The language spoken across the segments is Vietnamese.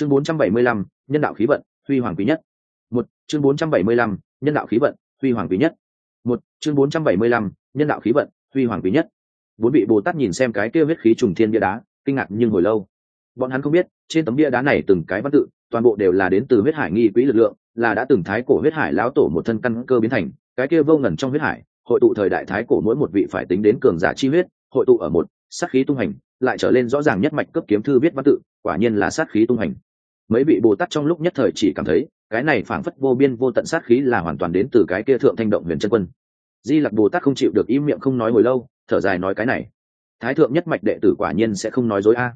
chương 475, nhân đạo khí vận huy hoàng quý nhất. Một chương 475, nhân đạo khí vận huy hoàng quý nhất. Một chương 475, nhân đạo khí vận huy hoàng quý nhất. Bốn vị bồ tát nhìn xem cái kia huyết khí trùng thiên bia đá kinh ngạc nhưng hồi lâu. Bọn hắn không biết trên tấm bia đá này từng cái văn tự toàn bộ đều là đến từ huyết hải nghi quỹ lực lượng là đã từng thái cổ huyết hải lão tổ một thân căn cơ biến thành cái kia vô ngần trong huyết hải hội tụ thời đại thái cổ mỗi một vị phải tính đến cường giả chi huyết hội tụ ở một sát khí tung hành lại trở lên rõ ràng nhất mạch cấp kiếm thư viết văn tự quả nhiên là sát khí tung hành mấy vị bồ tát trong lúc nhất thời chỉ cảm thấy, cái này phảng phất vô biên vô tận sát khí là hoàn toàn đến từ cái kia thượng thanh động huyền chân quân. Di lặc bồ tát không chịu được im miệng không nói hồi lâu, thở dài nói cái này. Thái thượng nhất mạch đệ tử quả nhiên sẽ không nói dối a.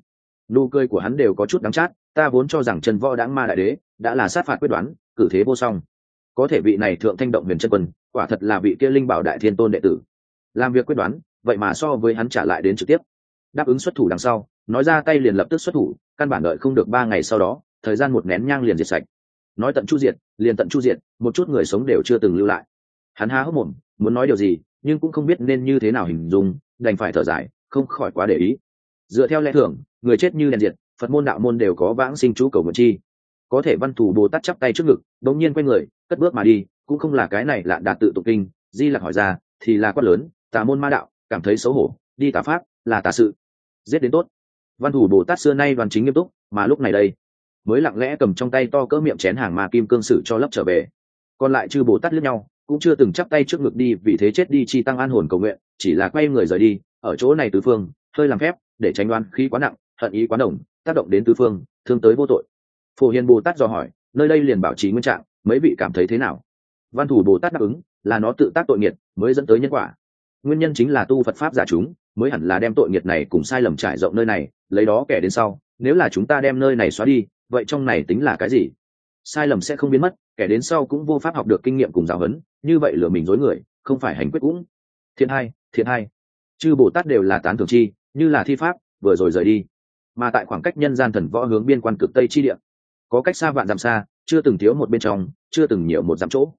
Nụ cười của hắn đều có chút đắng chát, ta vốn cho rằng trần võ đáng ma đại đế, đã là sát phạt quyết đoán, cử thế vô song. Có thể vị này thượng thanh động huyền chân quân, quả thật là vị kia linh bảo đại thiên tôn đệ tử. Làm việc quyết đoán, vậy mà so với hắn trả lại đến trực tiếp. Đáp ứng xuất thủ đằng sau, nói ra tay liền lập tức xuất thủ, căn bản đợi không được ba ngày sau đó thời gian một nén nhang liền diệt sạch. Nói tận chu diệt, liền tận chu diệt, một chút người sống đều chưa từng lưu lại. Hắn há hốc mồm, muốn nói điều gì, nhưng cũng không biết nên như thế nào hình dung, đành phải thở dài, không khỏi quá để ý. Dựa theo lẽ thường, người chết như đèn diệt, phật môn đạo môn đều có vãng sinh chú cầu nguyện chi. Có thể văn thủ bồ tát chắp tay trước ngực, đống nhiên quay người, cất bước mà đi, cũng không là cái này là đạt tự tụng kinh, di lặc hỏi ra, thì là quát lớn, tà môn ma đạo, cảm thấy xấu hổ, đi tà pháp, là tà sự. Giết đến tốt. Văn thủ bồ tát xưa nay đoàn chính nghiêm túc, mà lúc này đây mới lặng lẽ cầm trong tay to cỡ miệng chén hàng mà kim cương sử cho lấp trở về. Còn lại chư bồ tát lẫn nhau, cũng chưa từng chắp tay trước ngực đi, vì thế chết đi chi tăng an hồn cầu nguyện, chỉ là quay người rời đi, ở chỗ này tứ phương, hơi làm phép, để tránh đoan khí quá nặng, hận ý quá đồng tác động đến tứ phương, thương tới vô tội. Phổ hiền bồ tát dò hỏi, nơi đây liền bảo trì nguyên trạng, mấy vị cảm thấy thế nào? Văn thủ bồ tát đáp ứng, là nó tự tác tội nghiệt, mới dẫn tới nhân quả. Nguyên nhân chính là tu phật pháp giả chúng, mới hẳn là đem tội nghiệt này cùng sai lầm trải rộng nơi này, lấy đó kẻ đến sau, nếu là chúng ta đem nơi này xóa đi vậy trong này tính là cái gì? Sai lầm sẽ không biến mất, kẻ đến sau cũng vô pháp học được kinh nghiệm cùng giáo huấn, như vậy lừa mình dối người, không phải hành quyết cũng. Thiện hai thiện hai. Chư bồ tát đều là tán thường chi, như là thi pháp, vừa rồi rời đi. Mà tại khoảng cách nhân gian thần võ hướng biên quan cực tây chi địa. Có cách xa vạn dặm xa, chưa từng thiếu một bên trong, chưa từng nhiều một dặm chỗ.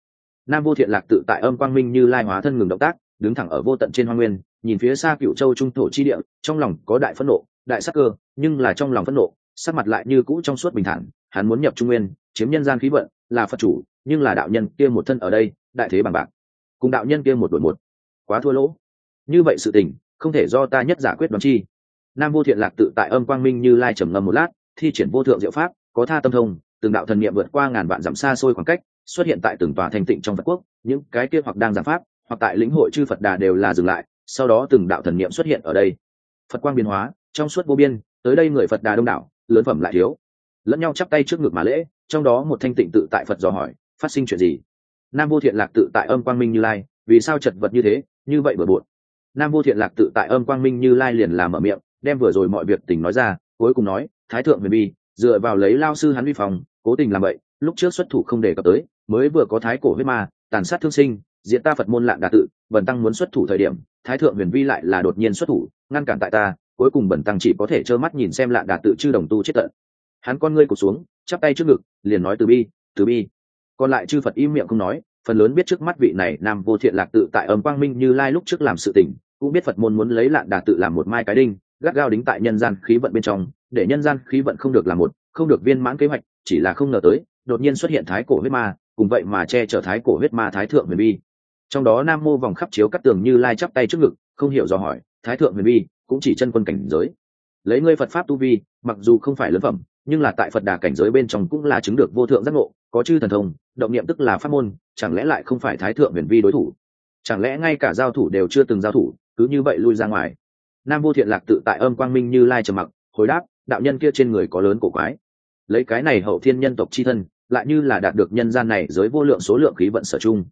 Nam vô thiện lạc tự tại âm quang minh như lai hóa thân ngừng động tác, đứng thẳng ở vô tận trên hoa nguyên, nhìn phía xa cựu châu trung thổ chi địa, trong lòng có đại phẫn nộ, đại sắc cơ, nhưng là trong lòng phẫn nộ sắc mặt lại như cũ trong suốt bình thản, hắn muốn nhập trung nguyên, chiếm nhân gian khí vận, là phật chủ, nhưng là đạo nhân kia một thân ở đây, đại thế bằng bạc. Cùng đạo nhân kia một đội một. Quá thua lỗ. Như vậy sự tình, không thể do ta nhất giả quyết đoán chi. Nam vô thiện lạc tự tại âm quang minh như lai trầm ngâm một lát, thi triển vô thượng diệu pháp, có tha tâm thông, từng đạo thần niệm vượt qua ngàn vạn dặm xa xôi khoảng cách, xuất hiện tại từng tòa thành tịnh trong phật quốc, những cái kia hoặc đang giảng pháp, hoặc tại lĩnh hội chư phật đà đều là dừng lại, sau đó từng đạo thần niệm xuất hiện ở đây. Phật quang biến hóa, trong suốt vô biên, tới đây người phật đà đông đảo lớn phẩm lại thiếu. Lẫn nhau chắp tay trước ngực mà lễ, trong đó một thanh tịnh tự tại phật dò hỏi, phát sinh chuyện gì? Nam vô thiện lạc tự tại âm quang minh như lai, vì sao chật vật như thế, như vậy bừa bộn? Nam vô thiện lạc tự tại âm quang minh như lai liền làm mở miệng, đem vừa rồi mọi việc tình nói ra, cuối cùng nói, thái thượng huyền bi, dựa vào lấy lao sư hắn vi phòng, cố tình làm vậy, lúc trước xuất thủ không đề cập tới, mới vừa có thái cổ huyết ma, tàn sát thương sinh diện ta phật môn lạng đà tự, bần tăng muốn xuất thủ thời điểm, thái thượng huyền vi lại là đột nhiên xuất thủ, ngăn cản tại ta cuối cùng bẩn tăng chỉ có thể trơ mắt nhìn xem lạ đà tự chư đồng tu chết tận. Hắn con ngươi cụt xuống, chắp tay trước ngực, liền nói từ bi từ bi. Còn lại chư phật im miệng không nói, phần lớn biết trước mắt vị này nam vô thiện lạc tự tại ấm quang minh như lai lúc trước làm sự tình, cũng biết phật môn muốn lấy lạn đà tự làm một mai cái đinh, gắt gao đính tại nhân gian khí vận bên trong, để nhân gian khí vận không được làm một, không được viên mãn kế hoạch, chỉ là không ngờ tới, đột nhiên xuất hiện thái cổ huyết ma, cùng vậy mà che chở thái cổ huyết ma thái thượng huyền bi trong đó nam mô vòng khắp chiếu cắt tường như lai chắp tay trước ngực, không hiểu do hỏi, thái thượng huyền bi cũng chỉ chân quân cảnh giới. Lấy ngươi phật pháp tu vi, mặc dù không phải lớn phẩm, nhưng là tại phật đà cảnh giới bên trong cũng là chứng được vô thượng giác ngộ, có chư thần thông, động niệm tức là pháp môn, chẳng lẽ lại không phải thái thượng huyền vi đối thủ? Chẳng lẽ ngay cả giao thủ đều chưa từng giao thủ, cứ như vậy lui ra ngoài? Nam vô thiện lạc tự tại âm quang minh như lai trầm mặc, hồi đáp, đạo nhân kia trên người có lớn cổ quái. Lấy cái này hậu thiên nhân tộc c h i thân, lại như là đạt được nhân gian này dưới vô lượng số lượng khí vận sở chung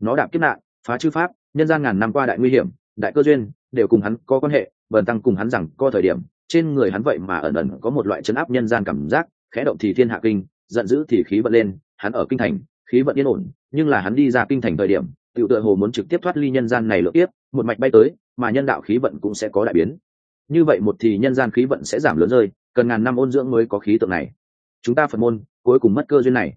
nó đạp kiếp nạn, phá chư pháp, nhân gian ngàn năm qua đại nguy hiểm, đại cơ duyên, đều cùng hắn có quan hệ vần tăng cùng hắn rằng, có thời điểm, trên người hắn vậy mà ẩn ẩn có một loại chấn áp nhân gian cảm giác, khẽ động thì thiên hạ kinh, giận dữ thì khí vận lên, hắn ở kinh thành, khí vận yên ổn, nhưng là hắn đi ra kinh thành thời điểm tựu tựa hồ muốn trực tiếp thoát ly nhân gian này lượng tiếp một mạch bay tới, mà nhân đạo khí vận cũng sẽ có đại biến. Như vậy một thì nhân gian khí vận sẽ giảm lớn rơi, cần ngàn năm ôn dưỡng mới có khí tượng này. Chúng ta phật môn, cuối cùng mất cơ duyên này.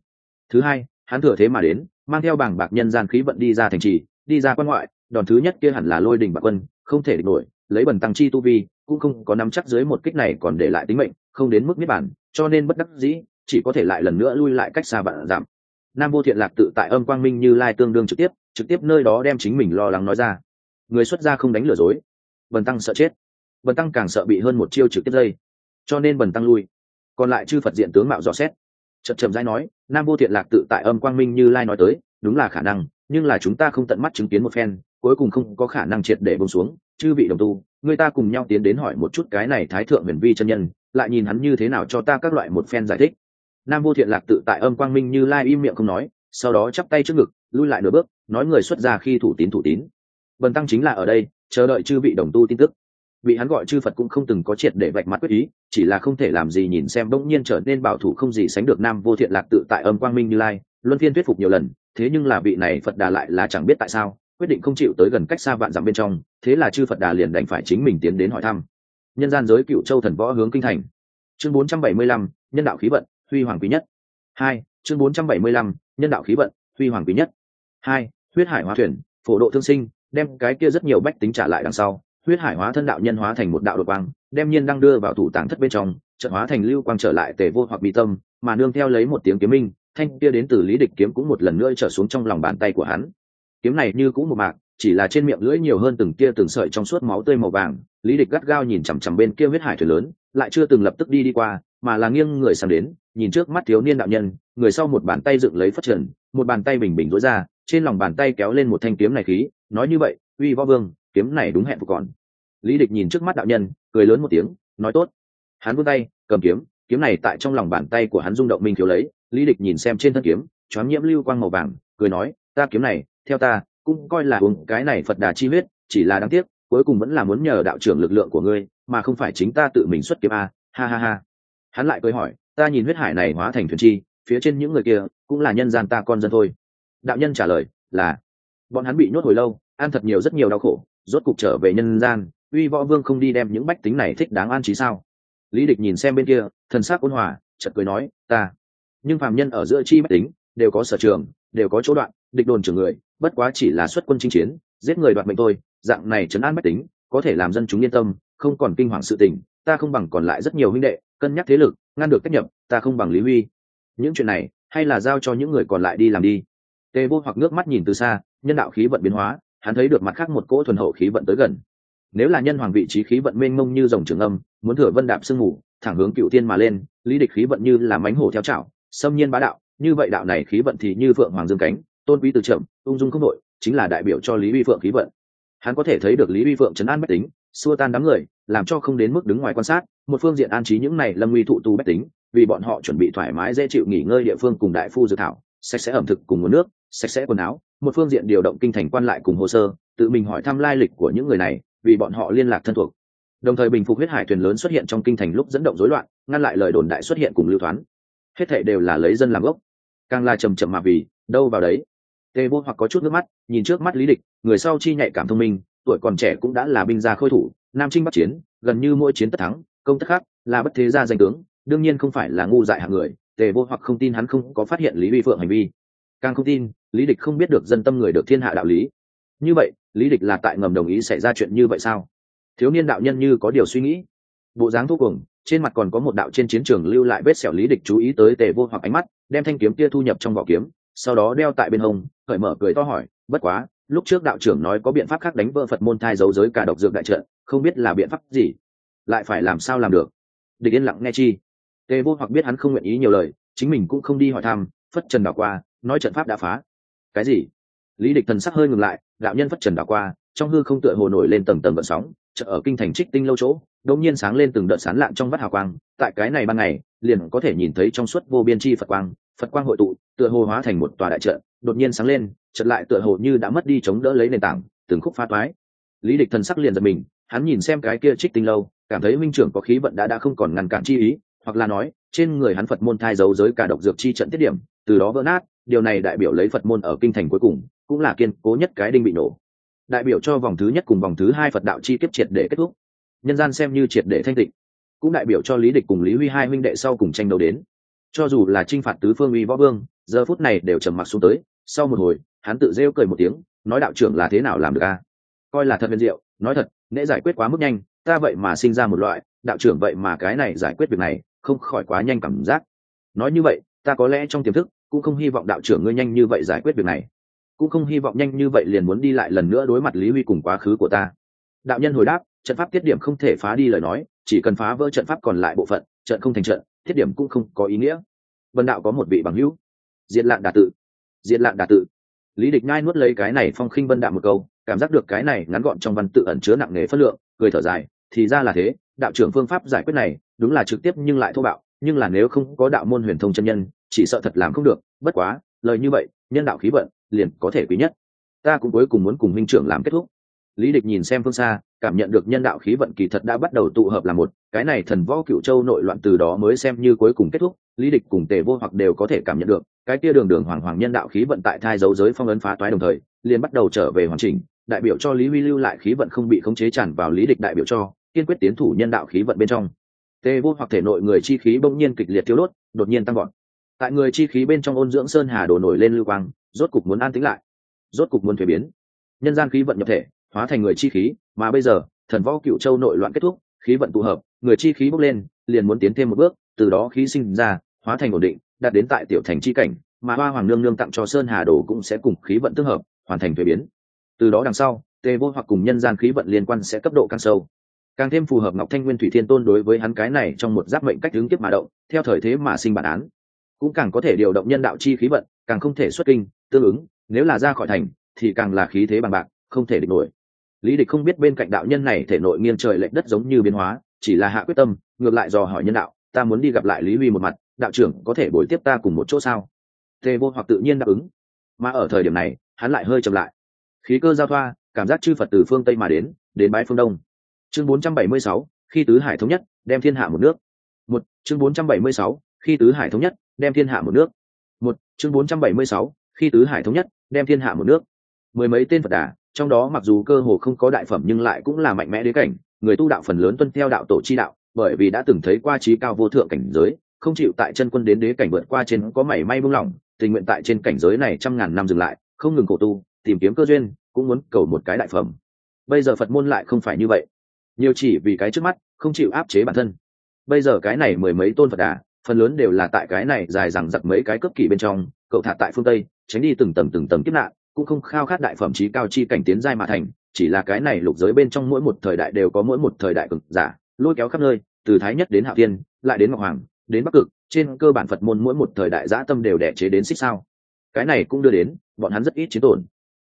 Thứ hai, hắn thừa thế mà đến, mang theo bảng bạc nhân gian khí vận đi ra thành trì, đi ra quan ngoại, đòn thứ nhất kia hẳn là lôi đình bạc quân, không thể địch nổi lấy bần tăng chi tu vi, cũng không có nắm chắc dưới một kích này còn để lại tính mệnh, không đến mức miết bản, cho nên bất đắc dĩ, chỉ có thể lại lần nữa lui lại cách xa bạn giảm. Nam vô thiện lạc tự tại âm quang minh như lai tương đương trực tiếp trực tiếp nơi đó đem chính mình lo lắng nói ra. Người xuất gia không đánh lừa dối. Bần tăng sợ chết. Bần tăng càng sợ bị hơn một chiêu trực tiếp dây. Cho nên bần tăng lui. Còn lại chư phật diện tướng mạo dò xét. Chậm chậm dai nói, nam vô thiện lạc tự tại âm quang minh như lai nói tới, đúng là khả năng, nhưng là chúng ta không tận mắt chứng kiến một phen, cuối cùng không có khả năng triệt để bông xuống chư vị đồng tu, người ta cùng nhau tiến đến hỏi một chút cái này thái thượng huyền vi chân nhân, lại nhìn hắn như thế nào cho ta các loại một phen giải thích. Nam vô thiện lạc tự tại âm quang minh như lai im miệng không nói, sau đó chắp tay trước ngực, lui lại nửa bước, nói người xuất ra khi thủ tín thủ tín. Bần tăng chính là ở đây, chờ đợi chư vị đồng tu tin tức. Bị hắn gọi chư phật cũng không từng có triệt để vạch mặt quyết ý, chỉ là không thể làm gì nhìn xem bỗng nhiên trở nên bảo thủ không gì sánh được nam vô thiện lạc tự tại âm quang minh như lai, luân phiên thuyết phục nhiều lần, thế nhưng là vị này phật đà lại là chẳng biết tại sao quyết định không chịu tới gần cách xa vạn dặm bên trong thế là chư phật đà liền đành phải chính mình tiến đến hỏi thăm. Nhân gian giới cựu châu thần võ hướng kinh thành. Chương 475, nhân đạo khí vận huy hoàng quý nhất. Hai chương 475, nhân đạo khí vận huy hoàng quý nhất. Hai huyết hải hóa thuyền phổ độ thương sinh đem cái kia rất nhiều bách tính trả lại đằng sau. Huyết hải hóa thân đạo nhân hóa thành một đạo đột quang đem nhiên đang đưa vào thủ tàng thất bên trong trận hóa thành lưu quang trở lại tề vô hoặc bị tâm mà nương theo lấy một tiếng kiếm minh thanh kia đến từ lý địch kiếm cũng một lần nữa trở xuống trong lòng bàn tay của hắn kiếm này như cũng một mạc, chỉ là trên miệng lưỡi nhiều hơn từng kia từng sợi trong suốt máu tươi màu vàng. Lý địch gắt gao nhìn chằm chằm bên kia huyết hải thuyền lớn, lại chưa từng lập tức đi đi qua, mà là nghiêng người sang đến, nhìn trước mắt thiếu niên đạo nhân, người sau một bàn tay dựng lấy phát triển một bàn tay bình bình rối ra, trên lòng bàn tay kéo lên một thanh kiếm này khí, nói như vậy, uy võ vương, kiếm này đúng hẹn phục còn lý địch nhìn trước mắt đạo nhân, cười lớn một tiếng, nói tốt. Hắn vươn tay, cầm kiếm kiếm này tại trong lòng bàn tay của hắn rung động minh thiếu lấy. Lý địch nhìn xem trên thân kiếm choáng nhiễm lưu quang màu vàng, cười nói, ta kiếm này theo ta, cũng coi là uống cái này phật đà chi huyết, chỉ là đáng tiếc, cuối cùng vẫn là muốn nhờ đạo trưởng lực lượng của ngươi, mà không phải chính ta tự mình xuất kiếm a. Ha ha ha. Hắn lại cười hỏi, ta nhìn huyết hải này hóa thành thuyền chi, phía trên những người kia cũng là nhân gian ta con dân thôi. Đạo nhân trả lời là, bọn hắn bị nhốt hồi lâu, ăn thật nhiều rất nhiều đau khổ, rốt cục trở về nhân gian, uy võ vương không đi đem những bách tính này thích đáng an trí sao? Lý địch nhìn xem bên kia, thần sắc ôn hòa, chợt cười nói, ta, nhưng phàm nhân ở giữa chi bách tính, đều có sở trường, đều có chỗ đoạn, địch đồn trưởng người bất quá chỉ là xuất quân chinh chiến, giết người đoạt mệnh tôi dạng này trấn an bách tính, có thể làm dân chúng yên tâm, không còn kinh hoàng sự tình, ta không bằng còn lại rất nhiều huynh đệ, cân nhắc thế lực, ngăn được cách nhập ta không bằng lý huy. Những chuyện này, hay là giao cho những người còn lại đi làm đi. Tề vô hoặc nước mắt nhìn từ xa, nhân đạo khí vận biến hóa, hắn thấy được mặt khác một cỗ thuần hậu khí vận tới gần. Nếu là nhân hoàng vị trí khí vận mênh mông như dòng trường âm, muốn thừa vân đạp sương mù, thẳng hướng cựu tiên mà lên, lý địch khí vận như là mánh hổ theo chảo, xâm nhiên bá đạo, như vậy đạo này khí vận thì như phượng hoàng dương cánh tôn quý từ chậm ung dung không đội chính là đại biểu cho lý vi phượng khí vận. Hắn có thể thấy được lý vi phượng chấn an bách tính, xua tan đám người, làm cho không đến mức đứng ngoài quan sát, một phương diện an trí những này lâm nguy thụ tu bách tính, vì bọn họ chuẩn bị thoải mái dễ chịu nghỉ ngơi địa phương cùng đại phu dự thảo, sạch sẽ ẩm thực cùng nguồn nước, sạch sẽ quần áo, một phương diện điều động kinh thành quan lại cùng hồ sơ, tự mình hỏi thăm lai lịch của những người này, vì bọn họ liên lạc thân thuộc. Đồng thời bình phục huyết hải thuyền lớn xuất hiện trong kinh thành lúc dẫn động rối loạn, ngăn lại lời đồn đại xuất hiện cùng lưu thoán. Hết thệ đều là lấy dân làm gốc. Càng là trầm trầm mà vì, đâu vào đấy? Tề vô hoặc có chút nước mắt, nhìn trước mắt lý địch, người sau chi nhạy cảm thông minh, tuổi còn trẻ cũng đã là binh gia khôi thủ, nam trinh bắc chiến, gần như mỗi chiến tất thắng, công tất khác, là bất thế gia danh tướng, đương nhiên không phải là ngu dại hạng người tề vô hoặc không tin hắn không có phát hiện lý vi phượng hành vi. Càng không tin, lý địch không biết được dân tâm người được thiên hạ đạo lý. Như vậy, lý địch là tại ngầm đồng ý xảy ra chuyện như vậy sao? Thiếu niên đạo nhân như có điều suy nghĩ. Bộ dáng vô cùng trên mặt còn có một đạo trên chiến trường lưu lại vết sẹo lý địch chú ý tới tề vô hoặc ánh mắt, đem thanh kiếm kia thu nhập trong vỏ kiếm sau đó đeo tại bên hông khởi mở cười to hỏi, bất quá, lúc trước đạo trưởng nói có biện pháp khác đánh vỡ phật môn thai giấu giới cả độc dược đại trận, không biết là biện pháp gì, lại phải làm sao làm được? Địch yên lặng nghe chi. Tề vô hoặc biết hắn không nguyện ý nhiều lời, chính mình cũng không đi hỏi thăm, phất trần đảo qua, nói trận pháp đã phá. Cái gì? Lý địch thần sắc hơi ngừng lại, đạo nhân phất trần đảo qua, trong hư không tựa hồ nổi lên tầng tầng vận sóng, chợ ở kinh thành trích tinh lâu chỗ, đột nhiên sáng lên từng đợt sán lạn trong vắt hào quang, tại cái này ban ngày, liền có thể nhìn thấy trong suốt vô biên chi phật quang phật quang hội tụ, tựa hồ hóa thành một tòa đại trận, đột nhiên sáng lên trận lại tựa hồ như đã mất đi chống đỡ lấy nền tảng, từng khúc phá toái. Lý địch thần sắc liền giật mình, hắn nhìn xem cái kia trích tinh lâu, cảm thấy minh trưởng có khí vận đã đã không còn ngăn cản chi ý, hoặc là nói, trên người hắn phật môn thai giấu giới cả độc dược chi trận tiết điểm, từ đó vỡ nát, điều này đại biểu lấy phật môn ở kinh thành cuối cùng, cũng là kiên cố nhất cái đinh bị nổ. Đại biểu cho vòng thứ nhất cùng vòng thứ hai phật đạo chi kiếp triệt để kết thúc. Nhân gian xem như triệt để thanh tịnh. Cũng đại biểu cho lý địch cùng lý huy hai minh đệ sau cùng tranh đấu đến cho dù là t r i n h phạt tứ phương uy võ vương, giờ phút này đều trầm mặc xuống tới. Sau một hồi, hắn tự rêu cười một tiếng, nói đạo trưởng là thế nào làm được a coi là thật huyền diệu, nói thật, nễ giải quyết quá mức nhanh, ta vậy mà sinh ra một loại, đạo trưởng vậy mà cái này giải quyết việc này, không khỏi quá nhanh cảm giác. Nói như vậy, ta có lẽ trong tiềm thức, cũng không hy vọng đạo trưởng ngươi nhanh như vậy giải quyết việc này. Cũng không hy vọng nhanh như vậy liền muốn đi lại lần nữa đối mặt lý huy cùng quá khứ của ta. Đạo nhân hồi đáp, trận pháp tiết điểm không thể phá đi lời nói, chỉ cần phá vỡ trận pháp còn lại bộ phận, trận không thành trận thiết điểm cũng không có ý nghĩa. Vân đạo có một vị bằng hữu. Diện lạn đà tự. Diện lạn đà tự. Lý địch ngai nuốt lấy cái này phong khinh vân đạo một câu, cảm giác được cái này ngắn gọn trong văn tự ẩn chứa nặng nề phất lượng, cười thở dài, thì ra là thế, đạo trưởng phương pháp giải quyết này, đúng là trực tiếp nhưng lại thô bạo, nhưng là nếu không có đạo môn huyền thông chân nhân, chỉ sợ thật làm không được, bất quá, lời như vậy, nhân đạo khí vận, liền có thể quý nhất. Ta cũng cuối cùng muốn cùng minh trưởng làm kết thúc lý địch nhìn xem phương xa, cảm nhận được nhân đạo khí vận kỳ thật đã bắt đầu tụ hợp là một, cái này thần võ cựu châu nội loạn từ đó mới xem như cuối cùng kết thúc, lý địch cùng tề vô hoặc đều có thể cảm nhận được, cái kia đường đường hoàng hoàng nhân đạo khí vận tại thai dấu giới phong ấn phá toái đồng thời, liền bắt đầu trở về hoàn chỉnh, đại biểu cho lý huy lưu lại khí vận không bị khống chế tràn vào lý địch đại biểu cho, kiên quyết tiến thủ nhân đạo khí vận bên trong. Tề vô hoặc thể nội người chi khí bỗng nhiên kịch liệt thiếu đốt, đột nhiên tăng gọn tại người chi khí bên trong ôn dưỡng sơn hà đổ nổi lên lưu quang, rốt cục muốn an tĩnh lại, rốt cục muốn thuế biến. Nhân gian khí vận nhập thể hóa thành người chi khí, mà bây giờ, thần võ cựu châu nội loạn kết thúc, khí vận tụ hợp, người chi khí bốc lên, liền muốn tiến thêm một bước, từ đó khí sinh ra, hóa thành ổn định, đạt đến tại tiểu thành chi cảnh, mà hoa hoàng nương nương tặng cho sơn hà đồ cũng sẽ cùng khí vận tương hợp, hoàn thành thuế biến. Từ đó đằng sau tề vô hoặc cùng nhân gian khí vận liên quan sẽ cấp độ càng sâu. Càng thêm phù hợp ngọc thanh nguyên thủy thiên tôn đối với hắn cái này trong một giáp mệnh cách hướng tiếp mà động, theo thời thế mà sinh bản án. Cũng càng có thể điều động nhân đạo chi khí vận, càng không thể xuất kinh, tương ứng, nếu là ra khỏi thành, thì càng là khí thế bằng bạc, không thể địch nổi lý địch không biết bên cạnh đạo nhân này thể nội nghiêng trời lệch đất giống như biến hóa chỉ là hạ quyết tâm ngược lại dò hỏi nhân đạo ta muốn đi gặp lại lý huy một mặt đạo trưởng có thể bồi tiếp ta cùng một chỗ sao? Tề vô hoặc tự nhiên đáp ứng. Mà ở thời điểm này hắn lại hơi chậm lại. Khí cơ giao thoa cảm giác chư phật từ phương tây mà đến đến bãi phương đông. Chương 476, khi tứ hải thống nhất đem thiên hạ một nước. Một chương 476, khi tứ hải thống nhất đem thiên hạ một nước. Một chương 476, khi tứ hải thống nhất đem thiên hạ một nước. Mười mấy tên phật đà trong đó mặc dù cơ hồ không có đại phẩm nhưng lại cũng là mạnh mẽ đế cảnh, người tu đạo phần lớn tuân theo đạo tổ chi đạo, bởi vì đã từng thấy qua trí cao vô thượng cảnh giới, không chịu tại chân quân đến đế cảnh vượt qua trên có mảy may buông lỏng, tình nguyện tại trên cảnh giới này trăm ngàn năm dừng lại, không ngừng cổ tu, tìm kiếm cơ duyên, cũng muốn cầu một cái đại phẩm. Bây giờ phật môn lại không phải như vậy. Nhiều chỉ vì cái trước mắt, không chịu áp chế bản thân. Bây giờ cái này mười mấy tôn phật đà, phần lớn đều là tại cái này dài rằng giặc mấy cái cấp kỳ bên trong, cậu thả tại phương tây, tránh đi từng tầng từng tầng kiếp nạn cũng không khao khát đại phẩm trí cao chi cảnh tiến giai mà thành, chỉ là cái này lục giới bên trong mỗi một thời đại đều có mỗi một thời đại cực giả, lôi kéo khắp nơi, từ thái nhất đến hạ tiên lại đến ngọc hoàng, đến bắc cực, trên cơ bản phật môn mỗi một thời đại giã tâm đều đẻ chế đến xích sao. Cái này cũng đưa đến, bọn hắn rất ít chiến tổn.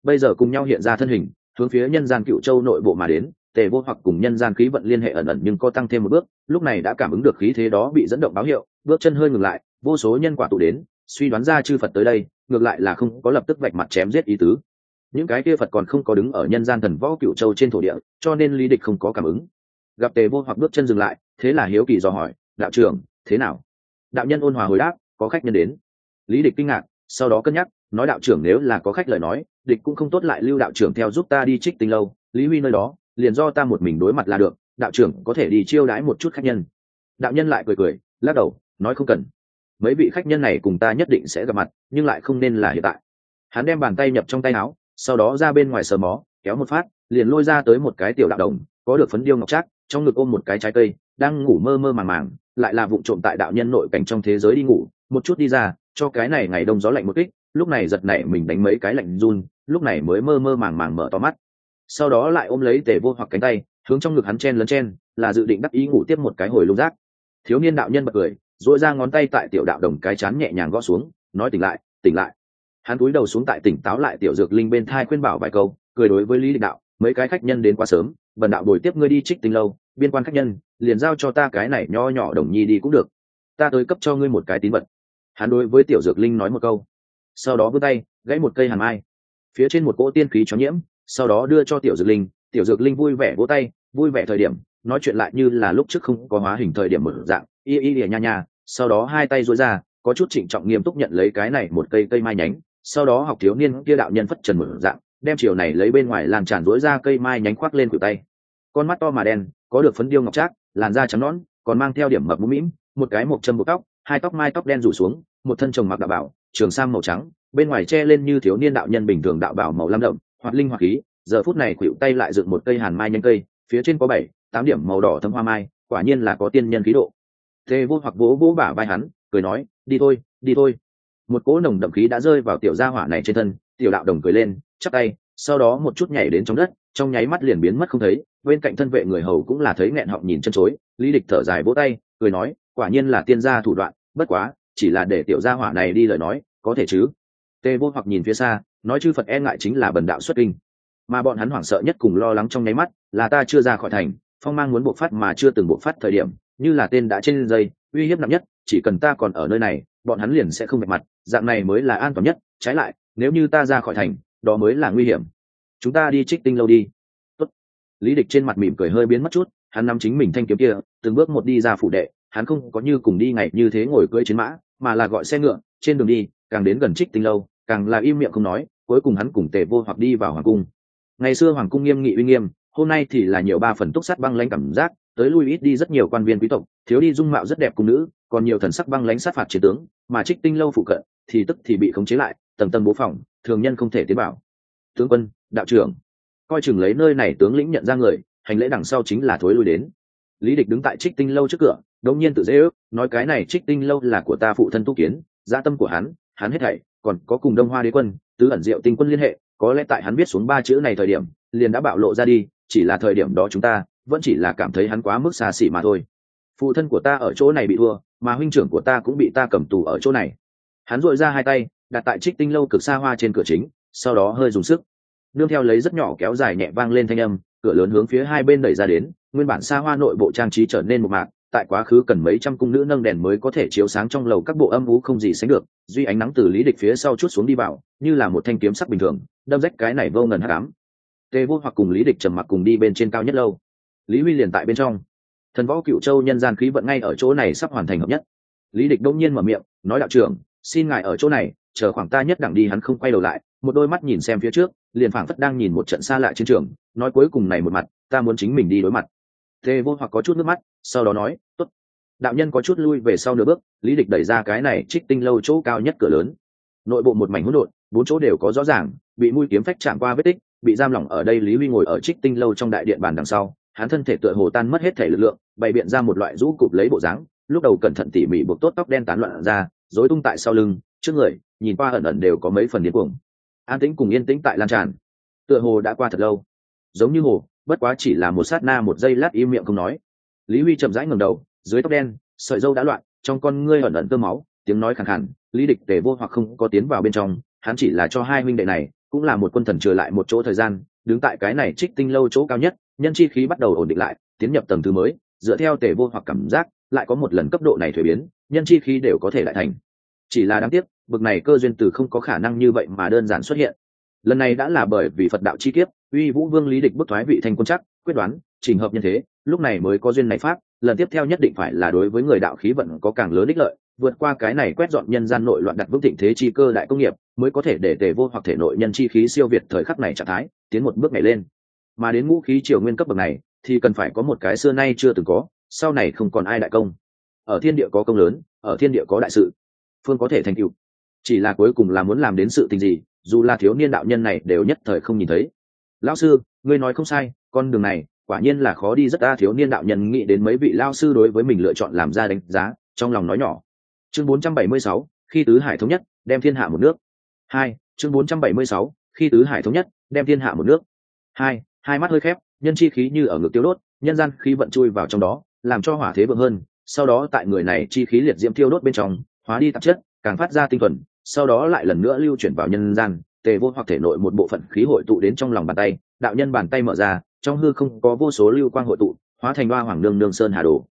Bây giờ cùng nhau hiện ra thân hình, hướng phía nhân gian cựu châu nội bộ mà đến, tề vô hoặc cùng nhân gian khí vận liên hệ ẩn ẩn nhưng có tăng thêm một bước, lúc này đã cảm ứng được khí thế đó bị dẫn động báo hiệu, bước chân hơi ngừng lại, vô số nhân quả tụ đến, suy đoán ra chư phật tới đây ngược lại là không có lập tức vạch mặt chém giết ý tứ. Những cái kia phật còn không có đứng ở nhân gian thần võ cựu châu trên thổ địa, cho nên lý địch không có cảm ứng. Gặp tề vô hoặc bước chân dừng lại, thế là hiếu kỳ dò hỏi, đạo trưởng, thế nào? Đạo nhân ôn hòa hồi đáp, có khách nhân đến. Lý địch kinh ngạc, sau đó cân nhắc, nói, đạo trưởng nếu là có khách lời nói, địch cũng không tốt lại lưu đạo trưởng theo giúp ta đi trích tinh lâu, lý huy nơi đó, liền do ta một mình đối mặt là được, đạo trưởng có thể đi chiêu đãi một chút khách nhân. Đạo nhân lại cười cười, lắc đầu, nói, không cần mấy vị khách nhân này cùng ta nhất định sẽ gặp mặt, nhưng lại không nên là hiện tại. Hắn đem bàn tay nhập trong tay áo, sau đó ra bên ngoài sờ mó, kéo một phát, liền lôi ra tới một cái tiểu đạo đồng, có được phấn điêu ngọc trác, trong ngực ôm một cái trái cây, đang ngủ mơ mơ màng màng, lại là vụ trộm tại đạo nhân nội cảnh trong thế giới đi ngủ, một chút đi ra, cho cái này ngày đông gió lạnh một kích, lúc này giật nảy mình đánh mấy cái lạnh run, lúc này mới mơ mơ màng màng mở to mắt. Sau đó lại ôm lấy tề vô hoặc cánh tay, hướng trong ngực hắn chen lấn chen, là dự định đắc ý ngủ tiếp một cái hồi lung rác thiếu niên đạo nhân bật cười dội ra ngón tay tại tiểu đạo đồng cái chán nhẹ nhàng gõ xuống, nói tỉnh lại tỉnh lại. Hắn cúi đầu xuống tại tỉnh táo lại tiểu dược linh bên thai khuyên bảo vài câu, cười đối với lý định đạo, mấy cái khách nhân đến quá sớm, bần đạo bồi tiếp ngươi đi trích tinh lâu, biên quan khách nhân, liền giao cho ta cái này nho nhỏ đồng nhi đi cũng được. Ta tới cấp cho ngươi một cái tín vật. Hắn đối với tiểu dược linh nói một câu. Sau đó vươn tay, gãy một cây hàng mai phía trên một cỗ tiên khí cho nhiễm, sau đó đưa cho tiểu dược linh, tiểu dược linh vui vẻ vỗ tay, vui vẻ thời điểm nói chuyện lại như là lúc trước không có hóa hình thời điểm mở dạng, y y ỉa nha nha, sau đó hai tay dối ra, có chút trịnh trọng nghiêm túc nhận lấy cái này một cây cây mai nhánh, sau đó học thiếu niên kia đạo nhân phất trần mở dạng, đem chiều này lấy bên ngoài làm tràn dối ra cây mai nhánh khoác lên cửa tay. Con mắt to mà đen, có được phấn điêu ngọc trác, làn da trắng nõn, còn mang theo điểm mập mũm mĩm, một cái một châm buộc tóc, hai tóc mai tóc đen rủ xuống, một thân chồng mặc đạo bảo, trường sam màu trắng, bên ngoài che lên như thiếu niên đạo nhân bình thường đạo bảo màu lam đậm hoặc linh hoạt khí, giờ phút này khuỵu tay lại dựng một cây hàn mai nhanh cây, phía trên có bảy tám điểm màu đỏ thâm hoa mai, quả nhiên là có tiên nhân khí độ. Tê vô hoặc vỗ vỗ bả vai hắn, cười nói, đi thôi đi thôi. Một cỗ nồng đậm khí đã rơi vào tiểu gia hỏa này trên thân, tiểu đạo đồng cười lên, chắp tay, sau đó một chút nhảy đến trong đất, trong nháy mắt liền biến mất không thấy, bên cạnh thân vệ người hầu cũng là thấy nghẹn họng nhìn chân chối, lý địch thở dài vỗ tay, cười nói, quả nhiên là tiên gia thủ đoạn, bất quá, chỉ là để tiểu gia hỏa này đi lời nói, có thể chứ? Tê vô hoặc nhìn phía xa, nói chư phật e ngại chính là bần đạo xuất kinh. Mà bọn hắn hoảng sợ nhất cùng lo lắng trong nháy mắt là ta chưa ra khỏi thành phong mang muốn bộc phát mà chưa từng bộc phát thời điểm, như là tên đã trên dây, uy hiếp nặng nhất, chỉ cần ta còn ở nơi này, bọn hắn liền sẽ không vạch mặt, dạng này mới là an toàn nhất, trái lại, nếu như ta ra khỏi thành, đó mới là nguy hiểm. Chúng ta đi trích tinh lâu đi. Tốt. lý địch trên mặt mỉm cười hơi biến mất chút, hắn nắm chính mình thanh kiếm kia, từng bước một đi ra phủ đệ, hắn không có như cùng đi ngày như thế ngồi cưỡi chiến mã, mà là gọi xe ngựa, trên đường đi, càng đến gần trích tinh lâu, càng là im miệng không nói, cuối cùng hắn cùng tề vô hoặc đi vào hoàng cung. Ngày xưa hoàng cung nghiêm nghị uy nghiêm hôm nay thì là nhiều ba phần túc sắt băng lãnh cảm giác, tới lui ít đi rất nhiều quan viên quý tộc, thiếu đi dung mạo rất đẹp cung nữ, còn nhiều thần sắc băng lãnh sát phạt chiến tướng, mà trích tinh lâu phụ cận, thì tức thì bị khống chế lại, tầng tầng bố phòng, thường nhân không thể tế bảo tướng quân, đạo trưởng. Coi chừng lấy nơi này tướng lĩnh nhận ra người, hành lễ đằng sau chính là thối lui đến. Lý địch đứng tại trích tinh lâu trước cửa, đống nhiên tự dễ ước, nói cái này trích tinh lâu là của ta phụ thân tu kiến gia tâm của hắn hắn hết thảy, còn có cùng đông hoa đế quân, tứ ẩn diệu tinh quân liên hệ, có lẽ tại hắn biết xuống ba chữ này thời điểm, liền đã bạo lộ ra đi chỉ là thời điểm đó chúng ta, vẫn chỉ là cảm thấy hắn quá mức xa xỉ mà thôi. Phụ thân của ta ở chỗ này bị thua, mà huynh trưởng của ta cũng bị ta cầm tù ở chỗ này. Hắn dội ra hai tay, đặt tại trích tinh lâu cực xa hoa trên cửa chính, sau đó hơi dùng sức. Nương theo lấy rất nhỏ kéo dài nhẹ vang lên thanh âm, cửa lớn hướng phía hai bên đẩy ra đến, nguyên bản xa hoa nội bộ trang trí trở nên một mạc, tại quá khứ cần mấy trăm cung nữ nâng đèn mới có thể chiếu sáng trong lầu các bộ âm vũ không gì sánh được, duy ánh nắng từ lý địch phía sau chút xuống đi vào, như là một thanh kiếm sắc bình thường, đâm rách cái này vô ngần hắc ám tề vô hoặc cùng lý địch trầm mặc cùng đi bên trên cao nhất lâu. Lý huy liền tại bên trong. Thần võ cựu châu nhân gian khí vận ngay ở chỗ này sắp hoàn thành hợp nhất. Lý địch đông nhiên mở miệng, nói đạo trưởng, xin ngài ở chỗ này, chờ khoảng ta nhất đẳng đi hắn không quay đầu lại, một đôi mắt nhìn xem phía trước, liền phảng phất đang nhìn một trận xa lạ chiến trường, nói cuối cùng này một mặt, ta muốn chính mình đi đối mặt. Tề vô hoặc có chút nước mắt, sau đó nói, tốt. Đạo nhân có chút lui về sau nửa bước, lý địch đẩy ra cái này trích tinh lâu chỗ cao nhất cửa lớn. Nội bộ một mảnh hỗn độn, bốn chỗ đều có rõ ràng, bị mũi kiếm phách chạm qua vết tích bị giam lỏng ở đây lý huy ngồi ở trích tinh lâu trong đại điện bàn đằng sau, hắn thân thể tựa hồ tan mất hết thể lực lượng, bày biện ra một loại rũ cụp lấy bộ dáng, lúc đầu cẩn thận tỉ mỉ buộc tốt tóc đen tán loạn ra, rối tung tại sau lưng, trước người, nhìn qua ẩn ẩn đều có mấy phần điên cuồng. An tĩnh cùng yên tĩnh tại lan tràn. Tựa hồ đã qua thật lâu. Giống như hồ, bất quá chỉ là một sát na một giây lát im miệng không nói. Lý huy chậm rãi ngầm đầu, dưới tóc đen, sợi dâu đã loạn, trong con ngươi ẩn ẩn tơ máu, tiếng nói khẳng khẳng lý địch tề vô hoặc không có tiến vào bên trong, hắn chỉ là cho hai huynh đệ này cũng là một quân thần trở lại một chỗ thời gian, đứng tại cái này trích tinh lâu chỗ cao nhất, nhân chi khí bắt đầu ổn định lại, tiến nhập tầng thứ mới, dựa theo tề vô hoặc cảm giác, lại có một lần cấp độ này thuế biến, nhân chi khí đều có thể lại thành. Chỉ là đáng tiếc, bực này cơ duyên từ không có khả năng như vậy mà đơn giản xuất hiện. Lần này đã là bởi vì phật đạo chi kiếp, uy vũ vương lý địch bức thoái vị thành quân chắc, quyết đoán, trình hợp nhân thế, lúc này mới có duyên này pháp, lần tiếp theo nhất định phải là đối với người đạo khí vận có càng lớn ích lợi vượt qua cái này quét dọn nhân gian nội loạn đặt vững thịnh thế chi cơ đại công nghiệp, mới có thể để tề vô hoặc thể nội nhân chi khí siêu việt thời khắc này trạng thái, tiến một bước nhảy lên. Mà đến ngũ khí triều nguyên cấp bậc này, thì cần phải có một cái xưa nay chưa từng có, sau này không còn ai đại công. Ở thiên địa có công lớn, ở thiên địa có đại sự. Phương có thể thành tựu. Chỉ là cuối cùng là muốn làm đến sự tình gì, dù là thiếu niên đạo nhân này đều nhất thời không nhìn thấy. Lão sư, ngươi nói không sai, con đường này, quả nhiên là khó đi rất đa thiếu niên đạo nhân nghĩ đến mấy vị lao sư đối với mình lựa chọn làm ra đánh giá, trong lòng nói nhỏ chương 476, khi tứ hải thống nhất đem thiên hạ một nước. Hai chương 476, khi tứ hải thống nhất đem thiên hạ một nước. Hai hai mắt hơi khép nhân chi khí như ở ngực tiêu đốt nhân gian khí vận chui vào trong đó làm cho hỏa thế vượng hơn. Sau đó tại người này chi khí liệt diễm tiêu đốt bên trong hóa đi tạp chất càng phát ra tinh thuần. Sau đó lại lần nữa lưu chuyển vào nhân gian tề vô hoặc thể nội một bộ phận khí hội tụ đến trong lòng bàn tay đạo nhân bàn tay mở ra trong hư không có vô số lưu quang hội tụ hóa thành hoa hoàng nương nương sơn hà đồ.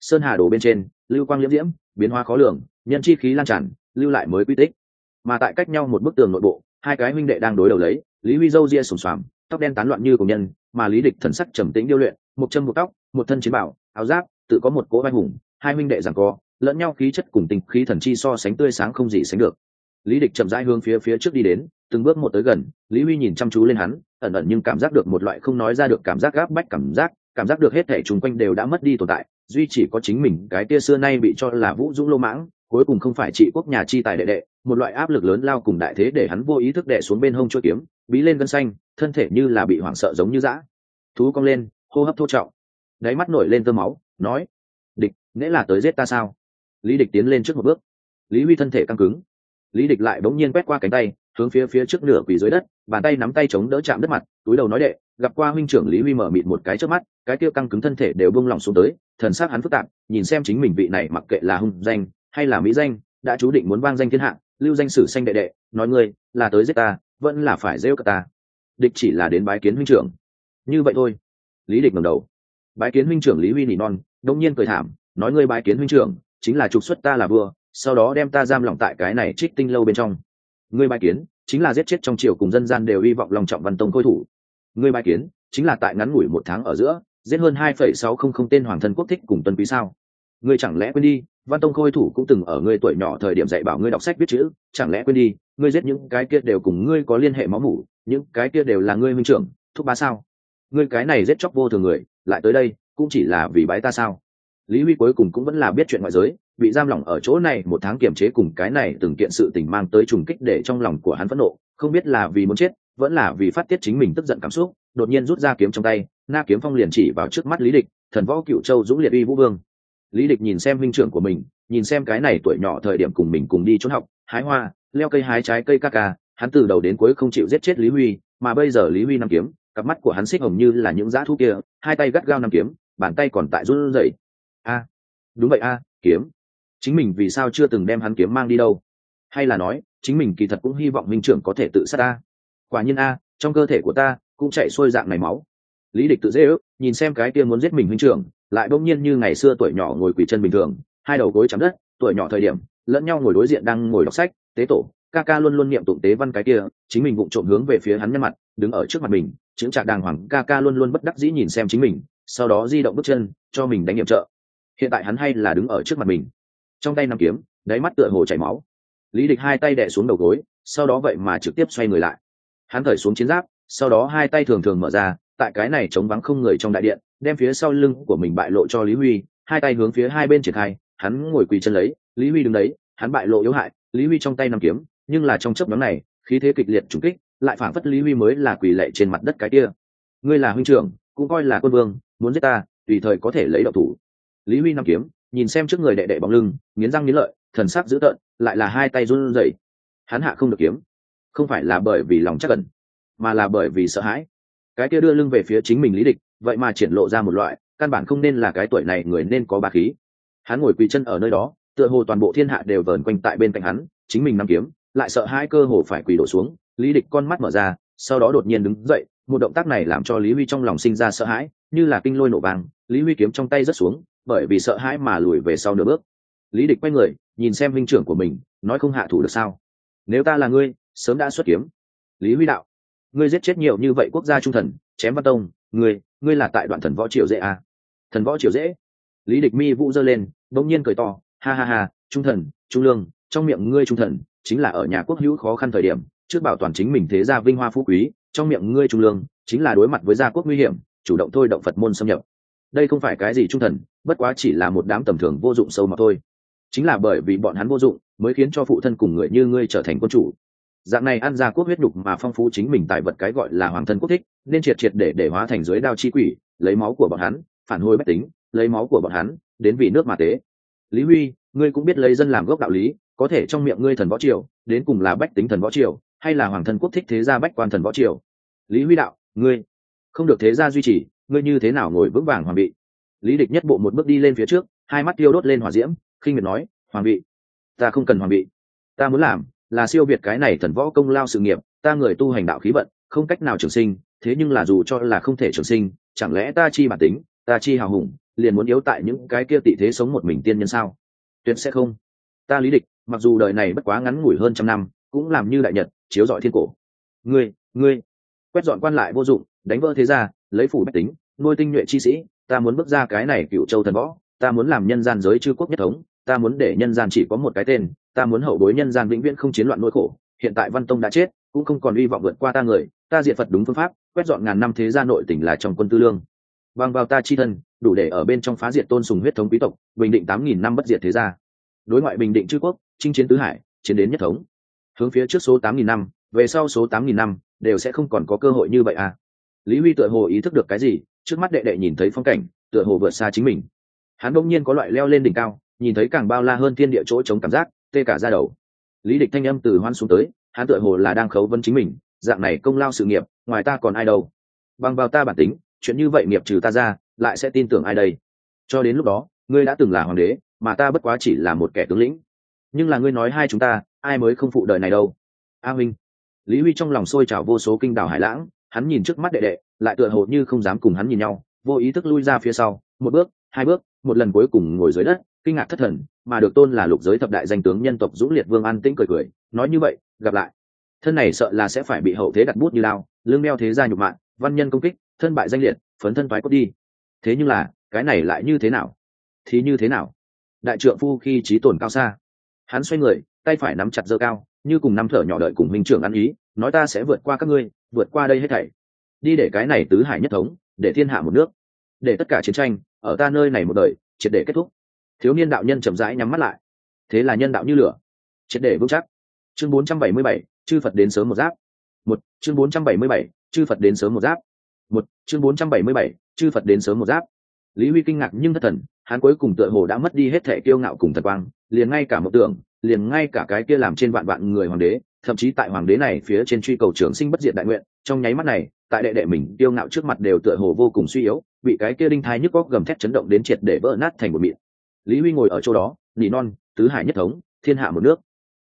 Sơn hà đồ bên trên lưu quang liễm diễm, biến hóa khó lường, nhân chi khí lan tràn, lưu lại mới quy tích. Mà tại cách nhau một bức tường nội bộ, hai cái huynh đệ đang đối đầu lấy, lý huy dâu ria sùng xoàm, tóc đen tán loạn như cùng nhân, mà lý địch thần sắc trầm tĩnh điêu luyện, một chân một tóc, một thân chiến bảo, áo giáp, tự có một cỗ vai hùng, hai huynh đệ giằng co, lẫn nhau khí chất cùng tình khí thần chi so sánh tươi sáng không gì sánh được. Lý địch chậm rãi hướng phía phía trước đi đến, từng bước một tới gần, lý huy nhìn chăm chú lên hắn, ẩn ẩn nhưng cảm giác được một loại không nói ra được cảm giác gáp bách cảm giác cảm giác được hết thể chung quanh đều đã mất đi tồn tại duy chỉ có chính mình, cái tia xưa nay bị cho là vũ dũng lô mãng, cuối cùng không phải trị quốc nhà chi tài đệ đệ, một loại áp lực lớn lao cùng đại thế để hắn vô ý thức đệ xuống bên hông chuỗi kiếm, bí lên gân xanh, thân thể như là bị hoảng sợ giống như dã. Thú cong lên, hô hấp thô trọng. Đáy mắt nổi lên tơ máu, nói, địch nghĩa là tới giết ta sao? Lý địch tiến lên trước một bước. Lý huy thân thể căng cứng. Lý địch lại bỗng nhiên quét qua cánh tay hướng phía phía trước nửa quỳ dưới đất, bàn tay nắm tay chống đỡ chạm đất mặt, túi đầu nói đệ, gặp qua huynh trưởng lý huy mở mịt một cái trước mắt, cái kia căng cứng thân thể đều bông lỏng xuống tới, thần sắc hắn phức tạp, nhìn xem chính mình vị này mặc kệ là hung danh hay là mỹ danh, đã chú định muốn vang danh thiên hạ, lưu danh sử xanh đệ đệ, nói ngươi, là tới giết ta, vẫn là phải rêu cả ta. Địch chỉ là đến bái kiến huynh trưởng. Như vậy thôi. Lý địch ngẩng đầu. Bái kiến huynh trưởng lý huy nỉ non, đông nhiên cười thảm, nói ngươi bái kiến huynh trưởng, chính là trục xuất ta là vua, sau đó đem ta giam lỏng tại cái này trích tinh lâu bên trong ngươi bái kiến, chính là giết chết trong triều cùng dân gian đều hy vọng lòng trọng văn tông khôi thủ. Ngươi bái kiến, chính là tại ngắn ngủi một tháng ở giữa, giết hơn hai phẩy sáu không không tên hoàng thân quốc thích cùng tuân quý sao? Ngươi chẳng lẽ quên đi, văn tông khôi thủ cũng từng ở ngươi tuổi nhỏ thời điểm dạy bảo ngươi đọc sách viết chữ, chẳng lẽ quên đi, ngươi giết những cái kia đều cùng ngươi có liên hệ máu mủ, những cái kia đều là ngươi minh trưởng, thúc ba sao? Ngươi cái này giết chóc vô thường người, lại tới đây, cũng chỉ là vì bái ta sao? Lý huy cuối cùng cũng vẫn là biết chuyện ngoại giới, bị giam lỏng ở chỗ này một tháng kiểm chế cùng cái này từng kiện sự tình mang tới trùng kích để trong lòng của hắn phẫn nộ, không biết là vì muốn chết, vẫn là vì phát tiết chính mình tức giận cảm xúc, đột nhiên rút ra kiếm trong tay, na kiếm phong liền chỉ vào trước mắt lý địch, thần võ cựu châu dũng liệt uy vũ vương. Lý địch nhìn xem huynh trưởng của mình, nhìn xem cái này tuổi nhỏ thời điểm cùng mình cùng đi trốn học, hái hoa, leo cây hái trái cây ca ca, hắn từ đầu đến cuối không chịu giết chết lý huy, mà bây giờ lý huy nằm kiếm, cặp mắt của hắn xích hồng như là những dã thu kia, hai tay gắt gao nằm kiếm, bàn tay còn tại run rẩy a. Đúng vậy a, kiếm. Chính mình vì sao chưa từng đem hắn kiếm mang đi đâu? Hay là nói, chính mình kỳ thật cũng hy vọng minh trưởng có thể tự sát ta quả nhiên a, trong cơ thể của ta cũng chạy xuôi dạng này máu. Lý địch tự dễ ước, nhìn xem cái kia muốn giết mình huynh trưởng, lại bỗng nhiên như ngày xưa tuổi nhỏ ngồi quỳ chân bình thường, hai đầu gối chạm đất, tuổi nhỏ thời điểm, lẫn nhau ngồi đối diện đang ngồi đọc sách, tế tổ, ca ca luôn luôn niệm tụng tế văn cái kia, chính mình vụng trộm hướng về phía hắn nhân mặt, đứng ở trước mặt mình, chững chạc đàng hoàng, ca ca luôn luôn bất đắc dĩ nhìn xem chính mình, sau đó di động bước chân, cho mình đánh nhiệm trợ hiện tại hắn hay là đứng ở trước mặt mình. Trong tay nằm kiếm, đáy mắt tựa hồ chảy máu. Lý địch hai tay đẻ xuống đầu gối, sau đó vậy mà trực tiếp xoay người lại. Hắn thởi xuống chiến giáp, sau đó hai tay thường thường mở ra, tại cái này chống vắng không người trong đại điện, đem phía sau lưng của mình bại lộ cho lý huy, hai tay hướng phía hai bên triển khai, hắn ngồi quỳ chân lấy, lý huy đứng đấy, hắn bại lộ yếu hại, lý huy trong tay nằm kiếm, nhưng là trong chấp nhóm này, khí thế kịch liệt trùng kích, lại phản phất lý huy mới là quỳ lệ trên mặt đất cái kia. Ngươi là huynh trưởng, cũng coi là quân vương, muốn giết ta, tùy thời có thể lấy đạo thủ lý huy Nam kiếm, nhìn xem trước người đệ đệ bóng lưng, nghiến răng nghiến lợi, thần sắc dữ tợn, lại là hai tay run rẩy. Hắn hạ không được kiếm. Không phải là bởi vì lòng chắc cần mà là bởi vì sợ hãi. Cái kia đưa lưng về phía chính mình lý địch, vậy mà triển lộ ra một loại, căn bản không nên là cái tuổi này người nên có ba khí. Hắn ngồi quỳ chân ở nơi đó, tựa hồ toàn bộ thiên hạ đều vờn quanh tại bên cạnh hắn, chính mình nắm kiếm, lại sợ hai cơ hồ phải quỳ đổ xuống. Lý địch con mắt mở ra, sau đó đột nhiên đứng dậy, một động tác này làm cho lý huy trong lòng sinh ra sợ hãi, như là kinh lôi nổ vàng lý huy kiếm trong tay rớt xuống bởi vì sợ hãi mà lùi về sau nửa bước. Lý địch quay người, nhìn xem minh trưởng của mình, nói không hạ thủ được sao? Nếu ta là ngươi, sớm đã xuất kiếm. Lý huy đạo, ngươi giết chết nhiều như vậy quốc gia trung thần, chém văn tông, ngươi ngươi là tại đoạn thần võ triều dễ à? thần võ triều dễ? Lý địch mi vũ giơ lên, bỗng nhiên cười to, ha ha ha, trung thần, trung lương, trong miệng ngươi trung thần, chính là ở nhà quốc hữu khó khăn thời điểm, trước bảo toàn chính mình thế gia vinh hoa phú quý, trong miệng ngươi trung lương, chính là đối mặt với gia quốc nguy hiểm, chủ động thôi động phật môn xâm nhập. Đây không phải cái gì trung thần bất quá chỉ là một đám tầm thường vô dụng sâu mà thôi. Chính là bởi vì bọn hắn vô dụng, mới khiến cho phụ thân cùng người như ngươi trở thành quân chủ. Dạng này ăn ra quốc huyết nhục mà phong phú chính mình tài vật cái gọi là hoàng thân quốc thích, nên triệt triệt để để hóa thành dưới đao chi quỷ, lấy máu của bọn hắn, phản hồi bách tính, lấy máu của bọn hắn, đến vì nước mà tế. Lý huy, ngươi cũng biết lấy dân làm gốc đạo lý, có thể trong miệng ngươi thần võ triều, đến cùng là bách tính thần võ triều, hay là hoàng thân quốc thích thế gia bách quan thần võ triều? Lý huy đạo, ngươi, không được thế gia duy trì, ngươi như thế nào ngồi vững vàng hoàng bị lý địch nhất bộ một bước đi lên phía trước, hai mắt tiêu đốt lên hỏa diễm, khinh miệt nói, hoàng bị ta không cần hoàng bị ta muốn làm là siêu việt cái này thần võ công lao sự nghiệp, ta người tu hành đạo khí vận, không cách nào trường sinh, thế nhưng là dù cho là không thể trường sinh, chẳng lẽ ta chi bản tính, ta chi hào hùng, liền muốn yếu tại những cái kia tị thế sống một mình tiên nhân sao? Tuyệt sẽ không. Ta lý địch, mặc dù đời này bất quá ngắn ngủi hơn trăm năm, cũng làm như đại nhật, chiếu dọi thiên cổ. Ngươi ngươi. Quét dọn quan lại vô dụng, đánh vỡ thế gia, lấy phủ bách tính, nuôi tinh nhuệ chi sĩ ta muốn bước ra cái này cựu châu thần võ, ta muốn làm nhân gian giới chư quốc nhất thống, ta muốn để nhân gian chỉ có một cái tên, ta muốn hậu bối nhân gian vĩnh viễn không chiến loạn nỗi khổ, hiện tại văn tông đã chết, cũng không còn hy vọng vượt qua ta người, ta diện phật đúng phương pháp, quét dọn ngàn năm thế gia nội tỉnh là trong quân tư lương. Bằng vào ta chi thân, đủ để ở bên trong phá diệt tôn sùng huyết thống quý tộc, bình định tám nghìn năm bất diệt thế gia. Đối ngoại bình định chư quốc, chinh chiến tứ hải, chiến đến nhất thống. Hướng phía trước số tám nghìn năm, về sau số tám nghìn năm, đều sẽ không còn có cơ hội như vậy à. Lý huy tựa hồ ý thức được cái gì trước mắt đệ đệ nhìn thấy phong cảnh, tựa hồ vượt xa chính mình. Hắn bỗng nhiên có loại leo lên đỉnh cao, nhìn thấy càng bao la hơn thiên địa chỗ chống cảm giác, tê cả ra đầu. Lý địch thanh âm từ hoan xuống tới, hắn tựa hồ là đang khấu vấn chính mình, dạng này công lao sự nghiệp, ngoài ta còn ai đâu. Bằng vào ta bản tính, chuyện như vậy nghiệp trừ ta ra, lại sẽ tin tưởng ai đây? Cho đến lúc đó, ngươi đã từng là hoàng đế, mà ta bất quá chỉ là một kẻ tướng lĩnh. Nhưng là ngươi nói hai chúng ta, ai mới không phụ đời này đâu? A huynh lý huy trong lòng sôi trào vô số kinh đảo hải lãng, hắn nhìn trước mắt đệ đệ lại tựa hồ như không dám cùng hắn nhìn nhau, vô ý thức lui ra phía sau, một bước, hai bước, một lần cuối cùng ngồi dưới đất, kinh ngạc thất thần, mà được tôn là lục giới thập đại danh tướng nhân tộc dũng liệt vương an tĩnh cười cười, nói như vậy, gặp lại. Thân này sợ là sẽ phải bị hậu thế đặt bút như lao, lương đeo thế gia nhục mạng văn nhân công kích, thân bại danh liệt, phấn thân toái cốt đi. Thế nhưng là, cái này lại như thế nào? Thì như thế nào? Đại trượng phu khi trí tổn cao xa. Hắn xoay người, tay phải nắm chặt dơ cao, như cùng nắm thở nhỏ đợi cùng minh trưởng ăn ý, nói ta sẽ vượt qua các ngươi, vượt qua đây hết thảy đi để cái này tứ hải nhất thống để thiên hạ một nước. Để tất cả chiến tranh ở ta nơi này một đời triệt để kết thúc. Thiếu niên đạo nhân chậm rãi nhắm mắt lại. Thế là nhân đạo như lửa. Triệt để vững chắc. Chương 477, chư phật đến sớm một giáp. Một chương 477, chư phật đến sớm một giáp. Một chương 477, chư phật đến sớm một giáp. Lý huy kinh ngạc nhưng thất thần hắn cuối cùng tựa hồ đã mất đi hết thể kiêu ngạo cùng thật quang liền ngay cả mộng tưởng liền ngay cả cái kia làm trên vạn vạn người hoàng đế thậm chí tại hoàng đế này phía trên truy cầu trường sinh bất diệt đại nguyện trong nháy mắt này tại đệ đệ mình kiêu ngạo trước mặt đều tựa hồ vô cùng suy yếu, bị cái kia đinh thai nhức góc gầm thét chấn động đến triệt để vỡ nát thành một miệng lý huy ngồi ở chỗ đó nỉ non, tứ hải nhất thống, thiên hạ một nước.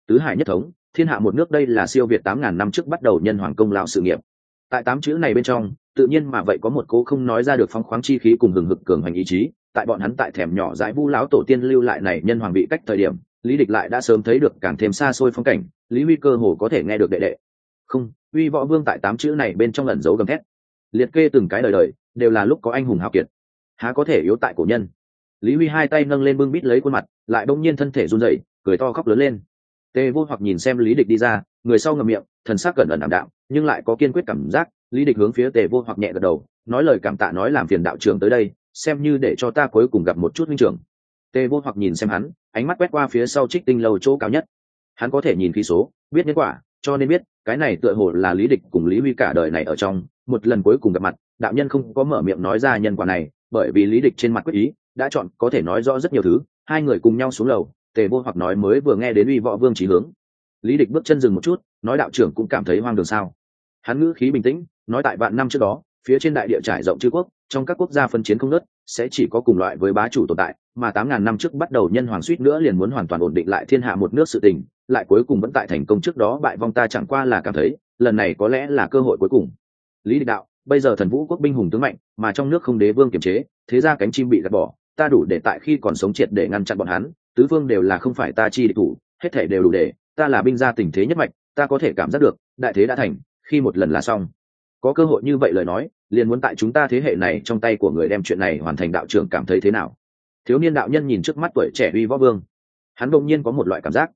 Tứ hải nhất thống, thiên hạ một nước đây là siêu việt tám ngàn năm trước bắt đầu nhân hoàng công lao sự nghiệp. Tại tám chữ này bên trong, tự nhiên mà vậy có một cố không nói ra được phong khoáng chi khí cùng hừng hực cường hành ý chí, tại bọn hắn tại thèm nhỏ dãi vu lão tổ tiên lưu lại này nhân hoàng bị cách thời điểm, lý địch lại đã sớm thấy được càng thêm xa xôi phong cảnh, lý huy cơ hồ có thể nghe được đệ đệ. Không uy võ vương tại tám chữ này bên trong lẩn giấu gầm thét. Liệt kê từng cái đời đời, đều là lúc có anh hùng hào kiệt. Há có thể yếu tại cổ nhân? Lý huy hai tay nâng lên bưng bít lấy khuôn mặt, lại bỗng nhiên thân thể run rẩy, cười to khóc lớn lên. Tê vô hoặc nhìn xem lý địch đi ra, người sau ngậm miệng, thần sắc cẩn ẩn ảm đạm, nhưng lại có kiên quyết cảm giác, lý địch hướng phía tề vô hoặc nhẹ gật đầu, nói lời cảm tạ nói làm phiền đạo trưởng tới đây, xem như để cho ta cuối cùng gặp một chút huynh trưởng. Tề vô hoặc nhìn xem hắn, ánh mắt quét qua phía sau trích tinh lâu chỗ cao nhất. Hắn có thể nhìn khí số, biết nhân quả, cho nên biết cái này tựa hồ là lý địch cùng lý huy cả đời này ở trong, một lần cuối cùng gặp mặt, đạo nhân không có mở miệng nói ra nhân quả này, bởi vì lý địch trên mặt quyết ý, đã chọn có thể nói rõ rất nhiều thứ, hai người cùng nhau xuống lầu, tề vô hoặc nói mới vừa nghe đến uy võ vương trí hướng. Lý địch bước chân dừng một chút, nói đạo trưởng cũng cảm thấy hoang đường sao. Hắn ngữ khí bình tĩnh, nói tại vạn năm trước đó phía trên đại địa trải rộng chư quốc, trong các quốc gia phân chiến không nớt sẽ chỉ có cùng loại với bá chủ tồn tại, mà tám ngàn năm trước bắt đầu nhân hoàng suýt nữa liền muốn hoàn toàn ổn định lại thiên hạ một nước sự tình, lại cuối cùng vẫn tại thành công trước đó bại vong ta chẳng qua là cảm thấy, lần này có lẽ là cơ hội cuối cùng. Lý địch đạo, bây giờ thần vũ quốc binh hùng tướng mạnh, mà trong nước không đế vương kiểm chế, thế ra cánh chim bị gạt bỏ, ta đủ để tại khi còn sống triệt để ngăn chặn bọn hắn, tứ phương đều là không phải ta chi địch thủ, hết thể đều đủ để, ta là binh gia tình thế nhất mạch, ta có thể cảm giác được, đại thế đã thành, khi một lần là xong có cơ hội như vậy lời nói, liền muốn tại chúng ta thế hệ này trong tay của người đem chuyện này hoàn thành đạo trưởng cảm thấy thế nào? Thiếu niên đạo nhân nhìn trước mắt tuổi trẻ uy võ vương. Hắn bỗng nhiên có một loại cảm giác.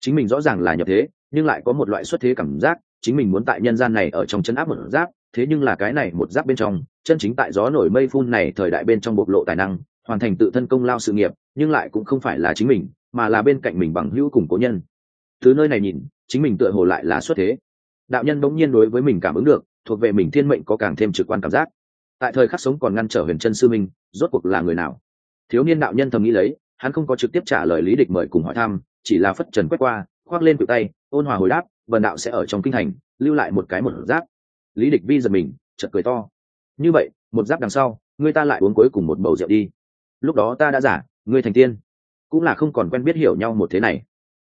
Chính mình rõ ràng là nhập thế, nhưng lại có một loại xuất thế cảm giác, chính mình muốn tại nhân gian này ở trong chân áp một giáp, thế nhưng là cái này một giáp bên trong, chân chính tại gió nổi mây phun này thời đại bên trong bộc lộ tài năng, hoàn thành tự thân công lao sự nghiệp, nhưng lại cũng không phải là chính mình, mà là bên cạnh mình bằng hữu cùng cố nhân. Thứ nơi này nhìn, chính mình tựa hồ lại là xuất thế. Đạo nhân bỗng nhiên đối với mình cảm ứng được thuộc về mình thiên mệnh có càng thêm trực quan cảm giác. Tại thời khắc sống còn ngăn trở huyền chân sư minh, rốt cuộc là người nào? Thiếu niên đạo nhân thầm nghĩ lấy, hắn không có trực tiếp trả lời lý địch mời cùng hỏi thăm, chỉ là phất trần quét qua, khoác lên cự tay, ôn hòa hồi đáp vần đạo sẽ ở trong kinh thành, lưu lại một cái một giáp. Lý địch vi giật mình, chợt cười to. Như vậy, một giáp đằng sau, người ta lại uống cuối cùng một bầu rượu đi. Lúc đó ta đã giả, ngươi thành tiên. Cũng là không còn quen biết hiểu nhau một thế này.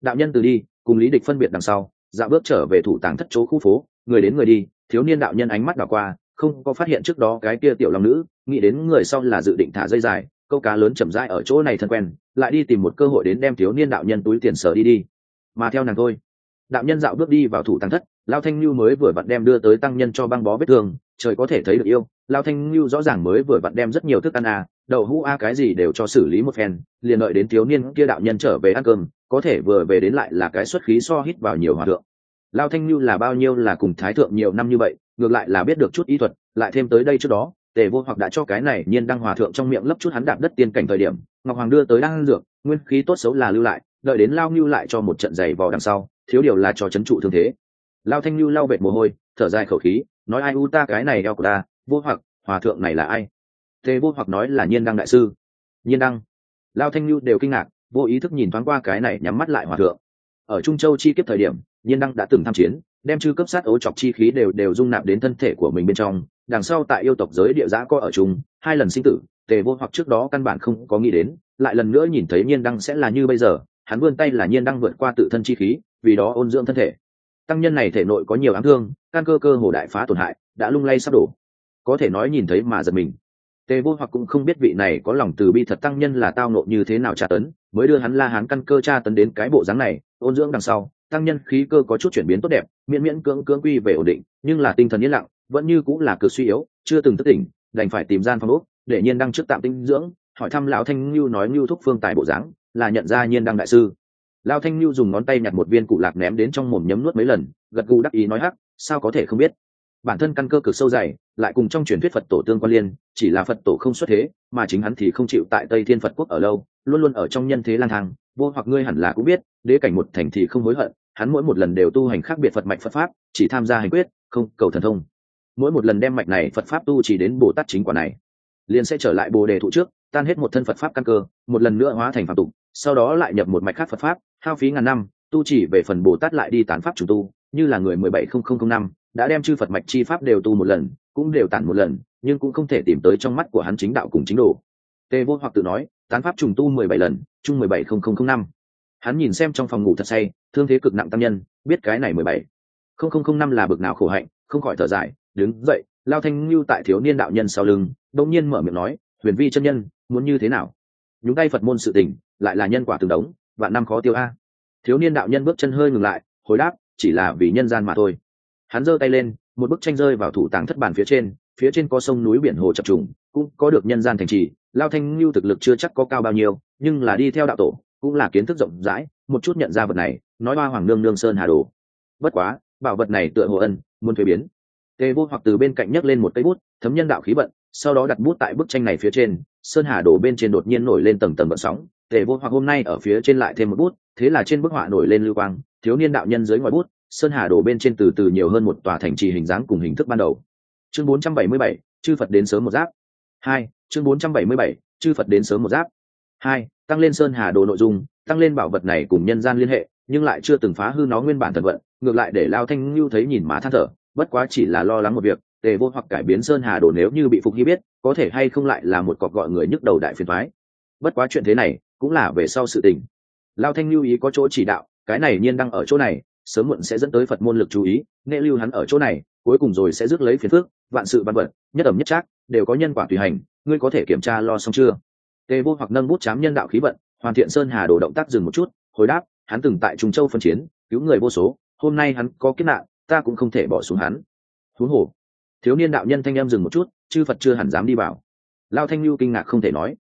Đạo nhân từ đi, cùng lý địch phân biệt đằng sau dạo bước trở về thủ tàng thất chỗ khu phố, người đến người đi, thiếu niên đạo nhân ánh mắt đảo qua, không có phát hiện trước đó cái kia tiểu long nữ, nghĩ đến người sau là dự định thả dây dài, câu cá lớn chậm rãi ở chỗ này thân quen, lại đi tìm một cơ hội đến đem thiếu niên đạo nhân túi tiền sở đi đi. Mà theo nàng thôi, đạo nhân dạo bước đi vào thủ tăng thất, lao thanh lưu mới vừa vặn đem đưa tới tăng nhân cho băng bó vết thương, trời có thể thấy được yêu, lao thanh lưu rõ ràng mới vừa vặn đem rất nhiều thức ăn à đậu hũ a cái gì đều cho xử lý một phen, liền đợi đến thiếu niên kia đạo nhân trở về ăn cơm, có thể vừa về đến lại là cái xuất khí so hít vào nhiều hòa thượng. Lao thanh như là bao nhiêu là cùng thái thượng nhiều năm như vậy, ngược lại là biết được chút ý thuật, lại thêm tới đây trước đó, tề vô hoặc đã cho cái này nhiên đăng hòa thượng trong miệng lấp chút hắn đạp đất tiên cảnh thời điểm, ngọc hoàng đưa tới đăng dược, nguyên khí tốt xấu là lưu lại, đợi đến lao như lại cho một trận giày vò đằng sau, thiếu điều là cho c h ấ n trụ thương thế. Lao thanh như lau vệt mồ hôi, thở dài khẩu khí, nói ai u ta cái này đeo của ta, vô hoặc, hòa thượng này là ai? Tề vô hoặc nói là nhiên đăng đại sư. Nhiên đăng. Lao thanh Nhu đều kinh ngạc, vô ý thức nhìn thoáng qua cái này nhắm mắt lại hòa thượng. Ở trung châu chi kiếp thời điểm, nhiên đăng đã từng tham chiến, đem chư cấp sát ấu chọc chi khí đều đều dung nạp đến thân thể của mình bên trong, đằng sau tại yêu tộc giới địa giã có ở chung, hai lần sinh tử tề vô hoặc trước đó căn bản không có nghĩ đến, lại lần nữa nhìn thấy nhiên đăng sẽ là như bây giờ, hắn vươn tay là nhiên đăng vượt qua tự thân chi khí, vì đó ôn dưỡng thân thể. Tăng nhân này thể nội có nhiều ám thương, căn cơ cơ hồ đại phá tổn hại, đã lung lay sắp đổ. Có thể nói nhìn thấy mà giật mình tề vô hoặc cũng không biết vị này có lòng từ bi thật tăng nhân là tao nộ như thế nào tra tấn, mới đưa hắn la hán căn cơ tra tấn đến cái bộ dáng này, ôn dưỡng đằng sau, tăng nhân khí cơ có chút chuyển biến tốt đẹp, miễn miễn cưỡng cưỡng quy về ổn định, nhưng là tinh thần yên lặng, vẫn như cũng là cực suy yếu, chưa từng thức tỉnh, đành phải tìm gian phòng ốc, để nhiên đăng trước tạm tinh dưỡng, hỏi thăm lão thanh lưu nói lưu thúc phương tài bộ dáng, là nhận ra nhiên đăng đại sư. Lão thanh lưu dùng ngón tay nhặt một viên cụ lạc ném đến trong mồm nhấm nuốt mấy lần, gật gù đắc ý nói hắc, sao có thể không biết. Bản thân căn cơ cực sâu dày lại cùng trong truyền thuyết phật tổ tương quan liên, chỉ là phật tổ không xuất thế, mà chính hắn thì không chịu tại tây thiên phật quốc ở lâu, luôn luôn ở trong nhân thế lang thang, vô hoặc ngươi hẳn là cũng biết, đế cảnh một thành thì không hối hận, hắn mỗi một lần đều tu hành khác biệt phật mạch phật pháp, chỉ tham gia hành quyết, không cầu thần thông. Mỗi một lần đem mạch này phật pháp tu chỉ đến bồ tát chính quả này, liền sẽ trở lại bồ đề thụ trước, tan hết một thân phật pháp căn cơ, một lần nữa hóa thành phạm tục, sau đó lại nhập một mạch khác phật pháp, hao phí ngàn năm, tu chỉ về phần bồ tát lại đi tán pháp chủ tu, như là người mười bảy không không không năm, đã đem chư phật mạch chi pháp đều tu một lần cũng đều tản một lần, nhưng cũng không thể tìm tới trong mắt của hắn chính đạo cùng chính đồ. Tề vô hoặc tự nói, tán pháp trùng tu mười bảy lần, chung mười bảy không không không năm. Hắn nhìn xem trong phòng ngủ thật say, thương thế cực nặng tam nhân, biết cái này mười bảy. Không không không năm là bực nào khổ hạnh, không khỏi thở dài, đứng dậy, lao thanh lưu tại thiếu niên đạo nhân sau lưng đông nhiên mở miệng nói, huyền vi chân nhân, muốn như thế nào? Nhúng tay phật môn sự tình, lại là nhân quả từng đống, vạn năm khó tiêu a. Thiếu niên đạo nhân bước chân hơi ngừng lại, hồi đáp, chỉ là vì nhân gian mà thôi. Hắn giơ tay lên một bức tranh rơi vào thủ tàng thất bản phía trên phía trên có sông núi biển hồ chập trùng, cũng có được nhân gian thành trì, lao thanh lưu thực lực chưa chắc có cao bao nhiêu, nhưng là đi theo đạo tổ, cũng là kiến thức rộng rãi, một chút nhận ra vật này, nói hoa hoàng nương nương sơn hà đồ. Bất quá, bảo vật này tựa hồ ân, muốn thuế biến. Tề vô hoặc từ bên cạnh nhấc lên một cây bút, thấm nhân đạo khí vận, sau đó đặt bút tại bức tranh này phía trên, sơn hà đồ bên trên đột nhiên nổi lên tầng tầng vận sóng. Tề vô hoặc hôm nay ở phía trên lại thêm một bút, thế là trên bức họa nổi lên lưu quang, thiếu niên đạo nhân dưới ngoài bút sơn hà đồ bên trên từ từ nhiều hơn một tòa thành trì hình dáng cùng hình thức ban đầu. Chương 477, chư phật đến sớm một giáp. Hai chương 477, chư phật đến sớm một giáp. Hai tăng lên sơn hà đồ nội dung tăng lên bảo vật này cùng nhân gian liên hệ nhưng lại chưa từng phá hư nó nguyên bản thần vận ngược lại để lao thanh lưu thấy nhìn má than thở bất quá chỉ là lo lắng một việc tề vô hoặc cải biến sơn hà đồ nếu như bị phục hy biết có thể hay không lại là một cọc gọi người nhức đầu đại phiền thoái bất quá chuyện thế này cũng là về sau sự tình. Lao thanh lưu ý có chỗ chỉ đạo cái này nhiên đang ở chỗ này sớm muộn sẽ dẫn tới phật môn lực chú ý nghệ lưu hắn ở chỗ này, cuối cùng rồi sẽ rước lấy phiền phước, vạn sự văn vật, nhất ẩm nhất trác, đều có nhân quả tùy hành, ngươi có thể kiểm tra lo xong chưa? Tề vô hoặc nâng bút chám nhân đạo khí vận, hoàn thiện sơn hà đồ động tác dừng một chút, hồi đáp, hắn từng tại trung châu phân chiến, cứu người vô số, hôm nay hắn có kiếp nạn, ta cũng không thể bỏ xuống hắn. Huống hồ thiếu niên đạo nhân thanh em dừng một chút, chư phật chưa hẳn dám đi vào. Lao thanh lưu kinh ngạc không thể nói.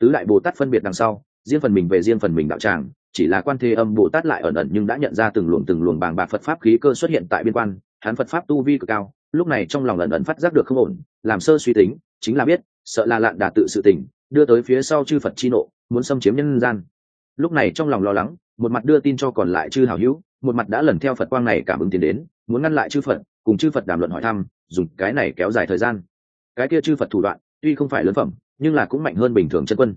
Tứ đại bồ tát phân biệt đằng sau, riêng phần mình về riêng phần mình đạo tràng chỉ là quan thế âm bồ tát lại ẩn ẩn nhưng đã nhận ra từng luồng từng luồng bàng bạc phật pháp khí cơ xuất hiện tại biên quan, hắn phật pháp tu vi cực cao, lúc này trong lòng ẩn ẩn phát giác được không ổn, làm sơ suy tính, chính là biết, sợ là lạn đà tự sự tỉnh đưa tới phía sau chư phật chi nộ, muốn xâm chiếm nhân gian. Lúc này trong lòng lo lắng, một mặt đưa tin cho còn lại chư hảo hữu, một mặt đã lần theo phật quang này cảm ứng tiến đến, muốn ngăn lại chư phật, cùng chư phật đàm luận hỏi thăm, dùng cái này kéo dài thời gian. Cái kia chư phật thủ đoạn, tuy không phải lớn phẩm, nhưng là cũng mạnh hơn bình thường chân quân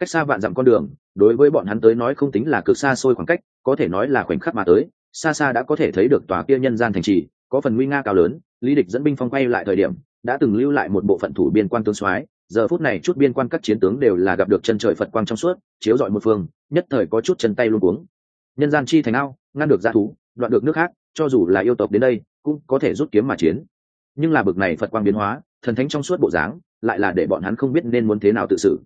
cách xa vạn dặm con đường, đối với bọn hắn tới nói không tính là cực xa xôi khoảng cách, có thể nói là khoảnh khắc mà tới, xa xa đã có thể thấy được tòa kia nhân gian thành trì, có phần nguy nga cao lớn, lý địch dẫn binh phong quay lại thời điểm, đã từng lưu lại một bộ phận thủ biên quan tướng soái, giờ phút này chút biên quan các chiến tướng đều là gặp được chân trời phật quang trong suốt, chiếu dọi một phương, nhất thời có chút chân tay luôn cuống. Nhân gian chi thành ao, ngăn được g thú, đoạn được nước khác, cho dù là yêu tộc đến đây, cũng có thể rút kiếm mà chiến. Nhưng là bực này phật quang biến hóa, thần thánh trong suốt bộ dáng, lại là để bọn hắn không biết nên muốn thế nào tự xử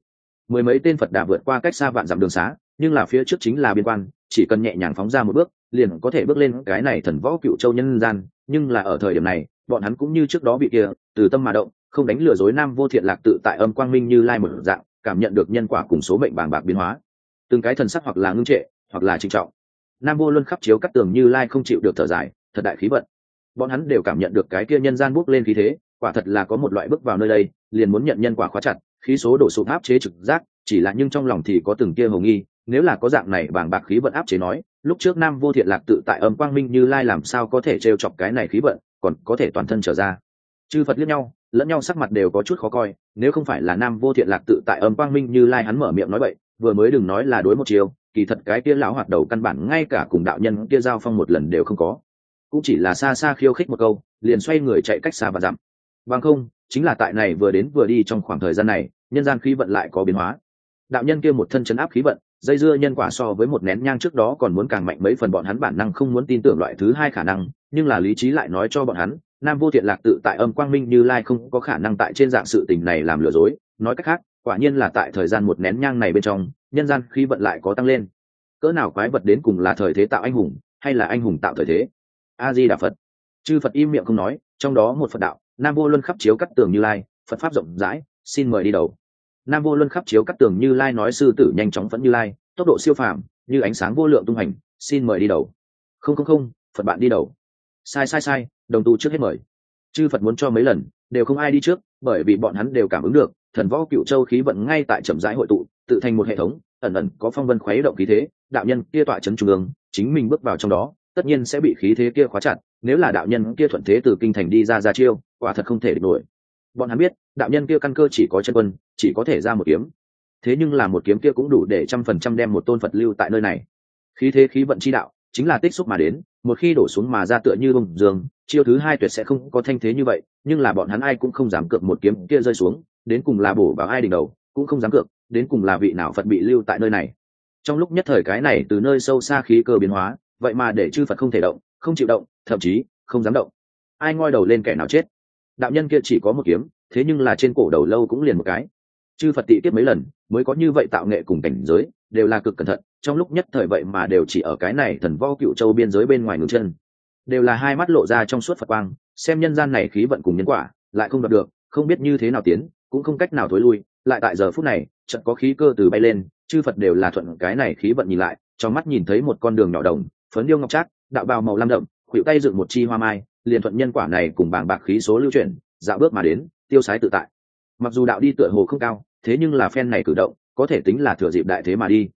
mười mấy tên phật Đà vượt qua cách xa vạn dặm đường xá, nhưng là phía trước chính là biên quan, chỉ cần nhẹ nhàng phóng ra một bước, liền có thể bước lên cái này thần võ cựu châu nhân gian. Nhưng là ở thời điểm này, bọn hắn cũng như trước đó bị kia, từ tâm mà động, không đánh lừa dối nam vô thiện lạc tự tại âm quang minh như lai một dạng, cảm nhận được nhân quả cùng số mệnh bàng bạc biến hóa. Từng cái thần sắc hoặc là ngưng trệ, hoặc là trinh trọng. Nam vô luân khắp chiếu các tường như lai không chịu được thở dài, thật đại khí vận. Bọn hắn đều cảm nhận được cái kia nhân gian bước lên khí thế, quả thật là có một loại bước vào nơi đây, liền muốn nhận nhân quả khóa chặt khí số đổ sụp áp chế trực giác, chỉ là nhưng trong lòng thì có từng kia hồ nghi, nếu là có dạng này bàng bạc khí vận áp chế nói, lúc trước nam vô thiện lạc tự tại âm quang minh như lai làm sao có thể trêu chọc cái này khí vận, còn có thể toàn thân trở ra. Chư phật liếc nhau, lẫn nhau sắc mặt đều có chút khó coi, nếu không phải là nam vô thiện lạc tự tại âm quang minh như lai hắn mở miệng nói vậy, vừa mới đừng nói là đối một chiều, kỳ thật cái kia lão hoạt đầu căn bản ngay cả cùng đạo nhân kia giao phong một lần đều không có. Cũng chỉ là xa xa khiêu khích một câu, liền xoay người chạy cách xa và dặm. Bằng không chính là tại này vừa đến vừa đi trong khoảng thời gian này, nhân gian khí vận lại có biến hóa. Đạo nhân kia một thân chấn áp khí vận, dây dưa nhân quả so với một nén nhang trước đó còn muốn càng mạnh mấy phần bọn hắn bản năng không muốn tin tưởng loại thứ hai khả năng, nhưng là lý trí lại nói cho bọn hắn, nam vô thiện lạc tự tại âm quang minh như lai không có khả năng tại trên dạng sự tình này làm lừa dối. Nói cách khác, quả nhiên là tại thời gian một nén nhang này bên trong, nhân gian khí vận lại có tăng lên. Cỡ nào quái vật đến cùng là thời thế tạo anh hùng, hay là anh hùng tạo thời thế? A di đà phật. Chư phật im miệng không nói, trong đó một phật đạo nam vô luân khắp chiếu cắt tường như lai, phật pháp rộng rãi, xin mời đi đầu. Nam vô luân khắp chiếu cắt tường như lai nói sư tử nhanh chóng vẫn như lai, tốc độ siêu phàm, như ánh sáng vô lượng tung hành, xin mời đi đầu. Không không không, phật bạn đi đầu. Sai sai sai, đồng tu trước hết mời. Chư phật muốn cho mấy lần, đều không ai đi trước, bởi vì bọn hắn đều cảm ứng được, thần võ cựu châu khí vận ngay tại trầm rãi hội tụ, tự thành một hệ thống, ẩn ẩn có phong vân khuấy động khí thế, đạo nhân kia tọa chấn trung ương, chính mình bước vào trong đó, tất nhiên sẽ bị khí thế kia khóa chặt, nếu là đạo nhân kia thuận thế từ kinh thành đi ra ra chiêu quả thật không thể địch nổi. Bọn hắn biết, đạo nhân kia căn cơ chỉ có chân quân, chỉ có thể ra một kiếm. Thế nhưng là một kiếm kia cũng đủ để trăm phần trăm đem một tôn phật lưu tại nơi này. Khí thế khí vận chi đạo, chính là tích xúc mà đến, một khi đổ xuống mà ra tựa như bông dương, chiêu thứ hai tuyệt sẽ không có thanh thế như vậy, nhưng là bọn hắn ai cũng không dám cược một kiếm kia rơi xuống, đến cùng là bổ vào ai đỉnh đầu, cũng không dám cược, đến cùng là vị nào phật bị lưu tại nơi này. Trong lúc nhất thời cái này từ nơi sâu xa khí cơ biến hóa, vậy mà để chư phật không thể động, không chịu động, thậm chí không dám động. Ai ngoi đầu lên kẻ nào chết? Đạo nhân kia chỉ có một kiếm, thế nhưng là trên cổ đầu lâu cũng liền một cái. Chư phật tị tiếp mấy lần, mới có như vậy tạo nghệ cùng cảnh giới, đều là cực cẩn thận, trong lúc nhất thời vậy mà đều chỉ ở cái này thần võ cựu châu biên giới bên ngoài ngừng chân. Đều là hai mắt lộ ra trong suốt phật quang, xem nhân gian này khí vận cùng nhân quả, lại không đọc được, không biết như thế nào tiến, cũng không cách nào thối lui, lại tại giờ phút này trận có khí cơ từ bay lên, chư phật đều là thuận cái này khí vận nhìn lại, trong mắt nhìn thấy một con đường nhỏ đồng, phấn điêu ngọc trác, đạo bào màu lam đậm khuỵu tay dựng một chi hoa mai liền thuận nhân quả này cùng bảng bạc khí số lưu chuyển, dạo bước mà đến, tiêu sái tự tại. Mặc dù đạo đi tựa hồ không cao, thế nhưng là phen này cử động, có thể tính là thừa dịp đại thế mà đi.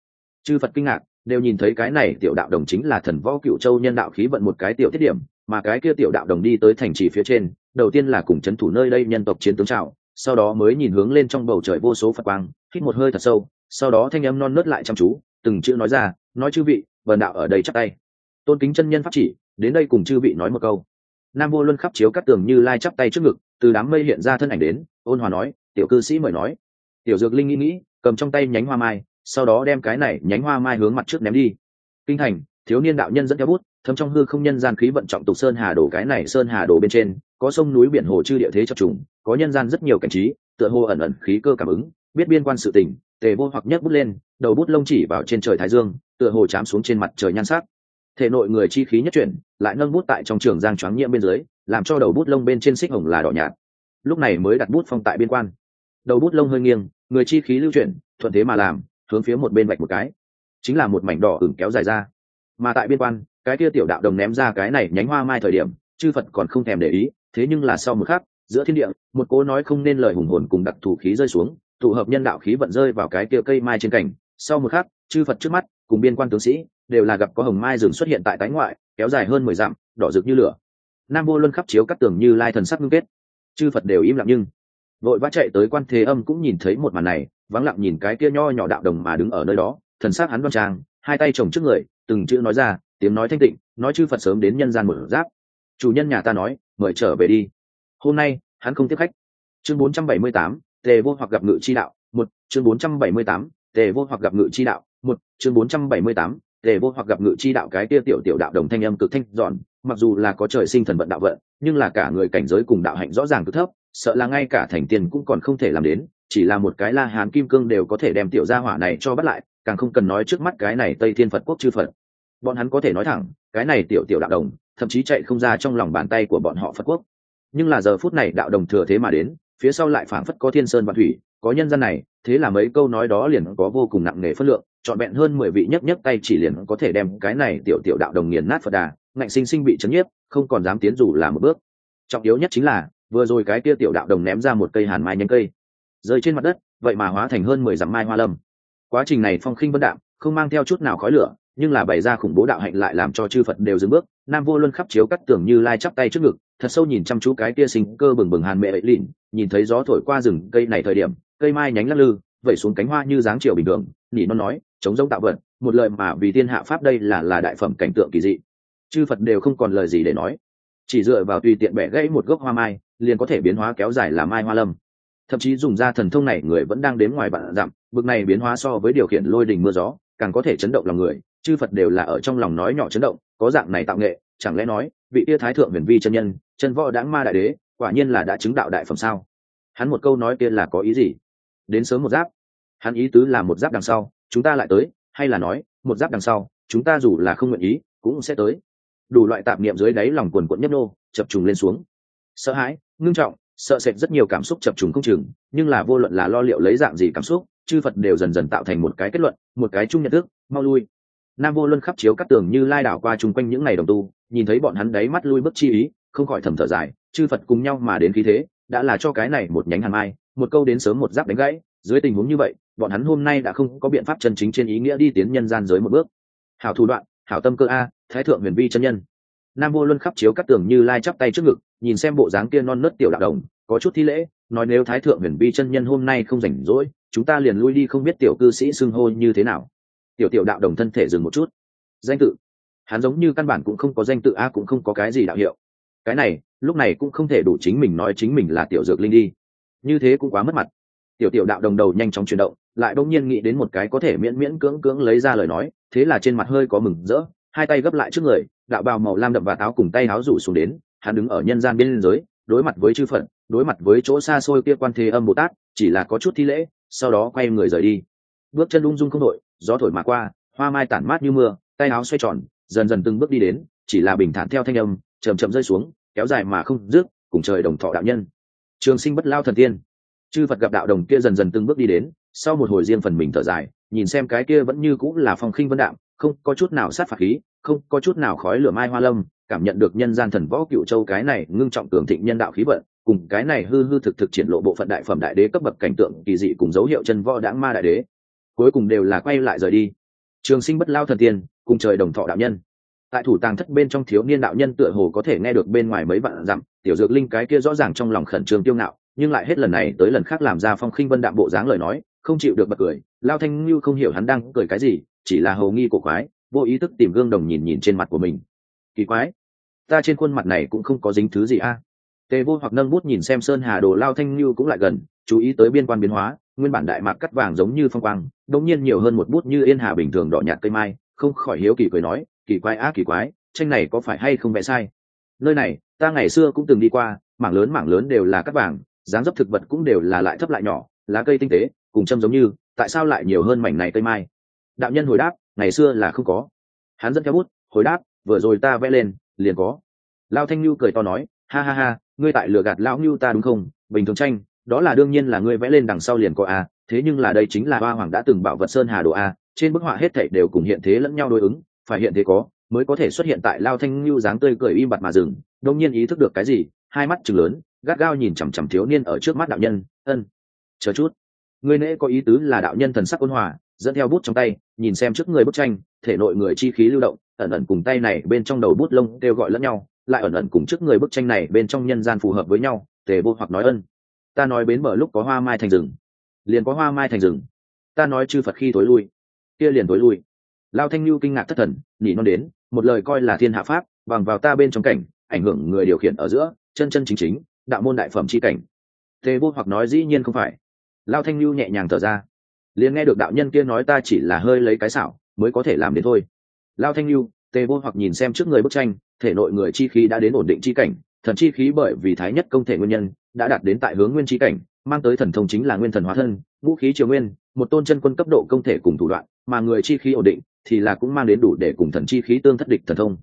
Chư phật kinh ngạc, đều nhìn thấy cái này tiểu đạo đồng chính là thần võ cựu châu nhân đạo khí vận một cái tiểu tiết điểm, mà cái kia tiểu đạo đồng đi tới thành trì phía trên, đầu tiên là cùng c h ấ n thủ nơi đây nhân tộc chiến tướng trào sau đó mới nhìn hướng lên trong bầu trời vô số phật quang, hít một hơi thật sâu, sau đó thanh âm non nớt lại chăm chú, từng chữ nói ra, nói chư vị, vần đạo ở đây chắc tay. Tôn kính chân nhân pháp chỉ, đến đây cùng chư vị nói một câu nam vô luân khắp chiếu các tường như lai chắp tay trước ngực, từ đám mây hiện ra thân ảnh đến, ôn hòa nói, tiểu cư sĩ mời nói. Tiểu dược linh nghĩ nghĩ, cầm trong tay nhánh hoa mai, sau đó đem cái này nhánh hoa mai hướng mặt trước ném đi. Kinh thành, thiếu niên đạo nhân dẫn theo bút thấm trong hư không nhân gian khí vận trọng tục sơn hà đổ cái này sơn hà đổ bên trên, có sông núi biển hồ chư địa thế chập trùng, có nhân gian rất nhiều cảnh trí, tựa hồ ẩn ẩn khí cơ cảm ứng, biết biên quan sự tình, tề vô hoặc nhấc bút lên, đầu bút lông chỉ vào trên trời thái dương, tựa hồ chám xuống trên mặt trời nhan sắc. Thể nội người chi khí nhất chuyển lại nâng bút tại trong trường giang choáng nhiễm bên dưới, làm cho đầu bút lông bên trên xích hồng là đỏ nhạt. Lúc này mới đặt bút phong tại biên quan. Đầu bút lông hơi nghiêng, người chi khí lưu chuyển, thuận thế mà làm, hướng phía một bên vạch một cái. Chính là một mảnh đỏ ửng kéo dài ra. Mà tại biên quan, cái kia tiểu đạo đồng ném ra cái này nhánh hoa mai thời điểm, chư phật còn không thèm để ý, thế nhưng là sau một khắc, giữa thiên địa, một cố nói không nên lời hùng hồn cùng đặc thù khí rơi xuống, tụ hợp nhân đạo khí vận rơi vào cái kia cây mai trên cảnh sau một khắc, chư phật trước mắt, cùng biên quan tướng sĩ, đều là gặp có hồng mai rừng xuất hiện tại tái ngoại kéo dài hơn mười dặm đỏ rực như lửa. Nam vô luân khắp chiếu các tường như lai thần sắc ngưng kết. Chư phật đều im lặng nhưng vội vã chạy tới quan thế âm cũng nhìn thấy một màn này vắng lặng nhìn cái kia nho nhỏ đạo đồng mà đứng ở nơi đó thần sắc hắn đoan trang hai tay chồng trước người từng chữ nói ra tiếng nói thanh tịnh nói chư phật sớm đến nhân gian một giáp. Chủ nhân nhà ta nói mời trở về đi. Hôm nay hắn không tiếp khách. Chương bốn trăm bảy mươi tám, Tề vô hoặc gặp ngự chi đạo một. Chương bốn trăm bảy mươi tám, Tề vô hoặc gặp ngự chi đạo một. Chương 478, tề vô hoặc gặp ngự chi đạo cái kia tiểu tiểu đạo đồng thanh âm cực thanh dọn mặc dù là có trời sinh thần vận đạo vận, nhưng là cả người cảnh giới cùng đạo hạnh rõ ràng cực thấp, sợ là ngay cả thành tiền cũng còn không thể làm đến, chỉ là một cái la hán kim cương đều có thể đem tiểu gia hỏa này cho bắt lại, càng không cần nói trước mắt cái này tây thiên phật quốc chư phật. Bọn hắn có thể nói thẳng, cái này tiểu tiểu đạo đồng, thậm chí chạy không ra trong lòng bàn tay của bọn họ phật quốc. Nhưng là giờ phút này đạo đồng thừa thế mà đến, phía sau lại phảng phất có thiên sơn và thủy, có nhân dân này, thế là mấy câu nói đó liền có vô cùng nặng nề phất lượng trọn vẹn hơn mười vị nhấc nhấc tay chỉ liền có thể đem cái này tiểu tiểu đạo đồng nghiền nát phật đà. Ngạnh sinh sinh bị chấn nhiếp, không còn dám tiến dù là một bước. Trọng yếu nhất chính là, vừa rồi cái kia tiểu đạo đồng ném ra một cây hàn mai nhánh cây. Rơi trên mặt đất, vậy mà hóa thành hơn mười dặm mai hoa lâm. Quá trình này phong khinh vân đạm, không mang theo chút nào khói lửa, nhưng là bày ra khủng bố đạo hạnh lại làm cho chư phật đều dừng bước. Nam vô luân khắp chiếu cắt tưởng như lai chắp tay trước ngực, thật sâu nhìn chăm chú cái kia sinh cơ bừng bừng hàn mẹ ấy lịn, nhìn thấy gió thổi qua rừng cây này thời điểm, cây mai nhánh lắc lư, vẩy xuống cánh hoa như dáng chiều bình thường nỉ non nói, chống giống tạo vật, một lời mà vì thiên hạ pháp đây là là đại phẩm cảnh tượng kỳ dị. Chư phật đều không còn lời gì để nói. Chỉ dựa vào tùy tiện bẻ gãy một gốc hoa mai, liền có thể biến hóa kéo dài là mai hoa lâm. Thậm chí dùng ra thần thông này, người vẫn đang đếm ngoài bạn dặm, bực này biến hóa so với điều khiển lôi đình mưa gió, càng có thể chấn động lòng người. Chư phật đều là ở trong lòng nói nhỏ chấn động, có dạng này tạo nghệ, chẳng lẽ nói, vị tia thái thượng huyền vi chân nhân, chân võ đáng ma đại đế, quả nhiên là đã chứng đạo đại phẩm sao? Hắn một câu nói kia là có ý gì? Đến sớm một giáp hắn ý tứ là một giáp đằng sau, chúng ta lại tới, hay là nói, một giáp đằng sau, chúng ta dù là không nguyện ý, cũng sẽ tới. Đủ loại tạp niệm dưới đáy lòng quần quận nhấp nô, chập trùng lên xuống. Sợ hãi, ngưng trọng, sợ sệt rất nhiều cảm xúc chập trùng không chừng, nhưng là vô luận là lo liệu lấy dạng gì cảm xúc, chư phật đều dần dần tạo thành một cái kết luận, một cái chung nhận thức, mau lui. Nam vô luân khắp chiếu các tường như lai đảo qua chung quanh những ngày đồng tu, nhìn thấy bọn hắn đáy mắt lui bước chi ý, không khỏi thầm thở dài, chư phật cùng nhau mà đến khí thế, đã là cho cái này một nhánh hàn mai, một câu đến sớm một giáp đánh gãy, dưới tình huống như vậy bọn hắn hôm nay đã không có biện pháp chân chính trên ý nghĩa đi tiến nhân gian giới một bước. Hảo thủ đoạn, hảo tâm cơ a, thái thượng huyền vi chân nhân. Nam vô luân khắp chiếu các tường như lai chắp tay trước ngực, nhìn xem bộ dáng kia non nớt tiểu đạo đồng, có chút thi lễ, nói nếu thái thượng huyền vi chân nhân hôm nay không rảnh rỗi, chúng ta liền lui đi không biết tiểu cư sĩ xưng hô như thế nào. Tiểu tiểu đạo đồng thân thể dừng một chút. Danh tự. Hắn giống như căn bản cũng không có danh tự a, cũng không có cái gì đạo hiệu. Cái này, lúc này cũng không thể đủ chính mình nói chính mình là tiểu dược linh đi. Như thế cũng quá mất mặt. Tiểu tiểu đạo đồng đầu nhanh chóng chuyển động lại đông nhiên nghĩ đến một cái có thể miễn miễn cưỡng cưỡng lấy ra lời nói, thế là trên mặt hơi có mừng rỡ, hai tay gấp lại trước người đạo bào màu lam đậm và táo cùng tay áo rủ xuống đến, hắn đứng ở nhân gian biên giới đối mặt với chư phận đối mặt với chỗ xa xôi kia quan thế âm bồ tát, chỉ là có chút thi lễ, sau đó quay người rời đi. Bước chân lung dung không đội gió thổi mà qua, hoa mai tản mát như mưa, tay áo xoay tròn, dần dần từng bước đi đến, chỉ là bình thản theo thanh âm chầm chậm rơi xuống, kéo dài mà không dứt, cùng trời đồng thọ đạo nhân. Trường sinh bất lao thần tiên. Chư phật gặp đạo đồng kia dần dần từng bước đi đến sau một hồi riêng phần mình thở dài, nhìn xem cái kia vẫn như cũng là phong khinh vân đạm, không có chút nào sát phạt khí, không có chút nào khói lửa mai hoa lâm, cảm nhận được nhân gian thần võ cựu châu cái này ngưng trọng cường thịnh nhân đạo khí vận, cùng cái này hư hư thực thực triển lộ bộ phận đại phẩm đại đế cấp bậc cảnh tượng kỳ dị cùng dấu hiệu chân võ đãng ma đại đế. Cuối cùng đều là quay lại rời đi. Trường sinh bất lao thần tiên, cùng trời đồng thọ đạo nhân. Tại thủ tàng thất bên trong thiếu niên đạo nhân tựa hồ có thể nghe được bên ngoài mấy vạn dặm, tiểu dược linh cái kia rõ ràng trong lòng khẩn trương tiêu ngạo, nhưng lại hết lần này tới lần khác làm ra phong khinh vân đạm bộ dáng lời nói không chịu được bật cười, lao thanh như không hiểu hắn đang cười cái gì, chỉ là hầu nghi của quái, vô ý thức tìm gương đồng nhìn nhìn trên mặt của mình. Kỳ quái, ta trên khuôn mặt này cũng không có dính thứ gì a. Tề vô hoặc nâng bút nhìn xem sơn hà đồ, lao thanh như cũng lại gần, chú ý tới biên quan biến hóa, nguyên bản đại mạc cắt vàng giống như phong quang đông nhiên nhiều hơn một bút như yên hà bình thường đỏ nhạt cây mai, không khỏi hiếu kỳ cười nói, kỳ quái á kỳ quái, tranh này có phải hay không vẽ sai? Nơi này, ta ngày xưa cũng từng đi qua, mảng lớn mảng lớn đều là cắt vàng, dáng dấp thực vật cũng đều là lại thấp lại nhỏ, lá cây tinh tế cùng châm giống như, tại sao lại nhiều hơn mảnh này cây mai? Đạo nhân hồi đáp, ngày xưa là không có. Hắn dẫn theo bút, hồi đáp, vừa rồi ta vẽ lên, liền có. Lao thanh nhu cười to nói, ha ha ha, ngươi tại lừa gạt lão nhu ta đúng không? Bình thường tranh, đó là đương nhiên là ngươi vẽ lên đằng sau liền có a thế nhưng là đây chính là ba hoàng đã từng bảo vật sơn hà đồ a trên bức họa hết thảy đều cùng hiện thế lẫn nhau đối ứng, phải hiện thế có, mới có thể xuất hiện tại lao thanh nhu dáng tươi cười im bặt mà dừng, đông nhiên ý thức được cái gì, hai mắt chừng lớn, gắt gao nhìn chằm chằm thiếu niên ở trước mắt đạo nhân, ân, chờ chút người nễ có ý tứ là đạo nhân thần sắc ôn hòa, dẫn theo bút trong tay, nhìn xem trước người bức tranh, thể nội người chi khí lưu động, ẩn ẩn cùng tay này bên trong đầu bút lông kêu gọi lẫn nhau, lại ẩn ẩn cùng trước người bức tranh này bên trong nhân gian phù hợp với nhau, tề vô hoặc nói ân. Ta nói bến mở lúc có hoa mai thành rừng, liền có hoa mai thành rừng. Ta nói chư phật khi tối lui, kia liền tối lui. Lao thanh lưu kinh ngạc thất thần nhỉ non đến, một lời coi là thiên hạ pháp, bằng vào ta bên trong cảnh, ảnh hưởng người điều khiển ở giữa, chân chân chính chính, đạo môn đại phẩm c h i cảnh. Tề vô hoặc nói dĩ nhiên không phải lao thanh lưu nhẹ nhàng thở ra. Liền nghe được đạo nhân kia nói ta chỉ là hơi lấy cái xảo mới có thể làm đến thôi. Lao thanh lưu tề vô hoặc nhìn xem trước người bức tranh thể nội người chi khí đã đến ổn định chi cảnh thần chi khí bởi vì thái nhất công thể nguyên nhân đã đạt đến tại hướng nguyên chi cảnh mang tới thần thông chính là nguyên thần hóa thân vũ khí triều nguyên một tôn chân quân cấp độ công thể cùng thủ đoạn mà người chi khí ổn định thì là cũng mang đến đủ để cùng thần chi khí tương thất địch thần thông.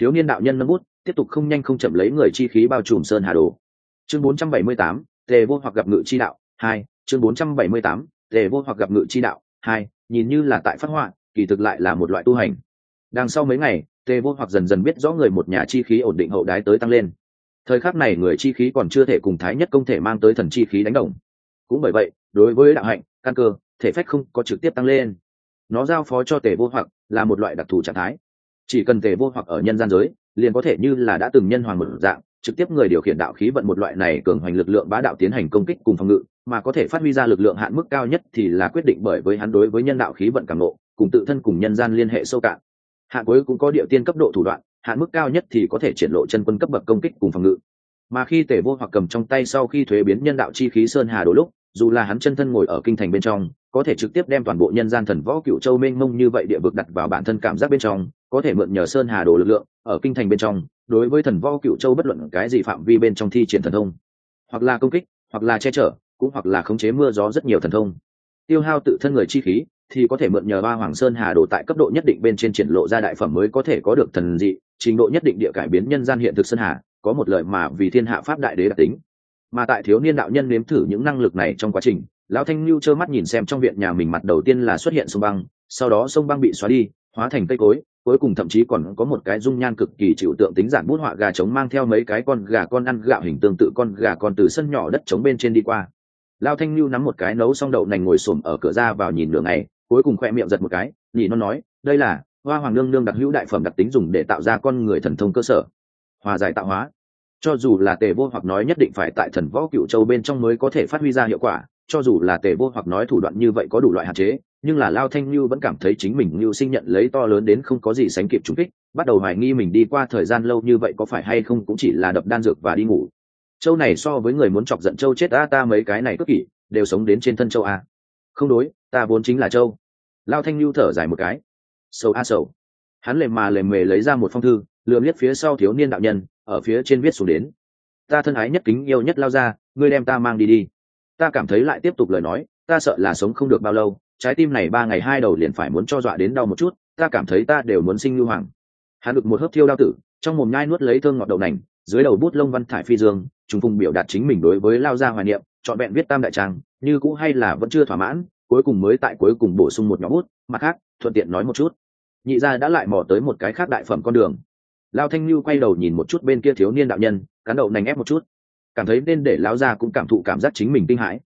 Thiếu niên đạo nhân nâng bút tiếp tục không nhanh không chậm lấy người chi khí bao trùm sơn hà đồ. Chương 478, tề vô hoặc gặp ngự chi đạo hai chương 478, tề vô hoặc gặp ngự chi đạo hai nhìn như là tại phát họa kỳ thực lại là một loại tu hành. Đằng sau mấy ngày tề vô hoặc dần dần biết rõ người một nhà chi khí ổn định hậu đái tới tăng lên. Thời khắc này người chi khí còn chưa thể cùng thái nhất công thể mang tới thần chi khí đánh đồng. Cũng bởi vậy đối với đạo hạnh căn cơ thể phách không có trực tiếp tăng lên. Nó giao phó cho tề vô hoặc là một loại đặc thù trạng thái. Chỉ cần tề vô hoặc ở nhân gian giới liền có thể như là đã từng nhân hoàng một dạng trực tiếp người điều khiển đạo khí vận một loại này cường hoành lực lượng bá đạo tiến hành công kích cùng phòng ngự mà có thể phát huy ra lực lượng hạn mức cao nhất thì là quyết định bởi với hắn đối với nhân đạo khí vận cảm nộ cùng tự thân cùng nhân gian liên hệ sâu cạn. Hạn cuối cũng có địa tiên cấp độ thủ đoạn, hạn mức cao nhất thì có thể triển lộ chân quân cấp bậc công kích cùng phòng ngự. Mà khi tể vô hoặc cầm trong tay sau khi thuế biến nhân đạo chi khí sơn hà đổ lúc, dù là hắn chân thân ngồi ở kinh thành bên trong, có thể trực tiếp đem toàn bộ nhân gian thần võ cựu châu mênh mông như vậy địa vực đặt vào bản thân cảm giác bên trong, có thể mượn nhờ sơn hà đồ lực lượng, ở kinh thành bên trong, đối với thần võ cựu châu bất luận cái gì phạm vi bên trong thi triển thần thông, hoặc là công kích, hoặc là che chở cũng hoặc là khống chế mưa gió rất nhiều thần thông. Tiêu hao tự thân người chi khí, thì có thể mượn nhờ ba hoàng sơn hà đồ tại cấp độ nhất định bên trên triển lộ ra đại phẩm mới có thể có được thần dị, trình độ nhất định địa cải biến nhân gian hiện thực sơn hà, có một lời mà vì thiên hạ pháp đại đế đặc tính. Mà tại thiếu niên đạo nhân nếm thử những năng lực này trong quá trình, lão thanh lưu trơ mắt nhìn xem trong viện nhà mình mặt đầu tiên là xuất hiện sông băng, sau đó sông băng bị xóa đi, hóa thành cây cối, cuối cùng thậm chí còn có một cái dung nhan cực kỳ chịu tượng tính giản bút họa gà trống mang theo mấy cái con gà con ăn gạo hình tương tự con gà con từ sân nhỏ đất trống bên trên đi qua lao thanh lưu nắm một cái nấu xong đậu nành ngồi xổm ở cửa ra vào nhìn nửa ngày cuối cùng khoe miệng giật một cái, nhị nó nói, đây là hoa hoàng nương nương đặc hữu đại phẩm đặc tính dùng để tạo ra con người thần thông cơ sở. Hòa giải tạo hóa. Cho dù là tề vô hoặc nói nhất định phải tại thần võ cựu châu bên trong mới có thể phát huy ra hiệu quả, cho dù là tề vô hoặc nói thủ đoạn như vậy có đủ loại hạn chế, nhưng là lao thanh lưu vẫn cảm thấy chính mình lưu sinh nhận lấy to lớn đến không có gì sánh kịp trung kích, bắt đầu hoài nghi mình đi qua thời gian lâu như vậy có phải hay không cũng chỉ là đập đan dược và đi ngủ châu này so với người muốn chọc giận châu chết a ta mấy cái này cất kỷ đều sống đến trên thân châu a không đối, ta vốn chính là châu. Lao thanh lưu thở dài một cái. Sầu a sầu. Hắn lề mà lề mề lấy ra một phong thư lượm liếc phía sau thiếu niên đạo nhân, ở phía trên viết xuống đến. Ta thân ái nhất kính yêu nhất lao ra ngươi đem ta mang đi đi. Ta cảm thấy lại tiếp tục lời nói, ta sợ là sống không được bao lâu, trái tim này ba ngày hai đầu liền phải muốn cho dọa đến đau một chút, ta cảm thấy ta đều muốn sinh lưu hoàng. Hắn được một hớp thiêu đao tử, trong mồm nhai nuốt lấy thơm ngọt đậu nành, dưới đầu bút lông văn thải phi dương trùng phùng biểu đạt chính mình đối với lao gia hoài niệm chọn vẹn viết tam đại trang như cũ hay là vẫn chưa thỏa mãn, cuối cùng mới tại cuối cùng bổ sung một nhỏ bút, mặt khác, thuận tiện nói một chút. Nhị gia đã lại mò tới một cái khác đại phẩm con đường. Lao thanh lưu quay đầu nhìn một chút bên kia thiếu niên đạo nhân cán đậu nành ép một chút. Cảm thấy nên để lao gia cũng cảm thụ cảm giác chính mình kinh hãi.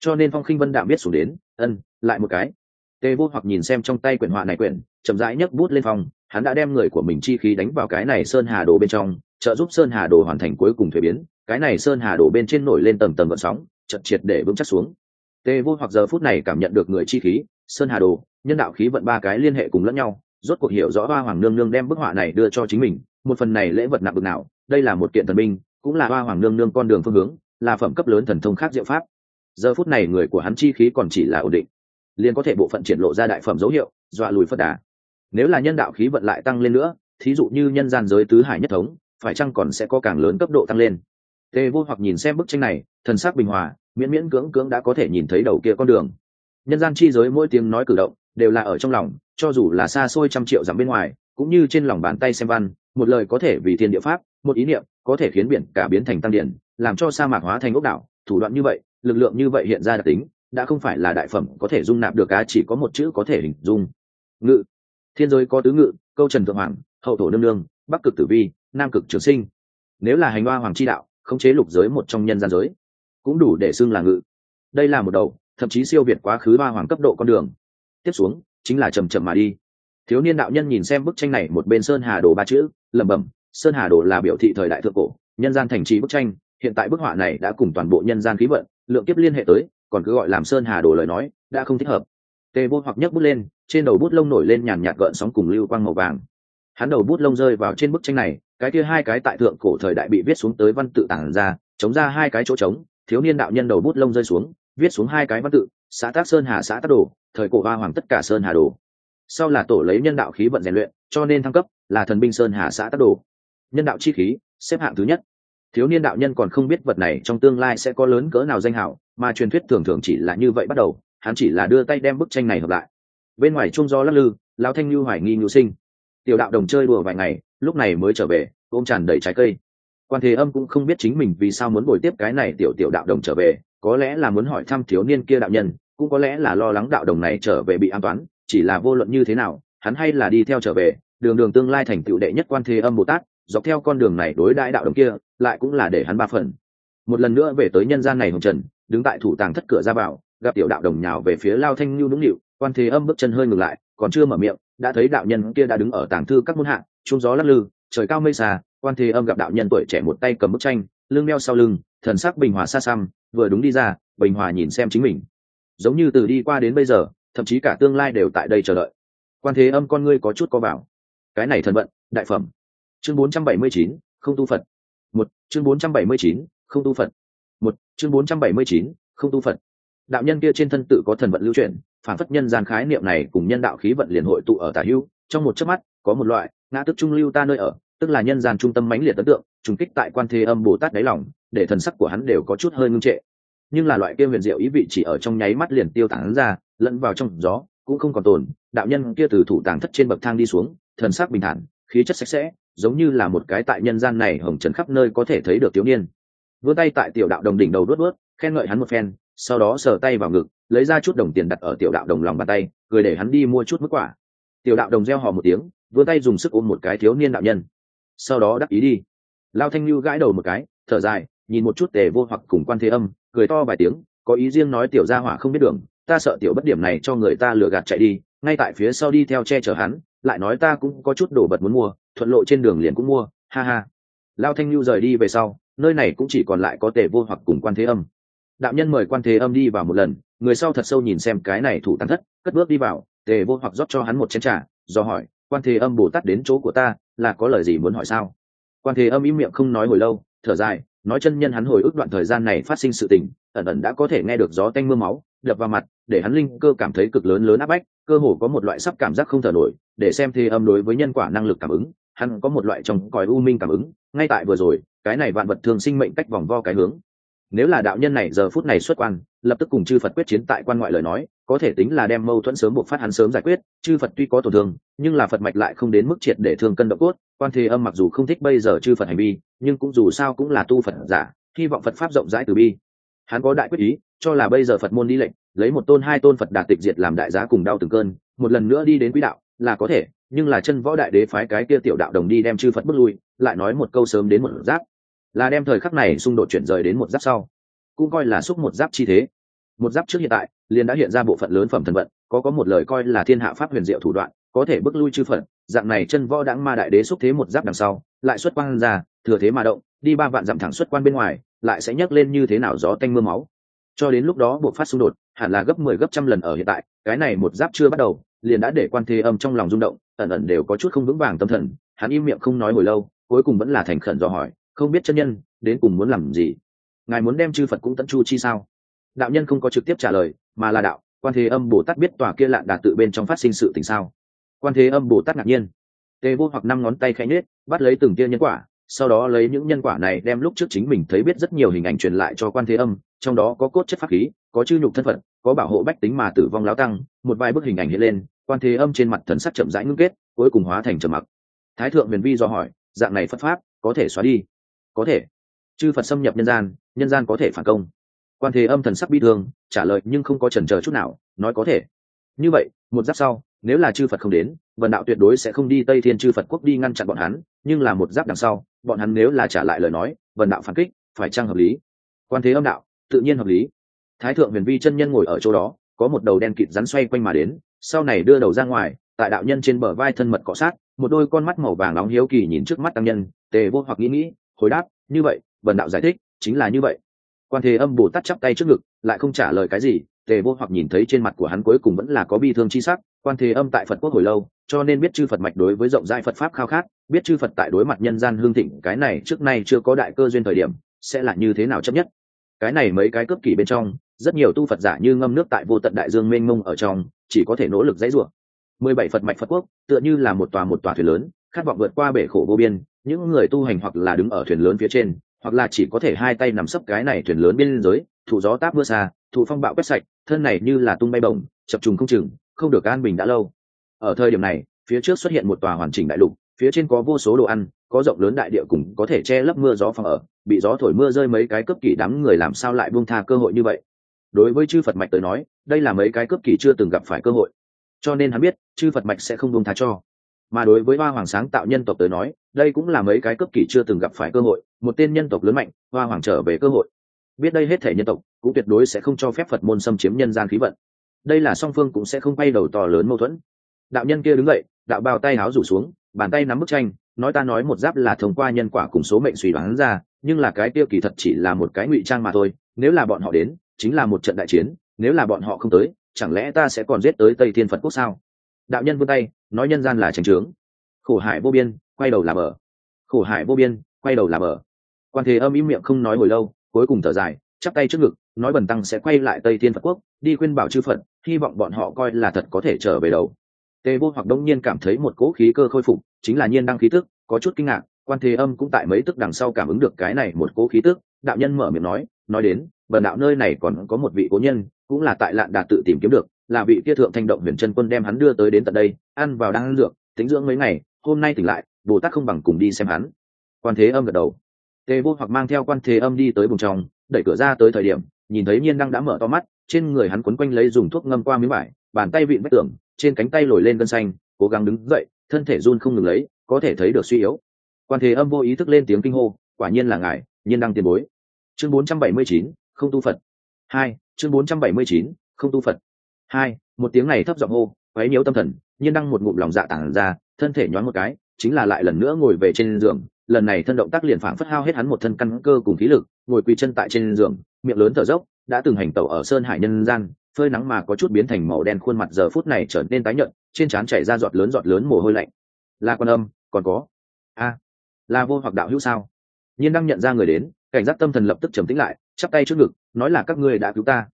Cho nên phong khinh vân đạm biết xuống đến, ân, lại một cái. Tê vô hoặc nhìn xem trong tay quyển họa này quyển, chậm rãi nhấc bút lên phòng, hắn đã đem người của mình chi khí đánh vào cái này sơn hà đồ bên trong trợ giúp sơn hà đồ hoàn thành cuối cùng thuế biến. Cái này sơn hà đồ bên trên nổi lên tầng tầng gợn sóng chật triệt để vững chắc xuống. Tê vô hoặc giờ phút này cảm nhận được người chi khí, sơn hà đồ, nhân đạo khí vận ba cái liên hệ cùng lẫn nhau, rốt cuộc hiểu rõ hoa hoàng nương nương đem bức họa này đưa cho chính mình, một phần này lễ vật nặng bực nào, đây là một kiện thần minh cũng là hoa hoàng nương nương con đường phương hướng, là phẩm cấp lớn thần thông khác diệu pháp. Giờ phút này người của hắn chi khí còn chỉ là ổn định, liền có thể bộ phận triển lộ ra đại phẩm dấu hiệu, dọa lùi phất đà. Nếu là nhân đạo khí vận lại tăng lên nữa, thí dụ như nhân gian giới tứ hải nhất thống phải chăng còn sẽ có càng lớn cấp độ tăng lên? Tề vô hoặc nhìn xem bức tranh này, thần sắc bình hòa, miễn miễn cưỡng cưỡng đã có thể nhìn thấy đầu kia con đường. Nhân gian chi giới mỗi tiếng nói cử động đều là ở trong lòng, cho dù là xa xôi trăm triệu dặm bên ngoài, cũng như trên lòng bàn tay xem văn, một lời có thể vì thiên địa pháp, một ý niệm có thể khiến biển cả biến thành tăng điển làm cho sa mạc hóa thành ốc đảo. Thủ đoạn như vậy, lực lượng như vậy hiện ra đặc tính, đã không phải là đại phẩm có thể dung nạp được cá chỉ có một chữ có thể hình dung. Ngự. Thiên giới có tứ ngự, câu trần thượng hoàng, hậu thổ nương nương, bắc cực tử vi nam cực trường sinh. Nếu là hành hoa hoàng chi đạo, khống chế lục giới một trong nhân gian giới, cũng đủ để xưng là ngự. Đây là một đầu, thậm chí siêu việt quá khứ hoa hoàng cấp độ con đường. Tiếp xuống, chính là chầm chậm mà đi. Thiếu niên đạo nhân nhìn xem bức tranh này, một bên sơn hà đồ ba chữ, lẩm bẩm, sơn hà đồ là biểu thị thời đại thượng cổ, nhân gian thành trì bức tranh, hiện tại bức họa này đã cùng toàn bộ nhân gian khí vận, lượng kiếp liên hệ tới, còn cứ gọi làm sơn hà đồ lời nói, đã không thích hợp. Tề vô hoặc nhấc bút lên, trên đầu bút lông nổi lên nhàn nhạt gợn sóng cùng lưu quang màu vàng. Hắn đầu bút lông rơi vào trên bức tranh này cái kia hai cái tại thượng cổ thời đại bị viết xuống tới văn tự tản ra, chống ra hai cái chỗ trống, thiếu niên đạo nhân đầu bút lông rơi xuống, viết xuống hai cái văn tự, xã tác sơn hà, xã tác đồ, thời cổ hoa hoàng tất cả sơn hà đồ. Sau là tổ lấy nhân đạo khí vận rèn luyện, cho nên thăng cấp là thần binh sơn hà, xã tác đồ. Nhân đạo chi khí, xếp hạng thứ nhất. Thiếu niên đạo nhân còn không biết vật này trong tương lai sẽ có lớn cỡ nào danh hảo mà truyền thuyết thường thường chỉ là như vậy bắt đầu, hắn chỉ là đưa tay đem bức tranh này hợp lại. Bên ngoài trung do lắc lư, lão thanh lưu hoài nghi nhu sinh. Tiểu đạo đồng chơi đùa vài ngày lúc này mới trở về, ôm tràn đầy trái cây. Quan thế âm cũng không biết chính mình vì sao muốn bồi tiếp cái này tiểu tiểu đạo đồng trở về, có lẽ là muốn hỏi thăm thiếu niên kia đạo nhân, cũng có lẽ là lo lắng đạo đồng này trở về bị an toán, chỉ là vô luận như thế nào, hắn hay là đi theo trở về, đường đường tương lai thành tựu đệ nhất quan thế âm bồ tát, dọc theo con đường này đối đãi đạo đồng kia, lại cũng là để hắn ba phần. Một lần nữa về tới nhân gian này hồng trần, đứng tại thủ tàng thất cửa ra vào, gặp tiểu đạo đồng nhào về phía lao thanh nhu nũng nịu, quan thế âm bước chân hơi ngừng lại, còn chưa mở miệng đã thấy đạo nhân kia đã đứng ở tàng thư các môn hạ, trung gió lắc lư trời cao mây xa quan thế âm gặp đạo nhân tuổi trẻ một tay cầm bức tranh lưng đeo sau lưng thần sắc bình hòa xa xăm vừa đúng đi ra bình hòa nhìn xem chính mình. Giống như từ đi qua đến bây giờ thậm chí cả tương lai đều tại đây chờ đợi. Quan thế âm con ngươi có chút có bảo cái này thần vận đại phẩm. Chương 479, không tu phật. Một chương 479, không tu phật. Một chương 479, không tu phật đạo nhân kia trên thân tự có thần vận lưu chuyển, phản phất nhân gian khái niệm này cùng nhân đạo khí vận liền hội tụ ở tả hưu, trong một chớp mắt, có một loại ngã tức trung lưu ta nơi ở, tức là nhân gian trung tâm mãnh liệt ấn tượng, trùng kích tại quan thế âm bồ tát đáy lòng, để thần sắc của hắn đều có chút hơi ngưng trệ. Nhưng là loại kia huyền diệu ý vị chỉ ở trong nháy mắt liền tiêu tán ra, lẫn vào trong gió, cũng không còn tồn, đạo nhân kia từ thủ tàng thất trên bậc thang đi xuống, thần sắc bình thản, khí chất sạch sẽ, giống như là một cái tại nhân gian này hồng trần khắp nơi có thể thấy được thiếu niên. Vươn tay tại tiểu đạo đồng đỉnh đầu đốt đốt, khen ngợi hắn một phen sau đó sờ tay vào ngực, lấy ra chút đồng tiền đặt ở tiểu đạo đồng lòng bàn tay, cười để hắn đi mua chút mức quả. Tiểu đạo đồng reo hò một tiếng vươn tay dùng sức ôm một cái thiếu niên đạo nhân. Sau đó đắc ý đi. Lao thanh lưu gãi đầu một cái, thở dài, nhìn một chút tề vô hoặc cùng quan thế âm, cười to vài tiếng, có ý riêng nói tiểu gia hỏa không biết đường, ta sợ tiểu bất điểm này cho người ta lừa gạt chạy đi, ngay tại phía sau đi theo che chở hắn, lại nói ta cũng có chút đồ vật muốn mua, thuận lộ trên đường liền cũng mua, ha ha. Lao thanh lưu rời đi về sau, nơi này cũng chỉ còn lại có tề vô hoặc cùng quan thế âm đạo nhân mời quan thế âm đi vào một lần, người sau thật sâu nhìn xem cái này thủ tăng thất, cất bước đi vào, tề vô hoặc rót cho hắn một chén t r à do hỏi, quan thế âm bồ tát đến chỗ của ta, là có lời gì muốn hỏi sao? Quan thế âm im miệng không nói hồi lâu, thở dài, nói chân nhân hắn hồi ức đoạn thời gian này phát sinh sự tình, ẩn ẩn đã có thể nghe được gió tanh m ư a máu, đập vào mặt, để hắn linh cơ cảm thấy cực lớn lớn áp bách, cơ hồ có một loại sắp cảm giác không thở nổi, để xem thế âm đối với nhân quả năng lực cảm ứng, hắn có một loại trong còi u minh cảm ứng, ngay tại vừa rồi, cái này vạn vật thường sinh mệnh cách vòng vo cái hướng nếu là đạo nhân này giờ phút này xuất quan, lập tức cùng chư phật quyết chiến tại quan ngoại lời nói, có thể tính là đem mâu thuẫn sớm buộc phát hắn sớm giải quyết, chư phật tuy có tổn thương, nhưng là phật mạch lại không đến mức triệt để thương cân độ cốt, quan thế âm mặc dù không thích bây giờ chư phật hành vi, nhưng cũng dù sao cũng là tu phật giả, hy vọng phật pháp rộng rãi từ bi. Hắn có đại quyết ý, cho là bây giờ phật môn đi lệnh, lấy một tôn, hai tôn phật đạt tịch diệt làm đại giá cùng đau từng cơn, một lần nữa đi đến quỹ đạo, là có thể, nhưng là chân võ đại đế phái cái kia tiểu đạo đồng đi đem chư phật bước lui, lại nói một câu sớm đến một giáp là đem thời khắc này xung đột chuyển rời đến một giáp sau, cũng coi là xúc một giáp chi thế. Một giáp trước hiện tại, liền đã hiện ra bộ phận lớn phẩm thần vận, có có một lời coi là thiên hạ pháp huyền diệu thủ đoạn, có thể bước lui chư phận dạng này chân võ đãng ma đại đế xúc thế một giáp đằng sau, lại xuất quan ra, thừa thế mà động, đi ba vạn dặm thẳng xuất quan bên ngoài, lại sẽ nhấc lên như thế nào gió tanh mưa máu. Cho đến lúc đó buộc phát xung đột, hẳn là gấp mười 10 gấp trăm lần ở hiện tại, cái này một giáp chưa bắt đầu, liền đã để quan thế âm trong lòng rung động, ẩn ẩn đều có chút không vững vàng tâm thần, hắn im miệng không nói hồi lâu, cuối cùng vẫn là thành khẩn dò hỏi không biết chân nhân đến cùng muốn làm gì. Ngài muốn đem chư phật cũng tận chu chi sao? Đạo nhân không có trực tiếp trả lời, mà là đạo, quan thế âm bồ tát biết tòa kia lạn đà tự bên trong phát sinh sự tình sao? Quan thế âm bồ tát ngạc nhiên. Tê vô hoặc năm ngón tay khẽ nhết bắt lấy từng tia nhân quả, sau đó lấy những nhân quả này đem lúc trước chính mình thấy biết rất nhiều hình ảnh truyền lại cho quan thế âm, trong đó có cốt chất pháp khí, có chư nhục thân phận có bảo hộ bách tính mà tử vong láo tăng, một vài bức hình ảnh hiện lên, quan thế âm trên mặt thần sắc chậm rãi ngưng kết, cuối cùng hóa thành trầm mặc. Thái thượng huyền vi do hỏi, dạng này phật pháp có thể xóa đi? Có thể. Chư phật xâm nhập nhân gian nhân gian có thể phản công. Quan thế âm thần sắc bi thương, trả lời nhưng không có chần chờ chút nào, nói có thể. Như vậy, một giáp sau, nếu là chư phật không đến, vần đạo tuyệt đối sẽ không đi tây thiên chư phật quốc đi ngăn chặn bọn hắn, nhưng là một giáp đằng sau, bọn hắn nếu là trả lại lời nói, vần đạo phản kích, phải chăng hợp lý? Quan thế âm đạo, tự nhiên hợp lý. Thái thượng huyền vi chân nhân ngồi ở chỗ đó, có một đầu đen kịt rắn xoay quanh mà đến, sau này đưa đầu ra ngoài, tại đạo nhân trên bờ vai thân mật cọ sát, một đôi con mắt màu vàng nóng hiếu kỳ nhìn trước mắt tăng nhân, tề vô hoặc nghĩ nghĩ hồi đáp, như vậy, vần đạo giải thích, chính là như vậy. Quan thế âm bồ tát chắp tay trước ngực, lại không trả lời cái gì, tề vô hoặc nhìn thấy trên mặt của hắn cuối cùng vẫn là có bi thương chi sắc, quan thế âm tại phật quốc hồi lâu, cho nên biết chư phật mạch đối với rộng rãi phật pháp khao khát, biết chư phật tại đối mặt nhân gian hương thịnh, cái này trước nay chưa có đại cơ duyên thời điểm, sẽ là như thế nào chấp nhất? Cái này mấy cái cướp kỷ bên trong, rất nhiều tu phật giả như ngâm nước tại vô tận đại dương mênh mông ở trong, chỉ có thể nỗ lực dãy rủa. Mười bảy phật mạch phật quốc, tựa như là một tòa một tòa thuyền lớn, khát vọng vượt qua bể khổ vô biên những người tu hành hoặc là đứng ở thuyền lớn phía trên, hoặc là chỉ có thể hai tay nằm sấp cái này thuyền lớn bên dưới, thụ gió táp mưa xa, thụ phong bạo quét sạch, thân này như là tung bay bổng, chập trùng không chừng, không được an bình đã lâu. Ở thời điểm này, phía trước xuất hiện một tòa hoàn chỉnh đại lục, phía trên có vô số đồ ăn, có rộng lớn đại địa cùng có thể che lấp mưa gió phòng ở, bị gió thổi mưa rơi mấy cái cấp kỳ đám người làm sao lại buông tha cơ hội như vậy? Đối với chư phật mạch tới nói, đây là mấy cái cấp kỳ chưa từng gặp phải cơ hội. Cho nên hắn biết, chư phật mạch sẽ không buông tha cho mà đối với hoa hoàng sáng tạo nhân tộc tới nói, đây cũng là mấy cái cấp kỳ chưa từng gặp phải cơ hội, một tên nhân tộc lớn mạnh, hoa hoàng trở về cơ hội. Biết đây hết thể nhân tộc, cũng tuyệt đối sẽ không cho phép phật môn xâm chiếm nhân gian khí vận. Đây là song phương cũng sẽ không bay đầu to lớn mâu thuẫn. Đạo nhân kia đứng dậy, đạo bao tay áo rủ xuống, bàn tay nắm bức tranh, nói ta nói một giáp là thông qua nhân quả cùng số mệnh suy đoán ra, nhưng là cái tiêu kỳ thật chỉ là một cái ngụy trang mà thôi, nếu là bọn họ đến, chính là một trận đại chiến, nếu là bọn họ không tới, chẳng lẽ ta sẽ còn giết tới tây thiên phật quốc sao? Đạo nhân vươn tay nói nhân gian là tranh trướng. Khổ hải vô biên, quay đầu làm ở khổ hải vô biên, quay đầu làm ở quan thế âm im miệng không nói hồi lâu, cuối cùng thở dài, chắp tay trước ngực, nói bần tăng sẽ quay lại tây thiên phật quốc, đi khuyên bảo chư phật, hy vọng bọn họ coi là thật có thể trở về đầu. Tề vô hoặc đông nhiên cảm thấy một cỗ khí cơ khôi phục, chính là nhiên đăng khí tức, có chút kinh ngạc, quan thế âm cũng tại mấy tức đằng sau cảm ứng được cái này một cỗ khí tức, đạo nhân mở miệng nói nói đến, bần đạo nơi này còn có một vị cố nhân, cũng là tại lạn đạt tự tìm kiếm được là vị kia thượng thanh động huyền chân quân đem hắn đưa tới đến tận đây ăn vào đang ăn dược tính dưỡng mấy ngày hôm nay tỉnh lại bồ tát không bằng cùng đi xem hắn. Quan thế âm gật đầu. Tề vô hoặc mang theo quan thế âm đi tới bùng trong đẩy cửa ra tới thời điểm nhìn thấy nhiên đăng đã mở to mắt trên người hắn quấn quanh lấy dùng thuốc ngâm qua miếng vải bàn tay vịn vách tường trên cánh tay lồi lên gân xanh cố gắng đứng dậy thân thể run không ngừng lấy có thể thấy được suy yếu. Quan thế âm vô ý thức lên tiếng kinh hô quả nhiên là ngài nhiên đăng tiền bối. Chương 479, không tu phật. Hai chương 479, không tu phật hai, một tiếng này thấp giọng hô, quấy nhiễu tâm thần, nhiên đăng một ngụm lòng dạ tản ra, thân thể nhoáng một cái, chính là lại lần nữa ngồi về trên giường. Lần này thân động tác liền phảng phất hao hết hắn một thân căn cơ cùng khí lực, ngồi quỳ chân tại trên giường, miệng lớn thở dốc, đã từng hành tẩu ở sơn hải nhân gian, phơi nắng mà có chút biến thành màu đen khuôn mặt giờ phút này trở nên tái nhợt, trên trán chảy ra giọt lớn giọt lớn mồ hôi lạnh. Là quan âm, còn có? A là vô hoặc đạo hữu sao? Nhiên đang nhận ra người đến, cảnh giác tâm thần lập tức trầm tĩnh lại, chắp tay trước ngực, nói là các ngươi đã cứu ta.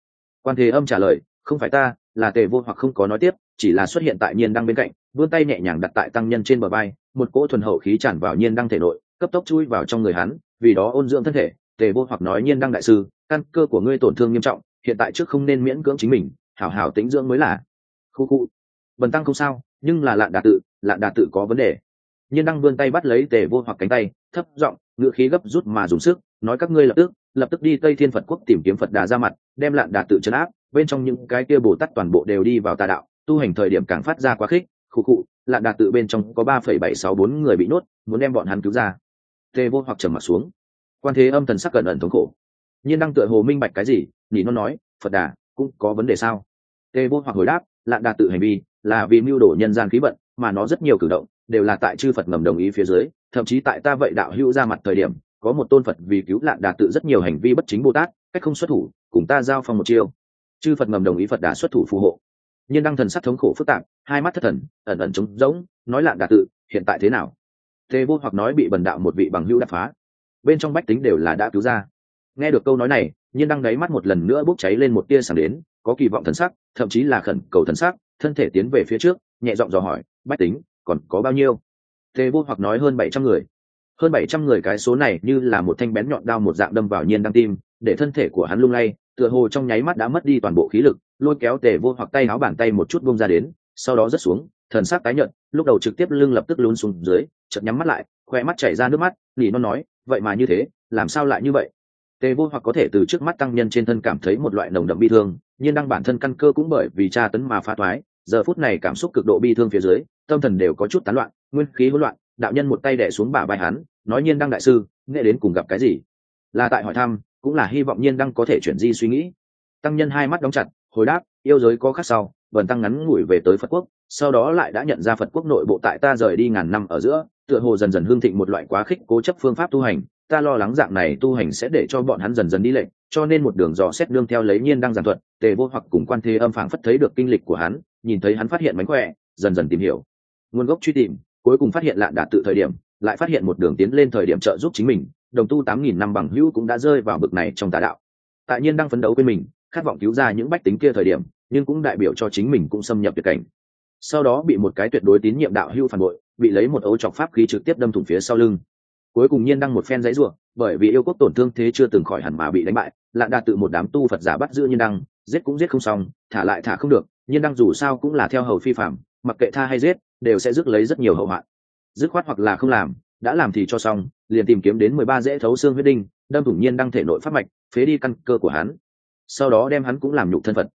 Quan thế âm trả lời, không phải ta là tề vô hoặc không có nói tiếp, chỉ là xuất hiện tại nhiên đang bên cạnh, vươn tay nhẹ nhàng đặt tại tăng nhân trên bờ vai, một cỗ thuần hậu khí tràn vào nhiên đang thể nội, cấp tốc chui vào trong người hắn, vì đó ôn dưỡng thân thể, tề vô hoặc nói nhiên đang đại sư, căn cơ của ngươi tổn thương nghiêm trọng, hiện tại trước không nên miễn cưỡng chính mình, hảo hảo tĩnh dưỡng mới là. Khu khu. Bần tăng không sao, nhưng là lạn đà tự, lạn đà tự có vấn đề. Nhiên đang vươn tay bắt lấy tề vô hoặc cánh tay, thấp giọng ngựa khí gấp rút mà dùng sức, nói các ngươi lập tức lập tức đi tây thiên phật quốc tìm kiếm phật đà ra mặt, đem lạn đà tự chấn áp, bên trong những cái kia bồ tát toàn bộ đều đi vào tà đạo, tu hành thời điểm càng phát ra quá khích khu khụ, lạn đà tự bên trong có ba phẩy bảy sáu bốn người bị nuốt muốn đem bọn hắn cứu ra. Tề vô hoặc trầm mặt xuống. Quan thế âm thần sắc cẩn ẩn thống khổ. Nhiên đang tựa hồ minh bạch cái gì, nhỉ nó nói, phật đà, cũng có vấn đề sao? Tề vô hoặc hồi đáp, lạn đà tự hành vi là vì mưu đồ nhân gian khí vận, mà nó rất nhiều cử động đều là tại chư phật ngầm đồng ý phía dưới, thậm chí tại ta vậy đạo hữu ra mặt thời điểm có một tôn phật vì cứu lạn đà tự rất nhiều hành vi bất chính bồ tát, cách không xuất thủ, cùng ta giao phong một chiêu. Chư phật ngầm đồng ý phật đà xuất thủ phù hộ. Nhưng đăng thần sắc thống khổ phức tạp, hai mắt thất thần, ẩn ẩn trống rỗng, nói lạn đà tự, hiện tại thế nào? Tê vô hoặc nói bị bần đạo một vị bằng hữu đập phá. Bên trong bách tính đều là đã cứu ra. Nghe được câu nói này, nhiên đăng đáy mắt một lần nữa bốc cháy lên một tia sảng đến, có kỳ vọng thần sắc, thậm chí là khẩn cầu thần sắc, thân thể tiến về phía trước, nhẹ giọng dò hỏi, bách tính, còn có bao nhiêu? Tê vô hoặc nói hơn bảy trăm người hơn bảy trăm người cái số này như là một thanh bén nhọn đao một dạng đâm vào nhiên đăng tim, để thân thể của hắn lung lay, tựa hồ trong nháy mắt đã mất đi toàn bộ khí lực, lôi kéo tề vô hoặc tay áo bàn tay một chút bông ra đến, sau đó rớt xuống, thần sắc tái nhợt, lúc đầu trực tiếp lưng lập tức lún xuống dưới, chợt nhắm mắt lại khoe mắt chảy ra nước mắt, nỉ non nói, vậy mà như thế, làm sao lại như vậy? Tề vô hoặc có thể từ trước mắt tăng nhân trên thân cảm thấy một loại nồng đậm bi thương nhưng đăng bản thân căn cơ cũng bởi vì tra tấn mà phá thoái, giờ phút này cảm xúc cực độ bi thương phía dưới, tâm thần đều có chút tán loạn, nguyên khí hỗn loạn đạo nhân một tay đẻ xuống bả vai hắn, nói, nhiên đăng đại sư, nghe đến cùng gặp cái gì? Là tại hỏi thăm, cũng là hy vọng nhiên đăng có thể chuyển di suy nghĩ. Tăng nhân hai mắt đóng chặt, hồi đáp, yêu giới có khác sau vần tăng ngắn ngủi về tới phật quốc, sau đó lại đã nhận ra phật quốc nội bộ tại ta rời đi ngàn năm ở giữa, tựa hồ dần dần hương thịnh một loại quá khích cố chấp phương pháp tu hành, ta lo lắng dạng này tu hành sẽ để cho bọn hắn dần dần đi lệnh cho nên một đường dò xét đương theo lấy nhiên đăng giản thuật, tề vô hoặc cùng quan thế âm phảng phất thấy được kinh lịch của hắn, nhìn thấy hắn phát hiện mánh khỏe, dần dần tìm hiểu. Nguồn gốc truy tìm cuối cùng phát hiện lạn đạt tự thời điểm, lại phát hiện một đường tiến lên thời điểm trợ giúp chính mình, đồng tu tám nghìn năm bằng hữu cũng đã rơi vào bực này trong tà đạo. Tại nhiên đang phấn đấu quên mình, khát vọng cứu ra những bách tính kia thời điểm, nhưng cũng đại biểu cho chính mình cũng xâm nhập tuyệt cảnh. Sau đó bị một cái tuyệt đối tín nhiệm đạo hữu phản bội, bị lấy một ấu chọc pháp khí trực tiếp đâm thủng phía sau lưng. Cuối cùng nhiên đăng một phen giấy ruộng bởi vì yêu quốc tổn thương thế chưa từng khỏi hẳn mà bị đánh bại, lạn đạt tự một đám tu phật giả bắt giữ nhiên đăng giết cũng giết không xong, thả lại thả không được, nhiên đăng dù sao cũng là theo hầu phi phạm mặc kệ tha hay giết, đều sẽ rước lấy rất nhiều hậu hoạn. Dứt khoát hoặc là không làm, đã làm thì cho xong, liền tìm kiếm đến mười ba dễ thấu xương huyết đinh, đâm thủng nhiên đăng thể nội phát mạch, phế đi căn cơ của hắn. Sau đó đem hắn cũng làm nhục thân phật.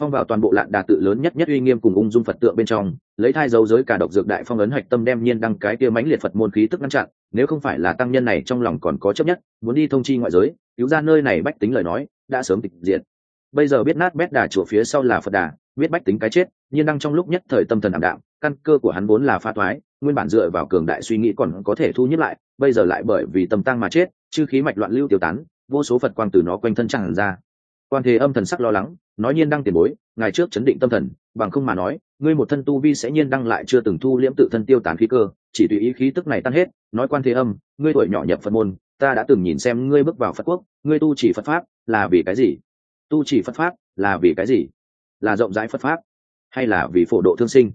Phong vào toàn bộ lạn đà tự lớn nhất nhất uy nghiêm cùng ung dung phật tượng bên trong, lấy thai dấu giới cả độc dược đại phong ấn hạch tâm đem nhiên đăng cái kia mãnh liệt phật môn khí tức ngăn chặn, nếu không phải là tăng nhân này trong lòng còn có chấp nhất, muốn đi thông chi ngoại giới, cứu ra nơi này bách tính lời nói, đã sớm tịch diệt. Bây giờ biết nát bét đà chùa phía sau là phật đà biết bách tính cái chết, nhiên đăng trong lúc nhất thời tâm thần ảm đạm, căn cơ của hắn vốn là pha thoái, nguyên bản dựa vào cường đại suy nghĩ còn có thể thu nhất lại, bây giờ lại bởi vì tâm tăng mà chết, chư khí mạch loạn lưu tiêu tán, vô số phật quang từ nó quanh thân tràn ra. Quan thế âm thần sắc lo lắng, nói nhiên đăng tiền bối ngày trước chấn định tâm thần, bằng không mà nói, ngươi một thân tu vi sẽ nhiên đăng lại chưa từng thu liễm tự thân tiêu tán khí cơ, chỉ tùy ý khí tức này tan hết, nói quan thế âm, ngươi tuổi nhỏ nhập phật môn, ta đã từng nhìn xem ngươi bước vào phật quốc, ngươi tu chỉ phật pháp là vì cái gì? Tu chỉ phật pháp là vì cái gì? Là rộng rãi phật pháp, hay là vì phổ độ thương sinh?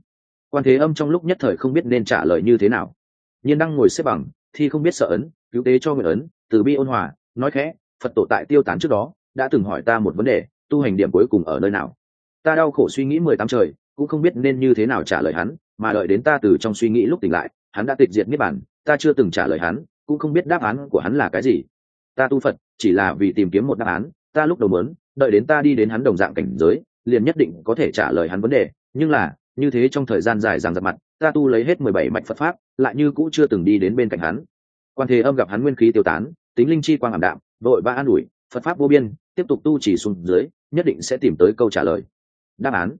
Quan thế âm trong lúc nhất thời không biết nên trả lời như thế nào. Nhiên đăng ngồi xếp bằng, thì không biết sợ ấn, cứu tế cho nguyện ấn, từ bi ôn hòa, nói khẽ, phật tổ tại tiêu tán trước đó, đã từng hỏi ta một vấn đề, tu hành điểm cuối cùng ở nơi nào? Ta đau khổ suy nghĩ mười tám trời, cũng không biết nên như thế nào trả lời hắn, mà đợi đến ta từ trong suy nghĩ lúc tỉnh lại, hắn đã tịch diệt niết bản ta chưa từng trả lời hắn, cũng không biết đáp án của hắn là cái gì. Ta tu phật, chỉ là vì tìm kiếm một đáp án, ta lúc đầu mớn đợi đến ta đi đến hắn đồng dạng cảnh giới liền nhất định có thể trả lời hắn vấn đề. Nhưng là, như thế trong thời gian dài dằng giặc mặt, ta tu lấy hết mười bảy mạch phật pháp, lại như cũ chưa từng đi đến bên cạnh hắn. Quan thế âm gặp hắn nguyên khí tiêu tán, tính linh chi quang ảm đạm, vội và an ủi, phật pháp vô biên, tiếp tục tu chỉ xuống dưới, nhất định sẽ tìm tới câu trả lời. Đáp án.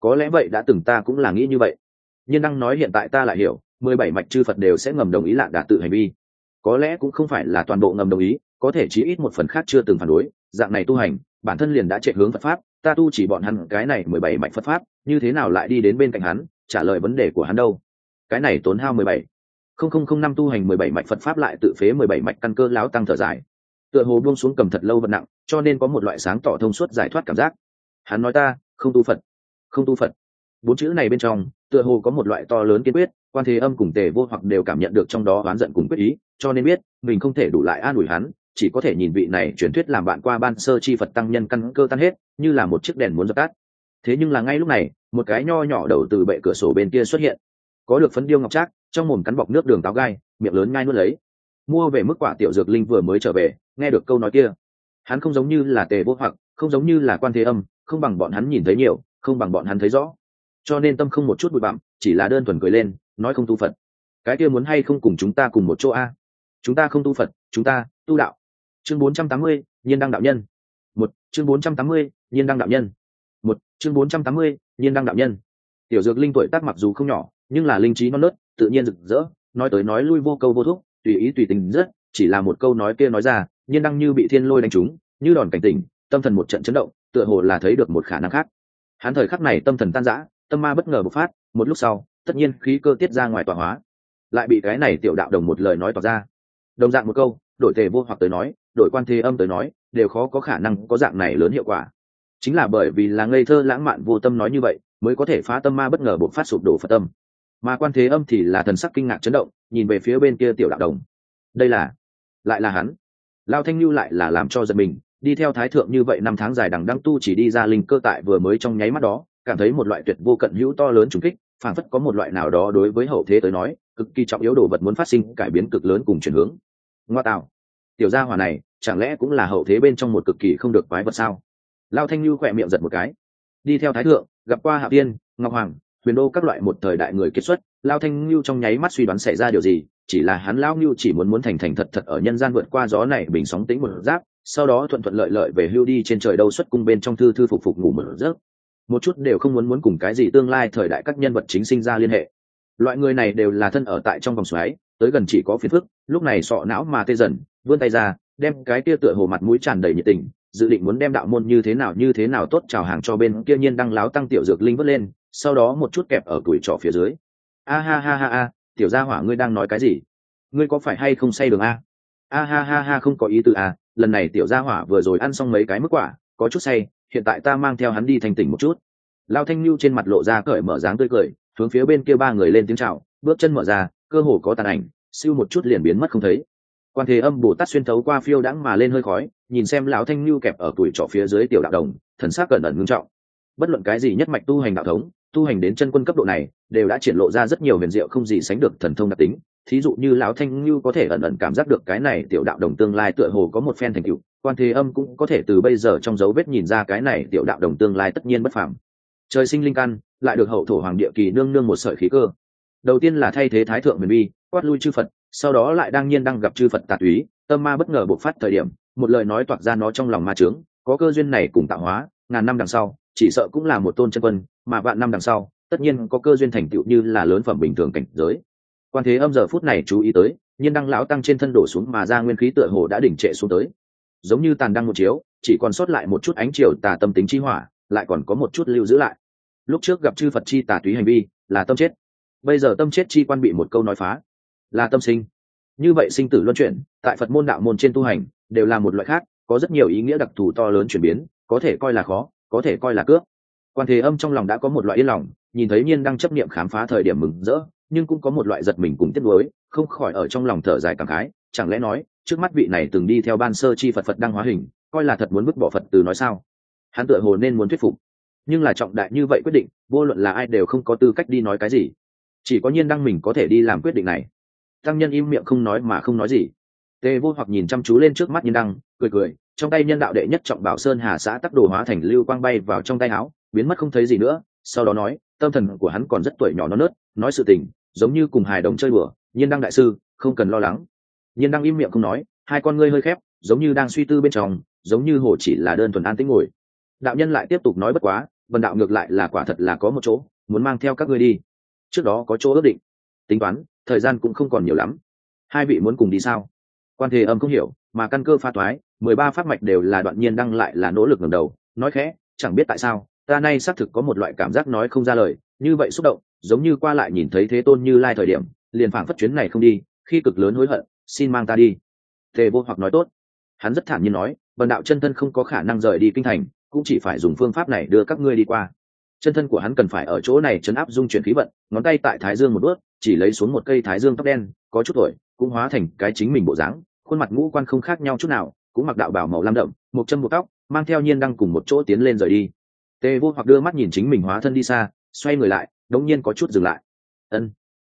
Có lẽ vậy đã từng ta cũng là nghĩ như vậy. Nhưng đang nói hiện tại ta lại hiểu, mười bảy mạch chư phật đều sẽ ngầm đồng ý lạ đạt tự hành vi. Có lẽ cũng không phải là toàn bộ ngầm đồng ý, có thể chí ít một phần khác chưa từng phản đối, dạng này tu hành, bản thân liền đã chạy hướng phật pháp ta tu chỉ bọn hắn cái này mười bảy mạch phật pháp, như thế nào lại đi đến bên cạnh hắn, trả lời vấn đề của hắn đâu? Cái này tốn hao mười bảy. Không không không năm tu hành mười bảy mạch phật pháp lại tự phế mười bảy mạch căn cơ láo tăng thở dài. Tựa hồ buông xuống cầm thật lâu vật nặng, cho nên có một loại sáng tỏ thông suốt giải thoát cảm giác. Hắn nói ta, không tu phật. Không tu phật. Bốn chữ này bên trong, tựa hồ có một loại to lớn kiên quyết, quan thế âm cùng tề vô hoặc đều cảm nhận được trong đó oán giận cùng quyết ý, cho nên biết, mình không thể đủ lại an ủi hắn chỉ có thể nhìn vị này truyền thuyết làm bạn qua ban sơ chi phật tăng nhân căn cơ tan hết, như là một chiếc đèn muốn dập tắt. Thế nhưng là ngay lúc này, một cái nho nhỏ đầu từ bệ cửa sổ bên kia xuất hiện. Có được phấn điêu ngọc trác, trong mồm cắn bọc nước đường táo gai, miệng lớn ngai nuốt lấy. Mua về mức quả tiểu dược linh vừa mới trở về, nghe được câu nói kia. Hắn không giống như là tề vô hoặc, không giống như là quan thế âm, không bằng bọn hắn nhìn thấy nhiều, không bằng bọn hắn thấy rõ. Cho nên tâm không một chút bụi bặm, chỉ là đơn thuần cười lên, nói không tu phật. Cái kia muốn hay không cùng chúng ta cùng một chỗ a? Chúng ta không tu phật, chúng ta tu đạo chương bốn trăm tám mươi, nhiên đăng đạo nhân. Một, chương bốn trăm tám mươi, nhiên đăng đạo nhân. Một, chương bốn trăm tám mươi, nhiên đăng đạo nhân. Tiểu dược linh tuổi tác mặc dù không nhỏ, nhưng là linh trí non nớt, tự nhiên rực rỡ, nói tới nói lui vô câu vô thúc, tùy ý tùy tình rất, chỉ là một câu nói kia nói ra, nhiên đăng như bị thiên lôi đánh trúng, như đòn cảnh tỉnh, tâm thần một trận chấn động, tựa hồ là thấy được một khả năng khác. Hắn thời khắc này tâm thần tan rã, tâm ma bất ngờ bộc phát, một lúc sau, tất nhiên khí cơ tiết ra ngoài tọa hóa. Lại bị cái này tiểu đạo đồng một lời nói tỏ ra. Đồng dạng một câu, đổi tề vô hoặc tới nói đổi quan thế âm tới nói, đều khó có khả năng có dạng này lớn hiệu quả. Chính là bởi vì là ngây thơ lãng mạn vô tâm nói như vậy, mới có thể phá tâm ma bất ngờ bộc phát sụp đổ phật tâm. Mà quan thế âm thì là thần sắc kinh ngạc chấn động, nhìn về phía bên kia tiểu đạo đồng. Đây là, lại là hắn. Lao thanh lưu lại là làm cho giật mình, đi theo thái thượng như vậy năm tháng dài đằng đăng tu chỉ đi ra linh cơ tại vừa mới trong nháy mắt đó, cảm thấy một loại tuyệt vô cận hữu to lớn trùng kích phản phất có một loại nào đó đối với hậu thế tới nói, cực kỳ trọng yếu đồ vật muốn phát sinh cải biến cực lớn cùng chuyển hướng. Ngoa tạo tiểu gia hỏa này, chẳng lẽ cũng là hậu thế bên trong một cực kỳ không được quái vật sao? Lao thanh lưu khỏe miệng giật một cái. Đi theo thái thượng, gặp qua hạ tiên, ngọc hoàng, huyền đô các loại một thời đại người kết xuất, lao thanh lưu trong nháy mắt suy đoán xảy ra điều gì, chỉ là hắn lao lưu chỉ muốn muốn thành thành thật thật ở nhân gian vượt qua gió này bình sóng tính một giáp, sau đó thuận thuận lợi lợi về hưu đi trên trời đâu xuất cung bên trong thư thư phục phục ngủ một giấc. Một chút đều không muốn muốn cùng cái gì tương lai thời đại các nhân vật chính sinh ra liên hệ. Loại người này đều là thân ở tại trong vòng xoáy tới gần chỉ có phiền phức, lúc này sọ não mà tê dần, vươn tay ra, đem cái kia tựa hồ mặt mũi tràn đầy nhiệt tình, dự định muốn đem đạo môn như thế nào như thế nào tốt chào hàng cho bên kia nhiên đăng láo tăng tiểu dược linh vớt lên, sau đó một chút kẹp ở tuổi trỏ phía dưới. A ha ha ha ha, tiểu gia hỏa ngươi đang nói cái gì? Ngươi có phải hay không say đường a? A ha ha ha không có ý tư a, lần này tiểu gia hỏa vừa rồi ăn xong mấy cái mức quả, có chút say, hiện tại ta mang theo hắn đi thành tỉnh một chút. Lao thanh lưu trên mặt lộ ra cởi mở dáng tươi cười, hướng phía bên kia ba người lên tiếng chào, bước chân mở ra cơ hồ có tàn ảnh, siêu một chút liền biến mất không thấy. Quan thế âm bồ tát xuyên thấu qua phiêu đãng mà lên hơi khói, nhìn xem lão thanh lưu kẹp ở tuổi trọ phía dưới tiểu đạo đồng, thần sắc cẩn ẩn ngưng trọng. Bất luận cái gì nhất mạch tu hành đạo thống, tu hành đến chân quân cấp độ này, đều đã triển lộ ra rất nhiều huyền diệu không gì sánh được thần thông đặc tính. Thí dụ như lão thanh lưu có thể ẩn ẩn cảm giác được cái này tiểu đạo đồng tương lai tựa hồ có một phen thành tựu, quan thế âm cũng có thể từ bây giờ trong dấu vết nhìn ra cái này tiểu đạo đồng tương lai tất nhiên bất phàm. Trời sinh linh căn, lại được hậu thổ hoàng địa kỳ nương nương một sợi khí cơ đầu tiên là thay thế thái thượng huyền vi quát lui chư phật, sau đó lại đang nhiên đang gặp chư phật tà túy, tâm ma bất ngờ bộc phát thời điểm, một lời nói toạc ra nó trong lòng ma trướng có cơ duyên này cùng tạo hóa, ngàn năm đằng sau, chỉ sợ cũng là một tôn chân quân, mà vạn năm đằng sau, tất nhiên có cơ duyên thành tựu như là lớn phẩm bình thường cảnh giới. Quan thế âm giờ phút này chú ý tới, nhiên đăng lão tăng trên thân đổ xuống mà ra nguyên khí tựa hồ đã đỉnh trệ xuống tới. Giống như tàn đăng một chiếu, chỉ còn sót lại một chút ánh chiều tà tâm tính chi hỏa, lại còn có một chút lưu giữ lại. Lúc trước gặp chư phật chi tà túy hành vi, là tâm chết bây giờ tâm chết chi quan bị một câu nói phá. Là tâm sinh. Như vậy sinh tử luân chuyển, tại phật môn đạo môn trên tu hành, đều là một loại khác, có rất nhiều ý nghĩa đặc thù to lớn chuyển biến, có thể coi là khó, có thể coi là cướp quan thế âm trong lòng đã có một loại yên lòng, nhìn thấy nhiên đang chấp niệm khám phá thời điểm mừng rỡ, nhưng cũng có một loại giật mình cùng tiếc nuối, không khỏi ở trong lòng thở dài cảm khái, chẳng lẽ nói, trước mắt vị này từng đi theo ban sơ chi phật phật đang hóa hình, coi là thật muốn vứt bỏ phật từ nói sao? Hắn tựa hồ nên muốn thuyết phục. Nhưng là trọng đại như vậy quyết định, vô luận là ai đều không có tư cách đi nói cái gì chỉ có nhiên đăng mình có thể đi làm quyết định này. Tăng nhân im miệng không nói mà không nói gì. Tề vô hoặc nhìn chăm chú lên trước mắt nhiên đăng, cười cười, trong tay nhân đạo đệ nhất trọng bảo sơn hà xã tắc đồ hóa thành lưu quang bay vào trong tay áo, biến mất không thấy gì nữa, sau đó nói, tâm thần của hắn còn rất tuổi nhỏ non nớt, nói sự tình, giống như cùng hài đồng chơi bừa nhiên đăng đại sư, không cần lo lắng. Nhiên đăng im miệng không nói, hai con ngươi hơi khép, giống như đang suy tư bên trong, giống như hồ chỉ là đơn thuần an tĩnh ngồi. Đạo nhân lại tiếp tục nói bất quá, vần đạo ngược lại là quả thật là có một chỗ, muốn mang theo các ngươi đi trước đó có chỗ ước định. Tính toán, thời gian cũng không còn nhiều lắm. Hai vị muốn cùng đi sao? Quan thế âm không hiểu, mà căn cơ pha toái mười ba pháp mạch đều là đoạn nhiên đăng lại là nỗ lực ngầm đầu, nói khẽ, chẳng biết tại sao, ta nay xác thực có một loại cảm giác nói không ra lời, như vậy xúc động, giống như qua lại nhìn thấy thế tôn như lai thời điểm, liền phảng phất chuyến này không đi, khi cực lớn hối hận, xin mang ta đi. Tề vô hoặc nói tốt. Hắn rất thản nhiên nói vần đạo chân thân không có khả năng rời đi kinh thành, cũng chỉ phải dùng phương pháp này đưa các ngươi đi qua chân thân của hắn cần phải ở chỗ này chấn áp dung chuyển khí vận, ngón tay tại thái dương một bước, chỉ lấy xuống một cây thái dương tóc đen, có chút tuổi, cũng hóa thành cái chính mình bộ dáng, khuôn mặt ngũ quan không khác nhau chút nào, cũng mặc đạo bảo màu lam đậm, một chân một tóc, mang theo nhiên đang cùng một chỗ tiến lên rời đi. Tề vô hoặc đưa mắt nhìn chính mình hóa thân đi xa, xoay người lại, đống nhiên có chút dừng lại. Ân,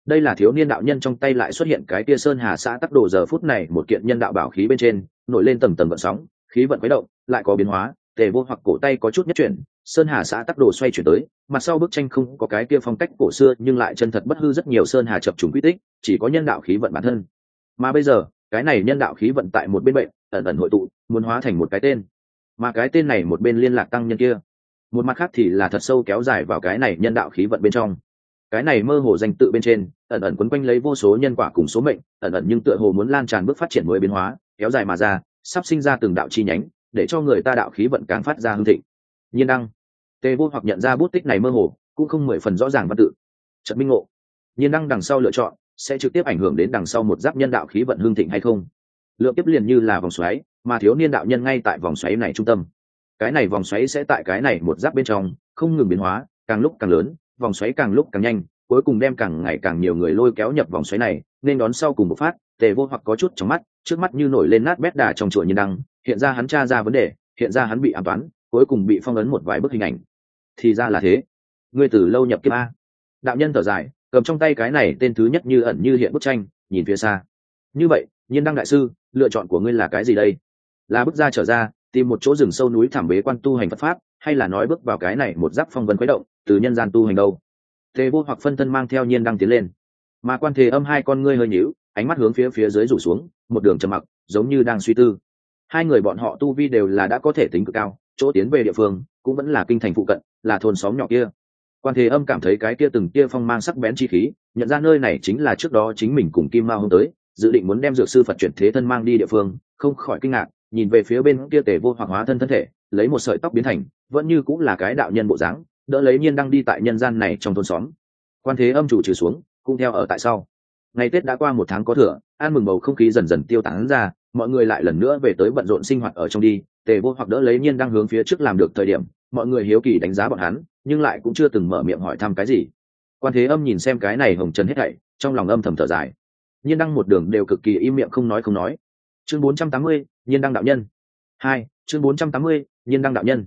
đây là thiếu niên đạo nhân trong tay lại xuất hiện cái tia sơn hà xã tắc đồ, giờ phút này một kiện nhân đạo bảo khí bên trên, nổi lên tầng tầng vận sóng, khí vận khuấy động, lại có biến hóa tề vô hoặc cổ tay có chút nhất chuyển, sơn hà xã tắc đồ xoay chuyển tới mặt sau bức tranh không có cái kia phong cách cổ xưa, nhưng lại chân thật bất hư rất nhiều sơn hà chập trùng quy tích, chỉ có nhân đạo khí vận bản thân. Mà bây giờ, cái này nhân đạo khí vận tại một bên bệnh, ẩn ẩn hội tụ, muốn hóa thành một cái tên. Mà cái tên này một bên liên lạc tăng nhân kia. Một mặt khác thì là thật sâu kéo dài vào cái này nhân đạo khí vận bên trong. Cái này mơ hồ danh tự bên trên, ẩn ẩn quấn quanh lấy vô số nhân quả cùng số mệnh, ẩn ẩn nhưng tựa hồ muốn lan tràn bước phát triển mới biến hóa, kéo dài mà ra, sắp sinh ra từng đạo chi nhánh để cho người ta đạo khí vận càng phát ra hương thịnh. Nhiên đăng. Tề vô hoặc nhận ra bút tích này mơ hồ, cũng không mười phần rõ ràng văn tự. Trận minh ngộ. Nhiên đăng đằng sau lựa chọn, sẽ trực tiếp ảnh hưởng đến đằng sau một giáp nhân đạo khí vận hương thịnh hay không? Lượng tiếp liền như là vòng xoáy, mà thiếu niên đạo nhân ngay tại vòng xoáy này trung tâm. Cái này vòng xoáy sẽ tại cái này một giáp bên trong, không ngừng biến hóa, càng lúc càng lớn, vòng xoáy càng lúc càng nhanh, cuối cùng đem càng ngày càng nhiều người lôi kéo nhập vòng xoáy này, nên đón sau cùng một phát tề vô hoặc có chút trong mắt, trước mắt như nổi lên nát bét đà trong chùa nhiên đăng hiện ra hắn tra ra vấn đề, hiện ra hắn bị ám toán, cuối cùng bị phong ấn một vài bức hình ảnh. Thì ra là thế. Ngươi từ lâu nhập kiếp a. Đạo nhân thở dài, cầm trong tay cái này tên thứ nhất như ẩn như hiện bức tranh, nhìn phía xa. Như vậy, nhiên đăng đại sư, lựa chọn của ngươi là cái gì đây? Là bước ra trở ra, tìm một chỗ rừng sâu núi thảm bế quan tu hành phật pháp, hay là nói bước vào cái này một giáp phong vân khuấy động, từ nhân gian tu hành đâu? Thế vô hoặc phân thân mang theo nhiên đăng tiến lên. Mà quan thế âm hai con ngươi hơi nhíu, ánh mắt hướng phía phía dưới rủ xuống, một đường trầm mặc, giống như đang suy tư hai người bọn họ tu vi đều là đã có thể tính cực cao, chỗ tiến về địa phương cũng vẫn là kinh thành phụ cận, là thôn xóm nhỏ kia. Quan thế âm cảm thấy cái kia từng kia phong mang sắc bén chi khí, nhận ra nơi này chính là trước đó chính mình cùng kim mao hôm tới, dự định muốn đem dược sư phật chuyển thế thân mang đi địa phương, không khỏi kinh ngạc, nhìn về phía bên kia tể vô hoặc hóa thân thân thể, lấy một sợi tóc biến thành, vẫn như cũng là cái đạo nhân bộ dáng, đỡ lấy nhiên đang đi tại nhân gian này trong thôn xóm. Quan thế âm chủ trừ xuống, cũng theo ở tại sau. Ngày tết đã qua một tháng có thừa, an mừng bầu không khí dần dần tiêu tán ra mọi người lại lần nữa về tới bận rộn sinh hoạt ở trong đi tề vô hoặc đỡ lấy nhiên đang hướng phía trước làm được thời điểm mọi người hiếu kỳ đánh giá bọn hắn nhưng lại cũng chưa từng mở miệng hỏi thăm cái gì. Quan thế âm nhìn xem cái này hồng trần hết thảy trong lòng âm thầm thở dài. Nhiên đăng một đường đều cực kỳ im miệng không nói không nói. Chương 480, nhiên đăng đạo nhân. Hai chương 480, nhiên đăng đạo nhân.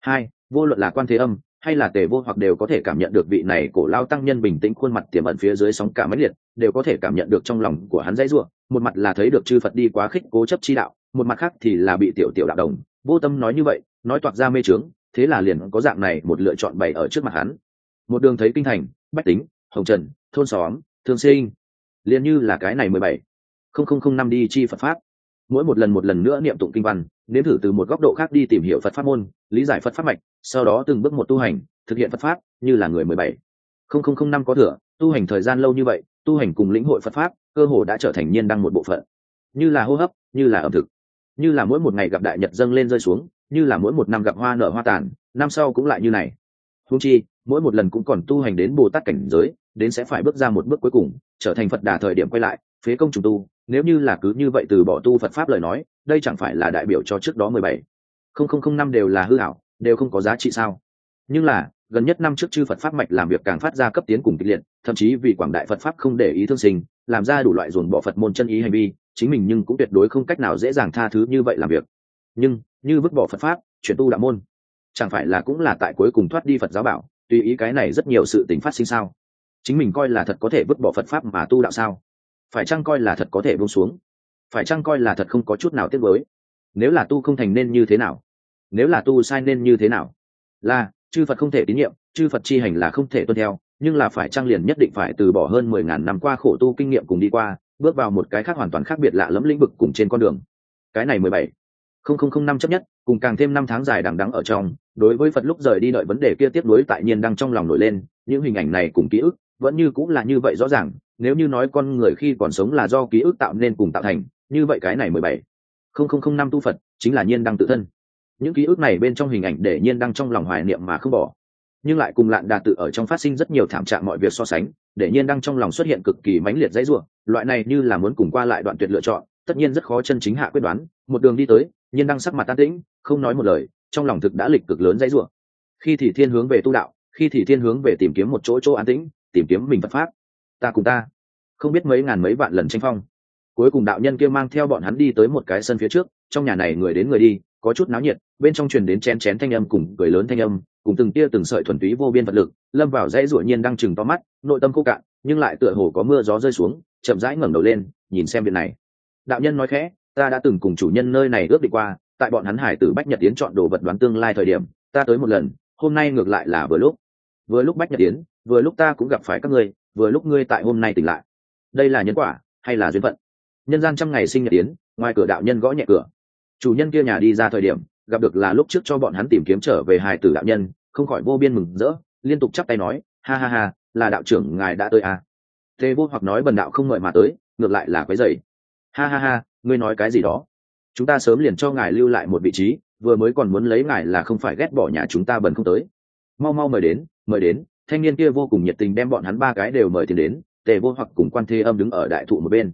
Hai vô luận là quan thế âm hay là tề vô hoặc đều có thể cảm nhận được vị này cổ lao tăng nhân bình tĩnh khuôn mặt tiềm ẩn phía dưới sóng cả máy liệt, đều có thể cảm nhận được trong lòng của hắn dãy rủa. Một mặt là thấy được chư phật đi quá khích cố chấp chi đạo, một mặt khác thì là bị tiểu tiểu đạo đồng. Vô tâm nói như vậy, nói toạc ra mê trướng thế là liền có dạng này một lựa chọn bày ở trước mặt hắn. Một đường thấy kinh thành, bách tính, hồng trần, thôn xóm, thương sinh. Liền như là cái này mười bảy. Không không không năm đi chi phật pháp mỗi một lần một lần nữa niệm tụng kinh văn, nếm thử từ một góc độ khác đi tìm hiểu phật pháp môn, lý giải phật pháp mạch, sau đó từng bước một tu hành, thực hiện phật pháp, như là người mười bảy. Không không không năm có thừa, tu hành thời gian lâu như vậy, tu hành cùng lĩnh hội phật pháp, cơ hồ đã trở thành nhiên đăng một bộ phận. Như là hô hấp, như là ẩm thực. Như là mỗi một ngày gặp đại nhật dâng lên rơi xuống, như là mỗi một năm gặp hoa nở hoa tàn, năm sau cũng lại như này. Húng chi, mỗi một lần cũng còn tu hành đến bồ tát cảnh giới, đến sẽ phải bước ra một bước cuối cùng, trở thành phật đà thời điểm quay lại, phế công trùng tu nếu như là cứ như vậy từ bỏ tu phật pháp lời nói, đây chẳng phải là đại biểu cho trước đó mười bảy. Không không không, năm đều là hư hảo đều không có giá trị sao? Nhưng là, gần nhất năm trước chư phật pháp mạch làm việc càng phát ra cấp tiến cùng kịch liệt, thậm chí vì quảng đại phật pháp không để ý thương sinh, làm ra đủ loại dồn bỏ phật môn chân ý hành vi, chính mình nhưng cũng tuyệt đối không cách nào dễ dàng tha thứ như vậy làm việc. Nhưng, như vứt bỏ phật pháp, chuyển tu đạo môn, chẳng phải là cũng là tại cuối cùng thoát đi phật giáo bảo, tùy ý cái này rất nhiều sự tình phát sinh sao? Chính mình coi là thật có thể vứt bỏ phật pháp mà tu đạo sao? Phải chăng coi là thật có thể buông xuống? Phải chăng coi là thật không có chút nào tiếc với nếu là tu không thành nên như thế nào? Nếu là tu sai nên như thế nào? Là, chư phật không thể tín nhiệm, chư phật chi hành là không thể tuân theo, nhưng là phải trang liền nhất định phải từ bỏ hơn mười ngàn năm qua khổ tu kinh nghiệm cùng đi qua, bước vào một cái khác hoàn toàn khác biệt lạ lẫm lĩnh vực cùng trên con đường? Cái này mười bảy. Không không không năm chấp nhất, cùng càng thêm năm tháng dài đằng đắng ở trong, đối với phật lúc rời đi đợi vấn đề kia tiếp nối tại nhiên đang trong lòng nổi lên, những hình ảnh này cùng ký ức vẫn như cũng là như vậy rõ ràng, nếu như nói con người khi còn sống là do ký ức tạo nên cùng tạo thành, như vậy cái này mười bảy, không không không năm tu phật, chính là nhiên đăng tự thân. Những ký ức này bên trong hình ảnh để nhiên đăng trong lòng hoài niệm mà không bỏ. Nhưng lại cùng lạn đà tự ở trong phát sinh rất nhiều thảm trạng mọi việc so sánh, để nhiên đăng trong lòng xuất hiện cực kỳ mãnh liệt dãy ruộng loại này như là muốn cùng qua lại đoạn tuyệt lựa chọn, tất nhiên rất khó chân chính hạ quyết đoán. Một đường đi tới, nhiên đăng sắc mặt tan tĩnh, không nói một lời, trong lòng thực đã lịch cực lớn dãy ruộng khi thì thiên hướng về tu đạo, khi thì thiên hướng về tìm kiếm một chỗ chỗ an tĩnh tìm kiếm mình phật pháp. Ta cùng ta. Không biết mấy ngàn mấy vạn lần tranh phong. Cuối cùng đạo nhân kia mang theo bọn hắn đi tới một cái sân phía trước, trong nhà này người đến người đi, có chút náo nhiệt, bên trong truyền đến chén chén thanh âm cùng cười lớn thanh âm, cùng từng tia từng sợi thuần túy vô biên vật lực, lâm vào dãy rủa nhiên đang chừng to mắt, nội tâm khô cạn, nhưng lại tựa hồ có mưa gió rơi xuống, chậm rãi ngẩng đầu lên, nhìn xem việc này. Đạo nhân nói khẽ, ta đã từng cùng chủ nhân nơi này ước định qua, tại bọn hắn hải tử bách nhật tiến chọn đồ vật đoán tương lai thời điểm, ta tới một lần, hôm nay ngược lại là vừa lúc. Vừa lúc bách nhật tiến vừa lúc ta cũng gặp phải các ngươi, vừa lúc ngươi tại hôm nay tỉnh lại. Đây là nhân quả hay là duyên phận? Nhân gian trăm ngày sinh nhật tiến ngoài cửa đạo nhân gõ nhẹ cửa. Chủ nhân kia nhà đi ra thời điểm, gặp được là lúc trước cho bọn hắn tìm kiếm trở về hài tử đạo nhân, không khỏi vô biên mừng rỡ, liên tục chắp tay nói, ha ha ha, là đạo trưởng ngài đã tới à. tê vô hoặc nói bần đạo không ngợi mà tới, ngược lại là quấy dày ha ha ha, ngươi nói cái gì đó? Chúng ta sớm liền cho ngài lưu lại một vị trí, vừa mới còn muốn lấy ngài là không phải ghét bỏ nhà chúng ta bần không tới. Mau mau mời đến mời đến thanh niên kia vô cùng nhiệt tình đem bọn hắn ba cái đều mời tiền đến, tề vô hoặc cùng quan thế âm đứng ở đại thụ một bên.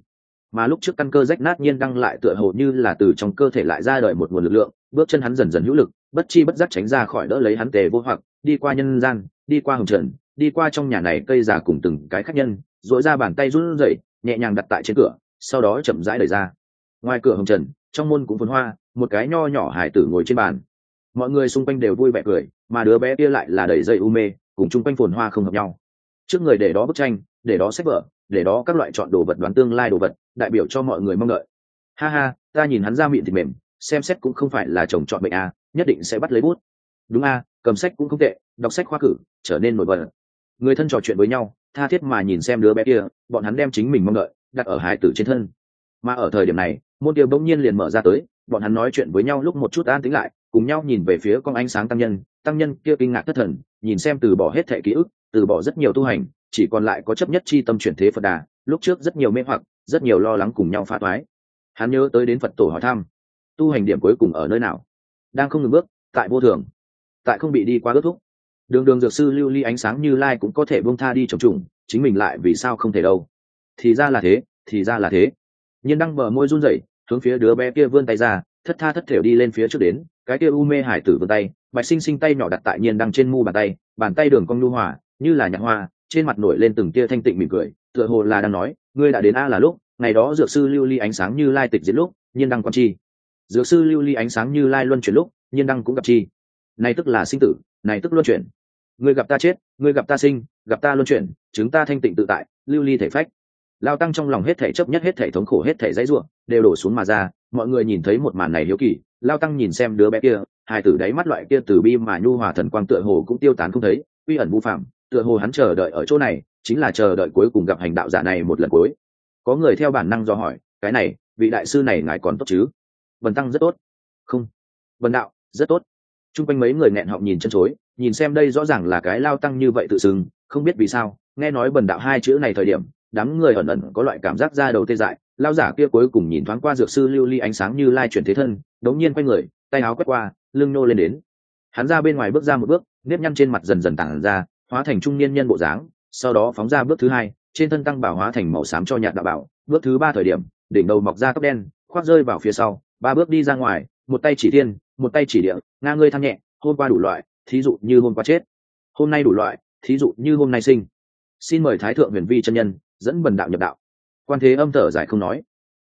Mà lúc trước căn cơ rách nát nhiên đăng lại tựa hồ như là từ trong cơ thể lại ra đời một nguồn lực lượng, bước chân hắn dần dần hữu lực, bất chi bất giác tránh ra khỏi đỡ lấy hắn tề vô hoặc, đi qua nhân gian, đi qua hồng trần, đi qua trong nhà này cây già cùng từng cái khác nhân dội ra bàn tay run rẩy, nhẹ nhàng đặt tại trên cửa, sau đó chậm rãi đẩy ra. Ngoài cửa hồng trần, trong môn cũng phun hoa, một cái nho nhỏ hải tử ngồi trên bàn. Mọi người xung quanh đều vui vẻ cười, mà đứa bé kia lại là đầy dây u mê cùng chung quanh phồn hoa không hợp nhau. Trước người để đó bức tranh, để đó sách vở, để đó các loại chọn đồ vật đoán tương lai đồ vật, đại biểu cho mọi người mong đợi. Ha ha, ta nhìn hắn ra miệng thịt mềm, xem xét cũng không phải là chồng chọn bệnh a, nhất định sẽ bắt lấy bút. Đúng a, cầm sách cũng không tệ, đọc sách khoa cử, trở nên nổi bật. Người thân trò chuyện với nhau, tha thiết mà nhìn xem đứa bé kia, bọn hắn đem chính mình mong đợi, đặt ở hải tử trên thân. Mà ở thời điểm này, môn tiêu bỗng nhiên liền mở ra tới, bọn hắn nói chuyện với nhau lúc một chút an tính lại, cùng nhau nhìn về phía con ánh sáng tăng nhân tăng nhân kia kinh ngạc thất thần, nhìn xem từ bỏ hết thệ ký ức, từ bỏ rất nhiều tu hành, chỉ còn lại có chấp nhất chi tâm chuyển thế phật đà, lúc trước rất nhiều mê hoặc, rất nhiều lo lắng cùng nhau phá toái. Hắn nhớ tới đến phật tổ hỏi thăm, tu hành điểm cuối cùng ở nơi nào? Đang không ngừng bước, tại vô thường, tại không bị đi qua ước thúc. Đường đường dược sư lưu ly ánh sáng như lai cũng có thể buông tha đi trồng trùng, chính mình lại vì sao không thể đâu? Thì ra là thế, thì ra là thế. Nhiên đăng bờ môi run rẩy, hướng phía đứa bé kia vươn tay ra, thất tha thất thểu đi lên phía trước đến, cái kia u mê hải tử vươn tay bạch sinh sinh tay nhỏ đặt tại nhiên đăng trên mu bàn tay bàn tay đường cong nhu hòa, như là nhạc hoa, trên mặt nổi lên từng tia thanh tịnh mỉm cười, tựa hồ là đang nói, ngươi đã đến a là lúc, ngày đó dược sư lưu ly ánh sáng như lai tịch diễn lúc, nhiên đăng quan chi. Dược sư lưu ly ánh sáng như lai luân chuyển lúc, nhiên đăng cũng gặp chi. Này tức là sinh tử, này tức luân chuyển. Ngươi gặp ta chết, ngươi gặp ta sinh, gặp ta luân chuyển, chúng ta thanh tịnh tự tại, lưu ly thể phách. Lao tăng trong lòng hết thể chấp nhất hết thể thống khổ hết thể dãy ruộng đều đổ xuống mà ra, mọi người nhìn thấy một màn này hiếu kỳ, lao tăng nhìn xem đứa bé kia hai tử đáy mắt loại kia từ bi mà nhu hòa thần quang tựa hồ cũng tiêu tán không thấy, uy ẩn vu phạm tựa hồ hắn chờ đợi ở chỗ này, chính là chờ đợi cuối cùng gặp hành đạo giả này một lần cuối. Có người theo bản năng do hỏi, cái này, vị đại sư này ngài còn tốt chứ? Vần tăng rất tốt. Không. Vần đạo, rất tốt. T r u n g quanh mấy người nghẹn họng nhìn chân chối, nhìn xem đây rõ ràng là cái lao tăng như vậy tự xưng, không biết vì sao, nghe nói bần đạo hai chữ này thời điểm, đám người ẩn ẩn có loại cảm giác ra đầu tê dại, lao giả kia cuối cùng nhìn thoáng qua dược sư lưu ly ánh sáng như lai chuyển thế thân, đống nhiên quay người, tay áo quét qua lưng nô lên đến. Hắn ra bên ngoài bước ra một bước, nếp nhăn trên mặt dần dần tản ra, hóa thành trung niên nhân bộ dáng, sau đó phóng ra bước thứ hai, trên thân tăng bảo hóa thành màu xám cho nhạt đạo bảo. Bước thứ ba thời điểm, đỉnh đầu mọc ra tóc đen, khoác rơi vào phía sau, ba bước đi ra ngoài, một tay chỉ thiên, một tay chỉ địa nga ngươi thăng nhẹ, hôm qua đủ loại, thí dụ như hôm qua chết. Hôm nay đủ loại, thí dụ như hôm nay sinh. Xin mời thái thượng huyền vi chân nhân, dẫn bần đạo nhập đạo. Quan thế âm thở dài không nói.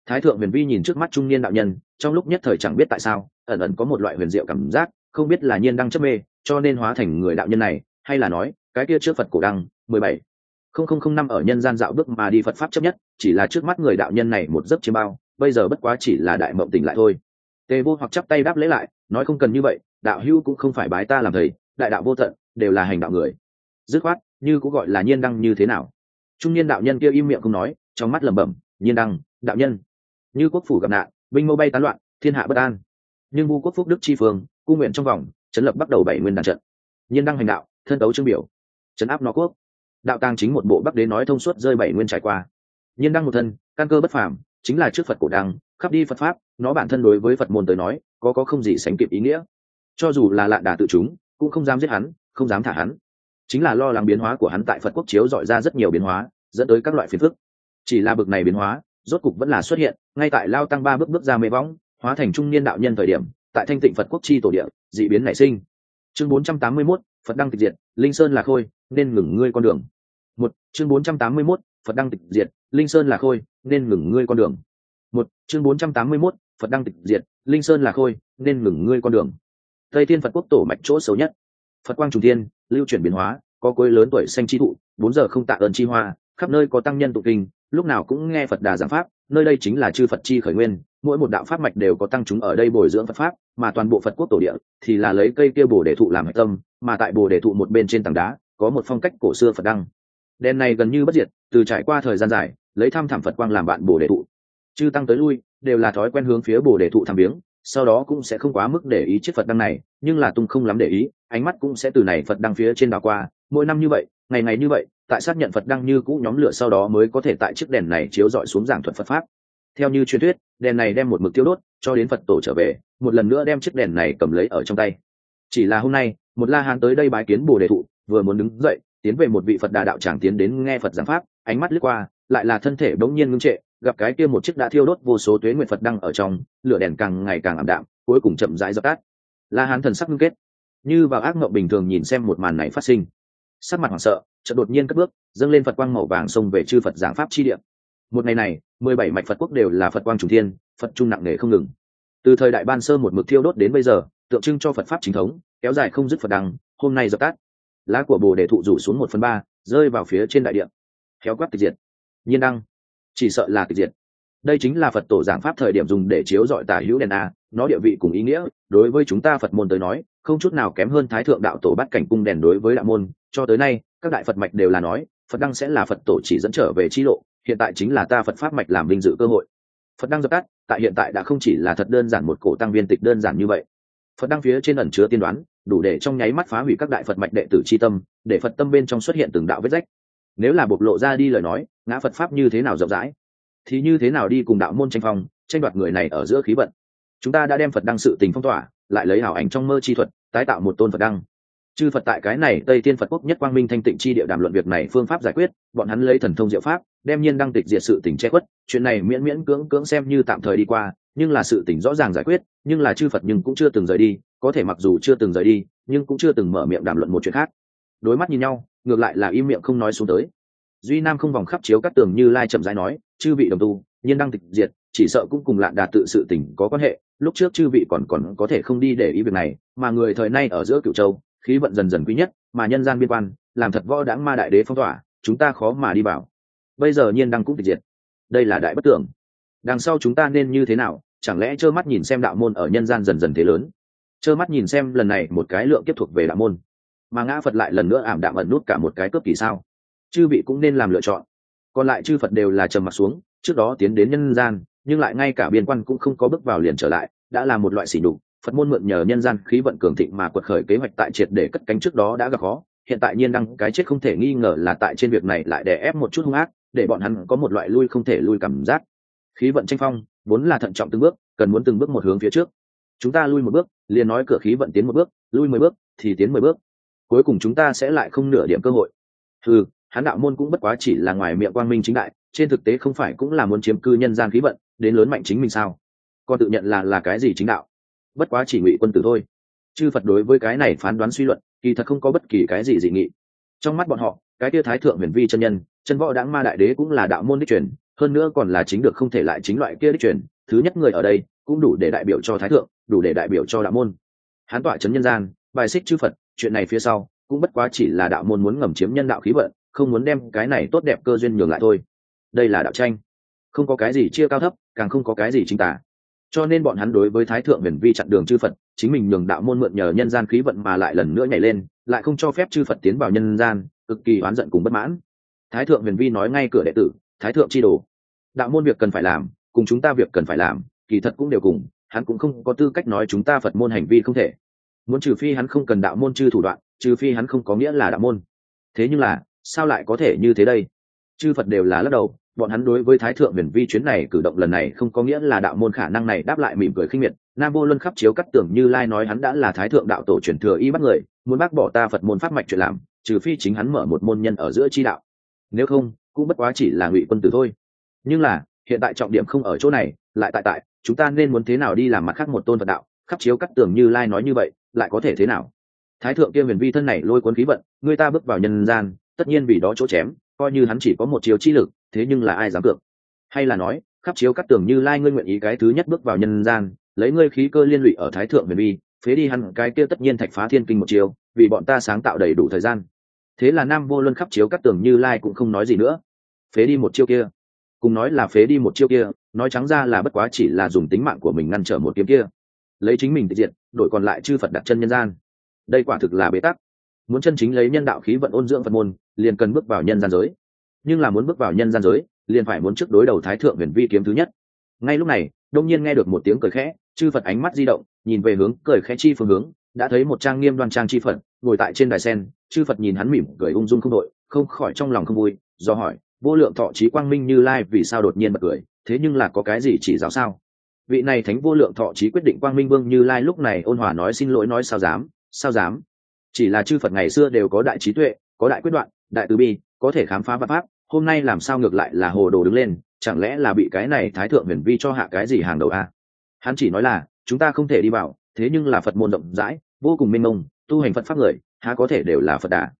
Thái thượng huyền vi nhìn trước mắt trung niên đạo nhân, trong lúc nhất thời chẳng biết tại sao ẩn ẩn có một loại huyền diệu cảm giác, không biết là nhiên đang chấp mê, cho nên hóa thành người đạo nhân này, hay là nói, cái kia trước phật cổ đăng, mười bảy. Không không không năm ở nhân gian dạo bước mà đi phật pháp chấp nhất, chỉ là trước mắt người đạo nhân này một giấc chiêm bao, bây giờ bất quá chỉ là đại mộng tỉnh lại thôi. Tề vô hoặc chắp tay đáp lễ lại, nói không cần như vậy, đạo hữu cũng không phải bái ta làm thầy, đại đạo vô tận, đều là hành đạo người. Dứt khoát, như cũng gọi là nhiên đăng như thế nào? Trung niên đạo nhân kia im miệng không nói, trong mắt lẩm bẩm, nhiên đăng, đạo nhân. Như quốc phủ gặp nạn, binh mâu bay tán loạn, thiên hạ bất an nhưng vu quốc phúc đức chi phương cung nguyện trong vòng, chấn lập bắt đầu bảy nguyên đàn trận. Nhiên đăng hành đạo, thân tấu trương biểu, chấn áp nó quốc. Đạo tàng chính một bộ bắc đế nói thông suốt rơi bảy nguyên trải qua. Nhiên đăng một thân, căn cơ bất phàm, chính là trước phật cổ đăng, khắp đi phật pháp, nó bản thân đối với phật môn tới nói, có có không gì sánh kịp ý nghĩa. Cho dù là lạ đà tự chúng, cũng không dám giết hắn, không dám thả hắn. Chính là lo lắng biến hóa của hắn tại phật quốc chiếu dọi ra rất nhiều biến hóa, dẫn tới các loại phiền phức. Chỉ là bực này biến hóa, rốt cục vẫn là xuất hiện, ngay tại lao tăng ba bước bước ra mê võng hóa thành trung niên đạo nhân thời điểm tại thanh tịnh phật quốc chi tổ địa dị biến nảy sinh. Chương 481, phật đăng tịch diệt linh sơn là khôi nên ngừng ngươi con đường. Một chương 481, phật đăng tịch diệt linh sơn là khôi nên ngừng ngươi con đường. Một chương 481, phật đăng tịch diệt linh sơn là khôi nên ngừng ngươi con đường. Tây thiên phật quốc tổ mạch chỗ xấu nhất. Phật quang trùng thiên lưu chuyển biến hóa có cuối lớn tuổi xanh chi thụ bốn giờ không tạ ơn chi hoa khắp nơi có tăng nhân tụ kinh lúc nào cũng nghe phật đà giảng pháp nơi đây chính là chư phật chi khởi nguyên mỗi một đạo pháp mạch đều có tăng chúng ở đây bồi dưỡng phật pháp, mà toàn bộ phật quốc tổ địa thì là lấy cây kia bồ đề thụ làm hạch tâm, mà tại bồ đề thụ một bên trên tảng đá có một phong cách cổ xưa phật đăng. Đèn này gần như bất diệt, từ trải qua thời gian dài, lấy tham thảm phật quang làm bạn bồ đề thụ. Chư tăng tới lui, đều là thói quen hướng phía bồ đề thụ tham biếng sau đó cũng sẽ không quá mức để ý chiếc phật đăng này, nhưng là tung không lắm để ý, ánh mắt cũng sẽ từ này phật đăng phía trên đảo qua, mỗi năm như vậy, ngày ngày như vậy, tại xác nhận phật đăng như cũ nhóm lửa sau đó mới có thể tại chiếc đèn này chiếu dọi xuống giảng thuật phật pháp. Theo như truyền thuyết đèn này đem một mực tiêu đốt, cho đến phật tổ trở về, một lần nữa đem chiếc đèn này cầm lấy ở trong tay. Chỉ là hôm nay, một la hán tới đây bái kiến bồ đề thụ, vừa muốn đứng dậy, tiến về một vị phật đà đạo tràng tiến đến nghe phật giảng pháp, ánh mắt lướt qua, lại là thân thể bỗng nhiên ngưng trệ, gặp cái kia một chiếc đã thiêu đốt vô số tuế nguyện phật đăng ở trong, lửa đèn càng ngày càng ảm đạm, cuối cùng chậm rãi dập tắt. La hán thần sắc ngưng kết. Như vào ác mộng bình thường nhìn xem một màn này phát sinh. Sắc mặt hoảng sợ, chợt đột nhiên cất bước, dâng lên phật quang màu vàng xông về chư phật giảng pháp chi địa một ngày này, mười bảy mạch phật quốc đều là phật quang trùng thiên, phật trung nặng nề không ngừng. Từ thời đại ban sơ một mực thiêu đốt đến bây giờ, tượng trưng cho phật pháp chính thống, kéo dài không dứt phật đăng hôm nay dập tắt. Lá của bồ đề thụ rủ xuống một phần ba, rơi vào phía trên đại điện khéo quát tịch diệt. Nhiên đăng. Chỉ sợ là tịch diệt. Đây chính là phật tổ giảng pháp thời điểm dùng để chiếu dọi tả hữu đèn a, nó địa vị cùng ý nghĩa, đối với chúng ta phật môn tới nói, không chút nào kém hơn thái thượng đạo tổ bắt cảnh cung đèn đối với đạo môn. Cho tới nay, các đại phật mạch đều là nói, phật đăng sẽ là phật tổ chỉ dẫn trở về chi lộ hiện tại chính là ta phật pháp mạch làm vinh dự cơ hội. Phật đăng dập tắt, tại hiện tại đã không chỉ là thật đơn giản một cổ tăng viên tịch đơn giản như vậy. Phật đăng phía trên ẩn chứa tiên đoán, đủ để trong nháy mắt phá hủy các đại phật mạch đệ tử c h i tâm, để phật tâm bên trong xuất hiện từng đạo vết rách. Nếu là bộc lộ ra đi lời nói, ngã phật pháp như thế nào rộng rãi? Thì như thế nào đi cùng đạo môn tranh phong, tranh đoạt người này ở giữa khí vận? Chúng ta đã đem phật đăng sự tình phong tỏa, lại lấy hảo ảnh trong mơ chi thuật, tái tạo một tôn phật đăng chư phật tại cái này tây tiên phật quốc nhất quang minh thanh tịnh chi địa đàm luận việc này phương pháp giải quyết, bọn hắn lấy thần thông diệu pháp, đem nhiên đăng tịch diệt sự tình che khuất, chuyện này miễn miễn cưỡng cưỡng xem như tạm thời đi qua, nhưng là sự tình rõ ràng giải quyết, nhưng là chư phật nhưng cũng chưa từng rời đi, có thể mặc dù chưa từng rời đi, nhưng cũng chưa từng mở miệng đàm luận một chuyện khác. Đối mắt nhìn nhau, ngược lại là im miệng không nói xuống tới. Duy nam không vòng khắp chiếu các tường như lai chậm rãi nói, chư vị đồng tu, nhiên đăng tịch diệt, chỉ sợ cũng cùng lạn đạt tự sự tình có quan hệ, lúc trước chư vị còn còn có thể không đi để ý việc này, mà người thời nay ở giữa cựu châu khí vận dần dần quý nhất, mà nhân gian biên quan, làm thật võ đáng ma đại đế phong tỏa, chúng ta khó mà đi vào. Bây giờ nhiên đăng cũng tịch diệt. Đây là đại bất tưởng. Đằng sau chúng ta nên như thế nào? Chẳng lẽ trơ mắt nhìn xem đạo môn ở nhân gian dần dần thế lớn? Trơ mắt nhìn xem lần này một cái lượng tiếp thuộc về đạo môn. Mà ngã phật lại lần nữa ảm đạm ẩn nút cả một cái cướp kỳ sao? Chư vị cũng nên làm lựa chọn. Còn lại chư phật đều là trầm mặt xuống, trước đó tiến đến nhân gian, nhưng lại ngay cả biên quan cũng không có bước vào liền trở lại, đã là một loại xỉ đục phật môn mượn nhờ nhân gian khí vận cường thịnh mà quật khởi kế hoạch tại triệt để cất cánh trước đó đã gặp khó. Hiện tại nhiên đăng cái chết không thể nghi ngờ là tại trên việc này lại đè ép một chút hung ác, để bọn hắn có một loại lui không thể lui cảm giác. Khí vận tranh phong, vốn là thận trọng từng bước, cần muốn từng bước một hướng phía trước. Chúng ta lui một bước, liền nói cửa khí vận tiến một bước, lui mười bước, thì tiến mười bước. Cuối cùng chúng ta sẽ lại không nửa điểm cơ hội. Ừ hắn đạo môn cũng bất quá chỉ là ngoài miệng quang minh chính đại, trên thực tế không phải cũng là muốn chiếm cư nhân gian khí vận, đến lớn mạnh chính mình sao? Còn tự nhận là là cái gì chính đạo? Bất quá chỉ ngụy quân tử thôi. Chư phật đối với cái này phán đoán suy luận, kỳ thật không có bất kỳ cái gì dị nghị. Trong mắt bọn họ, cái kia thái thượng huyền vi chân nhân, chân võ đáng ma đại đế cũng là đạo môn đích truyền, hơn nữa còn là chính được không thể lại chính loại kia đích truyền. Thứ nhất người ở đây, cũng đủ để đại biểu cho thái thượng, đủ để đại biểu cho đạo môn. Hán tọa trấn nhân gian, bài xích chư phật, chuyện này phía sau, cũng bất quá chỉ là đạo môn muốn ngầm chiếm nhân đạo khí vận, không muốn đem cái này tốt đẹp cơ duyên nhường lại thôi. Đây là đạo tranh. Không có cái gì chia cao thấp, càng không có cái gì chính tả cho nên bọn hắn đối với thái thượng huyền vi chặn đường chư phật, chính mình nhường đạo môn mượn nhờ nhân gian khí vận mà lại lần nữa nhảy lên, lại không cho phép chư phật tiến vào nhân gian, cực kỳ oán giận cùng bất mãn. Thái thượng huyền vi nói ngay cửa đệ tử, thái thượng chi đồ, đạo môn việc cần phải làm, cùng chúng ta việc cần phải làm, kỳ thật cũng đều cùng, hắn cũng không có tư cách nói chúng ta phật môn hành vi không thể. Muốn trừ phi hắn không cần đạo môn chư thủ đoạn, trừ phi hắn không có nghĩa là đạo môn. Thế nhưng là, sao lại có thể như thế đây? Chư phật đều là lắc đầu bọn hắn đối với thái thượng huyền vi chuyến này cử động lần này không có nghĩa là đạo môn khả năng này đáp lại mỉm cười khinh miệt. Nam vô luân khắp chiếu cắt tưởng như lai nói hắn đã là thái thượng đạo tổ truyền thừa y bắt người, muốn bác bỏ ta phật môn pháp mạch chuyện làm, trừ phi chính hắn mở một môn nhân ở giữa chi đạo. Nếu không, cũng bất quá chỉ là ngụy quân tử thôi. Nhưng là, hiện tại trọng điểm không ở chỗ này, lại tại tại, chúng ta nên muốn thế nào đi làm mặt khác một tôn phật đạo? Khắp chiếu cắt tưởng như lai nói như vậy, lại có thể thế nào? Thái thượng kia huyền vi thân này lôi cuốn khí vận, người ta bước vào nhân gian, tất nhiên vì đó chỗ chém, coi như hắn chỉ có một chiếu chi lực thế nhưng là ai dám cược? Hay là nói, khắp chiếu cắt tường như lai ngươi nguyện ý cái thứ nhất bước vào nhân gian, lấy ngươi khí cơ liên lụy ở thái thượng huyền vi phế đi hẳn cái kia tất nhiên thạch phá thiên kinh một chiều, vì bọn ta sáng tạo đầy đủ thời gian. Thế là nam vô luân khắp chiếu cắt tường như lai cũng không nói gì nữa. Phế đi một chiêu kia. Cùng nói là phế đi một chiêu kia, nói trắng ra là bất quá chỉ là dùng tính mạng của mình ngăn trở một kiếm kia. Lấy chính mình tự diện đổi còn lại chư phật đặt chân nhân gian. Đây quả thực là bế tắc. Muốn chân chính lấy nhân đạo khí vận ôn dưỡng phật môn, liền cần bước vào nhân gian giới nhưng là muốn bước vào nhân gian giới, liền phải muốn trước đối đầu thái thượng huyền vi kiếm thứ nhất. Ngay lúc này đông nhiên nghe được một tiếng cười khẽ, chư phật ánh mắt di động, nhìn về hướng cười khẽ chi phương hướng, đã thấy một trang nghiêm đoan trang chi phật, ngồi tại trên đài sen, chư phật nhìn hắn mỉm cười ung dung không đội không khỏi trong lòng không vui, do hỏi, vô lượng thọ trí quang minh như lai vì sao đột nhiên bật cười, thế nhưng là có cái gì chỉ giáo sao? Vị này thánh vô lượng thọ trí quyết định quang minh vương như lai lúc này ôn hòa nói xin lỗi nói sao dám sao dám. Chỉ là chư phật ngày xưa đều có đại trí tuệ, có đại quyết đoạn, đại từ bi, có thể khám phá văn pháp hôm nay làm sao ngược lại là hồ đồ đứng lên chẳng lẽ là bị cái này thái thượng huyền vi cho hạ cái gì hàng đầu a? À? hắn chỉ nói là chúng ta không thể đi vào thế nhưng là phật môn rộng rãi vô cùng mênh mông tu hành phật pháp người há có thể đều là phật đà.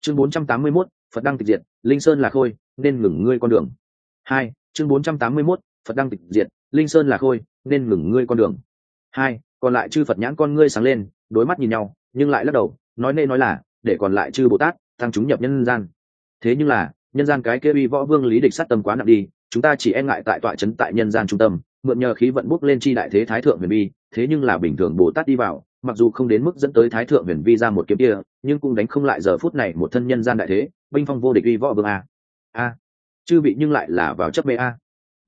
Chương 481, phật đăng tịch diệt linh sơn là khôi nên ngừng ngươi con đường. Hai chương 481, phật đăng tịch diệt linh sơn là khôi nên ngừng ngươi con đường. Hai còn lại chư phật nhãn con ngươi sáng lên đối mắt nhìn nhau nhưng lại lắc đầu nói nên nói là để còn lại chư bồ tát tăng chúng nhập nhân gian. Thế nhưng là nhân gian cái kia uy võ vương lý địch sát tâm quá nặng đi, chúng ta chỉ e ngại tại tọa trấn tại nhân gian trung tâm, mượn nhờ khí vận bút lên chi đại thế thái thượng huyền vi thế nhưng là bình thường bồ tát đi vào, mặc dù không đến mức dẫn tới thái thượng huyền vi ra một kiếm kia, nhưng cũng đánh không lại giờ phút này một thân nhân gian đại thế, binh phong vô địch uy võ vương a. A. Chư vị nhưng lại là vào chấp mê a.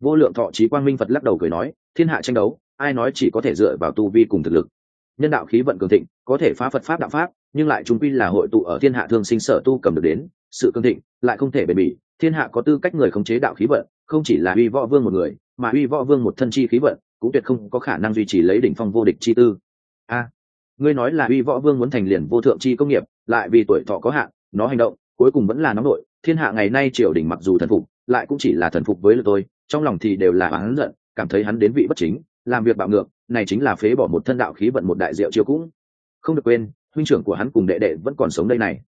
Vô lượng thọ trí quang minh phật lắc đầu cười nói, thiên hạ tranh đấu, ai nói chỉ có thể dựa vào tu vi cùng thực lực. Nhân đạo khí vận cường thịnh, có thể phá phật pháp đạo pháp, nhưng lại chúng quy là hội tụ ở thiên hạ thương sinh sở tu cầm được đến sự cương thịnh, lại không thể bền bỉ. Thiên hạ có tư cách người khống chế đạo khí vận, không chỉ là uy võ vương một người, mà uy võ vương một thân chi khí vận, cũng tuyệt không có khả năng duy trì lấy đỉnh phong vô địch chi tư. A, ngươi nói là uy võ vương muốn thành liền vô thượng chi công nghiệp, lại vì tuổi thọ có hạn, nó hành động, cuối cùng vẫn là nóng nội. Thiên hạ ngày nay triều đình mặc dù thần phục, lại cũng chỉ là thần phục với lượt tôi, trong lòng thì đều là hắn giận, cảm thấy hắn đến vị bất chính, làm việc bạo ngược, này chính là phế bỏ một thân đạo khí vận một đại diệu chiêu cũng. Không được quên, huynh trưởng của hắn cùng đệ đệ vẫn còn sống đây này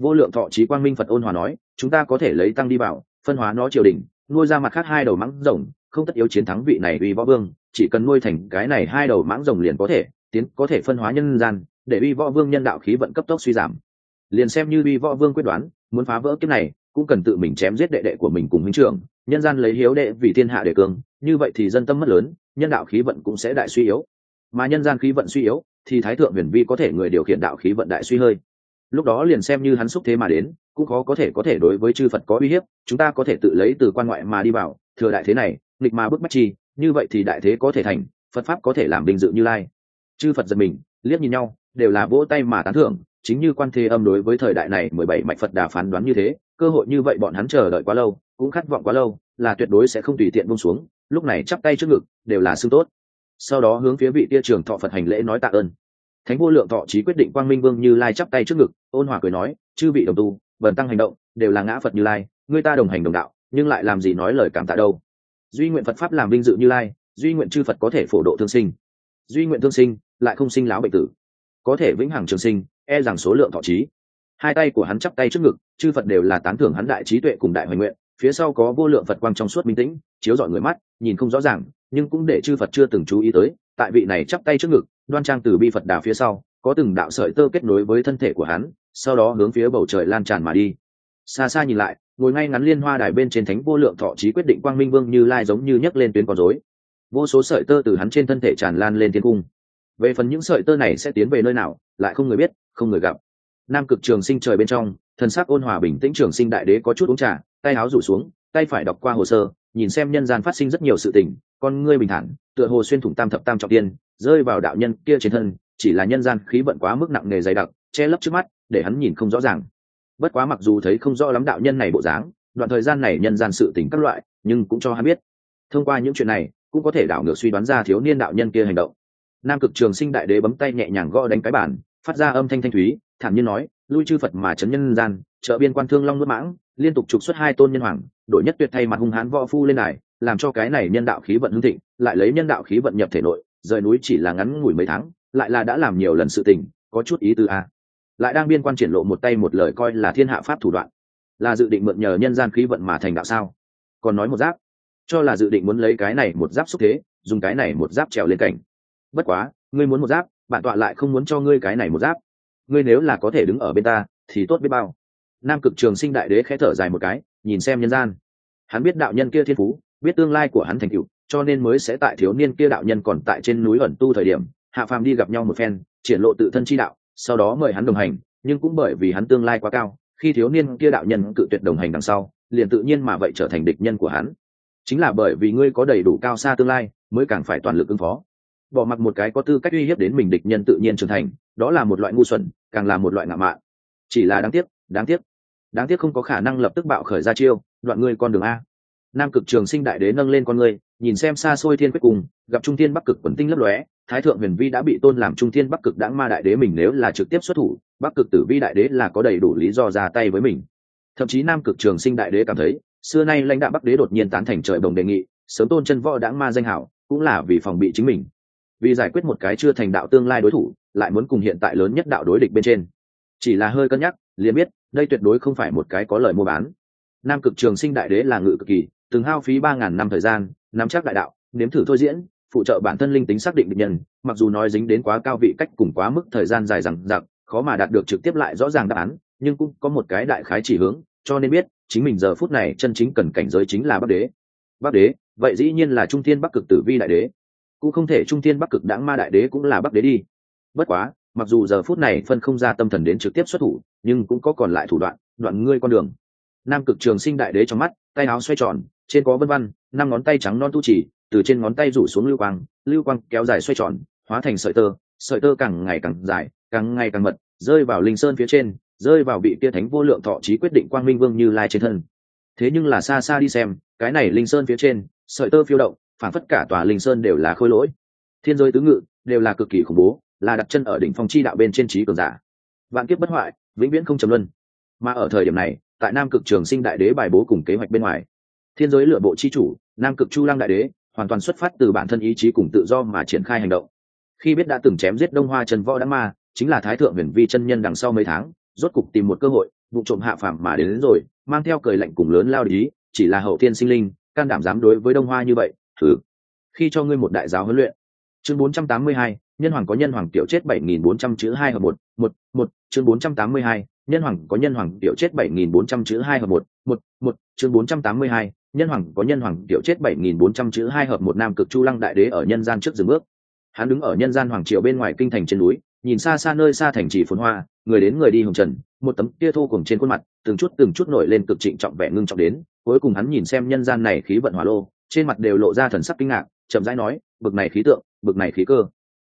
vô lượng thọ trí quang minh phật ôn hòa nói, chúng ta có thể lấy tăng đi vào, phân hóa nó triều đình, nuôi ra mặt khác hai đầu mãng rồng, không tất yếu chiến thắng vị này uy võ vương, chỉ cần nuôi thành cái này hai đầu mãng rồng liền có thể, tiến, có thể phân hóa nhân gian, để uy võ vương nhân đạo khí vận cấp tốc suy giảm. Liền xem như uy võ vương quyết đoán, muốn phá vỡ kiếp này, cũng cần tự mình chém giết đệ đệ của mình cùng huynh trưởng, nhân gian lấy hiếu đệ vì thiên hạ đệ cường, như vậy thì dân tâm mất lớn, nhân đạo khí vận cũng sẽ đại suy yếu. Mà nhân gian khí vận suy yếu, thì thái thượng huyền vi có thể người điều khiển đạo khí vận đại suy hơi lúc đó liền xem như hắn xúc thế mà đến, cũng khó có thể có thể đối với chư phật có uy hiếp, chúng ta có thể tự lấy từ quan ngoại mà đi vào, thừa đại thế này, nghịch mà bức bách chi, như vậy thì đại thế có thể thành, phật pháp có thể làm bình dự như lai. Chư phật giật mình, liếc nhìn nhau, đều là vỗ tay mà tán thưởng, chính như quan thế âm đối với thời đại này mười bảy mạch phật đà phán đoán như thế, cơ hội như vậy bọn hắn chờ đợi quá lâu, cũng khát vọng quá lâu, là tuyệt đối sẽ không tùy tiện bông xuống, lúc này chắp tay trước ngực, đều là xương tốt. Sau đó hướng phía vị tia trường thọ phật hành lễ nói tạ ơn thánh vô lượng thọ trí quyết định quang minh vương như lai chắp tay trước ngực, ôn hòa cười nói, chư vị đồng tu, bần tăng hành động, đều là ngã phật như lai người ta đồng hành đồng đạo, nhưng lại làm gì nói lời cảm tạ đâu? Duy nguyện phật pháp làm vinh dự như lai, duy nguyện chư phật có thể phổ độ thương sinh. Duy nguyện thương sinh, lại không sinh láo bệnh tử. Có thể vĩnh hằng trường sinh e rằng số lượng thọ trí. Hai tay của hắn chắp tay trước ngực, chư phật đều là tán thưởng hắn đại trí tuệ cùng đại hoài nguyện phía sau có vô lượng phật quang trong suốt minh tĩnh, chiếu rọi người mắt, nhìn không rõ ràng, nhưng cũng để chư phật chưa từng chú ý tới, tại vị này chắp tay trước ngực, đoan trang từ bi phật đà phía sau, có từng đạo sợi tơ kết nối với thân thể của hắn, sau đó hướng phía bầu trời lan tràn mà đi. Xa xa nhìn lại, ngồi ngay ngắn liên hoa đài bên trên thánh vô lượng thọ trí quyết định quang minh vương như lai giống như nhấc lên tuyến con rối. Vô số sợi tơ từ hắn trên thân thể tràn lan lên thiên cung. Về phần những sợi tơ này sẽ tiến về nơi nào, lại không người biết, không người gặp. Nam cực trường sinh trời bên trong thần sắc ôn hòa bình tĩnh trường sinh đại đế có chút uống trà tay áo rủ xuống, tay phải đọc qua hồ sơ, nhìn xem nhân gian phát sinh rất nhiều sự tình, con ngươi bình thản, tựa hồ xuyên thủng tam thập tam trọng tiên, rơi vào đạo nhân kia trên thân, chỉ là nhân gian khí vận quá mức nặng nề dày đặc, che lấp trước mắt, để hắn nhìn không rõ ràng. Bất quá mặc dù thấy không rõ lắm đạo nhân này bộ dáng, đoạn thời gian này nhân gian sự tình các loại, nhưng cũng cho hắn biết. Thông qua những chuyện này, cũng có thể đảo ngược suy đoán ra thiếu niên đạo nhân kia hành động. Nam cực trường sinh đại đế bấm tay nhẹ nhàng gõ đánh cái bản phát ra âm thanh thanh thúy, thản nhiên nói, lui chư phật mà chấn nhân gian trợ biên quan thương long nuốt mãng liên tục trục xuất hai tôn nhân hoàng đội nhất tuyệt thay mặt hung hãn võ phu lên này làm cho cái này nhân đạo khí vận hưng thịnh, lại lấy nhân đạo khí vận nhập thể nội, rời núi chỉ là ngắn ngủi mấy tháng, lại là đã làm nhiều lần sự tình, có chút ý tư a. Lại đang biên quan triển lộ một tay một lời coi là thiên hạ pháp thủ đoạn. Là dự định mượn nhờ nhân gian khí vận mà thành đạo sao? Còn nói một giáp. Cho là dự định muốn lấy cái này một giáp xúc thế, dùng cái này một giáp trèo lên cảnh. Bất quá, ngươi muốn một giáp, bản tọa lại không muốn cho ngươi cái này một giáp. Ngươi nếu là có thể đứng ở bên ta, thì tốt biết bao nam cực trường sinh đại đế khẽ thở dài một cái, nhìn xem nhân gian. Hắn biết đạo nhân kia thiên phú, biết tương lai của hắn thành cựu cho nên mới sẽ tại thiếu niên kia đạo nhân còn tại trên núi ẩn tu thời điểm, hạ phàm đi gặp nhau một phen, triển lộ tự thân chi đạo, sau đó mời hắn đồng hành, nhưng cũng bởi vì hắn tương lai quá cao, khi thiếu niên kia đạo nhân cự tuyệt đồng hành đằng sau, liền tự nhiên mà vậy trở thành địch nhân của hắn. Chính là bởi vì ngươi có đầy đủ cao xa tương lai, mới càng phải toàn lực ứng phó. Bỏ mặc một cái có tư cách uy hiếp đến mình địch nhân tự nhiên trưởng thành, đó là một loại ngu xuẩn, càng là một loại ngạo mạn. Chỉ là đáng tiếc đáng tiếc đáng tiếc không có khả năng lập tức bạo khởi ra chiêu, đoạn ngươi con đường a. Nam cực trường sinh đại đế nâng lên con ngươi, nhìn xem xa xôi thiên quyết cùng, gặp trung thiên bắc cực quần tinh lấp lóe, thái thượng huyền vi đã bị tôn làm trung thiên bắc cực đãng ma đại đế mình nếu là trực tiếp xuất thủ, bắc cực tử vi đại đế là có đầy đủ lý do ra tay với mình. Thậm chí nam cực trường sinh đại đế cảm thấy, xưa nay lãnh đạo bắc đế đột nhiên tán thành trời đồng đề nghị, sớm tôn chân võ đãng ma danh hảo, cũng là vì phòng bị chính mình. Vì giải quyết một cái chưa thành đạo tương lai đối thủ, lại muốn cùng hiện tại lớn nhất đạo đối địch bên trên. Chỉ là hơi cân nhắc liền biết, đây tuyệt đối không phải một cái có lời mua bán. Nam cực trường sinh đại đế là ngự cực kỳ, từng hao phí ba ngàn năm thời gian, nắm chắc đại đạo, nếm thử thôi diễn, phụ trợ bản thân linh tính xác định định nhân, mặc dù nói dính đến quá cao vị cách cùng quá mức thời gian dài rằng giặc khó mà đạt được trực tiếp lại rõ ràng đáp án, nhưng cũng có một cái đại khái chỉ hướng, cho nên biết, chính mình giờ phút này chân chính cần cảnh giới chính là bắc đế. Bắc đế, vậy dĩ nhiên là trung thiên bắc cực tử vi đại đế. Cũng không thể trung thiên bắc cực đãng ma đại đế cũng là bắc đế đi. Bất quá, mặc dù giờ phút này phân không ra tâm thần đến trực tiếp xuất thủ nhưng cũng có còn lại thủ đoạn đoạn ngươi con đường. Nam cực trường sinh đại đế trong mắt, tay áo xoay tròn, trên có vân văn năm ngón tay trắng non tu chỉ, từ trên ngón tay rủ xuống lưu quang lưu quang kéo dài xoay tròn, hóa thành sợi tơ sợi tơ càng ngày càng dài, càng ngày càng mật, rơi vào linh sơn phía trên, rơi vào bị kia thánh vô lượng thọ trí quyết định quang minh vương như lai trên thân. Thế nhưng là xa xa đi xem, cái này linh sơn phía trên, sợi tơ phiêu động, phản phất cả tòa linh sơn đều là khôi lỗi. Thiên giới tứ ngự đều là cực kỳ khủng bố, là đặt chân ở đỉnh phong chi đạo bên trên trí cường giả. Vạn kiếp bất hoại vĩnh viễn không trầm luân. Mà ở thời điểm này tại nam cực trường sinh đại đế bài bố cùng kế hoạch bên ngoài thiên giới lựa bộ chi chủ nam cực chu lăng đại đế hoàn toàn xuất phát từ bản thân ý chí cùng tự do mà triển khai hành động. Khi biết đã từng chém giết đông hoa trần võ đã ma chính là thái thượng huyền vi chân nhân đằng sau mấy tháng rốt cục tìm một cơ hội vụ trộm hạ phàm mà đến, đến rồi mang theo cười lạnh cùng lớn lao ý chỉ là hậu thiên sinh linh can đảm dám đối với đông hoa như vậy thử. Khi cho ngươi một đại giáo huấn luyện. Chương 482, nhân hoàng có nhân hoàng tiểu chết 7400 chữ hai hợp một một một chương 482, nhân hoàng có nhân hoàng tiểu chết 7400 chữ hai hợp một một một chương 482, nhân hoàng có nhân hoàng tiểu chết 7400 chữ hai hợp một nam cực chu lăng đại đế ở nhân gian trước dừng bước. Hắn đứng ở nhân gian hoàng triều bên ngoài kinh thành trên núi nhìn xa xa nơi xa thành trì phồn hoa người đến người đi hồng trần một tấm kia thô cùng trên khuôn mặt từng chút từng chút nổi lên cực trịnh trọng vẻ ngưng trọng đến cuối cùng hắn nhìn xem nhân gian này khí vận hỏa lô trên mặt đều lộ ra thần sắc kinh ngạc chậm rãi nói bực này khí tượng bực này khí cơ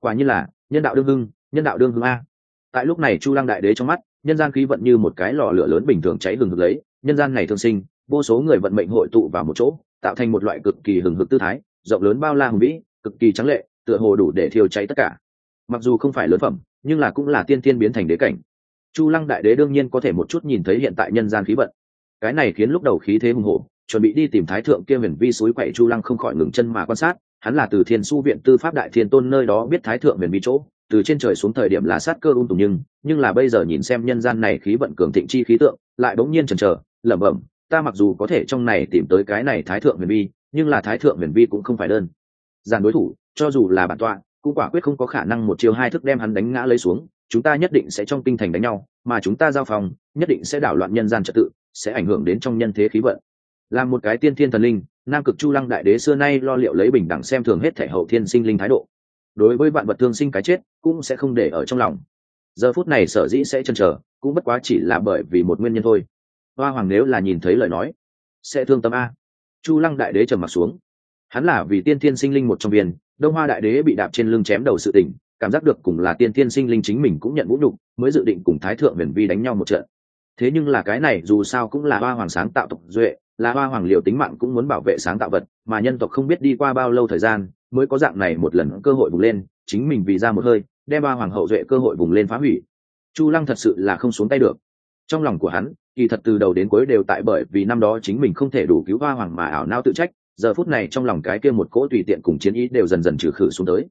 quả như là, nhân đạo đương hưng, nhân đạo đương hưng a. Tại lúc này chu lăng đại đế trong mắt, nhân gian khí vận như một cái lò lửa lớn bình thường cháy hừng hực lấy, nhân gian này thương sinh, vô số người vận mệnh hội tụ vào một chỗ, tạo thành một loại cực kỳ hừng hực tư thái, rộng lớn bao la hùng vĩ, cực kỳ trắng lệ, tựa hồ đủ để thiêu cháy tất cả. Mặc dù không phải lớn phẩm, nhưng là cũng là tiên tiên biến thành đế cảnh. Chu lăng đại đế đương nhiên có thể một chút nhìn thấy hiện tại nhân gian khí vận. Cái này khiến lúc đầu khí thế hùng hổ chuẩn bị đi tìm thái thượng kia huyền vi suối quậy chu lăng không khỏi ngừng chân mà quan sát. Hắn là từ thiên su viện tư pháp đại thiên tôn nơi đó biết thái thượng huyền vi chỗ, từ trên trời xuống thời điểm là sát cơ ung tùng nhưng nhưng là bây giờ nhìn xem nhân gian này khí vận cường thịnh chi khí tượng, lại bỗng nhiên chần chờ, lẩm bẩm, ta mặc dù có thể trong này tìm tới cái này thái thượng huyền vi, nhưng là thái thượng huyền vi cũng không phải đơn giản đối thủ, cho dù là bản tọa, cũng quả quyết không có khả năng một chiều hai thức đem hắn đánh ngã lấy xuống, chúng ta nhất định sẽ trong kinh thành đánh nhau, mà chúng ta giao phòng, nhất định sẽ đảo loạn nhân gian trật tự, sẽ ảnh hưởng đến trong nhân thế khí vận làm một cái tiên thiên thần linh, nam cực chu lăng đại đế xưa nay lo liệu lấy bình đẳng xem thường hết thể hậu thiên sinh linh thái độ. Đối với vạn vật thương sinh cái chết, cũng sẽ không để ở trong lòng. Giờ phút này sở dĩ sẽ chần trở cũng bất quá chỉ là bởi vì một nguyên nhân thôi. Hoa hoàng nếu là nhìn thấy lời nói, sẽ thương tâm a. Chu lăng đại đế trầm m ặ t xuống. Hắn là vì tiên thiên sinh linh một trong viên, đông hoa đại đế bị đạp trên lưng chém đầu sự tình, cảm giác được cùng là tiên thiên sinh linh chính mình cũng nhận vũ nhục, mới dự định cùng thái thượng huyền vi đánh nhau một trận. Thế nhưng là cái này dù sao cũng là hoa hoàng sáng tạo tộc duệ là hoa hoàng liệu tính mạng cũng muốn bảo vệ sáng tạo vật, mà nhân tộc không biết đi qua bao lâu thời gian, mới có dạng này một lần cơ hội vùng lên, chính mình vì ra một hơi, đem hoa hoàng hậu duệ cơ hội vùng lên phá hủy. Chu lăng thật sự là không xuống tay được. Trong lòng của hắn, kỳ thật từ đầu đến cuối đều tại bởi vì năm đó chính mình không thể đủ cứu hoa hoàng mà ảo nao tự trách, giờ phút này trong lòng cái kia một cỗ tùy tiện cùng chiến ý đều dần dần trừ khử xuống tới.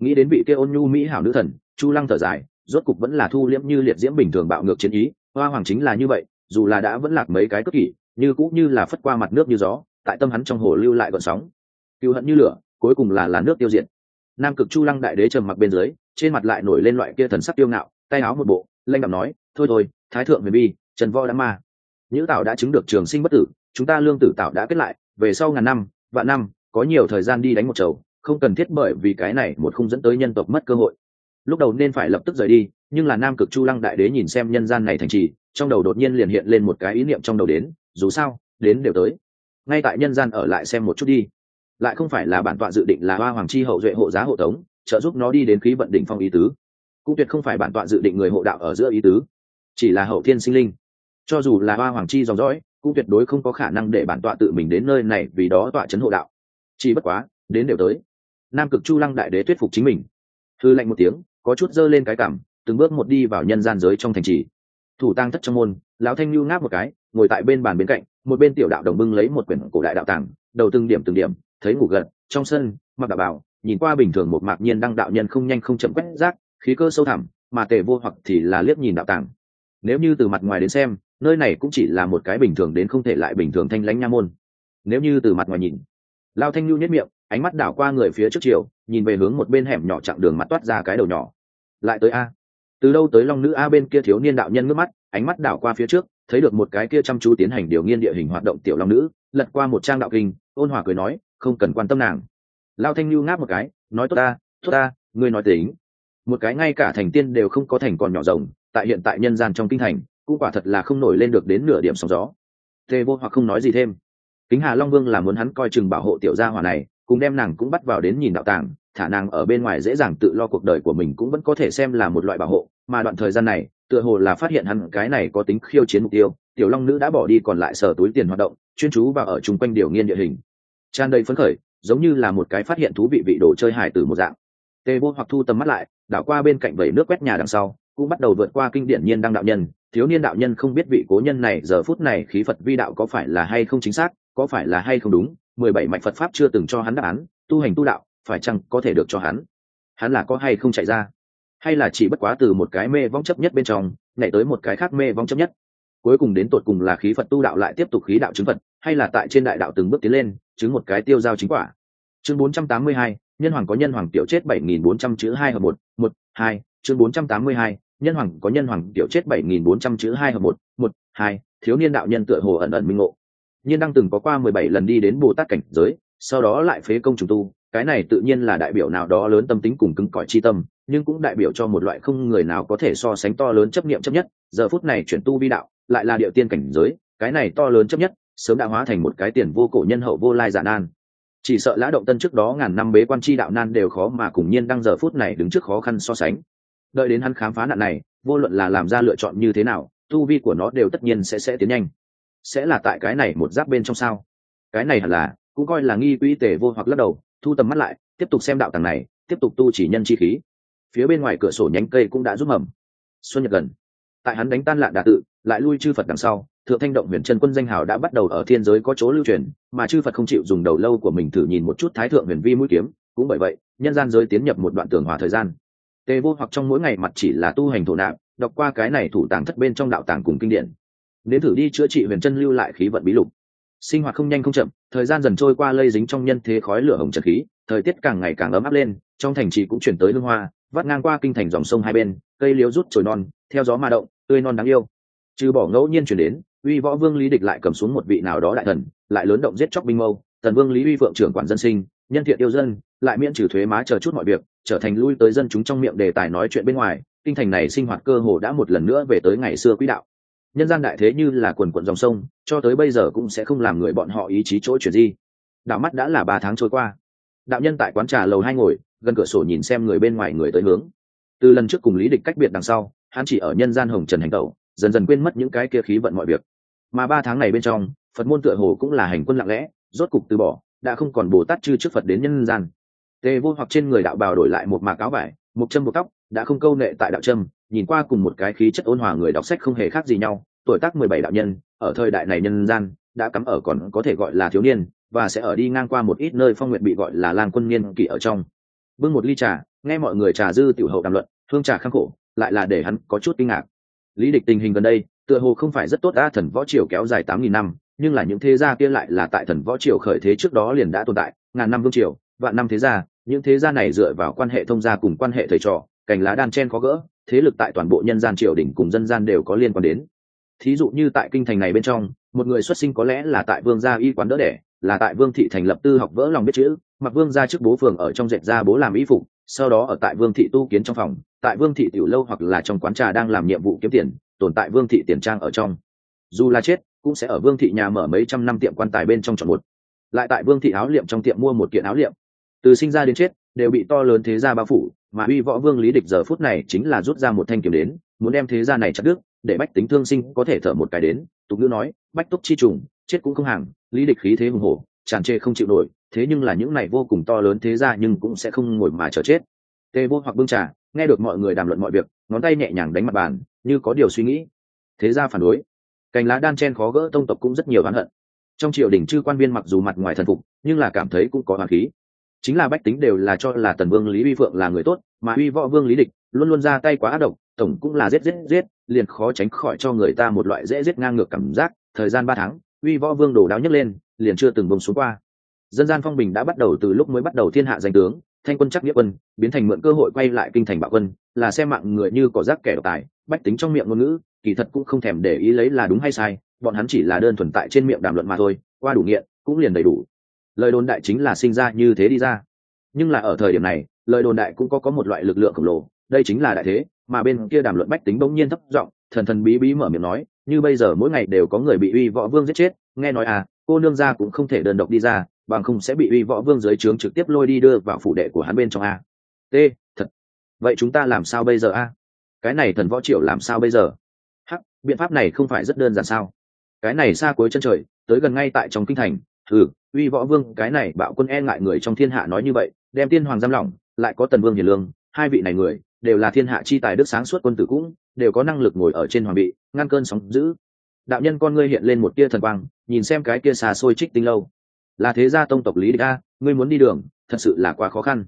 Nghĩ đến vị kia ôn nhu mỹ hảo nữ thần, chu lăng thở dài, rốt cục vẫn là thu liễm như liệt diễm bình thường bạo ngược chiến ý, hoa hoàng chính là như vậy, dù là đã vẫn lạc mấy cái cất kỷ như cũng như là phất qua mặt nước như gió, tại tâm hắn trong hồ lưu lại gọn sóng. Cựu hận như lửa, cuối cùng là là nước tiêu diệt. Nam cực chu lăng đại đế trầm mặc bên dưới, trên mặt lại nổi lên loại kia thần sắc tiêu ngạo, tay áo một bộ lanh đạm nói, thôi thôi, thái thượng huyền bi trần võ đã ma. Nhữ tạo đã chứng được trường sinh bất tử, chúng ta lương tử tạo đã kết lại, về sau ngàn năm, vạn năm, có nhiều thời gian đi đánh một chầu, không cần thiết bởi vì cái này một không dẫn tới nhân tộc mất cơ hội. Lúc đầu nên phải lập tức rời đi, nhưng là nam cực chu lăng đại đế nhìn xem nhân gian này thành trì, trong đầu đột nhiên liền hiện lên một cái ý niệm trong đầu đến dù sao, đến đều tới. Ngay tại nhân gian ở lại xem một chút đi. Lại không phải là bản tọa dự định là hoa hoàng chi hậu duệ hộ giá hộ tống, trợ giúp nó đi đến khí vận đỉnh phong ý tứ. Cũng tuyệt không phải bản tọa dự định người hộ đạo ở giữa ý tứ. Chỉ là hậu thiên sinh linh. Cho dù là hoa hoàng chi dòng dõi, cũng tuyệt đối không có khả năng để bản tọa tự mình đến nơi này vì đó tọa chấn hộ đạo. Chỉ bất quá, đến đều tới. Nam cực chu lăng đại đế thuyết phục chính mình. Thư lạnh một tiếng, có chút dơ lên cái cảm từng bước một đi vào nhân gian giới trong thành trì. Thủ tăng thất trong môn, lão thanh lưu ngáp một cái ngồi tại bên bàn bên cạnh, một bên tiểu đạo đồng bưng lấy một quyển cổ đại đạo tàng, đầu từng điểm từng điểm, thấy ngủ gật, trong sân, mặc đạo bảo, nhìn qua bình thường một mạc nhiên đăng đạo nhân không nhanh không chậm quét rác, khí cơ sâu thẳm, mà tề vô hoặc thì là liếc nhìn đạo tàng. Nếu như từ mặt ngoài đến xem, nơi này cũng chỉ là một cái bình thường đến không thể lại bình thường thanh lãnh nha môn. Nếu như từ mặt ngoài nhìn, lao thanh lưu nhất miệng, ánh mắt đảo qua người phía trước chiều, nhìn về hướng một bên hẻm nhỏ chặng đường mặt toát ra cái đầu nhỏ. Lại tới a. Từ đâu tới long nữ a bên kia thiếu niên đạo nhân ngước mắt, ánh mắt đảo qua phía trước thấy được một cái kia chăm chú tiến hành điều nghiên địa hình hoạt động tiểu long nữ, lật qua một trang đạo kinh, ôn hòa cười nói, không cần quan tâm nàng. Lao thanh lưu ngáp một cái, nói, tốt ta tốt ta, ngươi nói tính. Một cái ngay cả thành tiên đều không có thành còn nhỏ rồng tại hiện tại nhân gian trong kinh thành, cũng quả thật là không nổi lên được đến nửa điểm sóng gió. Tê vô hoặc không nói gì thêm. Kính hà long vương là muốn hắn coi chừng bảo hộ tiểu gia hỏa này, cùng đem nàng cũng bắt vào đến nhìn đạo tàng, thả nàng ở bên ngoài dễ dàng tự lo cuộc đời của mình cũng vẫn có thể xem là một loại bảo hộ mà đoạn thời gian này, tựa hồ là phát hiện hắn cái này có tính khiêu chiến mục tiêu, tiểu long nữ đã bỏ đi còn lại sở túi tiền hoạt động, chuyên chú vào ở chung quanh điều nghiên địa hình. Tràn đầy phấn khởi, giống như là một cái phát hiện thú vị vị đồ chơi hài từ một dạng. Tê vô hoặc thu tầm mắt lại, đảo qua bên cạnh vẩy nước quét nhà đằng sau, cũng bắt đầu vượt qua kinh điển nhiên đăng đạo nhân. Thiếu niên đạo nhân không biết vị cố nhân này giờ phút này khí phật vi đạo có phải là hay không chính xác, có phải là hay không đúng, mười bảy mạnh phật pháp chưa từng cho hắn đáp án, tu hành tu đạo, phải chăng có thể được cho hắn? Hắn là có hay không chạy ra? Hay là chỉ bất quá từ một cái mê vong chấp nhất bên trong nhảy tới một cái khác mê vong chấp nhất. Cuối cùng đến tột cùng là khí phật tu đạo lại tiếp tục khí đạo chứng phật hay là tại trên đại đạo từng bước tiến lên chứng một cái tiêu giao chính quả. Chương 482, nhân hoàng có nhân hoàng tiểu chết 7400 chữ hai hợp một một hai. Chương 482, nhân hoàng có nhân hoàng tiểu chết 7400 chữ hai hợp một một hai. Thiếu niên đạo nhân tựa hồ ẩn ẩn minh ngộ. Nhiên đang từng có qua mười bảy lần đi đến bồ tát cảnh giới sau đó lại phế công trùng tu cái này tự nhiên là đại biểu nào đó lớn tâm tính cùng cứng cỏi chi tâm nhưng cũng đại biểu cho một loại không người nào có thể so sánh to lớn chấp niệm chấp nhất. Giờ phút này chuyển tu vi đạo, lại là địa tiên cảnh giới, cái này to lớn chấp nhất, sớm đã hóa thành một cái tiền vô cổ nhân hậu vô lai giả nan. Chỉ sợ lã động tân trước đó ngàn năm bế quan chi đạo nan đều khó mà cùng nhiên đang giờ phút này đứng trước khó khăn so sánh. Đợi đến hắn khám phá nạn này, vô luận là làm ra lựa chọn như thế nào, tu vi của nó đều tất nhiên sẽ sẽ tiến nhanh. Sẽ là tại cái này một giáp bên trong sao? Cái này hẳn là, cũng coi là nghi quỹ tề vô hoặc lắc đầu, thu tầm mắt lại, tiếp tục xem đạo tàng này, tiếp tục tu chỉ nhân chi khí phía bên ngoài cửa sổ nhánh cây cũng đã rút mầm. Xuân nhật gần. Tại hắn đánh tan lạn đà tự, lại lui chư phật đằng sau, thượng thanh động huyền trân quân danh hào đã bắt đầu ở thiên giới có chỗ lưu truyền, mà chư phật không chịu dùng đầu lâu của mình thử nhìn một chút thái thượng huyền vi mũi kiếm, cũng bởi vậy, nhân gian giới tiến nhập một đoạn tường hòa thời gian. Tề vô hoặc trong mỗi ngày mặt chỉ là tu hành thổ nạp, đọc qua cái này thủ tàng thất bên trong đạo tàng cùng kinh điển. Đến thử đi chữa trị huyền chân lưu lại khí vận bí lục. Sinh hoạt không nhanh không chậm, thời gian dần trôi qua lây dính trong nhân thế khói lửa hồng trần khí, thời tiết càng ngày càng ấm áp lên, trong thành trì cũng chuyển tới hương hoa vắt ngang qua kinh thành dòng sông hai bên, cây liếu rút trồi non, theo gió ma động, tươi non đáng yêu. Trừ bỏ ngẫu nhiên chuyển đến, uy võ vương lý địch lại cầm xuống một vị nào đó đại thần, lại lớn động giết chóc binh mâu. Tần vương lý uy phượng trưởng quản dân sinh, nhân thiện yêu dân, lại miễn trừ thuế má chờ chút mọi việc, trở thành lui tới dân chúng trong miệng đề tài nói chuyện bên ngoài. Kinh thành này sinh hoạt cơ hồ đã một lần nữa về tới ngày xưa quỹ đạo. Nhân gian đại thế như là quần quận dòng sông, cho tới bây giờ cũng sẽ không làm người bọn họ ý chí chỗ chuyển di. Đạo mắt đã là ba tháng trôi qua. Đạo nhân tại quán trà lầu hai ngồi gần cửa sổ nhìn xem người bên ngoài người tới hướng. Từ lần trước cùng lý địch cách biệt đằng sau, hắn chỉ ở nhân gian hồng trần hành tẩu, dần dần quên mất những cái kia khí vận mọi việc. Mà ba tháng này bên trong, phật môn tựa hồ cũng là hành quân lặng lẽ, rốt cục từ bỏ, đã không còn bồ tát chư trước phật đến nhân gian. Tề vô hoặc trên người đạo bào đổi lại một mạc áo vải, một châm một tóc, đã không câu nệ tại đạo trâm nhìn qua cùng một cái khí chất ôn hòa người đọc sách không hề khác gì nhau, tuổi tác mười bảy đạo nhân, ở thời đại này nhân gian, đã cắm ở còn có thể gọi là thiếu niên, và sẽ ở đi ngang qua một ít nơi phong nguyện bị gọi là lang quân niên kỷ ở trong bưng một ly trà, nghe mọi người trà dư tiểu hậu đàm luận, hương trà khang khổ, lại là để hắn có chút kinh ngạc. Lý địch tình hình gần đây, tựa hồ không phải rất tốt đã thần võ triều kéo dài tám nghìn năm, nhưng là những thế gia kia lại là tại thần võ triều khởi thế trước đó liền đã tồn tại, ngàn năm vương triều, vạn năm thế gia, những thế gia này dựa vào quan hệ thông gia cùng quan hệ thầy trò, cành lá đan chen khó gỡ, thế lực tại toàn bộ nhân gian triều đình cùng dân gian đều có liên quan đến. Thí dụ như tại kinh thành này bên trong, một người xuất sinh có lẽ là tại vương gia y quán đỡ đẻ là tại vương thị thành lập tư học vỡ lòng biết chữ, mặc vương gia trước bố phường ở trong dệt ra bố làm y phục, sau đó ở tại vương thị tu kiến trong phòng, tại vương thị tiểu lâu hoặc là trong quán trà đang làm nhiệm vụ kiếm tiền, tồn tại vương thị tiền trang ở trong. Dù là chết, cũng sẽ ở vương thị nhà mở mấy trăm năm tiệm quan tài bên trong chọn một. Lại tại vương thị áo liệm trong tiệm mua một kiện áo liệm. Từ sinh ra đến chết, đều bị to lớn thế gia bao phủ, mà uy võ vương lý địch giờ phút này chính là rút ra một thanh kiếm đến, muốn đem thế gia này chặt đứt, để bách tính thương sinh có thể thở một cái đến, tục ngữ nói, bách túc chi trùng, chết cũng không hàng lý địch khí thế hùng hổ, tràn trề không chịu nổi, thế nhưng là những này vô cùng to lớn thế gia nhưng cũng sẽ không ngồi mà chờ chết. Tê vô hoặc bưng trà, nghe được mọi người đàm luận mọi việc, ngón tay nhẹ nhàng đánh mặt bàn, như có điều suy nghĩ. Thế gia phản đối. Cành lá đan chen khó gỡ tông tộc cũng rất nhiều oán hận. Trong triều đình chư quan viên mặc dù mặt ngoài thần phục, nhưng là cảm thấy cũng có hoàng khí. Chính là bách tính đều là cho là tần vương lý uy phượng là người tốt, mà uy võ vương lý địch luôn luôn ra tay quá ác độc, tổng cũng là giết giết giết, liền khó tránh khỏi cho người ta một loại dễ giết ngang ngược cảm giác, thời gian ba tháng uy võ vương đổ đáo nhấc lên, liền chưa từng bông xuống qua. Dân gian phong bình đã bắt đầu từ lúc mới bắt đầu thiên hạ danh tướng, thanh quân chắc nghĩa quân, biến thành mượn cơ hội quay lại kinh thành bạo quân, là xem mạng người như có rác kẻ độc tài, bách tính trong miệng ngôn ngữ, kỳ thật cũng không thèm để ý lấy là đúng hay sai, bọn hắn chỉ là đơn thuần tại trên miệng đàm luận mà thôi, qua đủ nghiện, cũng liền đầy đủ. Lời đồn đại chính là sinh ra như thế đi ra. Nhưng là ở thời điểm này, lời đồn đại cũng có có một loại lực lượng khổng lồ, đây chính là đại thế, mà bên kia đàm luận bách tính bỗng nhiên thấp giọng, thần thần bí bí mở miệng nói như bây giờ mỗi ngày đều có người bị uy võ vương giết chết, nghe nói à cô nương gia cũng không thể đơn độc đi ra, bằng không sẽ bị uy võ vương dưới trướng trực tiếp lôi đi đưa vào phủ đệ của hắn bên trong a. T, thật. Vậy chúng ta làm sao bây giờ a? Cái này thần võ triệu làm sao bây giờ? Hắc, biện pháp này không phải rất đơn giản sao? Cái này xa cuối chân trời, tới gần ngay tại trong kinh thành. Ừ uy võ vương, cái này bạo quân e ngại người trong thiên hạ nói như vậy, đem tiên hoàng giam lỏng, lại có tần vương hiền lương hai vị này người đều là thiên hạ chi tài đức sáng suốt quân tử cũng, đều có năng lực ngồi ở trên hoàng vị, ngăn cơn sóng dữ. Đạo nhân con ngươi hiện lên một tia thần quang, nhìn xem cái kia xà xôi trích tinh lâu. Là thế gia tông tộc lý địch a, ngươi muốn đi đường, thật sự là quá khó khăn.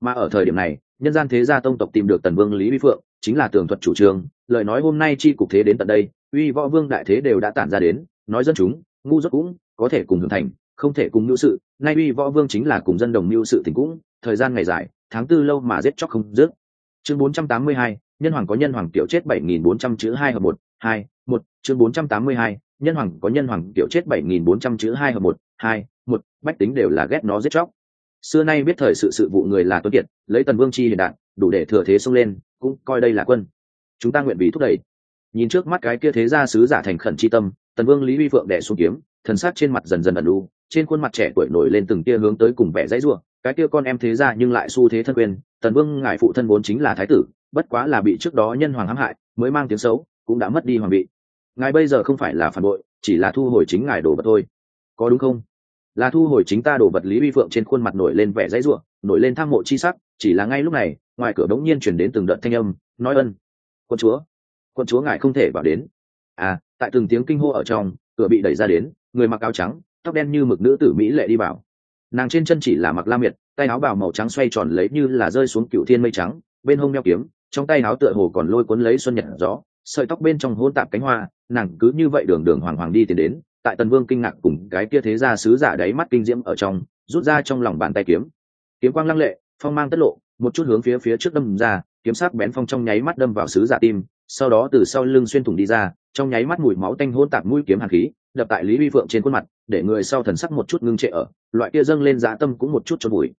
Mà ở thời điểm này, nhân gian thế gia tông tộc tìm được tần vương lý vi phượng, chính là tường thuật chủ trương, lời nói hôm nay chi cục thế đến tận đây, uy võ vương đại thế đều đã tản ra đến, nói dân chúng, ngu dốt cũng có thể cùng hưởng thành, không thể cùng mưu sự, nay uy võ vương chính là cùng dân đồng mưu sự tình cũng thời gian ngày dài tháng tư lâu mà giết chóc không dứt. Chương 482, nhân hoàng có nhân hoàng tiểu chết 7400 chữ hai hợp một hai một. Chương 482, nhân hoàng có nhân hoàng tiểu chết 7400 chữ hai hợp một hai một. Bách tính đều là ghét nó giết chóc. Xưa nay biết thời sự sự vụ người là tuấn kiệt lấy tần vương chi hiện đại đủ để thừa thế xông lên cũng coi đây là quân. Chúng ta nguyện vì thúc đẩy. Nhìn trước mắt cái kia thế gia sứ giả thành khẩn chi tâm tần vương lý vi phượng đè xuống kiếm thần sát trên mặt dần dần ẩn u, trên khuôn mặt trẻ tuổi nổi lên từng tia hướng tới cùng vẻ dãy rủa cái kia con em thế gia nhưng lại xu thế thân quyền tần vương ngài phụ thân vốn chính là thái tử bất quá là bị trước đó nhân hoàng hãm hại mới mang tiếng xấu cũng đã mất đi hoàng vị. Ngài bây giờ không phải là phản bội chỉ là thu hồi chính ngài đồ vật thôi. Có đúng không? Là thu hồi chính ta đồ vật lý vi phượng trên khuôn mặt nổi lên vẻ dãy rủa, nổi lên tham mộ chi sắc chỉ là ngay lúc này ngoài cửa đống nhiên truyền đến từng đợt thanh âm nói ân. Quân chúa quân chúa ngài không thể vào đến. À tại từng tiếng kinh hô ở trong cửa bị đẩy ra đến người mặc áo trắng tóc đen như mực nữ tử mỹ lệ đi vào. Nàng trên chân chỉ là mặc la miệt, tay áo bào màu trắng xoay tròn lấy như là rơi xuống cựu thiên mây trắng, bên hông neo kiếm, trong tay áo tựa hồ còn lôi cuốn lấy xuân nhật gió, sợi tóc bên trong hôn tạp cánh hoa, nàng cứ như vậy đường đường hoàng hoàng đi tiến đến, tại tần vương kinh ngạc cùng cái kia thế ra sứ giả đáy mắt kinh diễm ở trong, rút ra trong lòng bàn tay kiếm. Kiếm quang lăng lệ, phong mang tất lộ, một chút hướng phía phía trước đâm ra, kiếm sắc bén phong trong nháy mắt đâm vào sứ giả tim, sau đó từ sau lưng xuyên thủng đi ra trong nháy mắt mùi máu tanh hôn tạp mũi kiếm hàn khí, đập tại lý vi phượng trên khuôn mặt, để người sau thần sắc một chút ngưng trệ ở, loại kia dâng lên dã tâm cũng một chút cho bụi.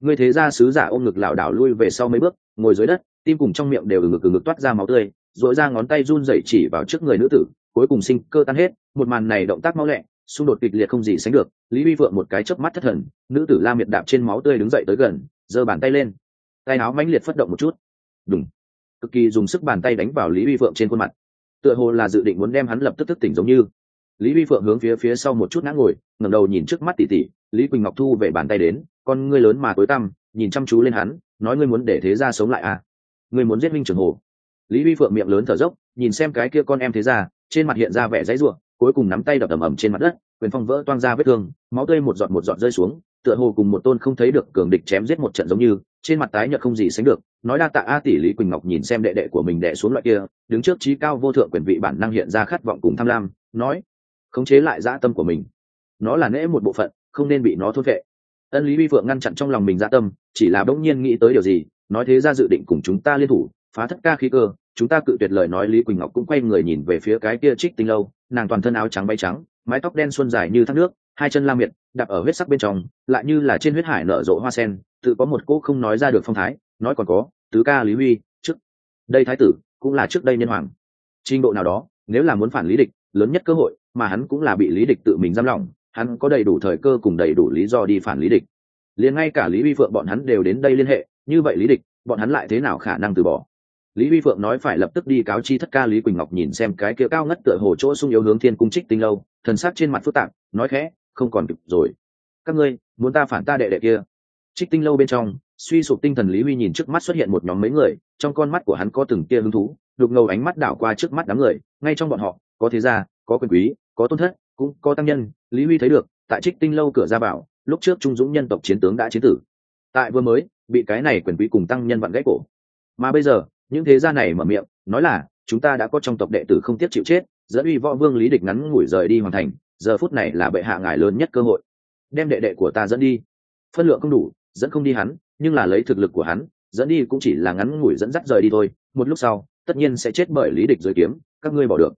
Người thế gia sứ giả ôm ngực lảo đảo lui về sau mấy bước, ngồi dưới đất, tim cùng trong miệng đều ừng ngực ừng ngực toát ra máu tươi dội ra ngón tay run rẩy chỉ vào trước người nữ tử, cuối cùng sinh cơ tan hết, một màn này động tác mau lẹ, xung đột kịch liệt không gì sánh được, lý vi phượng một cái chớp mắt thất thần, nữ tử la miệt đạp trên máu tươi đứng dậy tới gần, giơ bàn tay lên. Tay áo mãnh liệt phất động một chút. Đúng cực kỳ dùng sức bàn tay đánh vào lý vi phượng trên khuôn mặt tựa hồ là dự định muốn đem hắn lập tức thức tỉnh giống như. Lý vi phượng hướng phía phía sau một chút ngã ngồi, ngẩng đầu nhìn trước mắt tỉ tỉ lý quỳnh ngọc thu về bàn tay đến, con ngươi lớn mà tối tăm, nhìn chăm chú lên hắn, nói ngươi muốn để thế ra sống lại à? Ngươi muốn giết minh trường hồ. Lý vi phượng miệng lớn thở dốc, nhìn xem cái kia con em thế ra trên mặt hiện ra vẻ dãy ruộng cuối cùng nắm tay đập ầm ầm trên mặt đất, quyền phong vỡ toang ra vết thương, máu tươi một giọt một giọt rơi xuống, tựa hồ cùng một tôn không thấy được cường địch chém giết một trận giống như trên mặt tái nhợt không gì sánh được, nói đa tạ a tỷ lý quỳnh ngọc nhìn xem đệ đệ của mình đệ xuống loại kia, đứng trước trí cao vô thượng quyền vị bản năng hiện ra khát vọng cùng tham lam, nói, khống chế lại dã tâm của mình. Nó là nễ một bộ phận, không nên bị nó thốt vệ. Ân lý vi phượng ngăn chặn trong lòng mình dã tâm, chỉ là bỗng nhiên nghĩ tới điều gì, nói thế ra dự định cùng chúng ta liên thủ, phá thất ca khí cơ, chúng ta cự tuyệt lời nói lý quỳnh ngọc cũng quay người nhìn về phía cái kia trích tinh lâu, nàng toàn thân áo trắng bay trắng, mái tóc đen xuân dài như thác nước, hai chân la miệt đặt ở huyết sắc bên trong, lại như là trên huyết hải nở rộ hoa sen, tự có một cô không nói ra được phong thái, nói còn có, tứ ca lý huy, trước. Đây thái tử, cũng là trước đây nhân hoàng. Trình độ nào đó, nếu là muốn phản lý địch, lớn nhất cơ hội, mà hắn cũng là bị lý địch tự mình giam lỏng, hắn có đầy đủ thời cơ cùng đầy đủ lý do đi phản lý địch. Liền ngay cả lý huy phượng bọn hắn đều đến đây liên hệ, như vậy lý địch, bọn hắn lại thế nào khả năng từ bỏ? Lý huy phượng nói phải lập tức đi cáo chi thất ca lý quỳnh ngọc nhìn xem cái kia cao ngất tựa hồ chỗ sung yếu hướng thiên cung trích tinh lâu, thần sắc trên mặt phức tạp, nói khẽ không còn kịp rồi. Các ngươi, muốn ta phản ta đệ đệ kia? Trích tinh lâu bên trong, suy sụp tinh thần lý huy nhìn trước mắt xuất hiện một nhóm mấy người, trong con mắt của hắn có từng tia hứng thú, đục ngầu ánh mắt đảo qua trước mắt đám người, ngay trong bọn họ, có thế gia, có quyền quý, có tôn thất, cũng có tăng nhân, lý huy thấy được, tại trích tinh lâu cửa ra bảo lúc trước trung dũng nhân tộc chiến tướng đã chiến tử. Tại vừa mới, bị cái này quyền quý cùng tăng nhân vặn gãy cổ. Mà bây giờ, những thế gia này mở miệng, nói là, chúng ta đã có trong tộc đệ tử không tiếc chịu chết, dẫn uy võ vương lý địch ngắn ngủi rời đi hoàn thành giờ phút này là bệ hạ ngài lớn nhất cơ hội. Đem đệ đệ của ta dẫn đi. Phân lượng không đủ, dẫn không đi hắn, nhưng là lấy thực lực của hắn, dẫn đi cũng chỉ là ngắn ngủi dẫn dắt rời đi thôi. Một lúc sau, tất nhiên sẽ chết bởi lý địch dưới kiếm, các ngươi bỏ được.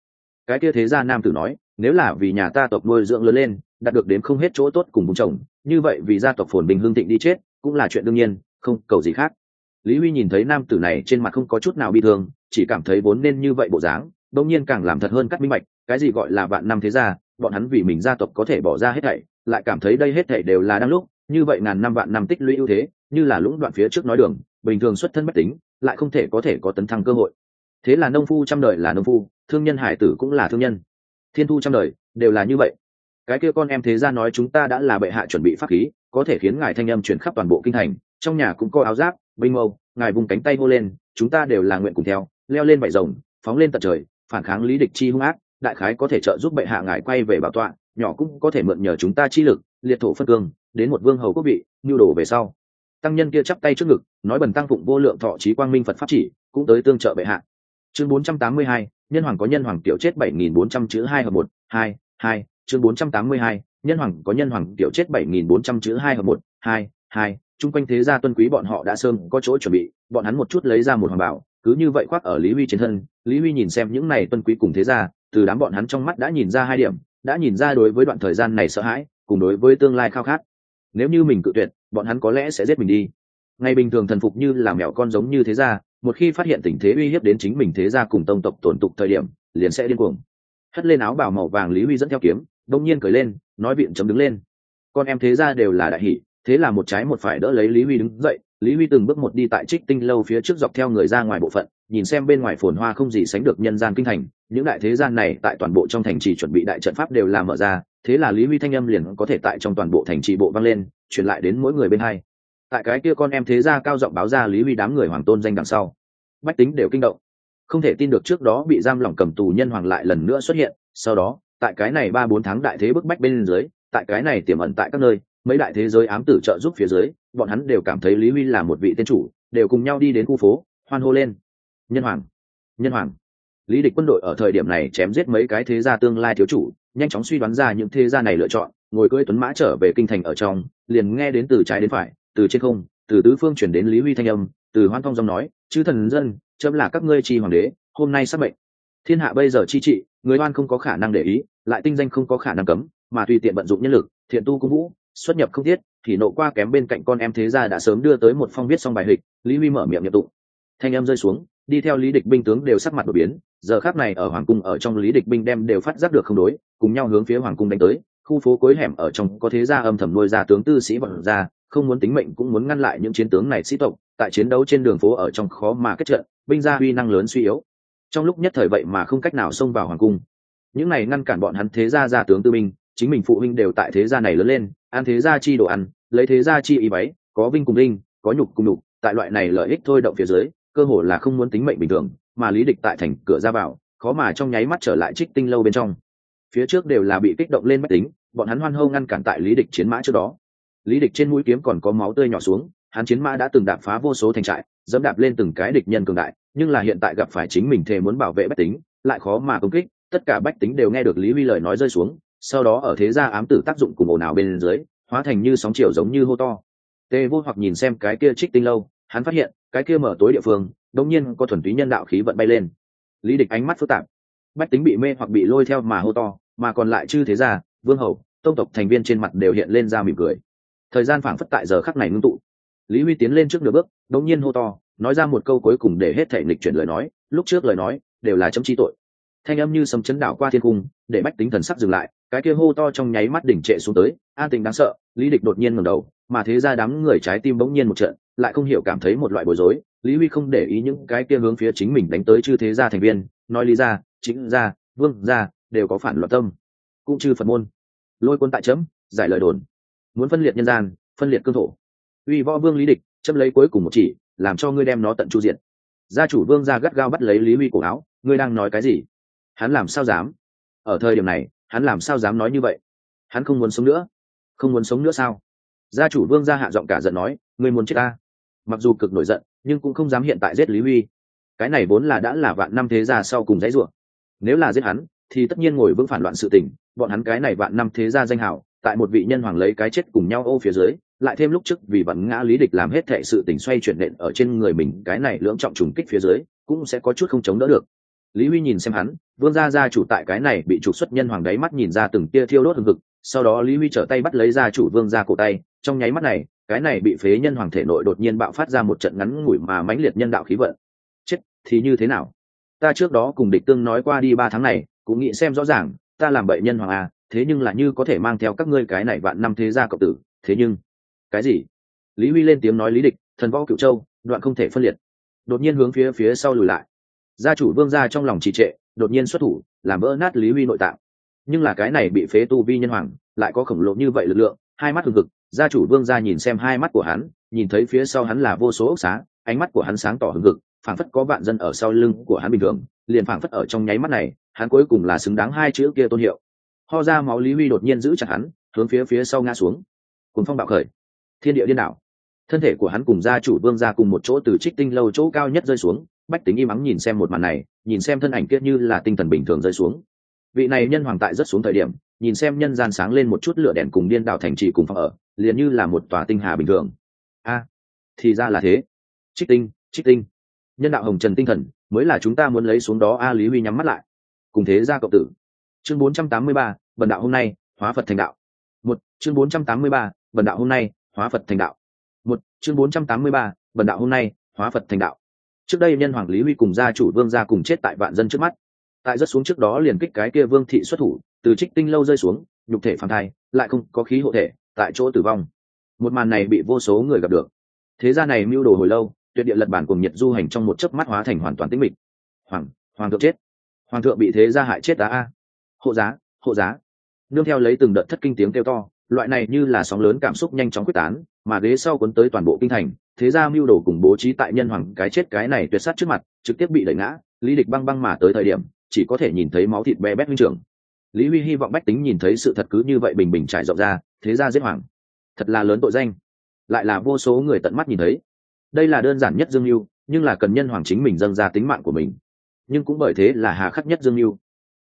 Cái kia thế gia nam tử nói, nếu là vì nhà ta tộc nuôi dưỡng lớn lên, đạt được đến không hết chỗ tốt cùng vùng chồng, như vậy vì gia tộc phồn bình hương thịnh đi chết, cũng là chuyện đương nhiên, không cầu gì khác. Lý huy nhìn thấy nam tử này trên mặt không có chút nào bị thương, chỉ cảm thấy vốn nên như vậy bộ dáng đông nhiên càng làm thật hơn cắt minh bạch, cái gì gọi là bạn năm thế gia bọn hắn vì mình gia tộc có thể bỏ ra hết thảy, lại cảm thấy đây hết thảy đều là đang lúc, như vậy ngàn năm vạn năm tích lũy ưu thế, như là lũng đoạn phía trước nói đường, bình thường xuất thân bất tính, lại không thể có thể có tấn thăng cơ hội. Thế là nông phu trăm đời là nông phu, thương nhân hải tử cũng là thương nhân. Thiên thu trăm đời, đều là như vậy. Cái kia con em thế ra nói chúng ta đã là bệ hạ chuẩn bị pháp khí, có thể khiến ngài thanh âm chuyển khắp toàn bộ kinh thành, trong nhà cũng có áo giáp, binh mâu, ngài vùng cánh tay hô lên, chúng ta đều là nguyện cùng theo, leo lên vải rồng, phóng lên tận trời, phản kháng lý địch chi hung ác đại khái có thể trợ giúp bệ hạ ngài quay về bảo tọa nhỏ cũng có thể mượn nhờ chúng ta chi lực liệt thổ phân cương đến một vương hầu quốc vị nhu đồ về sau. Tăng nhân kia chắp tay trước ngực nói bần tăng phụng vô lượng thọ trí quang minh phật pháp chỉ cũng tới tương trợ bệ hạ. Chương 482, nhân hoàng có nhân hoàng tiểu chết 7400 chữ hai hợp một hai hai. Chương 482, nhân hoàng có nhân hoàng tiểu chết 7400 chữ hai hợp một hai hai. Chung quanh thế gia tuân quý bọn họ đã sơn có chỗ chuẩn bị bọn hắn một chút lấy ra một hoàng bảo cứ như vậy khoác ở lý huy trên thân lý huy nhìn xem những này tuân quý cùng thế gia từ đám bọn hắn trong mắt đã nhìn ra hai điểm, đã nhìn ra đối với đoạn thời gian này sợ hãi, cùng đối với tương lai khao khát. Nếu như mình cự tuyệt, bọn hắn có lẽ sẽ giết mình đi. Ngày bình thường thần phục như là mèo con giống như thế gia, một khi phát hiện tình thế uy hiếp đến chính mình thế gia cùng tông tộc tổn tục thời điểm, liền sẽ điên cuồng. Hất lên áo bào màu vàng lý huy dẫn theo kiếm đông nhiên cởi lên, nói viện chấm đứng lên. Con em thế gia đều là đại hỷ, thế là một trái một phải đỡ lấy lý huy đứng dậy. Lý huy từng bước một đi tại trích tinh lâu phía trước dọc theo người ra ngoài bộ phận nhìn xem bên ngoài phồn hoa không gì sánh được nhân gian kinh thành, những đại thế gian này tại toàn bộ trong thành trì chuẩn bị đại trận pháp đều làm mở ra, thế là lý huy thanh âm liền có thể tại trong toàn bộ thành trì bộ vang lên, truyền lại đến mỗi người bên hai. Tại cái kia con em thế gia cao giọng báo ra lý huy đám người hoàng tôn danh đằng sau, bách tính đều kinh động. Không thể tin được trước đó bị giam lỏng cầm tù nhân hoàng lại lần nữa xuất hiện, sau đó, tại cái này ba bốn tháng đại thế bức bách bên dưới, tại cái này tiềm ẩn tại các nơi, mấy đại thế giới ám tử trợ giúp phía dưới, bọn hắn đều cảm thấy lý huy là một vị tên chủ, đều cùng nhau đi đến khu phố, hoan hô lên nhân hoàng. Nhân hoàng. Lý địch quân đội ở thời điểm này chém giết mấy cái thế gia tương lai thiếu chủ nhanh chóng suy đoán ra những thế gia này lựa chọn ngồi cưỡi tuấn mã trở về kinh thành ở trong liền nghe đến từ trái đến phải từ trên không từ tứ phương chuyển đến lý huy thanh âm từ hoan phong dòng nói chư thần dân chấm là các ngươi tri hoàng đế hôm nay sắp bệnh, thiên hạ bây giờ chi trị người oan không có khả năng để ý lại tinh danh không có khả năng cấm mà tùy tiện vận dụng nhân lực thiện tu cung vũ xuất nhập không thiết thì nộ qua kém bên cạnh con em thế gia đã sớm đưa tới một phong viết xong bài hịch. Lý huy mở miệng nhập tụng. Thanh em rơi xuống đi theo lý địch binh tướng đều sắc mặt đột biến, giờ khác này ở hoàng cung ở trong lý địch binh đem đều phát giác được không đối, cùng nhau hướng phía hoàng cung đánh tới, khu phố cối hẻm ở trong có thế gia âm thầm nuôi ra tướng tư sĩ bọn ra không muốn tính mệnh cũng muốn ngăn lại những chiến tướng này sĩ tộc, tại chiến đấu trên đường phố ở trong khó mà kết trận, binh gia uy năng lớn suy yếu. Trong lúc nhất thời vậy mà không cách nào xông vào hoàng cung. Những này ngăn cản bọn hắn thế gia gia tướng tư binh, chính mình phụ huynh đều tại thế gia này lớn lên, ăn thế gia chi đồ ăn, lấy thế gia chi ý váy có vinh cùng linh có nhục cùng nhục, tại loại này lợi ích thôi động phía dưới cơ hồ là không muốn tính mệnh bình thường, mà lý địch tại thành cửa ra vào, khó mà trong nháy mắt trở lại trích tinh lâu bên trong. Phía trước đều là bị kích động lên máy tính, bọn hắn hoan hô ngăn cản tại lý địch chiến mã trước đó. Lý địch trên mũi kiếm còn có máu tươi nhỏ xuống, hắn chiến mã đã từng đạp phá vô số thành trại, dẫm đạp lên từng cái địch nhân cường đại, nhưng là hiện tại gặp phải chính mình thề muốn bảo vệ bách tính, lại khó mà công kích, tất cả bách tính đều nghe được lý huy lời nói rơi xuống, sau đó ở thế gia ám tử tác dụng cùng ồn ào bên dưới, hóa thành như sóng chiều giống như hô to. Tê vô hoặc nhìn xem cái kia trích tinh lâu, hắn phát hiện cái kia mở tối địa phương đột nhiên có thuần túy nhân đạo khí vận bay lên. Lý địch ánh mắt phức tạp. Bách tính bị mê hoặc bị lôi theo mà hô to, mà còn lại chư thế gia, vương hầu, tông tộc thành viên trên mặt đều hiện lên ra mỉm cười. Thời gian phảng phất tại giờ khắc này ngưng tụ. Lý huy tiến lên trước nửa bước đột nhiên hô to, nói ra một câu cuối cùng để hết thể lịch chuyển lời nói, lúc trước lời nói, đều là chấm chi tội. Thanh âm như sấm chấn đảo qua thiên cung, để bách tính thần sắc dừng lại, cái kia hô to trong nháy mắt đỉnh trệ xuống tới, an tình đáng sợ, lý địch đột nhiên ngẩng đầu, mà thế ra đám người trái tim bỗng nhiên một trận lại không hiểu cảm thấy một loại bối rối, lý huy không để ý những cái kia hướng phía chính mình đánh tới chư thế gia thành viên, nói lý gia, chính gia, vương gia, đều có phản loạn tâm. Cũng chư phật môn. Lôi quân tại chấm, giải lời đồn. Muốn phân liệt nhân gian, phân liệt cương thổ. Uy võ vương lý địch chấm lấy cuối cùng một chỉ, làm cho ngươi đem nó tận chu diện gia chủ vương gia gắt gao bắt lấy lý huy cổ áo, ngươi đang nói cái gì? Hắn làm sao dám? Ở thời điểm này, hắn làm sao dám nói như vậy? Hắn không muốn sống nữa. Không muốn sống nữa sao? Gia chủ vương gia hạ giọng cả giận nói, ngươi muốn chết ta? Mặc dù cực nổi giận, nhưng cũng không dám hiện tại giết lý huy. Cái này vốn là đã là vạn năm thế gia sau cùng dãy ruộng nếu là giết hắn, thì tất nhiên ngồi vững phản loạn sự tình, bọn hắn cái này vạn năm thế gia danh hảo tại một vị nhân hoàng lấy cái chết cùng nhau ô phía dưới, lại thêm lúc trước vì vẫn ngã lý địch làm hết thệ sự tình xoay chuyển nện ở trên người mình, cái này lưỡng trọng trùng kích phía dưới, cũng sẽ có chút không chống đỡ được. Lý huy nhìn xem hắn, vương gia gia chủ tại cái này bị trục xuất nhân hoàng đáy mắt nhìn ra từng tia thiêu đốt hừng hực, sau đó lý huy trở tay bắt lấy gia chủ vương gia cổ tay trong nháy mắt này, cái này bị phế nhân hoàng thể nội đột nhiên bạo phát ra một trận ngắn ngủi mà mãnh liệt nhân đạo khí vận. Chết, thì như thế nào? Ta trước đó cùng địch tương nói qua đi ba tháng này, cũng nghĩ xem rõ ràng, ta làm bậy nhân hoàng à thế nhưng là như có thể mang theo các ngươi cái này vạn năm thế gia cộng tử, thế nhưng cái gì? Lý huy lên tiếng nói lý địch, thần võ cựu châu, đoạn không thể phân liệt. Đột nhiên hướng phía phía sau lùi lại. Gia chủ vương gia trong lòng trì trệ, đột nhiên xuất thủ, làm vỡ nát lý huy nội tạng. Nhưng là cái này bị phế tu vi nhân hoàng, lại có khổng lồ như vậy lực lượng, hai mắt hừng hực gia chủ vương gia nhìn xem hai mắt của hắn, nhìn thấy phía sau hắn là vô số ốc xá, ánh mắt của hắn sáng tỏ hừng hực, phảng phất có vạn dân ở sau lưng của hắn bình thường, liền phảng phất ở trong nháy mắt này, hắn cuối cùng là xứng đáng hai chữ kia tôn hiệu. Ho ra máu lý huy đột nhiên giữ chặt hắn, hướng phía phía sau ngã xuống. Cuốn phong bạo khởi. Thiên địa điên đảo. Thân thể của hắn cùng gia chủ vương gia cùng một chỗ từ trích tinh lâu chỗ cao nhất rơi xuống, bách tính im ắng nhìn xem một màn này, nhìn xem thân ảnh kia như là tinh thần bình thường rơi xuống. Vị này nhân hoàng tại rất xuống thời điểm nhìn xem nhân gian sáng lên một chút lửa đèn cùng điên đảo thành trì cùng phòng ở liền như là một tòa tinh hà bình thường. A à, thì ra là thế. Trích tinh trích tinh. Nhân đạo hồng trần tinh thần mới là chúng ta muốn lấy xuống đó a lý huy nhắm mắt lại. Cùng thế gia cậu tử. Chương 483, vận đạo hôm nay hóa phật thành đạo. Một chương 483, vận đạo hôm nay hóa phật thành đạo. Một chương 483, vận đạo hôm nay hóa phật thành đạo. Trước đây nhân hoàng lý huy cùng gia chủ vương gia cùng chết tại vạn dân trước mắt. Tại rất xuống trước đó liền kích cái kia vương thị xuất thủ từ trích tinh lâu rơi xuống, nhục thể phản thai, lại không có khí hộ thể, tại chỗ tử vong. Một màn này bị vô số người gặp được. Thế gia này mưu đồ hồi lâu, tuyệt địa lật bản cùng nhiệt du hành trong một chớp mắt hóa thành hoàn toàn tĩnh mịch. Hoàng hoàng thượng chết. Hoàng thượng bị thế gia hại chết đã a hộ giá hộ giá. Nương theo lấy từng đợt thất kinh tiếng kêu to, loại này như là sóng lớn cảm xúc nhanh chóng quyết tán, mà ghế sau cuốn tới toàn bộ kinh thành, thế ra mưu đồ cùng bố trí tại nhân hoàng cái chết cái này tuyệt sát trước mặt, trực tiếp bị đẩy ngã, lý địch băng băng mà tới thời điểm, chỉ có thể nhìn thấy máu thịt bé bét huynh trưởng lý huy hy vọng bách tính nhìn thấy sự thật cứ như vậy bình bình trải rộng ra, thế ra giết hoàng. Thật là lớn tội danh. Lại là vô số người tận mắt nhìn thấy. Đây là đơn giản nhất dương mưu nhưng là cần nhân hoàng chính mình dâng ra tính mạng của mình. Nhưng cũng bởi thế là hà khắc nhất dương mưu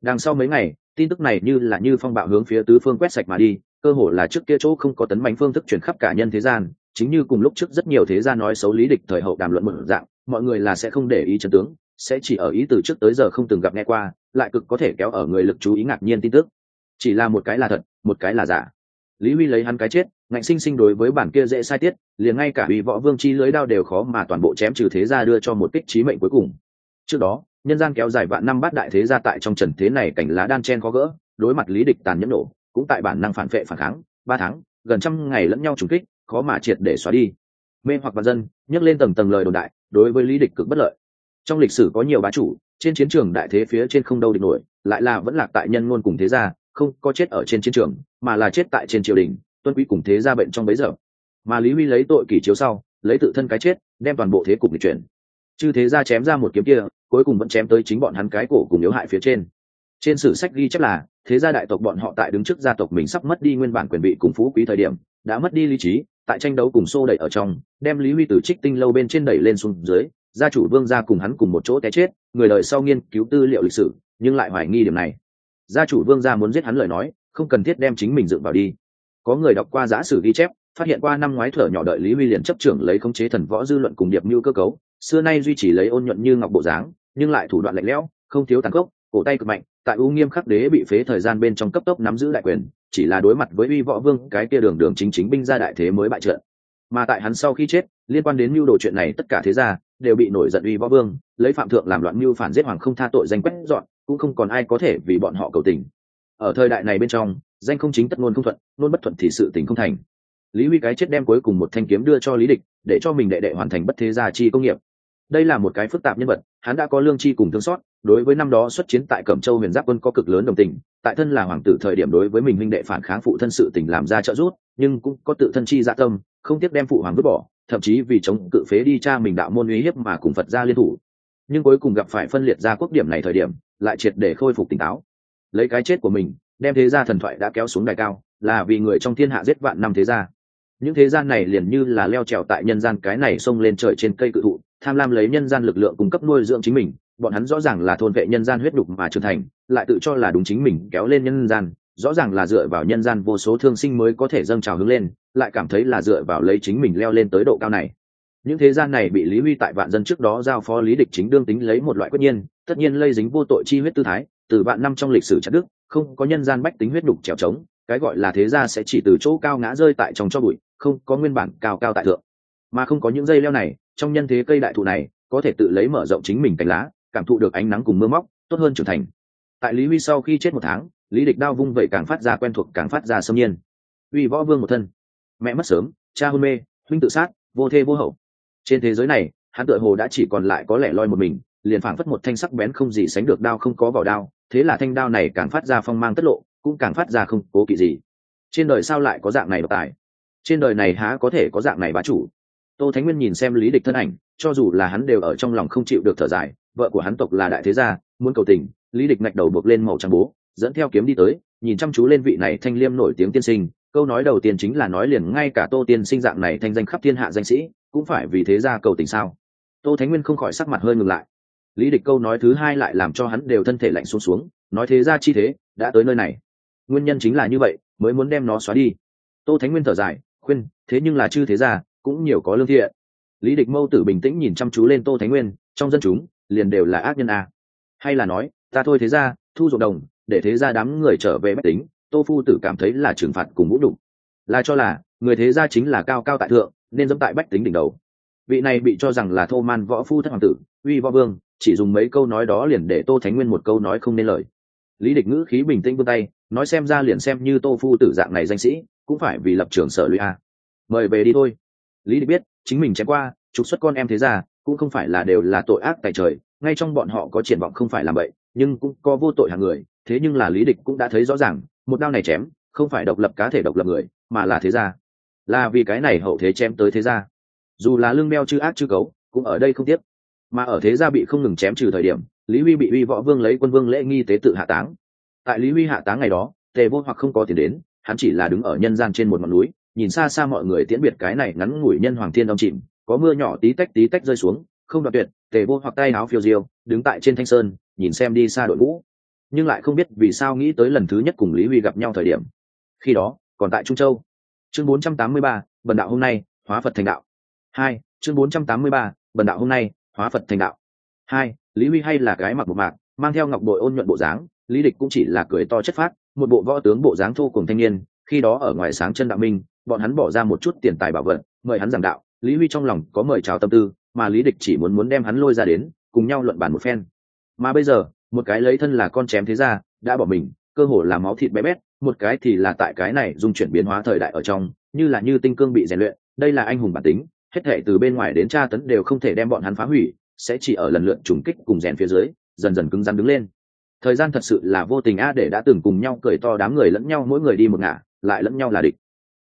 đằng sau mấy ngày, tin tức này như là như phong bạo hướng phía tứ phương quét sạch mà đi, cơ hồ là trước kia chỗ không có tấn bánh phương thức chuyển khắp cả nhân thế gian, chính như cùng lúc trước rất nhiều thế gia nói xấu lý địch thời hậu đàm luận một dạng, mọi người là sẽ không để ý chân tướng sẽ chỉ ở ý từ trước tới giờ không từng gặp nghe qua, lại cực có thể kéo ở người lực chú ý ngạc nhiên tin tức. Chỉ là một cái là thật, một cái là giả. Lý huy lấy hắn cái chết, ngạnh sinh sinh đối với bản kia dễ sai tiết, liền ngay cả uy võ vương chi lưới đao đều khó mà toàn bộ chém trừ thế gia đưa cho một kích trí mệnh cuối cùng. Trước đó, nhân gian kéo dài vạn năm bát đại thế gia tại trong trần thế này cảnh lá đan chen khó gỡ, đối mặt lý địch tàn nhẫn nổ, cũng tại bản năng phản vệ phản kháng, ba tháng, gần trăm ngày lẫn nhau trùng kích, khó mà triệt để xóa đi. Mê hoặc vạn dân, nhấc lên tầng tầng lời đồn đại, đối với lý địch cực bất lợi trong lịch sử có nhiều bá chủ, trên chiến trường đại thế phía trên không đâu địch nổi, lại là vẫn lạc tại nhân ngôn cùng thế gia, không có chết ở trên chiến trường, mà là chết tại trên triều đình, tuân quý cùng thế gia bệnh trong bấy giờ. Mà lý huy lấy tội kỷ chiếu sau, lấy tự thân cái chết, đem toàn bộ thế cục lịch chuyển. Chư thế gia chém ra một kiếm kia, cuối cùng vẫn chém tới chính bọn hắn cái cổ cùng yếu hại phía trên. Trên sử sách ghi chép là, thế gia đại tộc bọn họ tại đứng trước gia tộc mình sắp mất đi nguyên bản quyền vị cùng phú quý thời điểm, đã mất đi lý trí, tại tranh đấu cùng xô đẩy ở trong, đem lý huy từ trích tinh lâu bên trên đẩy lên xuống dưới gia chủ vương gia cùng hắn cùng một chỗ té chết, người đời sau nghiên cứu tư liệu lịch sử, nhưng lại hoài nghi điểm này. Gia chủ vương gia muốn giết hắn lời nói, không cần thiết đem chính mình dựng vào đi. Có người đọc qua giã sử ghi chép, phát hiện qua năm ngoái thở nhỏ đợi lý huy liền chấp trưởng lấy khống chế thần võ dư luận cùng điệp mưu cơ cấu, xưa nay duy trì lấy ôn nhuận như ngọc bộ dáng, nhưng lại thủ đoạn lạnh lẽo, không thiếu tàn khốc, cổ tay cực mạnh, tại u nghiêm khắc đế bị phế thời gian bên trong cấp tốc nắm giữ đại quyền, chỉ là đối mặt với uy võ vương, cái kia đường đường chính chính binh ra đại thế mới bại trận. Mà tại hắn sau khi chết, liên quan đến mưu đồ chuyện này tất cả thế gia đều bị nổi giận uy võ vương, lấy phạm thượng làm loạn mưu phản giết hoàng không tha tội danh quét dọn, cũng không còn ai có thể vì bọn họ cầu tình. Ở thời đại này bên trong, danh không chính tất ngôn không thuận, ngôn bất thuận thì sự tình không thành. Lý huy cái chết đem cuối cùng một thanh kiếm đưa cho lý địch, để cho mình đệ đệ hoàn thành bất thế gia chi công nghiệp. Đây là một cái phức tạp nhân vật, hắn đã có lương chi cùng thương xót, đối với năm đó xuất chiến tại cẩm châu huyền giáp quân có cực lớn đồng tình, tại thân là hoàng tử thời điểm đối với mình minh đệ phản kháng phụ thân sự tình làm ra trợ giúp, nhưng cũng có tự thân chi dạ tâm, không tiếc đem phụ hoàng vứt bỏ thậm chí vì chống cự phế đi cha mình đạo môn uy hiếp mà cùng phật gia liên thủ. Nhưng cuối cùng gặp phải phân liệt ra quốc điểm này thời điểm, lại triệt để khôi phục tỉnh táo. Lấy cái chết của mình, đem thế gia thần thoại đã kéo xuống đài cao, là vì người trong thiên hạ giết vạn năm thế gia. Những thế gian này liền như là leo trèo tại nhân gian cái này xông lên trời trên cây cự thụ, tham lam lấy nhân gian lực lượng cung cấp nuôi dưỡng chính mình, bọn hắn rõ ràng là thôn vệ nhân gian huyết đục mà trưởng thành, lại tự cho là đúng chính mình, kéo lên nhân gian rõ ràng là dựa vào nhân gian vô số thương sinh mới có thể dâng trào hướng lên, lại cảm thấy là dựa vào lấy chính mình leo lên tới độ cao này. Những thế gian này bị lý huy tại vạn dân trước đó giao phó lý địch chính đương tính lấy một loại quyết nhiên, tất nhiên lây dính vô tội chi huyết tư thái, từ vạn năm trong lịch sử chặt đức không có nhân gian bách tính huyết đục trèo trống, cái gọi là thế gia sẽ chỉ từ chỗ cao ngã rơi tại trong cho bụi, không có nguyên bản cao cao tại thượng. Mà không có những dây leo này, trong nhân thế cây đại thụ này, có thể tự lấy mở rộng chính mình cánh lá, cảm thụ được ánh nắng cùng mưa móc, tốt hơn trưởng thành. Tại lý huy sau khi chết một tháng lý địch đao vung vậy càng phát ra quen thuộc càng phát ra sâm nhiên. Uy võ vương một thân. Mẹ mất sớm, cha hôn mê, huynh tự sát, vô thê vô hậu. Trên thế giới này, hắn tựa hồ đã chỉ còn lại có lẻ loi một mình, liền phảng phất một thanh sắc bén không gì sánh được đao không có vào đao, thế là thanh đao này càng phát ra phong mang tất lộ, cũng càng phát ra không cố kỵ gì. Trên đời sao lại có dạng này độc tài? Trên đời này há có thể có dạng này bá chủ? Tô thánh nguyên nhìn xem lý địch thân ảnh, cho dù là hắn đều ở trong lòng không chịu được thở dài, vợ của hắn tộc là đại thế gia, muốn cầu tình, lý địch ngạch đầu buộc lên màu trắng bố dẫn theo kiếm đi tới, nhìn chăm chú lên vị này thanh liêm nổi tiếng tiên sinh, câu nói đầu tiên chính là nói liền ngay cả tô tiên sinh dạng này thanh danh khắp thiên hạ danh sĩ, cũng phải vì thế gia cầu tình sao? Tô thánh nguyên không khỏi sắc mặt hơi ngừng lại. Lý địch câu nói thứ hai lại làm cho hắn đều thân thể lạnh xuống xuống, nói thế ra chi thế, đã tới nơi này. Nguyên nhân chính là như vậy, mới muốn đem nó xóa đi. Tô thánh nguyên thở dài, khuyên, thế nhưng là chư thế gia, cũng nhiều có lương thiện. Lý địch mâu tử bình tĩnh nhìn chăm chú lên tô thánh nguyên, trong dân chúng, liền đều là ác nhân a. Hay là nói, ta thôi thế ra thu ruộng đồng để thế ra đám người trở về bách tính, tô phu tử cảm thấy là trừng phạt cùng vũ đục là cho là, người thế gia chính là cao cao tại thượng, nên dẫm tại bách tính đỉnh đầu. Vị này bị cho rằng là thô man võ phu thất hoàng tử, uy võ vương, chỉ dùng mấy câu nói đó liền để tô thánh nguyên một câu nói không nên lời. Lý địch ngữ khí bình tĩnh vươn tay, nói xem ra liền xem như tô phu tử dạng này danh sĩ, cũng phải vì lập trường sở lụy a. Mời về đi thôi. Lý địch biết, chính mình chém qua, trục xuất con em thế ra cũng không phải là đều là tội ác tại trời, ngay trong bọn họ có triển vọng không phải làm vậy nhưng cũng có vô tội hàng người, thế nhưng là lý địch cũng đã thấy rõ ràng, một đao này chém, không phải độc lập cá thể độc lập người, mà là thế gia. Là vì cái này hậu thế chém tới thế gia. Dù là lương meo chư ác chư cấu, cũng ở đây không tiếp. Mà ở thế gia bị không ngừng chém trừ thời điểm, lý huy bị huy võ vương lấy quân vương lễ nghi tế tự hạ táng. Tại lý huy hạ táng ngày đó, tề vô hoặc không có tiền đến, hắn chỉ là đứng ở nhân gian trên một ngọn núi, nhìn xa xa mọi người tiễn biệt cái này ngắn ngủi nhân hoàng thiên đông chìm, có mưa nhỏ tí tách tí tách rơi xuống, không đoạn tuyệt, tề vô hoặc tay áo phiêu diêu, đứng tại trên thanh sơn nhìn xem đi xa đội ngũ. Nhưng lại không biết vì sao nghĩ tới lần thứ nhất cùng lý huy gặp nhau thời điểm. Khi đó còn tại trung châu. Chương 483, bần đạo hôm nay hóa phật thành đạo. Hai chương 483, bần đạo hôm nay hóa phật thành đạo. Hai lý huy hay là gái mặc một mạc mang theo ngọc bội ôn nhuận bộ dáng lý địch cũng chỉ là cười to chất phát một bộ võ tướng bộ dáng thô cùng thanh niên khi đó ở ngoài sáng chân đạo minh bọn hắn bỏ ra một chút tiền tài bảo vật mời hắn giảng đạo lý huy trong lòng có mời chào tâm tư mà lý địch chỉ muốn muốn đem hắn lôi ra đến cùng nhau luận bàn một phen mà bây giờ, một cái lấy thân là con chém thế ra đã bỏ mình, cơ hồ là máu thịt bé bét, một cái thì là tại cái này dung chuyển biến hóa thời đại ở trong, như là như tinh cương bị rèn luyện, đây là anh hùng bản tính, hết thể từ bên ngoài đến tra tấn đều không thể đem bọn hắn phá hủy, sẽ chỉ ở lần lượt trùng kích cùng rèn phía dưới, dần dần cứng rắn đứng lên. Thời gian thật sự là vô tình a để đã từng cùng nhau cười to đám người lẫn nhau mỗi người đi một ngả, lại lẫn nhau là địch.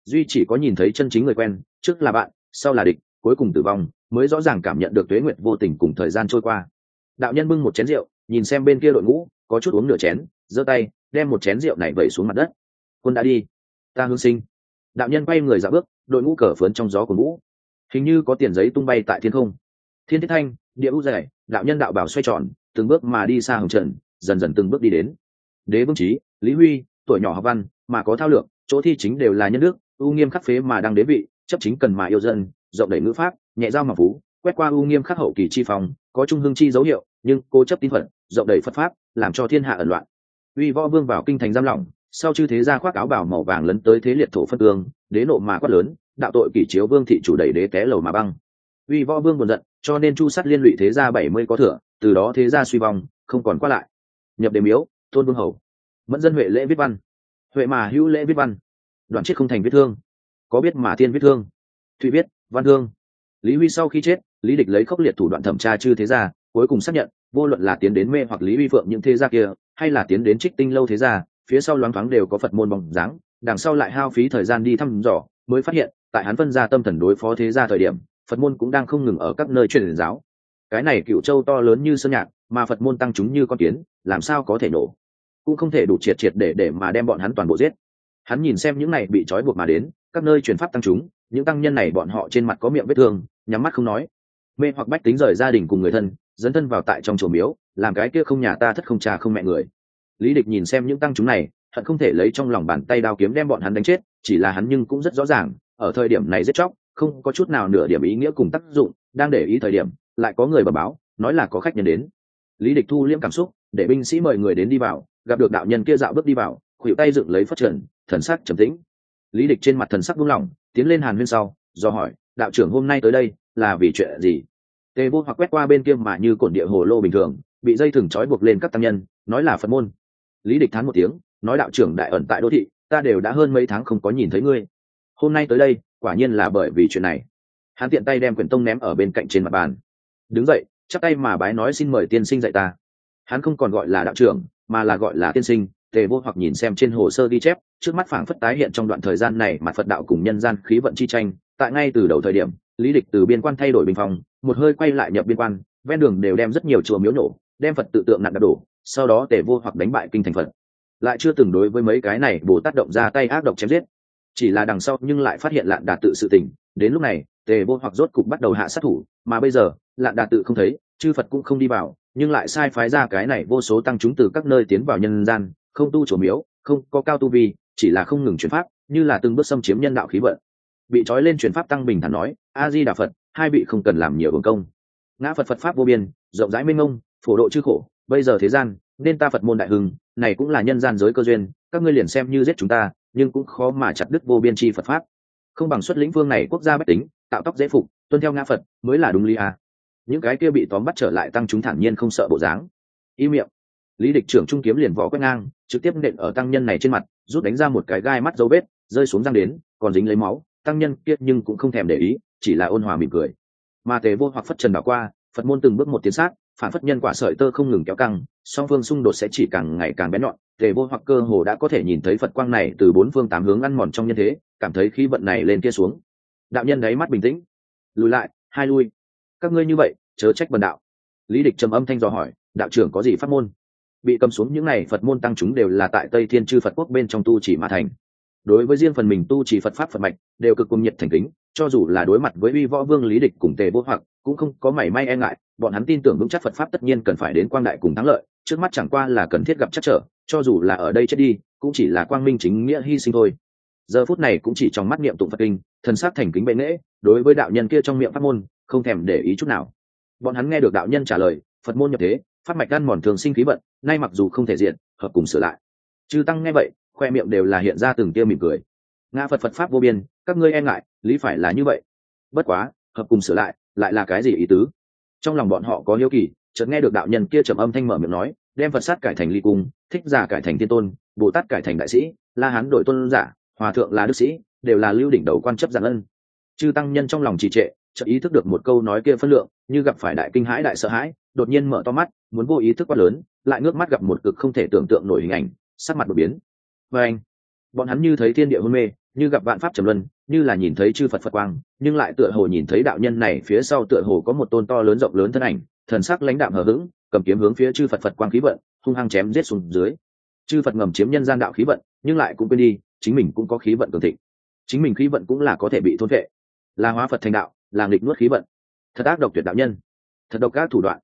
Duy chỉ có nhìn thấy chân chính người quen, trước là bạn, sau là địch, cuối cùng tử vong, mới rõ ràng cảm nhận được tuế nguyện vô tình cùng thời gian trôi qua đạo nhân bưng một chén rượu, nhìn xem bên kia đội ngũ, có chút uống nửa chén, giơ tay, đem một chén rượu này vẩy xuống mặt đất. Quân đã đi, ta hương sinh. Đạo nhân quay người dạo bước, đội ngũ cờ phớn trong gió của ngũ hình như có tiền giấy tung bay tại thiên không. Thiên thiết thanh, địa ưu dày, đạo nhân đạo bảo xoay tròn, từng bước mà đi xa hồng trần, dần dần từng bước đi đến. Đế vương trí lý huy, tuổi nhỏ học văn, mà có thao lược, chỗ thi chính đều là nhân đức, ưu nghiêm khắc phế mà đang đế vị, chấp chính cần mà yêu dân, rộng đẩy ngữ pháp, nhẹ giao mà phú quét qua u nghiêm khắc hậu kỳ chi phòng có trung hương chi dấu hiệu, nhưng cố chấp tín phật rộng đầy phật pháp, làm cho thiên hạ ẩn loạn. Uy võ vương vào kinh thành giam lỏng, sau chư thế gia khoác áo bảo màu vàng lấn tới thế liệt thổ phân tương, đế nộ mà quát lớn, đạo tội kỷ chiếu vương thị chủ đẩy đế té lầu mà băng. Uy võ vương buồn giận, cho nên chu sát liên lụy thế gia bảy mươi có thừa, từ đó thế gia suy vong, không còn qua lại. Nhập đề miếu tôn vương hầu. Mẫn dân huệ lễ viết văn. Huệ mà hữu lễ viết văn. Đoạn chết không thành viết thương. Có biết mà thiên viết thương? Thụy viết, văn thương. Lý huy sau khi chết lý địch lấy khốc liệt thủ đoạn thẩm tra chư thế gia, cuối cùng xác nhận, vô luận là tiến đến mê hoặc lý Vi phượng những thế gia kia, hay là tiến đến trích tinh lâu thế gia, phía sau loáng thoáng đều có phật môn bóng dáng, đằng sau lại hao phí thời gian đi thăm dò, mới phát hiện, tại hắn phân ra tâm thần đối phó thế gia thời điểm, phật môn cũng đang không ngừng ở các nơi truyền giáo. Cái này cựu châu to lớn như sơn nhạc, mà phật môn tăng chúng như con kiến, làm sao có thể nổ? Cũng không thể đủ triệt triệt để để mà đem bọn hắn toàn bộ giết. Hắn nhìn xem những này bị trói buộc mà đến, các nơi truyền pháp tăng chúng, những tăng nhân này bọn họ trên mặt có miệng vết thương, nhắm mắt không nói mê hoặc bách tính rời gia đình cùng người thân, dấn thân vào tại trong chùa miếu, làm cái kia không nhà ta thất không cha không mẹ người. Lý địch nhìn xem những tăng chúng này, hận không thể lấy trong lòng bàn tay đao kiếm đem bọn hắn đánh chết, chỉ là hắn nhưng cũng rất rõ ràng, ở thời điểm này giết chóc, không có chút nào nửa điểm ý nghĩa cùng tác dụng, đang để ý thời điểm, lại có người bờ báo, nói là có khách nhân đến. Lý địch thu liễm cảm xúc, để binh sĩ mời người đến đi vào, gặp được đạo nhân kia dạo bước đi vào khuỵu tay dựng lấy phát trần, thần sắc trầm tĩnh. Lý địch trên mặt thần sắc buông lỏng, tiến lên hàn huyên sau, do hỏi, đạo trưởng hôm nay tới đây? Là vì chuyện gì? Tề vô hoặc quét qua bên kia mà như cổn địa hồ lô bình thường, bị dây thừng trói buộc lên các tăng nhân, nói là phật môn. Lý địch thán một tiếng, nói đạo trưởng đại ẩn tại đô thị, ta đều đã hơn mấy tháng không có nhìn thấy ngươi. Hôm nay tới đây, quả nhiên là bởi vì chuyện này. Hắn tiện tay đem quyển tông ném ở bên cạnh trên mặt bàn. Đứng dậy chắc tay mà bái nói xin mời tiên sinh dạy ta. Hắn không còn gọi là đạo trưởng, mà là gọi là tiên sinh tề vô hoặc nhìn xem trên hồ sơ ghi chép, trước mắt phảng phất tái hiện trong đoạn thời gian này mặt phật đạo cùng nhân gian khí vận chi tranh, tại ngay từ đầu thời điểm lý địch từ biên quan thay đổi bình phòng một hơi quay lại nhập biên quan, ven đường đều đem rất nhiều chùa miếu nổ, đem phật tự tượng nặng đập đổ, sau đó tề vô hoặc đánh bại kinh thành phật. Lại chưa từng đối với mấy cái này bồ tác động ra tay ác độc chém giết. Chỉ là đằng sau nhưng lại phát hiện lạn đạt tự sự tình, đến lúc này, tề vô hoặc rốt cục bắt đầu hạ sát thủ, mà bây giờ, lạn đạt tự không thấy, chư phật cũng không đi vào, nhưng lại sai phái ra cái này vô số tăng chúng từ các nơi tiến vào nhân gian, không tu chủ miếu, không có cao tu vi, chỉ là không ngừng chuyển pháp, như là từng bước xâm chiếm nhân đạo khí vận. Bị trói lên chuyển pháp tăng bình thản nói a di đà phật, hai vị không cần làm nhiều hưởng công. Ngã phật phật pháp vô biên, rộng rãi minh mông, phổ độ chư khổ, bây giờ thế gian, nên ta phật môn đại hưng, này cũng là nhân gian giới cơ duyên, các ngươi liền xem như giết chúng ta, nhưng cũng khó mà chặt đứt vô biên chi phật pháp. Không bằng xuất lĩnh vương này quốc gia bách tính, tạo tóc dễ phục, tuân theo ngã phật, mới là đúng lý à. những cái kia bị tóm bắt trở lại tăng chúng thản nhiên không sợ bộ dáng. Y miệng. Lý địch trưởng trung kiếm liền võ quét ngang, trực tiếp nện ở tăng nhân này trên mặt, rút đánh ra một cái gai mắt dấu vết, rơi xuống răng đến, còn dính lấy máu, tăng nhân kiệt nhưng cũng không thèm để ý chỉ là ôn hòa mỉm cười. Mà tề vô hoặc phất trần đảo qua, phật môn từng bước một tiến sát, phản phất nhân quả sợi tơ không ngừng kéo căng, song phương xung đột sẽ chỉ càng ngày càng bén nhọn. Tề vô hoặc cơ hồ đã có thể nhìn thấy phật quang này từ bốn phương tám hướng ăn mòn trong nhân thế, cảm thấy khí vận này lên kia xuống. Đạo nhân đáy mắt bình tĩnh. Lùi lại, hai lui. Các ngươi như vậy, chớ trách bần đạo. Lý địch trầm âm thanh dò hỏi, đạo trưởng có gì phát môn? Bị cầm xuống những n à y phật môn tăng chúng đều là tại tây thiên chư phật quốc bên trong tu chỉ ma thành. Đối với riêng phần mình tu chỉ phật pháp phật mạch, đều cực cùng nhiệt thành kính cho dù là đối mặt với uy võ vương lý địch cùng tề vô hoặc, cũng không có mảy may e ngại, bọn hắn tin tưởng vững chắc phật pháp tất nhiên cần phải đến quang đại cùng thắng lợi, trước mắt chẳng qua là cần thiết gặp chắc trở, cho dù là ở đây chết đi, cũng chỉ là quang minh chính nghĩa hy sinh thôi. Giờ phút này cũng chỉ trong mắt niệm tụng phật kinh, thần sát thành kính bệ nghễ, đối với đạo nhân kia trong miệng pháp môn, không thèm để ý chút nào. Bọn hắn nghe được đạo nhân trả lời, phật môn nhập thế phát mạch gan mòn thường sinh khí vận, nay mặc dù không thể diện, hợp cùng sửa lại. Chư tăng nghe vậy, khoe miệng đều là hiện ra từng tia mỉm cười ngã phật phật pháp vô biên, các ngươi e ngại, lý phải là như vậy. Bất quá, hợp cùng sửa lại lại là cái gì ý tứ? Trong lòng bọn họ có hiếu kỳ, chợt nghe được đạo nhân kia trầm âm thanh mở miệng nói, đem phật sát cải thành ly cung, thích giả cải thành thiên tôn, bồ tát cải thành đại sĩ, la hán đổi tôn giả, hòa thượng là đức sĩ, đều là lưu đỉnh đầu quan chấp giản ân. Chư tăng nhân trong lòng trì trệ, chợt ý thức được một câu nói kia phân lượng, như gặp phải đại kinh hãi đại sợ hãi, đột nhiên mở to mắt, muốn vô ý thức quá lớn, lại ngước mắt gặp một cực không thể tưởng tượng nổi hình ảnh, sắc mặt đột biến. Và anh, bọn hắn như thấy thiên địa hôn mê như gặp vạn pháp trầm luân, như là nhìn thấy chư phật phật quang, nhưng lại tựa hồ nhìn thấy đạo nhân này phía sau tựa hồ có một tôn to lớn rộng lớn thân ảnh, thần sắc lãnh đạm hờ hững, cầm kiếm hướng phía chư phật phật quang khí vận, hung hăng chém giết xuống dưới. Chư phật ngầm chiếm nhân gian đạo khí vận, nhưng lại cũng quên đi, chính mình cũng có khí vận cường thịnh. Chính mình khí vận cũng là có thể bị thôn vệ là hóa phật thành đạo, là nghịch nuốt khí vận. Thật ác độc tuyệt đạo nhân. Thật độc các thủ đoạn.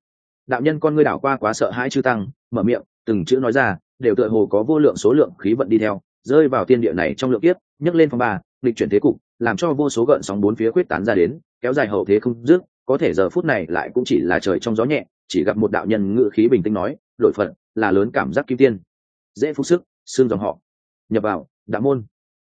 Đạo nhân con ngươi đảo qua quá sợ hãi chư tăng, mở miệng, từng chữ nói ra, đều tựa hồ có vô lượng số lượng khí vận đi theo, rơi vào tiên địa này trong lượng kiếp nhấc lên phong ba lịch chuyển thế cục làm cho vô số gợn sóng bốn phía quyết tán ra đến kéo dài hậu thế không dứt có thể giờ phút này lại cũng chỉ là trời trong gió nhẹ chỉ gặp một đạo nhân ngự khí bình tĩnh nói đội phận là lớn cảm giác kim tiên. Dễ phúc sức xương dòng họ. Nhập vào đạo môn.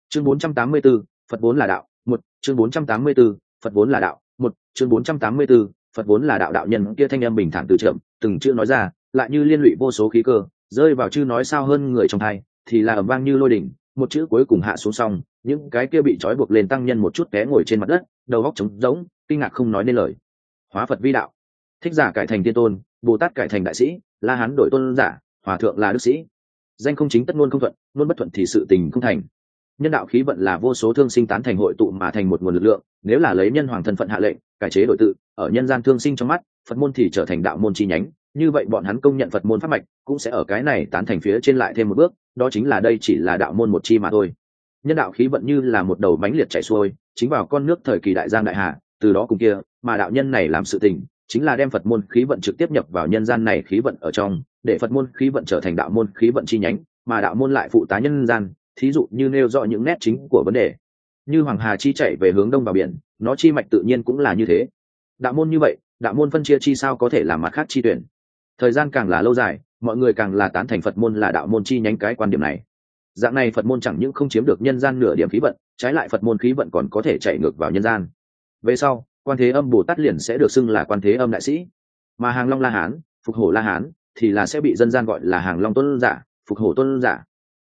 Chương 484, phật vốn là đạo một. Chương 484, phật vốn là đạo một. Chương 484, phật vốn là đạo đạo nhân kia thanh em bình thản từ trưởng từng chữ nói ra lại như liên lụy vô số khí cơ rơi vào chữ nói sao hơn người trong thai thì là ầm vang như lôi đỉnh một chữ cuối cùng hạ xuống xong, những cái kia bị trói buộc lên tăng nhân một chút té ngồi trên mặt đất, đầu góc trống rỗng, kinh ngạc không nói nên lời. Hóa phật vi đạo. Thích giả cải thành tiên tôn, bồ tát cải thành đại sĩ, la hán đổi tôn giả, hòa thượng là đức sĩ. Danh không chính tất ngôn không thuận, ngôn bất thuận thì sự tình không thành. Nhân đạo khí vận là vô số thương sinh tán thành hội tụ mà thành một nguồn lực lượng, nếu là lấy nhân hoàng thân phận hạ lệnh, cải chế đổi tự, ở nhân gian thương sinh trong mắt, phật môn thì trở thành đạo môn chi nhánh, như vậy bọn hắn công nhận phật môn pháp mạch cũng sẽ ở cái này tán thành phía trên lại thêm một bước đó chính là đây chỉ là đạo môn một chi mà thôi. Nhân đạo khí vận như là một đầu bánh liệt chảy xuôi, chính vào con nước thời kỳ đại giang đại hà từ đó cùng kia, mà đạo nhân này làm sự tình, chính là đem phật môn khí vận trực tiếp nhập vào nhân gian này khí vận ở trong, để phật môn khí vận trở thành đạo môn khí vận chi nhánh, mà đạo môn lại phụ tá nhân gian, thí dụ như nêu rõ những nét chính của vấn đề. Như hoàng hà chi chạy về hướng đông vào biển, nó chi mạch tự nhiên cũng là như thế. Đạo môn như vậy, đạo môn phân chia chi sao có thể làm mặt khác chi tuyển? Thời gian càng là lâu dài mọi người càng là tán thành phật môn là đạo môn chi nhánh cái quan điểm này. Dạng này phật môn chẳng những không chiếm được nhân gian nửa điểm khí vận, trái lại phật môn khí vận còn có thể chạy ngược vào nhân gian. Về sau, quan thế âm bồ tát liền sẽ được xưng là quan thế âm đại sĩ. Mà hàng long la hán, phục hổ la hán thì là sẽ bị dân gian gọi là hàng long tuân giả, phục hổ tuân giả.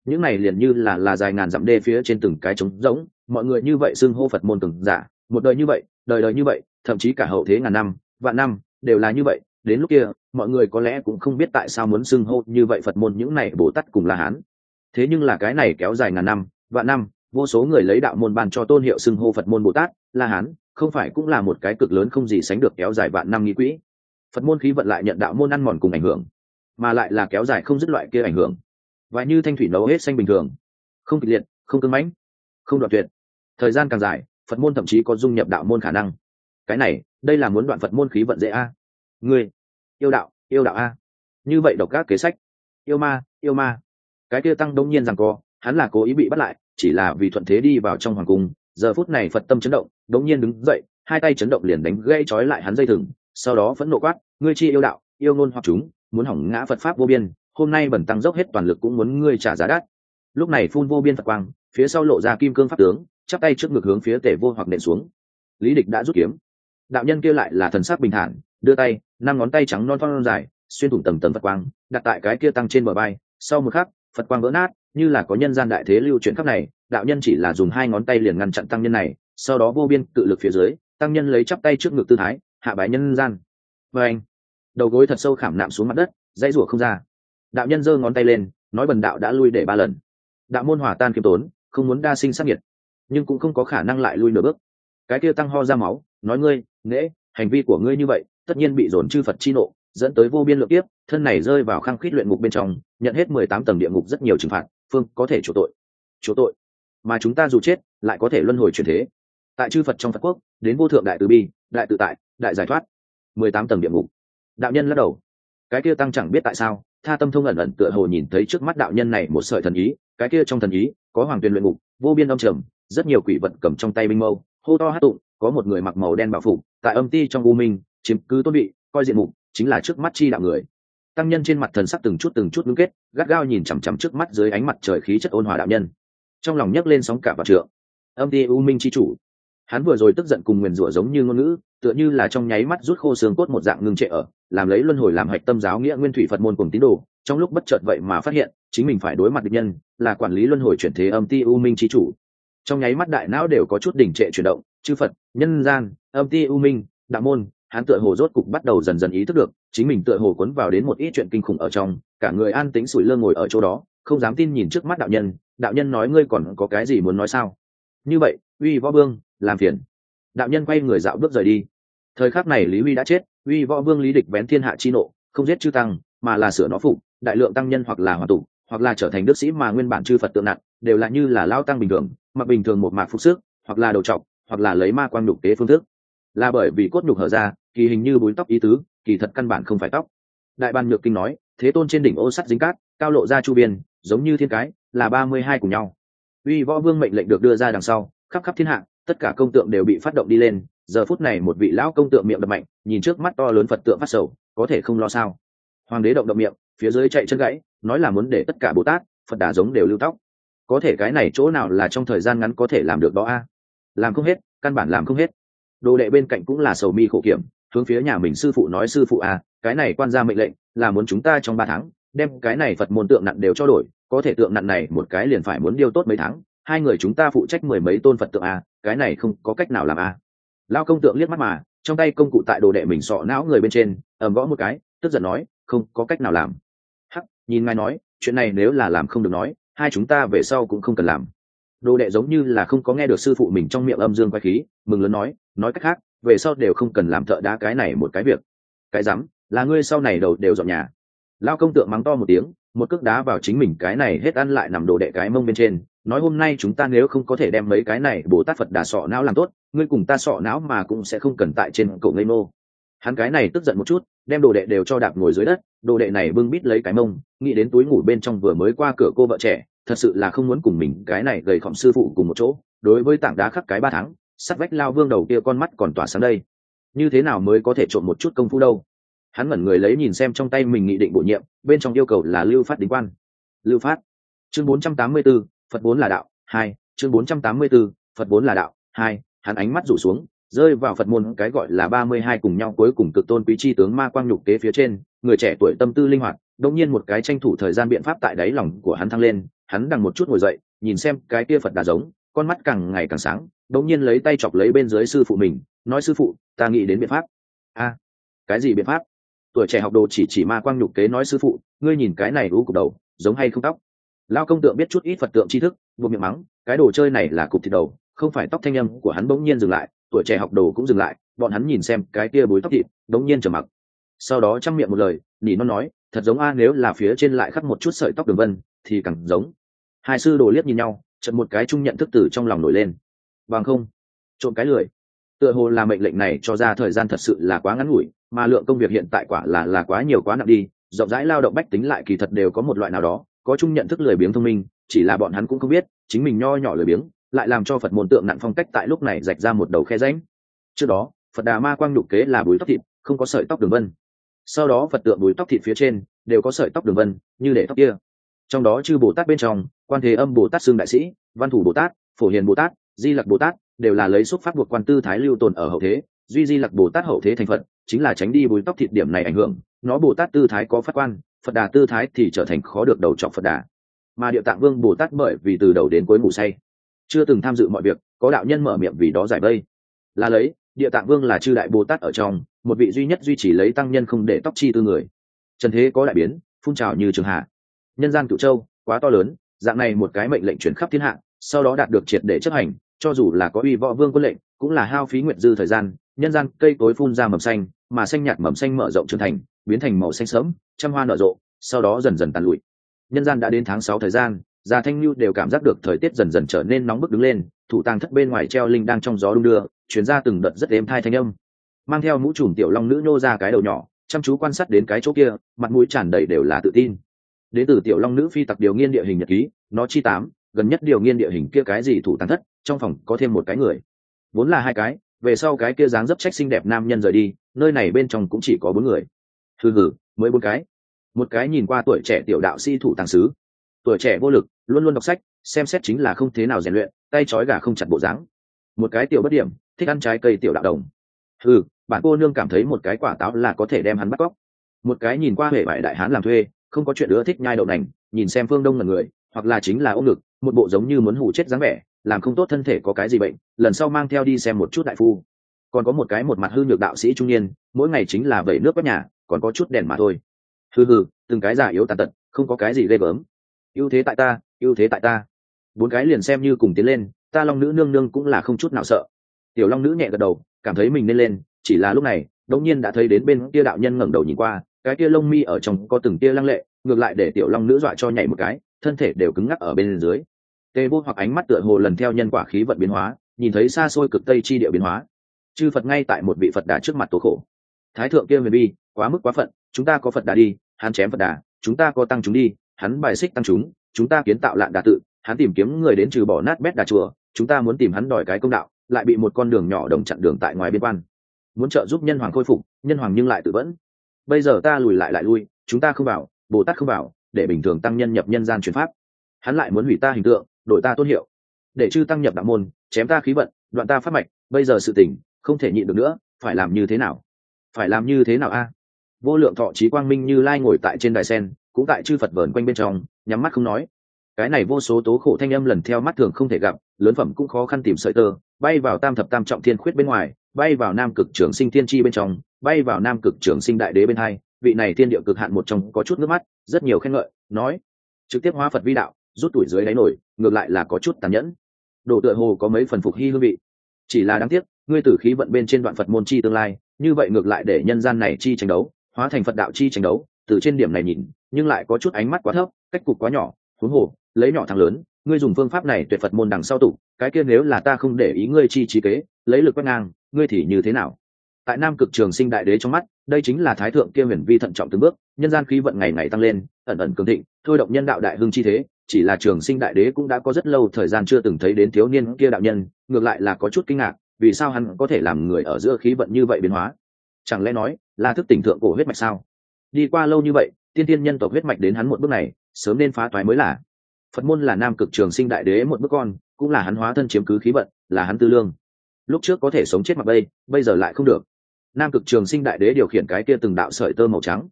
Những này liền như là là dài ngàn dặm đê phía trên từng cái trống rỗng, mọi người như vậy xưng hô phật môn từng giả. Một đời như vậy, đời đời như vậy, thậm chí cả hậu thế ngàn năm, vạn năm, đều là như vậy đến lúc kia, mọi người có lẽ cũng không biết tại sao muốn xưng hô như vậy phật môn những này bồ tát cùng la hán. Thế nhưng là cái này kéo dài ngàn năm, vạn năm, vô số người lấy đạo môn ban cho tôn hiệu xưng hô phật môn bồ tát, la hán, không phải cũng là một cái cực lớn không gì sánh được kéo dài vạn năm nghĩ quỹ. Phật môn khí vận lại nhận đạo môn ăn mòn cùng ảnh hưởng, mà lại là kéo dài không dứt loại kia ảnh hưởng. Và như thanh thủy nấu hết xanh bình thường, không kịch liệt, không cưng mãnh, không đoạn tuyệt. Thời gian càng dài, phật môn thậm chí có dung nhập đạo môn khả năng. Cái này, đây là muốn đoạn phật môn khí vận dễ a ngươi, yêu đạo yêu đạo a. Như vậy độc các kế sách. Yêu ma yêu ma. Cái kia tăng đông nhiên rằng co, hắn là cố ý bị bắt lại, chỉ là vì thuận thế đi vào trong hoàng cung. Giờ phút này phật tâm chấn động, đống nhiên đứng dậy, hai tay chấn động liền đánh gây trói lại hắn dây thừng, sau đó vẫn nộ quát, ngươi chi yêu đạo, yêu ngôn hoặc chúng, muốn hỏng ngã phật pháp vô biên, hôm nay bẩn tăng dốc hết toàn lực cũng muốn ngươi trả giá đắt. Lúc này phun vô biên phật quang, phía sau lộ ra kim cương pháp tướng, chắp tay trước ngực hướng phía tể vô hoặc nện xuống. Lý địch đã rút kiếm. Đạo nhân kia lại là thần sắc bình thản đưa tay, năm ngón tay trắng non thon dài, xuyên thủng tầng tầng phật quang, đặt tại cái kia tăng trên bờ bay sau một khắc, phật quang vỡ nát, như là có nhân gian đại thế lưu chuyển khắp này, đạo nhân chỉ là dùng hai ngón tay liền ngăn chặn tăng nhân này, sau đó vô biên cự lực phía dưới, tăng nhân lấy chắp tay trước ngực tư thái, hạ bái nhân gian. Và anh, đầu gối thật sâu khảm nạm xuống mặt đất, dãy rủa không ra. Đạo nhân giơ ngón tay lên, nói bần đạo đã lui để ba lần. Đạo môn hòa tan kiêm tốn, không muốn đa sinh sát nhiệt nhưng cũng không có khả năng lại lui nửa bước. Cái kia tăng ho ra máu, nói ngươi nghễ hành vi của ngươi như vậy tất nhiên bị dồn chư phật chi nộ, dẫn tới vô biên lượng tiếp thân này rơi vào khăng khít luyện ngục bên trong, nhận hết mười tám tầng địa ngục rất nhiều trừng phạt, phương có thể chủ tội. Chủ tội. Mà chúng ta dù chết, lại có thể luân hồi chuyển thế. Tại chư phật trong phật quốc, đến vô thượng đại từ bi, đại tự tại, đại giải thoát. mười tám tầng địa ngục. Đạo nhân lắc đầu. Cái kia tăng chẳng biết tại sao, tha tâm thông ẩn ẩn tựa hồ nhìn thấy trước mắt đạo nhân này một sợi thần ý, cái kia trong thần ý, có hoàng tuyền luyện ngục, vô biên âm trầm, rất nhiều quỷ vật cầm trong tay binh mâu, hô to hát tụng, có một người mặc màu đen bảo phục, tại âm ti trong u minh chiếm cứ tôn vị, coi diện mục, chính là trước mắt chi đạo người. Tăng nhân trên mặt thần sắc từng chút từng chút ngưng kết, gắt gao nhìn chằm chằm trước mắt dưới ánh mặt trời khí chất ôn hòa đạo nhân. Trong lòng nhấc lên sóng cả vào trượng. Âm ti u minh chi chủ. Hắn vừa rồi tức giận cùng nguyền rủa giống như ngôn ngữ, tựa như là trong nháy mắt rút khô xương cốt một dạng ngưng trệ ở, làm lấy luân hồi làm hạch tâm giáo nghĩa nguyên thủy phật môn cùng tín đồ. Trong lúc bất chợt vậy mà phát hiện, chính mình phải đối mặt địch nhân, là quản lý luân hồi chuyển thế âm ti u minh chi chủ. Trong nháy mắt đại não đều có chút đỉnh trệ chuyển động, chư phật, nhân gian, âm ti u minh, đạo môn hắn tựa hồ rốt cục bắt đầu dần dần ý thức được, chính mình tựa hồ cuốn vào đến một ít chuyện kinh khủng ở trong, cả người an tính sủi lơ ngồi ở chỗ đó, không dám tin nhìn trước mắt đạo nhân đạo nhân nói ngươi còn có cái gì muốn nói sao? Như vậy, uy võ vương, làm phiền. Đạo nhân quay người dạo bước rời đi. Thời khắc này lý huy đã chết, uy võ vương lý địch vén thiên hạ chi nộ, không giết chư tăng, mà là sửa nó phục, đại lượng tăng nhân hoặc là hòa tụ, hoặc là trở thành đức sĩ mà nguyên bản chư phật tượng nặng, đều là như là lao tăng bình thường, mặc bình thường một mạc phục sức, hoặc là đầu trọc, hoặc là lấy ma quang nhục tế phương thức là bởi vì cốt nhục hở ra, kỳ hình như búi tóc ý tứ, kỳ thật căn bản không phải tóc. Đại ban nhược kinh nói, thế tôn trên đỉnh ô sắt dính cát, cao lộ ra chu biên, giống như thiên cái, là ba mươi hai cùng nhau. Uy võ vương mệnh lệnh được đưa ra đằng sau, khắp khắp thiên hạ, tất cả công tượng đều bị phát động đi lên, giờ phút này một vị lão công tượng miệng đập mạnh, nhìn trước mắt to lớn phật tượng phát sầu, có thể không lo sao. Hoàng đế động động miệng, phía dưới chạy chân gãy, nói là muốn để tất cả bồ tát, phật đà giống đều lưu tóc. Có thể cái này chỗ nào là trong thời gian ngắn có thể làm được đó a? Làm không hết, căn bản làm không hết đồ đệ bên cạnh cũng là sầu mi khổ kiểm, hướng phía nhà mình sư phụ nói, sư phụ à cái này quan ra mệnh lệnh là muốn chúng ta trong ba tháng, đem cái này phật môn tượng nặng đều cho đổi, có thể tượng nặng này một cái liền phải muốn điêu tốt mấy tháng, hai người chúng ta phụ trách mười mấy tôn phật tượng à cái này không có cách nào làm à. Lao công tượng liếc mắt mà, trong tay công cụ tại đồ đệ mình sọ não người bên trên, ầm gõ một cái, tức giận nói, không có cách nào làm. Hắc, nhìn ngài nói, chuyện này nếu là làm không được nói, hai chúng ta về sau cũng không cần làm đồ đệ giống như là không có nghe được sư phụ mình trong miệng âm dương quay khí, mừng lớn nói nói cách khác, về sau đều không cần làm thợ đá cái này một cái việc. Cái rắm, là ngươi sau này đầu đều dọn nhà. Lao công tượng mắng to một tiếng, một cước đá vào chính mình cái này hết ăn lại nằm đồ đệ cái mông bên trên, nói hôm nay chúng ta nếu không có thể đem mấy cái này bồ tát phật đà sọ não làm tốt, ngươi cùng ta sọ não mà cũng sẽ không cần tại trên cổ ngây nô hắn cái này tức giận một chút, đem đồ đệ đều cho đạp ngồi dưới đất, đồ đệ này bưng bít lấy cái mông, nghĩ đến túi ngủ bên trong vừa mới qua cửa cô vợ trẻ thật sự là không muốn cùng mình cái này gầy khổng sư phụ cùng một chỗ đối với tảng đá khắc cái ba tháng sắt vách lao vương đầu kia con mắt còn tỏa sáng đây. Như thế nào mới có thể trộn một chút công phu đâu? Hắn ngẩn người lấy nhìn xem trong tay mình nghị định bổ nhiệm bên trong yêu cầu là lưu phát đính quan. Lưu phát chương 484, phật bốn là đạo hai chương 484, phật bốn là đạo hai hắn ánh mắt rủ xuống rơi vào phật môn cái gọi là ba mươi hai cùng nhau cuối cùng cực tôn quý chi tướng ma quang nhục kế phía trên người trẻ tuổi tâm tư linh hoạt đông nhiên một cái tranh thủ thời gian biện pháp tại đáy lòng của hắn thăng lên hắn đằng một chút ngồi dậy, nhìn xem cái kia phật đà giống, con mắt càng ngày càng sáng đống nhiên lấy tay chọc lấy bên dưới sư phụ mình, nói sư phụ, ta nghĩ đến biện pháp. A, cái gì biện pháp? Tuổi trẻ học đồ chỉ chỉ ma quang nhục kế nói sư phụ, ngươi nhìn cái này u cục đầu, giống hay không tóc? Lao công tượng biết chút ít phật tượng tri thức, buộc miệng mắng, cái đồ chơi này là cục thịt đầu, không phải tóc thanh âm của hắn bỗng nhiên dừng lại. Tuổi trẻ học đồ cũng dừng lại, bọn hắn nhìn xem cái kia búi tóc thịt bỗng nhiên trở mặc. Sau đó chăm miệng một lời, nỉ nó nói, thật giống a nếu là phía trên lại khắc một chút sợi tóc đường vân thì càng giống. Hai sư đồ liếc nhìn nhau chật một cái chung nhận thức từ trong lòng nổi lên. Bằng không, trộm cái lười. Tựa hồ là mệnh lệnh này cho ra thời gian thật sự là quá ngắn ngủi, mà lượng công việc hiện tại quả là là quá nhiều quá nặng đi, rộng rãi lao động bách tính lại kỳ thật đều có một loại nào đó, có chung nhận thức lười biếng thông minh, chỉ là bọn hắn cũng không biết, chính mình nho nhỏ lười biếng, lại làm cho phật môn tượng nặng phong cách tại lúc này rạch ra một đầu khe ránh trước đó, phật đà ma quang nhục kế là bùi tóc thịt, không có sợi tóc đường vân. Sau đó phật tượng bùi tóc thịt phía trên đều có sợi tóc đường vân, như để tóc kia trong đó chư bồ tát bên trong, quan thế âm bồ tát xương đại sĩ, văn thủ bồ tát, phổ hiền bồ tát, di lặc bồ tát, đều là lấy xúc phát buộc quan tư thái lưu tồn ở hậu thế. Duy di lặc bồ tát hậu thế thành phật, chính là tránh đi bùi tóc thịt điểm này ảnh hưởng. Nó bồ tát tư thái có phát quan, phật đà tư thái thì trở thành khó được đầu trọc phật đà. Mà địa tạng vương bồ tát bởi vì từ đầu đến cuối ngủ say, chưa từng tham dự mọi việc, có đạo nhân mở miệng vì đó giải vây. Là lấy, địa tạng vương là chư đại bồ tát ở trong, một vị duy nhất duy trì lấy tăng nhân không để tóc chi tư người. Trần thế có đại biến, phun trào như trường hạ nhân gian cựu châu, quá to lớn, dạng này một cái mệnh lệnh chuyển khắp thiên hạ, sau đó đạt được triệt để chấp hành, cho dù là có uy võ vương quân lệnh, cũng là hao phí nguyện dư thời gian, nhân gian cây cối phun ra mầm xanh, mà xanh nhạt mầm xanh mở rộng trưởng thành, biến thành màu xanh sớm trăm hoa nở rộ, sau đó dần dần tàn lụi. Nhân gian đã đến tháng sáu thời gian già thanh lưu đều cảm giác được thời tiết dần dần trở nên nóng bức đứng lên, thủ tàng thất bên ngoài treo linh đang trong gió đung đưa chuyển ra từng đợt rất êm thai thanh âm. Mang theo mũ trùm tiểu long nữ nô ra cái đầu nhỏ, chăm chú quan sát đến cái chỗ kia, mặt mũi tràn đầy đều là tự tin đến từ tiểu long nữ phi tặc điều nghiên địa hình nhật ký, nó chi tám, gần nhất điều nghiên địa hình kia cái gì thủ tàn thất, trong phòng có thêm một cái người. Vốn là hai cái, về sau cái kia dáng dấp trách xinh đẹp nam nhân rời đi, nơi này bên trong cũng chỉ có bốn người. Thư hử mới bốn cái. Một cái nhìn qua tuổi trẻ tiểu đạo sĩ thủ tàng sứ. Tuổi trẻ vô lực, luôn luôn đọc sách, xem xét chính là không thế nào rèn luyện, tay trói gà không chặt bộ dáng. Một cái tiểu bất điểm, thích ăn trái cây tiểu đạo đồng. Ừ bản cô nương cảm thấy một cái quả táo là có thể đem hắn bắt cóc. Một cái nhìn qua hệ bại đại hán làm thuê không có chuyện ưa thích nhai đậu nành, nhìn xem phương đông là người, hoặc là chính là ôm ngực, một bộ giống như muốn hủ chết dáng vẻ, làm không tốt thân thể có cái gì bệnh, lần sau mang theo đi xem một chút đại phu. Còn có một cái một mặt hư nhược đạo sĩ trung niên, mỗi ngày chính là vẩy nước quét nhà, còn có chút đèn mà thôi. Hừ hừ, từng cái già yếu tàn tật, không có cái gì ghê gớm. Ưu thế tại ta, ưu thế tại ta. Bốn cái liền xem như cùng tiến lên, ta long nữ nương nương cũng là không chút nào sợ. Tiểu long nữ nhẹ gật đầu, cảm thấy mình nên lên, chỉ là lúc này, đống nhiên đã thấy đến bên kia đạo nhân ngẩng đầu nhìn qua cái tia lông mi ở trong có từng tia lăng lệ, ngược lại để tiểu long nữ dọa cho nhảy một cái, thân thể đều cứng ngắc ở bên dưới. Tê vô hoặc ánh mắt tựa hồ lần theo nhân quả khí vận biến hóa, nhìn thấy xa xôi cực tây chi địa biến hóa. Chư phật ngay tại một vị phật đà trước mặt tố khổ. Thái thượng kia huyền bi, quá mức quá phận, chúng ta có phật đà đi, hắn chém phật đà, chúng ta có tăng chúng đi, hắn bài xích tăng chúng chúng ta kiến tạo lạn đà tự, hắn tìm kiếm người đến trừ bỏ nát bét đà chùa, chúng ta muốn tìm hắn đòi cái công đạo, lại bị một con đường nhỏ đồng chặn đường tại ngoài biên quan. Muốn trợ giúp nhân hoàng khôi phục, nhân hoàng nhưng lại tự vẫn bây giờ ta lùi lại lại lui, chúng ta không vào, bồ tát không vào, để bình thường tăng nhân nhập nhân gian chuyển pháp. Hắn lại muốn hủy ta hình tượng, đổi ta tôn hiệu. Để chư tăng nhập đạo môn, chém ta khí vận, đoạn ta phát mạch, bây giờ sự tỉnh không thể nhịn được nữa, phải làm như thế nào? Phải làm như thế nào a? Vô lượng thọ trí quang minh như lai ngồi tại trên đài sen, cũng tại chư phật vờn quanh bên trong, nhắm mắt không nói. Cái này vô số tố khổ thanh âm lần theo mắt thường không thể gặp, lớn phẩm cũng khó khăn tìm sợi tơ, bay vào tam thập tam trọng thiên khuyết bên ngoài, bay vào nam cực trường sinh thiên tri bên trong bay vào nam cực trường sinh đại đế bên hai, vị này thiên địa cực hạn một trong có chút nước mắt, rất nhiều khen ngợi, nói, trực tiếp hóa phật vi đạo, rút tuổi dưới đáy nổi, ngược lại là có chút tàn nhẫn. Đổ tựa hồ có mấy phần phục hy hương vị. Chỉ là đáng tiếc, ngươi tử khí vận bên trên đoạn phật môn chi tương lai, như vậy ngược lại để nhân gian này chi tranh đấu, hóa thành phật đạo chi tranh đấu, từ trên điểm này nhìn, nhưng lại có chút ánh mắt quá thấp, cách cục quá nhỏ, huống hồ, lấy nhỏ thằng lớn, ngươi dùng phương pháp này tuyệt phật môn đằng sau tủ cái kia nếu là ta không để ý ngươi chi trí kế, lấy lực quét ngang, ngươi thì như thế nào? Tại nam cực trường sinh đại đế trong mắt, đây chính là thái thượng kia huyền vi thận trọng từng bước, nhân gian khí vận ngày ngày tăng lên, ẩn ẩn cường thịnh, thôi động nhân đạo đại hưng chi thế, chỉ là trường sinh đại đế cũng đã có rất lâu thời gian chưa từng thấy đến thiếu niên kia đạo nhân, ngược lại là có chút kinh ngạc, vì sao hắn có thể làm người ở giữa khí vận như vậy biến hóa? Chẳng lẽ nói là thức tỉnh thượng cổ huyết mạch sao? Đi qua lâu như vậy, tiên tiên nhân tộc huyết mạch đến hắn một bước này, sớm nên phá toái mới là. Phật môn là nam cực trường sinh đại đế một bước con, cũng là hắn hóa thân chiếm cứ khí vận, là hắn tư lương. Lúc trước có thể sống chết mặc bây bây giờ lại không được nam cực trường sinh đại đế điều khiển cái kia từng đạo sợi tơ màu trắng.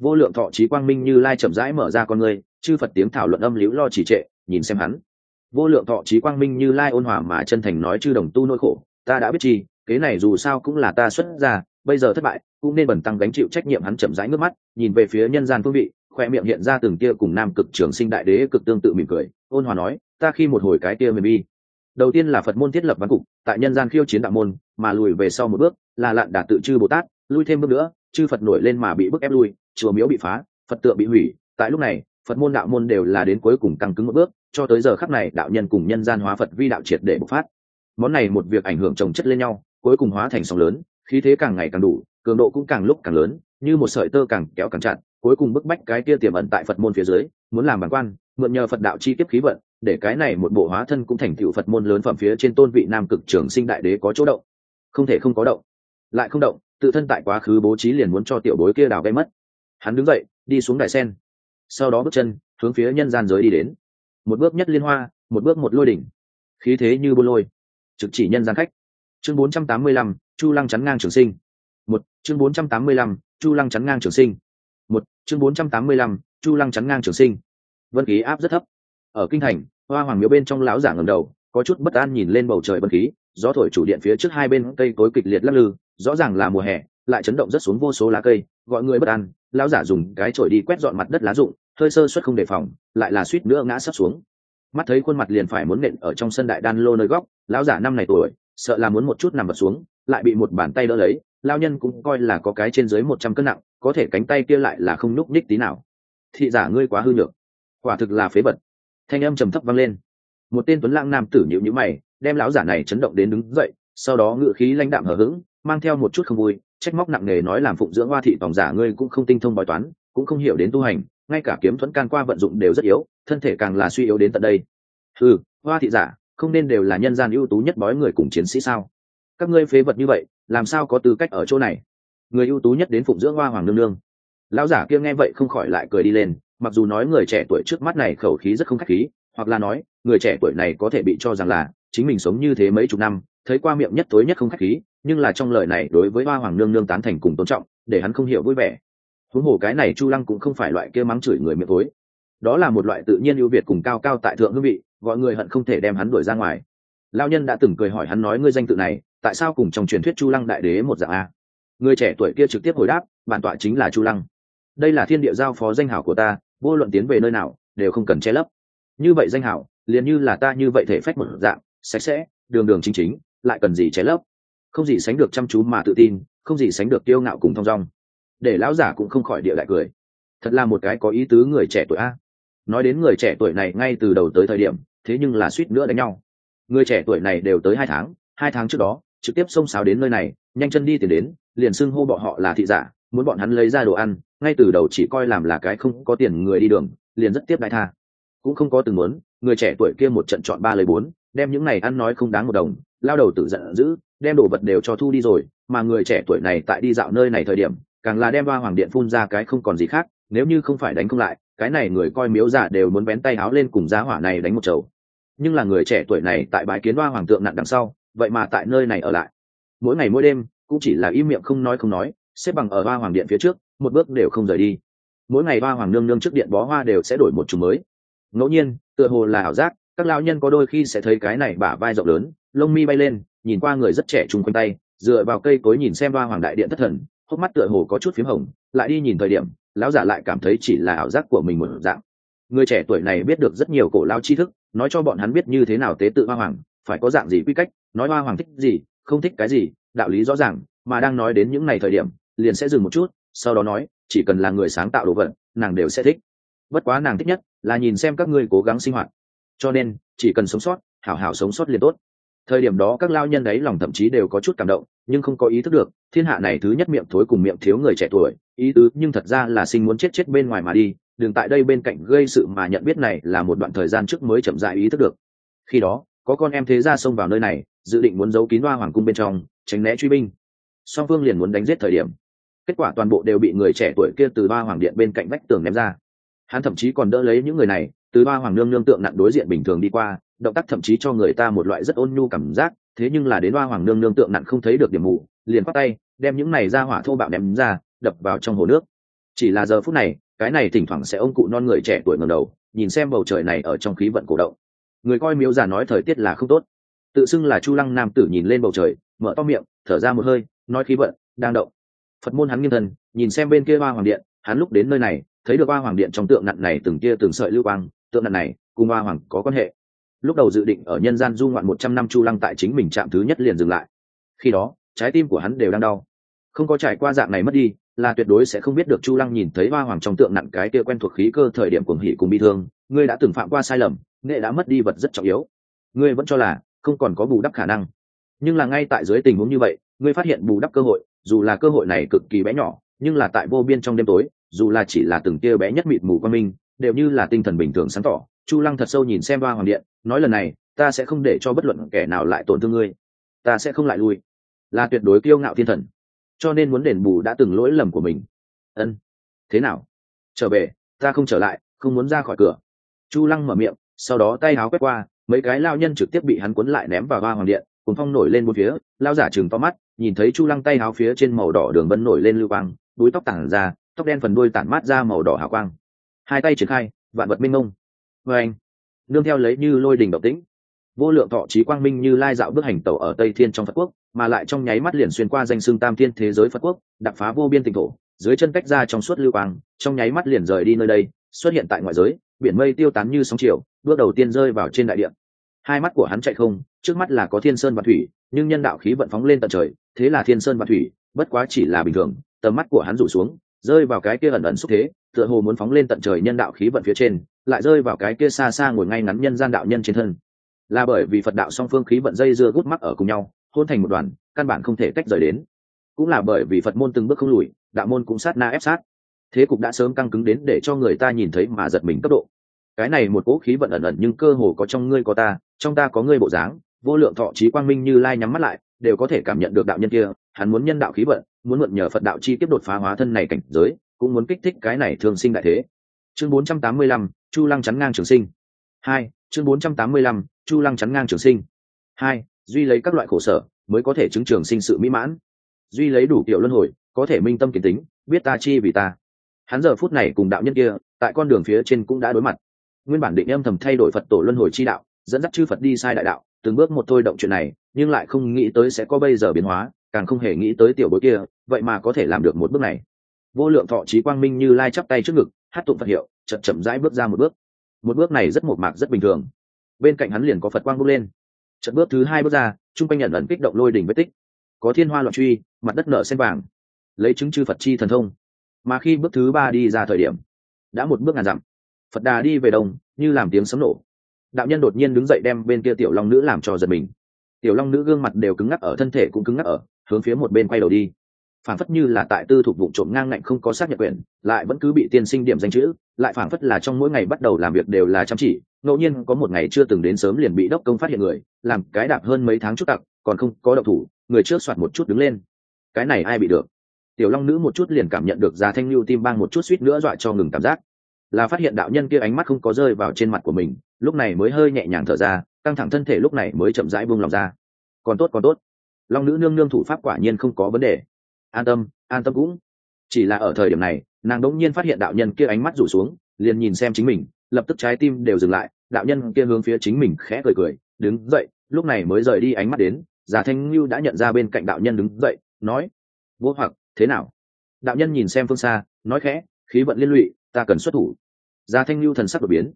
Vô lượng thọ trí quang minh như lai chậm rãi mở ra con người, chư phật tiếng thảo luận âm liễu lo chỉ trệ, nhìn xem hắn. Vô lượng thọ trí quang minh như lai ôn hòa mà chân thành nói chư đồng tu nỗi khổ, ta đã biết chi, kế này dù sao cũng là ta xuất ra, bây giờ thất bại, cũng nên bẩn tăng gánh chịu trách nhiệm hắn chậm rãi ngước mắt, nhìn về phía nhân gian phương vị, khoe miệng hiện ra từng kia cùng nam cực trường sinh đại đế cực tương tự mỉm cười, ôn hòa nói, ta khi một hồi cái kia mềm bi đầu tiên là phật môn thiết lập văn cục, tại nhân gian khiêu chiến đạo môn, mà lùi về sau một bước là lạn đà tự chư bồ tát, lui thêm bước nữa, chư phật nổi lên mà bị bức ép lui, chùa miếu bị phá, phật tượng bị hủy. Tại lúc này, phật môn đạo môn đều là đến cuối cùng căng cứng một bước, cho tới giờ khắc này đạo nhân cùng nhân gian hóa phật vi đạo triệt để bộc phát. Món này một việc ảnh hưởng chồng chất lên nhau, cuối cùng hóa thành sóng lớn, khí thế càng ngày càng đủ, cường độ cũng càng lúc càng lớn, như một sợi tơ càng kéo càng chặt cuối cùng bức bách cái kia tiềm ẩn tại phật môn phía dưới muốn làm bản quan mượn nhờ phật đạo chi kiếp khí vận để cái này một bộ hóa thân cũng thành tựu phật môn lớn phẩm phía trên tôn vị nam cực trường sinh đại đế có chỗ động. Không thể không có động. Lại không động tự thân tại quá khứ bố trí liền muốn cho tiểu bối kia đào gây mất. Hắn đứng dậy đi xuống đài sen. Sau đó bước chân hướng phía nhân gian giới đi đến. Một bước nhất liên hoa một bước một lôi đỉnh. Khí thế như buôn lôi. Trực chỉ nhân gian khách. Chương 485, chu lăng chắn ngang trường sinh. Một chương 485, chu lăng chắn ngang trường sinh một chương 485, chu lăng chắn ngang trường sinh. Vân khí áp rất thấp. Ở kinh thành hoa hoàng miếu bên trong lão giả ngầm đầu có chút bất an nhìn lên bầu trời vân khí gió thổi chủ điện phía trước hai bên cây cối kịch liệt lắc lư rõ ràng là mùa hè lại chấn động rất xuống vô số lá cây gọi người bất an lão giả dùng cái chổi đi quét dọn mặt đất lá rụng hơi sơ suất không đề phòng lại là suýt nữa ngã sắp xuống. Mắt thấy khuôn mặt liền phải muốn nện ở trong sân đại đan lô nơi góc lão giả năm này tuổi sợ là muốn một chút nằm bật xuống lại bị một bàn tay đỡ lấy, lao nhân cũng coi là có cái trên dưới một trăm cân nặng, có thể cánh tay kia lại là không nhúc nhích tí nào. Thị giả ngươi quá hư nhược. Quả thực là phế vật. Thanh âm trầm thấp vang lên. Một tên tuấn lãng nam tử nhịu nhữ mày, đem lão giả này chấn động đến đứng dậy, sau đó ngự khí lãnh đạm hở h ữ g mang theo một chút không vui, trách móc nặng nề nói làm phụng dưỡng hoa thị tòng giả ngươi cũng không tinh thông bói toán, cũng không hiểu đến tu hành, ngay cả kiếm thuẫn can qua vận dụng đều rất yếu, thân thể càng là suy yếu đến tận đây. Ừ hoa thị giả, không nên đều là nhân gian ưu tú nhất bói người cùng chiến sĩ sao? Các ngươi phế vật như vậy, làm sao có tư cách ở chỗ này? Người ưu tú nhất đến phụng dưỡng hoa hoàng nương nương. Lão giả kia nghe vậy không khỏi lại cười đi lên, mặc dù nói người trẻ tuổi trước mắt này khẩu khí rất không khách khí, hoặc là nói, người trẻ tuổi này có thể bị cho rằng là chính mình sống như thế mấy chục năm, thấy qua miệng nhất tối nhất không khách khí, nhưng là trong lời này đối với hoa hoàng nương nương tán thành cùng tôn trọng, để hắn không hiểu vui vẻ. Huống hồ cái này chu lăng cũng không phải loại kia mắng chửi người miệng tối. Đó là một loại tự nhiên ưu việt cùng cao cao tại thượng hương vị, gọi người hận không thể đem hắn đuổi ra ngoài. Lao nhân đã từng cười hỏi hắn nói ngươi danh tự này tại sao cùng trong truyền thuyết chu lăng đại đế một dạng a? Người trẻ tuổi kia trực tiếp hồi đáp, bản tọa chính là chu lăng. Đây là thiên địa giao phó danh hảo của ta, vô luận tiến về nơi nào, đều không cần che lấp. Như vậy danh hảo, liền như là ta như vậy thể phách một dạng, sạch sẽ, đường đường chính chính, lại cần gì che lấp? Không gì sánh được chăm chú mà tự tin, không gì sánh được kiêu ngạo cùng thong dong. Để lão giả cũng không khỏi địa lại cười. Thật là một cái có ý tứ người trẻ tuổi a. Nói đến người trẻ tuổi này ngay từ đầu tới thời điểm, thế nhưng là suýt nữa đánh nhau. Người trẻ tuổi này đều tới hai tháng hai tháng trước đó trực tiếp xông xáo đến nơi này, nhanh chân đi tìm đến, liền xưng hô bọn họ là thị giả, muốn bọn hắn lấy ra đồ ăn, ngay từ đầu chỉ coi làm là cái không có tiền người đi đường, liền rất tiếp đại tha. Cũng không có từng muốn, người trẻ tuổi kia một trận chọn ba lời bốn, đem những này ăn nói không đáng một đồng, lao đầu tự giận dữ, đem đồ vật đều cho thu đi rồi, mà người trẻ tuổi này tại đi dạo nơi này thời điểm, càng là đem ba hoàng điện phun ra cái không còn gì khác, nếu như không phải đánh không lại, cái này người coi miếu giả đều muốn bén tay áo lên cùng giá hỏa này đánh một chầu. Nhưng là người trẻ tuổi này tại bãi kiến ba hoàng tượng nặng đằng sau vậy mà tại nơi này ở lại. Mỗi ngày mỗi đêm, cũng chỉ là im miệng không nói không nói, xếp bằng ở ba hoàng điện phía trước, một bước đều không rời đi. Mỗi ngày ba hoàng nương nương trước điện bó hoa đều sẽ đổi một chùm mới. Ngẫu nhiên, tựa hồ là ảo giác, các lão nhân có đôi khi sẽ thấy cái này bả vai rộng lớn, lông mi bay lên, nhìn qua người rất trẻ chung quanh tay, dựa vào cây cối nhìn xem ba hoàng đại điện thất thần, hốc mắt tựa hồ có chút phím hồng, lại đi nhìn thời điểm, lão giả lại cảm thấy chỉ là ảo giác của mình một dạng. Người trẻ tuổi này biết được rất nhiều cổ lao tri thức, nói cho bọn hắn biết như thế nào tế tự hoa hoàng, phải có dạng gì quy cách nói hoa hoàng thích gì, không thích cái gì, đạo lý rõ ràng, mà đang nói đến những ngày thời điểm, liền sẽ dừng một chút, sau đó nói, chỉ cần là người sáng tạo đồ vật, nàng đều sẽ thích. Bất quá nàng thích nhất là nhìn xem các ngươi cố gắng sinh hoạt. Cho nên, chỉ cần sống sót, hảo hảo sống sót liền tốt. Thời điểm đó các lao nhân đấy lòng thậm chí đều có chút cảm động, nhưng không có ý thức được, thiên hạ này thứ nhất miệng thối cùng miệng thiếu người trẻ tuổi, ý tứ nhưng thật ra là sinh muốn chết chết bên ngoài mà đi, đừng tại đây bên cạnh gây sự mà nhận biết này là một đoạn thời gian trước mới chậm dại ý thức được. Khi đó, có con em thế ra xông vào nơi này dự định muốn giấu kín hoa hoàng cung bên trong, tránh né truy binh. Song phương liền muốn đánh giết thời điểm, kết quả toàn bộ đều bị người trẻ tuổi kia từ ba hoàng điện bên cạnh vách tường ném ra. Hắn thậm chí còn đỡ lấy những người này, từ ba hoàng nương nương tượng nặng đối diện bình thường đi qua, động tác thậm chí cho người ta một loại rất ôn nhu cảm giác, thế nhưng là đến ba hoàng nương nương tượng nặng không thấy được điểm mù, liền khoác tay, đem những này ra hỏa thô bạo ném ra, đập vào trong hồ nước. Chỉ là giờ phút này, cái này thỉnh thoảng sẽ ông cụ non người trẻ tuổi ngầm đầu, nhìn xem bầu trời này ở trong khí vận cổ động. Người coi miếu già nói thời tiết là không tốt tự xưng là chu lăng nam tử nhìn lên bầu trời, mở to miệng, thở ra một hơi, nói khí vận, đang động. Phật môn hắn nghiêng thần nhìn xem bên kia ba hoàng điện, hắn lúc đến nơi này, thấy được ba hoàng điện trong tượng nặn này từng kia từng sợi lưu quang, tượng nặn này cùng ba hoàng có quan hệ. Lúc đầu dự định ở nhân gian du ngoạn một trăm năm chu lăng tại chính mình chạm thứ nhất liền dừng lại. Khi đó, trái tim của hắn đều đang đau. Không có trải qua dạng này mất đi, là tuyệt đối sẽ không biết được chu lăng nhìn thấy ba hoàng trong tượng nặng cái kia quen thuộc khí cơ thời điểm cuồng hỉ cùng bi thương, ngươi đã từng phạm qua sai lầm, nghệ đã mất đi vật rất trọng yếu. Ngươi vẫn cho là không còn có bù đắp khả năng. Nhưng là ngay tại dưới tình huống như vậy, ngươi phát hiện bù đắp cơ hội, dù là cơ hội này cực kỳ bé nhỏ, nhưng là tại vô biên trong đêm tối, dù là chỉ là từng tia bé nhất mịt mù qua minh, đều như là tinh thần bình thường sáng tỏ. Chu lăng thật sâu nhìn xem ba hoàng điện, nói lần này, ta sẽ không để cho bất luận kẻ nào lại tổn thương ngươi. Ta sẽ không lại lui. Là tuyệt đối kiêu ngạo thiên thần. Cho nên muốn đền bù đã từng lỗi lầm của mình. Ân. Thế nào? Trở về, ta không trở lại, không muốn ra khỏi cửa. Chu lăng mở miệng, sau đó tay áo quét qua mấy cái lao nhân trực tiếp bị hắn cuốn lại ném vào ba hoàng điện cùng phong nổi lên một phía, lao giả chừng to mắt, nhìn thấy chu lăng tay háo phía trên màu đỏ đường vân nổi lên lưu quang, đuôi tóc tản ra, tóc đen phần đuôi tản mát ra màu đỏ hào quang. Hai tay triển khai, vạn vật minh mông. Vê anh, nương theo lấy như lôi đình động tĩnh, vô lượng thọ trí quang minh như lai dạo bước hành tẩu ở tây thiên trong phật quốc, mà lại trong nháy mắt liền xuyên qua danh xương tam thiên thế giới phật quốc đập phá vô biên tỉnh thổ, dưới chân cách ra trong suốt lưu quang, trong nháy mắt liền rời đi nơi đây, xuất hiện tại ngoại giới biển mây tiêu tán như sóng chiều, bước đầu tiên rơi vào trên đại địa. Hai mắt của hắn chạy không, trước mắt là có thiên sơn và thủy, nhưng nhân đạo khí vận phóng lên tận trời, thế là thiên sơn và thủy, bất quá chỉ là bình thường, tầm mắt của hắn rủ xuống, rơi vào cái kia ẩn ẩn xúc thế, tựa hồ muốn phóng lên tận trời nhân đạo khí vận phía trên, lại rơi vào cái kia xa xa ngồi ngay ngắn nhân gian đạo nhân trên thân. Là bởi vì phật đạo song phương khí vận dây dưa gút mắc ở cùng nhau, hôn thành một đoàn, căn bản không thể tách rời đến. Cũng là bởi vì phật môn từng bước không lùi, đạo môn cũng sát na ép sát thế cục đã sớm căng cứng đến để cho người ta nhìn thấy mà giật mình cấp độ. Cái này một cỗ khí vận ẩn ẩn nhưng cơ hồ có trong ngươi có ta trong ta có ngươi bộ dáng vô lượng thọ trí quang minh như lai nhắm mắt lại đều có thể cảm nhận được đạo nhân kia hắn muốn nhân đạo khí vận muốn mượn nhờ phật đạo chi tiếp đột phá hóa thân này cảnh giới cũng muốn kích thích cái này thường sinh đại thế. Chương 485, chu lăng chắn ngang trường sinh. Hai chương 485, chu lăng chắn ngang trường sinh. Hai duy lấy các loại khổ sở mới có thể chứng trường sinh sự mỹ mãn. Duy lấy đủ kiểu luân hồi có thể minh tâm kiến tính biết ta chi vì ta hắn giờ phút này cùng đạo nhân kia, tại con đường phía trên cũng đã đối mặt. Nguyên bản định âm thầm thay đổi phật tổ luân hồi chi đạo, dẫn dắt chư phật đi sai đại đạo, từng bước một thôi động chuyện này, nhưng lại không nghĩ tới sẽ có bây giờ biến hóa, càng không hề nghĩ tới tiểu bối kia, vậy mà có thể làm được một bước này. Vô lượng thọ trí quang minh như lai chắp tay trước ngực, hát tụng phật hiệu, chậm chậm rãi bước ra một bước. Một bước này rất mộc mạc, rất bình thường. Bên cạnh hắn liền có phật quang bước lên. Trận bước thứ hai bước ra, chung quanh nhận ẩn kích động lôi đỉnh vết tích. Có thiên hoa loạn truy, mặt đất nở sen vàng. Lấy chứng chư phật chi thần thông mà khi bước thứ ba đi ra thời điểm, đã một bước ngàn dặm. Phật đà đi về đông, như làm tiếng sấm nổ. Đạo nhân đột nhiên đứng dậy đem bên kia tiểu long nữ làm cho giật mình. Tiểu long nữ gương mặt đều cứng ngắc ở, thân thể cũng cứng ngắc ở, hướng phía một bên quay đầu đi. Phản phất như là tại tư thuộc vụ trộm ngang ngạnh không có xác nhận quyền, lại vẫn cứ bị tiên sinh điểm danh chữ, lại phản phất là trong mỗi ngày bắt đầu làm việc đều là chăm chỉ, ngẫu nhiên có một ngày chưa từng đến sớm liền bị đốc công phát hiện người, làm cái đạp hơn mấy tháng chút tặc, còn không có độc thủ, người trước soạt một chút đứng lên. Cái này ai bị được? Tiểu long nữ một chút liền cảm nhận được già thanh lưu tim bang một chút suýt nữa dọa cho ngừng cảm giác. Là phát hiện đạo nhân kia ánh mắt không có rơi vào trên mặt của mình, lúc này mới hơi nhẹ nhàng thở ra, căng thẳng thân thể lúc này mới chậm rãi buông lòng ra. Còn tốt còn tốt. Long nữ nương nương thủ pháp quả nhiên không có vấn đề. An tâm an tâm cũng. Chỉ là ở thời điểm này, nàng đỗng nhiên phát hiện đạo nhân kia ánh mắt rủ xuống, liền nhìn xem chính mình, lập tức trái tim đều dừng lại, đạo nhân kia hướng phía chính mình khẽ cười cười, đứng dậy, lúc này mới rời đi ánh mắt đến giả thanh lưu đã nhận ra bên cạnh đạo nhân đứng dậy, nói, vô hoặc thế nào? Đạo nhân nhìn xem phương xa, nói khẽ, khí vận liên lụy, ta cần xuất thủ. Gia thanh lưu thần sắc đột biến.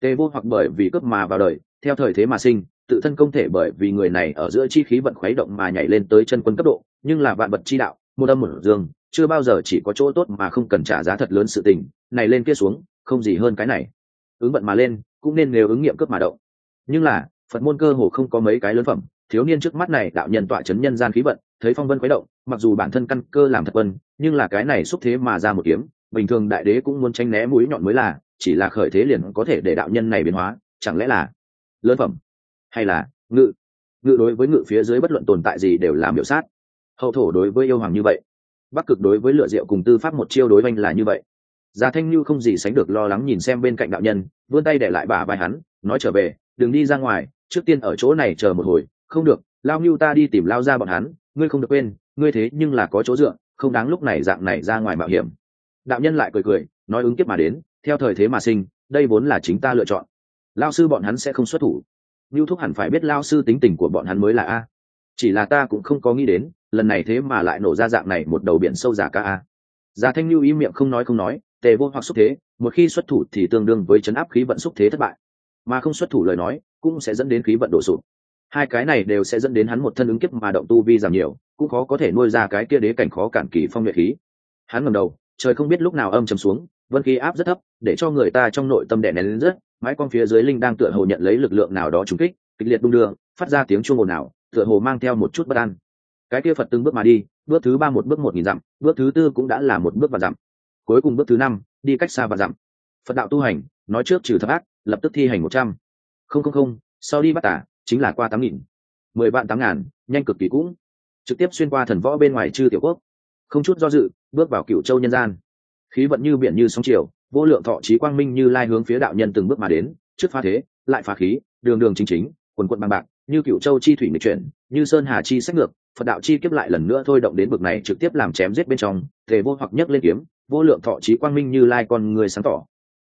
Tề vô hoặc bởi vì cướp mà vào đời, theo thời thế mà sinh, tự thân không thể bởi vì người này ở giữa chi khí vận khuấy động mà nhảy lên tới chân quân cấp độ, nhưng là vạn vật chi đạo, một âm một dương, chưa bao giờ chỉ có chỗ tốt mà không cần trả giá thật lớn sự tình, này lên kia xuống, không gì hơn cái này. Ứng vận mà lên, cũng nên nếu ứng nghiệm cướp mà động. Nhưng là, phật môn cơ hồ không có mấy cái lớn phẩm thiếu niên trước mắt này đạo nhân tọa chấn nhân gian khí vận thấy phong vân khuấy động mặc dù bản thân căn cơ làm thật vân nhưng là cái này xúc thế mà ra một kiếm bình thường đại đế cũng muốn tranh né mũi nhọn mới là chỉ là khởi thế liền có thể để đạo nhân này biến hóa chẳng lẽ là lớn phẩm hay là ngự? Ngự đối với ngự phía dưới bất luận tồn tại gì đều làm biểu sát. Hậu thổ đối với yêu hoàng như vậy bắc cực đối với lựa diệu cùng tư pháp một chiêu đối oanh là như vậy. Gia Thanh Như không gì sánh được lo lắng nhìn xem bên cạnh đạo nhân, vươn tay để lại bà vai hắn, nói trở về, đừng đi ra ngoài, trước tiên ở chỗ này chờ một hồi, không được, lao Như ta đi tìm lao ra bọn hắn, ngươi không được quên, ngươi thế nhưng là có chỗ dựa, không đáng lúc này dạng này ra ngoài mạo hiểm. Đạo nhân lại cười cười, nói ứng kiếp mà đến, theo thời thế mà sinh, đây vốn là chính ta lựa chọn. Lao sư bọn hắn sẽ không xuất thủ. Nưu Thúc hẳn phải biết lao sư tính tình của bọn hắn mới là a. Chỉ là ta cũng không có nghĩ đến, lần này thế mà lại nổ ra dạng này một đầu biển sâu giả ca a. Gia Thanh Nưu im miệng không nói không nói, tề vô hoặc xúc thế một khi xuất thủ thì tương đương với chấn áp khí vận xúc thế thất bại mà không xuất thủ lời nói cũng sẽ dẫn đến khí vận đổ sụp hai cái này đều sẽ dẫn đến hắn một thân ứng kiếp mà động tu vi giảm nhiều, cũng khó có thể nuôi ra cái kia đế cảnh khó cản kỳ phong nhuệ khí. Hắn ngầm đầu, trời không biết lúc nào âm chầm xuống, vân khí áp rất thấp, để cho người ta trong nội tâm đè nén lên rất mái con phía dưới linh đang tựa hồ nhận lấy lực lượng nào đó trúng kích, kịch liệt đung đưa, phát ra tiếng chuông ồn nào tựa hồ mang theo một chút bất an. Cái kia phật từng bước mà đi, bước thứ ba một bước một nghìn dặm, bước thứ tư cũng đã là một bước và dặm. Cuối cùng bước thứ năm, đi cách xa và dặm. Phật đạo tu hành, nói trước trừ thập ác, lập tức thi hành một trăm. Không không không, sau đi bắt tả chính là qua tám nghìn. Mười vạn tám ngàn, nhanh cực kỳ cũng. Trực tiếp xuyên qua thần võ bên ngoài chư tiểu quốc. Không chút do dự, bước vào cựu châu nhân gian. Khí vận như biển như sóng chiều, vô lượng thọ trí quang minh như lai hướng phía đạo nhân từng bước mà đến, trước phá thế, lại phá khí, đường đường chính chính, quần quận bằng bạc, như cựu châu chi thủy nghịch chuyển, như sơn hà chi sách ngược, phật đạo chi kiếp lại lần nữa thôi động đến bực này trực tiếp làm chém giết bên trong thể vô hoặc nhấc lên kiếm, vô lượng thọ trí quang minh như lai con người sáng tỏ.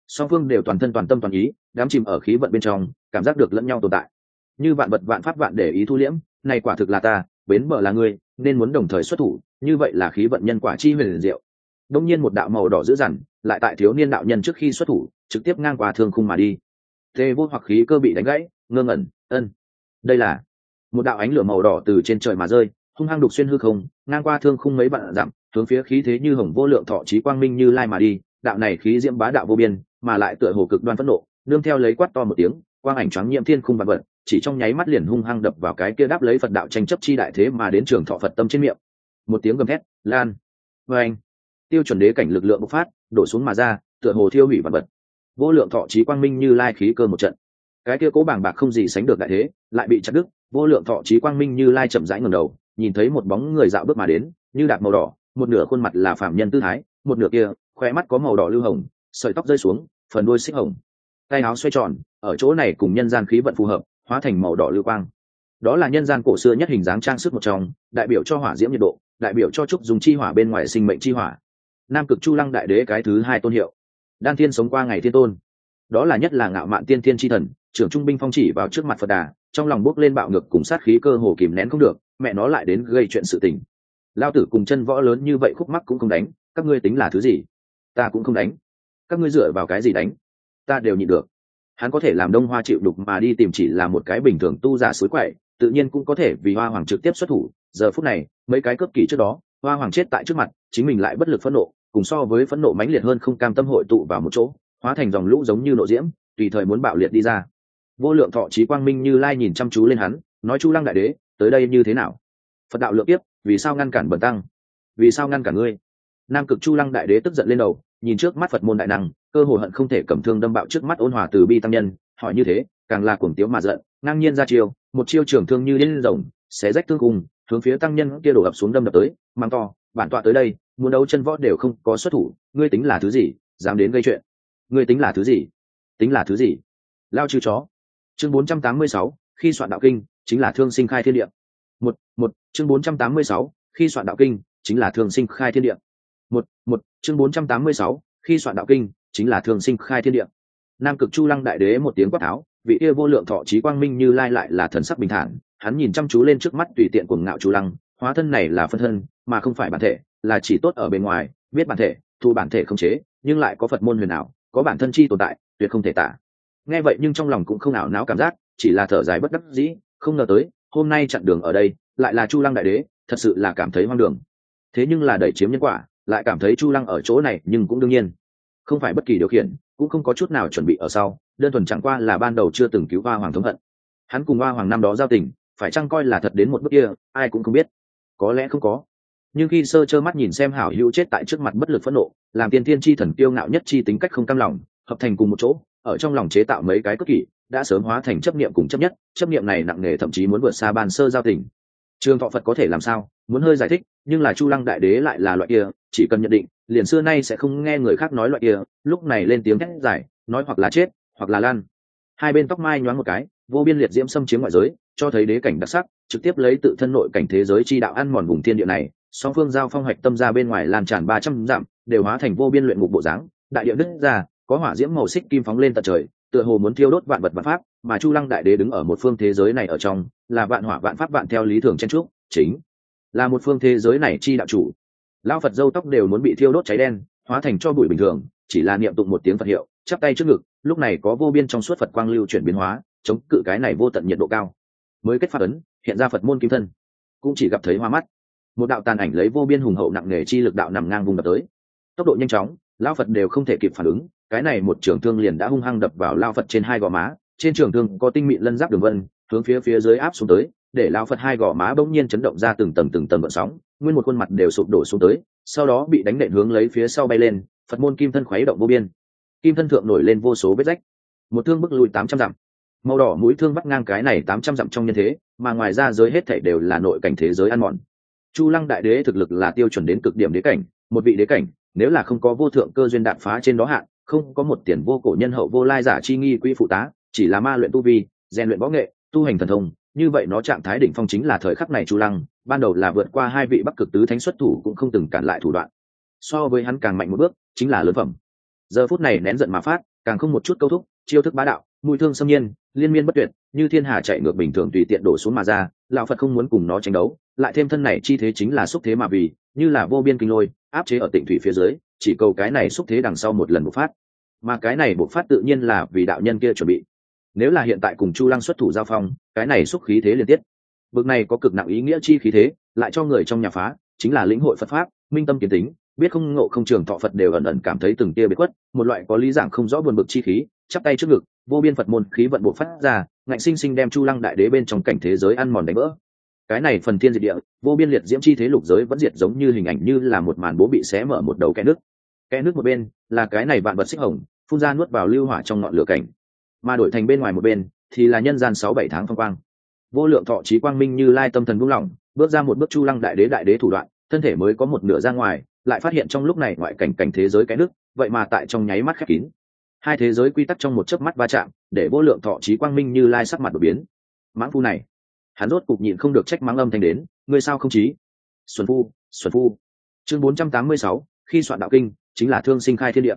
Song phương đều toàn thân toàn tâm toàn ý đám chìm ở khí vận bên trong, cảm giác được lẫn nhau tồn tại như vạn vật vạn pháp vạn để ý thu liễm, này quả thực là ta, bến bờ là ngươi, nên muốn đồng thời xuất thủ, như vậy là khí vận nhân quả chi huyền diệu. Đông nhiên một đạo màu đỏ dữ dằn, lại tại thiếu niên đạo nhân trước khi xuất thủ, trực tiếp ngang qua thương khung mà đi. Tê vô hoặc khí cơ bị đánh gãy, ngơ ngẩn, ân. Đây là một đạo ánh lửa màu đỏ từ trên trời mà rơi, hung hăng đục xuyên hư không, ngang qua thương khung mấy vạn dặm, hướng phía khí thế như hồng vô lượng thọ trí quang minh như lai mà đi. Đạo này khí diễm bá đạo vô biên, mà lại tựa hồ cực đoan phẫn nộ, nương theo lấy quát to một tiếng, quang ảnh choáng nhiễm thiên khung vạn vật chỉ trong nháy mắt liền hung hăng đập vào cái kia đáp lấy phật đạo tranh chấp chi đại thế mà đến trường thọ phật tâm trên miệng. Một tiếng gầm thét, lan. Vê anh, tiêu chuẩn đế cảnh lực lượng bộc phát, đổ xuống mà ra, tựa hồ thiêu hủy vật vật. Vô lượng thọ trí quang minh như lai khí cơ một trận. Cái kia cố bảng bạc không gì sánh được đại thế, lại bị chặt đứt, vô lượng thọ trí quang minh như lai chậm rãi ngầm đầu, nhìn thấy một bóng người dạo bước mà đến, như đạp màu đỏ, một nửa khuôn mặt là phạm nhân tư thái, một nửa kia khoe mắt có màu đỏ lưu hồng, sợi tóc rơi xuống, phần đuôi xích hồng. Tay áo xoay tròn, ở chỗ này cùng nhân gian khí vận phù hợp hóa thành màu đỏ lưu quang. Đó là nhân gian cổ xưa nhất hình dáng trang sức một trong, đại biểu cho hỏa diễm nhiệt độ, đại biểu cho trúc dùng chi hỏa bên ngoài sinh mệnh chi hỏa. Nam cực chu lăng đại đế cái thứ hai tôn hiệu. Đan thiên sống qua ngày thiên tôn. Đó là nhất là ngạo mạn tiên thiên tri thần, trưởng trung binh phong chỉ vào trước mặt phật đà, trong lòng bốc lên bạo ngược cùng sát khí cơ hồ kìm nén không được, mẹ nó lại đến gây chuyện sự tình. Lao tử cùng chân võ lớn như vậy khúc mắc cũng không đánh, các ngươi tính là thứ gì? Ta cũng không đánh. Các ngươi dựa vào cái gì đánh? Ta đều nhịn được hắn có thể làm đông hoa chịu đục mà đi tìm chỉ là một cái bình thường tu giả suối quậy, tự nhiên cũng có thể vì hoa hoàng trực tiếp xuất thủ. Giờ phút này, mấy cái cấp kỳ trước đó, hoa hoàng chết tại trước mặt, chính mình lại bất lực phẫn nộ, cùng so với phẫn nộ mãnh liệt hơn không cam tâm hội tụ vào một chỗ, hóa thành dòng lũ giống như nộ diễm, tùy thời muốn bạo liệt đi ra. Vô lượng thọ trí quang minh như lai nhìn chăm chú lên hắn, nói chu lăng đại đế, tới đây như thế nào? Phật đạo lượng tiếp vì sao ngăn cản bẩn tăng? Vì sao ngăn cản ngươi? Nam cực chu lăng đại đế tức giận lên đầu nhìn trước mắt phật môn đại năng cơ hồ hận không thể cầm thương đâm bạo trước mắt ôn hòa từ bi tăng nhân hỏi như thế càng là cuồng tiếu mà giận ngang nhiên ra chiêu một chiêu trường thương như lên rồng xé rách thương cùng hướng phía tăng nhân kia đổ ập xuống đâm đập tới mang to bản tọa tới đây muốn đấu chân võ đều không có xuất thủ ngươi tính là thứ gì dám đến gây chuyện? Ngươi tính là thứ gì? Tính là thứ gì? Lao chư chó. Chương 486, khi soạn đạo kinh chính là thương sinh khai thiên địa. Một một chương 486, khi soạn đạo kinh chính là thương sinh khai thiên địa một một chương 486, khi soạn đạo kinh chính là thường sinh khai thiên địa. Nam cực chu lăng đại đế một tiếng quát tháo vị kia vô lượng thọ trí quang minh như lai lại là thần sắc bình thản hắn nhìn chăm chú lên trước mắt tùy tiện cuồng ngạo chu lăng hóa thân này là phân thân mà không phải bản thể là chỉ tốt ở bên ngoài biết bản thể thu bản thể không chế nhưng lại có phật môn huyền ảo có bản thân chi tồn tại tuyệt không thể tả. Nghe vậy nhưng trong lòng cũng không ảo não cảm giác chỉ là thở dài bất đắc dĩ không ngờ tới hôm nay chặn đường ở đây lại là chu lăng đại đế thật sự là cảm thấy hoang đường. Thế nhưng là đẩy chiếm nhân quả lại cảm thấy chu lăng ở chỗ này nhưng cũng đương nhiên. Không phải bất kỳ điều khiển, cũng không có chút nào chuẩn bị ở sau, đơn thuần chẳng qua là ban đầu chưa từng cứu hoa hoàng thống hận. Hắn cùng hoa hoàng năm đó giao tình, phải chăng coi là thật đến một bước kia, ai cũng không biết. Có lẽ không có. Nhưng khi sơ trơ mắt nhìn xem hảo hữu chết tại trước mặt bất lực phẫn nộ, làm tiên thiên chi thần kiêu ngạo nhất chi tính cách không cam lòng, hợp thành cùng một chỗ, ở trong lòng chế tạo mấy cái cất kỷ, đã sớm hóa thành chấp niệm cùng chấp nhất, chấp niệm này nặng nề thậm chí muốn vượt xa ban sơ giao tình. Trường thọ phật có thể làm sao? Muốn hơi giải thích, nhưng là chu lăng đại đế lại là loại kia, chỉ cần nhận định, liền xưa nay sẽ không nghe người khác nói loại kia, lúc này lên tiếng thét giải nói hoặc là chết, hoặc là lan hai bên tóc mai nhoáng một cái, vô biên liệt diễm xâm chiếm ngoại giới, cho thấy đế cảnh đặc sắc, trực tiếp lấy tự thân nội cảnh thế giới chi đạo ăn mòn vùng thiên địa này, song phương giao phong hoạch tâm ra bên ngoài lan tràn ba trăm dặm, đều hóa thành vô biên luyện ngục bộ dáng, đại địa đức ra, có hỏa diễm màu xích kim phóng lên tận trời, tựa hồ muốn thiêu đốt vạn vật vạn pháp, mà chu lăng đại đế đứng ở một phương thế giới này ở trong, là vạn hỏa vạn pháp vạn theo lý thường chen trúc chính là một phương thế giới này chi đạo chủ. Lao phật dâu tóc đều muốn bị thiêu đốt cháy đen, hóa thành cho bụi bình thường, chỉ là niệm tụng một tiếng phật hiệu, chắp tay trước ngực, lúc này có vô biên trong suốt phật quang lưu chuyển biến hóa, chống cự cái này vô tận nhiệt độ cao. Mới kết phát ấn, hiện ra phật môn kim thân, cũng chỉ gặp thấy hoa mắt. Một đạo tàn ảnh lấy vô biên hùng hậu nặng nề chi lực đạo nằm ngang vùng đập tới. Tốc độ nhanh chóng lao phật đều không thể kịp phản ứng, cái này một trường thương liền đã hung hăng đập vào lao phật trên hai gò má, trên trường thương có tinh mịn lân giáp đường vân, hướng phía phía dưới áp xuống tới để lão phật hai gò má bỗng nhiên chấn động ra từng tầng từng tầng gợn sóng, nguyên một khuôn mặt đều sụp đổ xuống tới, sau đó bị đánh nện hướng lấy phía sau bay lên, phật môn kim thân khuấy động vô biên. Kim thân thượng nổi lên vô số vết rách. Một thương bức lùi tám trăm dặm. Màu đỏ mũi thương bắt ngang cái này tám trăm dặm trong nhân thế, mà ngoài ra giới hết thảy đều là nội cảnh thế giới ăn mòn. Chu lăng đại đế thực lực là tiêu chuẩn đến cực điểm đế cảnh, một vị đế cảnh, nếu là không có vô thượng cơ duyên đạn phá trên đó hạn, không có một tiền vô cổ nhân hậu vô lai giả chi nghi quỹ phụ tá, chỉ là ma luyện tu vi, rèn luyện võ nghệ, tu hành thần thông như vậy nó trạng thái đỉnh phong chính là thời khắc này chu lăng, ban đầu là vượt qua hai vị bắc cực tứ thánh xuất thủ cũng không từng cản lại thủ đoạn. So với hắn càng mạnh một bước, chính là lớn phẩm. Giờ phút này nén giận mà phát, càng không một chút câu thúc, chiêu thức bá đạo mũi thương xâm nhiên, liên miên bất tuyệt, như thiên hà chạy ngược bình thường tùy tiện đổ xuống mà ra, lão phật không muốn cùng nó tranh đấu, lại thêm thân này chi thế chính là xúc thế mà vì, như là vô biên kinh lôi, áp chế ở tịnh thủy phía dưới, chỉ cầu cái này xúc thế đằng sau một lần bộc phát. Mà cái này bộc phát tự nhiên là vì đạo nhân kia chuẩn bị nếu là hiện tại cùng chu lăng xuất thủ giao phong, cái này xúc khí thế liên tiếp. Bực này có cực nặng ý nghĩa chi khí thế, lại cho người trong nhà phá, chính là lĩnh hội phật pháp, minh tâm kiến tính, biết không ngộ không trường thọ phật đều ẩn ẩn cảm thấy từng tia bị khuất, một loại có lý giảng không rõ buồn bực chi khí, chắp tay trước ngực, vô biên phật môn khí vận bộ phát ra, ngạnh sinh sinh đem chu lăng đại đế bên trong cảnh thế giới ăn mòn đánh vỡ. Cái này phần thiên diệt địa, vô biên liệt diễm chi thế lục giới vẫn diệt giống như hình ảnh như là một màn bố bị xé mở một đầu kẽ nước. Kẽ nước một bên là cái này vạn vật xích hồng, phun ra nuốt vào lưu hỏa trong ngọn lửa cảnh mà đổi thành bên ngoài một bên thì là nhân gian sáu bảy tháng phong quang. Vô lượng thọ trí quang minh như lai tâm thần buông lỏng bước ra một bước chu lăng đại đế đại đế thủ đoạn thân thể mới có một nửa ra ngoài lại phát hiện trong lúc này ngoại cảnh cảnh thế giới cái nước vậy mà tại trong nháy mắt khép kín. Hai thế giới quy tắc trong một chớp mắt va chạm để vô lượng thọ trí quang minh như lai sắc mặt đột biến. Mãng phu này hắn rốt cục nhịn không được trách mắng âm thanh đến ngươi sao không trí? Xuân phu xuân phu. Chương 486, khi soạn đạo kinh chính là thương sinh khai thiên địa.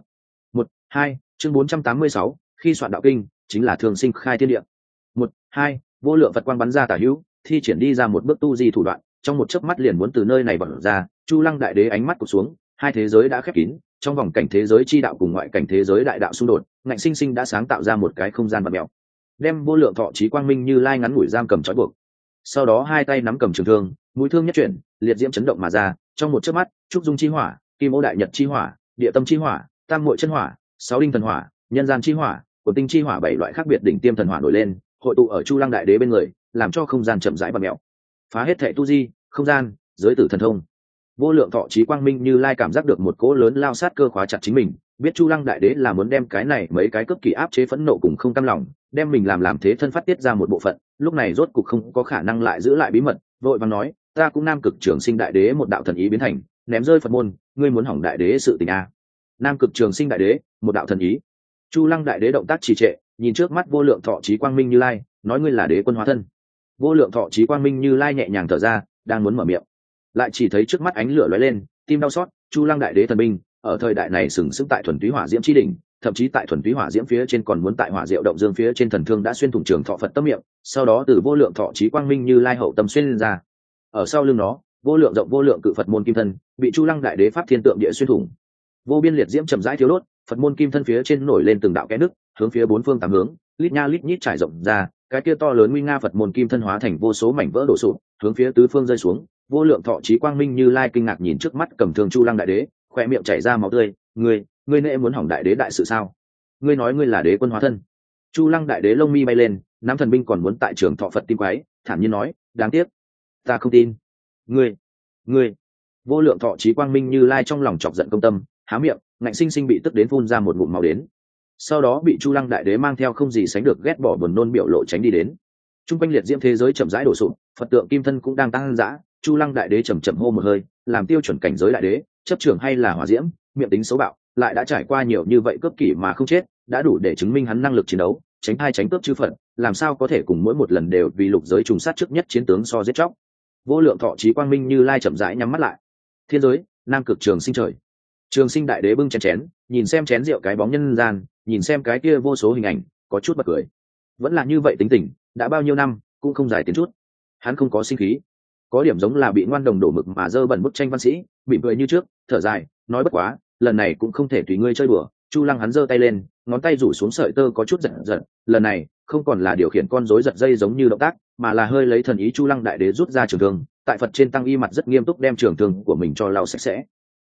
Một hai chương 486, khi soạn đạo kinh chính là thường sinh khai thiên địa. Một, hai, vô lượng phật quang bắn ra tả hữu, thi triển đi ra một bước tu di thủ đoạn, trong một chớp mắt liền muốn từ nơi này bật ra, chu lăng đại đế ánh mắt cụt xuống, hai thế giới đã khép kín, trong vòng cảnh thế giới chi đạo cùng ngoại cảnh thế giới đại đạo xung đột, ngạnh sinh sinh đã sáng tạo ra một cái không gian vật mèo. Đem vô lượng thọ trí quang minh như lai ngắn ngủi giam cầm trói buộc. Sau đó hai tay nắm cầm trường thương, mũi thương nhất chuyển, liệt diễm chấn động mà ra, trong một chớp mắt, trúc dung chi hỏa, kim ô đại nhật chi hỏa, địa tâm chi hỏa, tam muội chân hỏa, sáu đinh thần hỏa, nhân gian chi hỏa của tinh chi hỏa bảy loại khác biệt đỉnh tiêm thần hỏa nổi lên, hội tụ ở chu lăng đại đế bên người, làm cho không gian chậm rãi và mẹo phá hết thệ tu di, không gian, giới tử thần thông. Vô lượng thọ trí quang minh như lai cảm giác được một cỗ lớn lao sát cơ khóa chặt chính mình, biết chu lăng đại đế là muốn đem cái này mấy cái cấp kỳ áp chế phẫn nộ cùng không cam lòng, đem mình làm làm thế thân phát tiết ra một bộ phận, lúc này rốt cục không có khả năng lại giữ lại bí mật, vội vàng nói, ta cũng nam cực trường sinh đại đế một đạo thần ý biến thành, ném rơi phật môn, ngươi muốn hỏng đại đế sự tình a. Nam cực trường sinh đại đế, một đạo thần ý chu lăng đại đế động tác trì trệ, nhìn trước mắt vô lượng thọ trí quang minh như lai, nói ngươi là đế quân hóa thân. Vô lượng thọ trí quang minh như lai nhẹ nhàng thở ra, đang muốn mở miệng. Lại chỉ thấy trước mắt ánh lửa lóe lên, tim đau xót, chu lăng đại đế thần binh, ở thời đại này sừng sững tại thuần túy hỏa diễm tri đỉnh, thậm chí tại thuần túy hỏa diễm phía trên còn muốn tại hỏa diệu động dương phía trên thần thương đã xuyên thủng trường thọ phật tâm miệng, sau đó từ vô lượng thọ trí quang minh như lai hậu tâm xuyên lên ra. Ở sau lưng nó vô lượng rộng, vô lượng cự phật môn kim thân, bị chu lăng đại đế pháp thiên tượng địa xuyên thủng. Vô biên liệt diễm chậm rãi thiếu đốt phật môn kim thân phía trên nổi lên từng đạo kẽ nước, hướng phía bốn phương tám hướng, lít nha lít nhít trải rộng ra, cái kia to lớn nguy nga phật môn kim thân hóa thành vô số mảnh vỡ đổ sụp, hướng phía tứ phương rơi xuống, vô lượng thọ trí quang minh như lai kinh ngạc nhìn trước mắt cầm thương chu lăng đại đế, khoe miệng chảy ra máu tươi, ngươi ngươi nệ muốn hỏng đại đế đại sự sao? Ngươi nói ngươi là đế quân hóa thân. Chu lăng đại đế lông mi bay lên, nam thần binh còn muốn tại trường thọ phật tim quái, thản nhiên nói, đáng tiếc, ta không tin. Ngươi ngươi. Vô lượng thọ trí quang minh như lai trong lòng chọc giận công tâm, há miệng ngạnh sinh sinh bị tức đến phun ra một ngụm màu đến. Sau đó bị chu lăng đại đế mang theo không gì sánh được ghét bỏ buồn nôn biểu lộ tránh đi đến. T r u n g quanh liệt diễm thế giới chậm rãi đổ sụp, phật tượng kim thân cũng đang tăng dã, chu lăng đại đế chầm chậm hô một hơi, làm tiêu chuẩn cảnh giới đại đế, chấp trưởng hay là hỏa diễm, miệng tính xấu bạo, lại đã trải qua nhiều như vậy cướp kỷ mà không chết, đã đủ để chứng minh hắn năng lực chiến đấu, tránh hai tránh cướp chư phận làm sao có thể cùng mỗi một lần đều vì lục giới trùng sát trước nhất chiến tướng so giết chóc. Vô lượng thọ trí quang minh như lai chậm rãi nhắm mắt lại. Thiên giới, nam cực trường sinh trời trường sinh đại đế bưng chén chén, nhìn xem chén rượu cái bóng nhân gian, nhìn xem cái kia vô số hình ảnh, có chút bật cười. Vẫn là như vậy tính tình, đã bao nhiêu năm, cũng không giải tiến chút. Hắn không có sinh khí. Có điểm giống là bị ngoan đồng đổ mực mà dơ bẩn bức tranh văn sĩ bị cười như trước, thở dài, nói bất quá, lần này cũng không thể tùy ngươi chơi bừa chu lăng hắn giơ tay lên, ngón tay rủ xuống sợi tơ có chút giận giận lần này, không còn là điều khiển con rối giật dây giống như động tác, mà là hơi lấy thần ý chu lăng đại đế rút ra trường thương, tại phật trên tăng y mặt rất nghiêm túc đem trường thương của mình cho lau sạch sẽ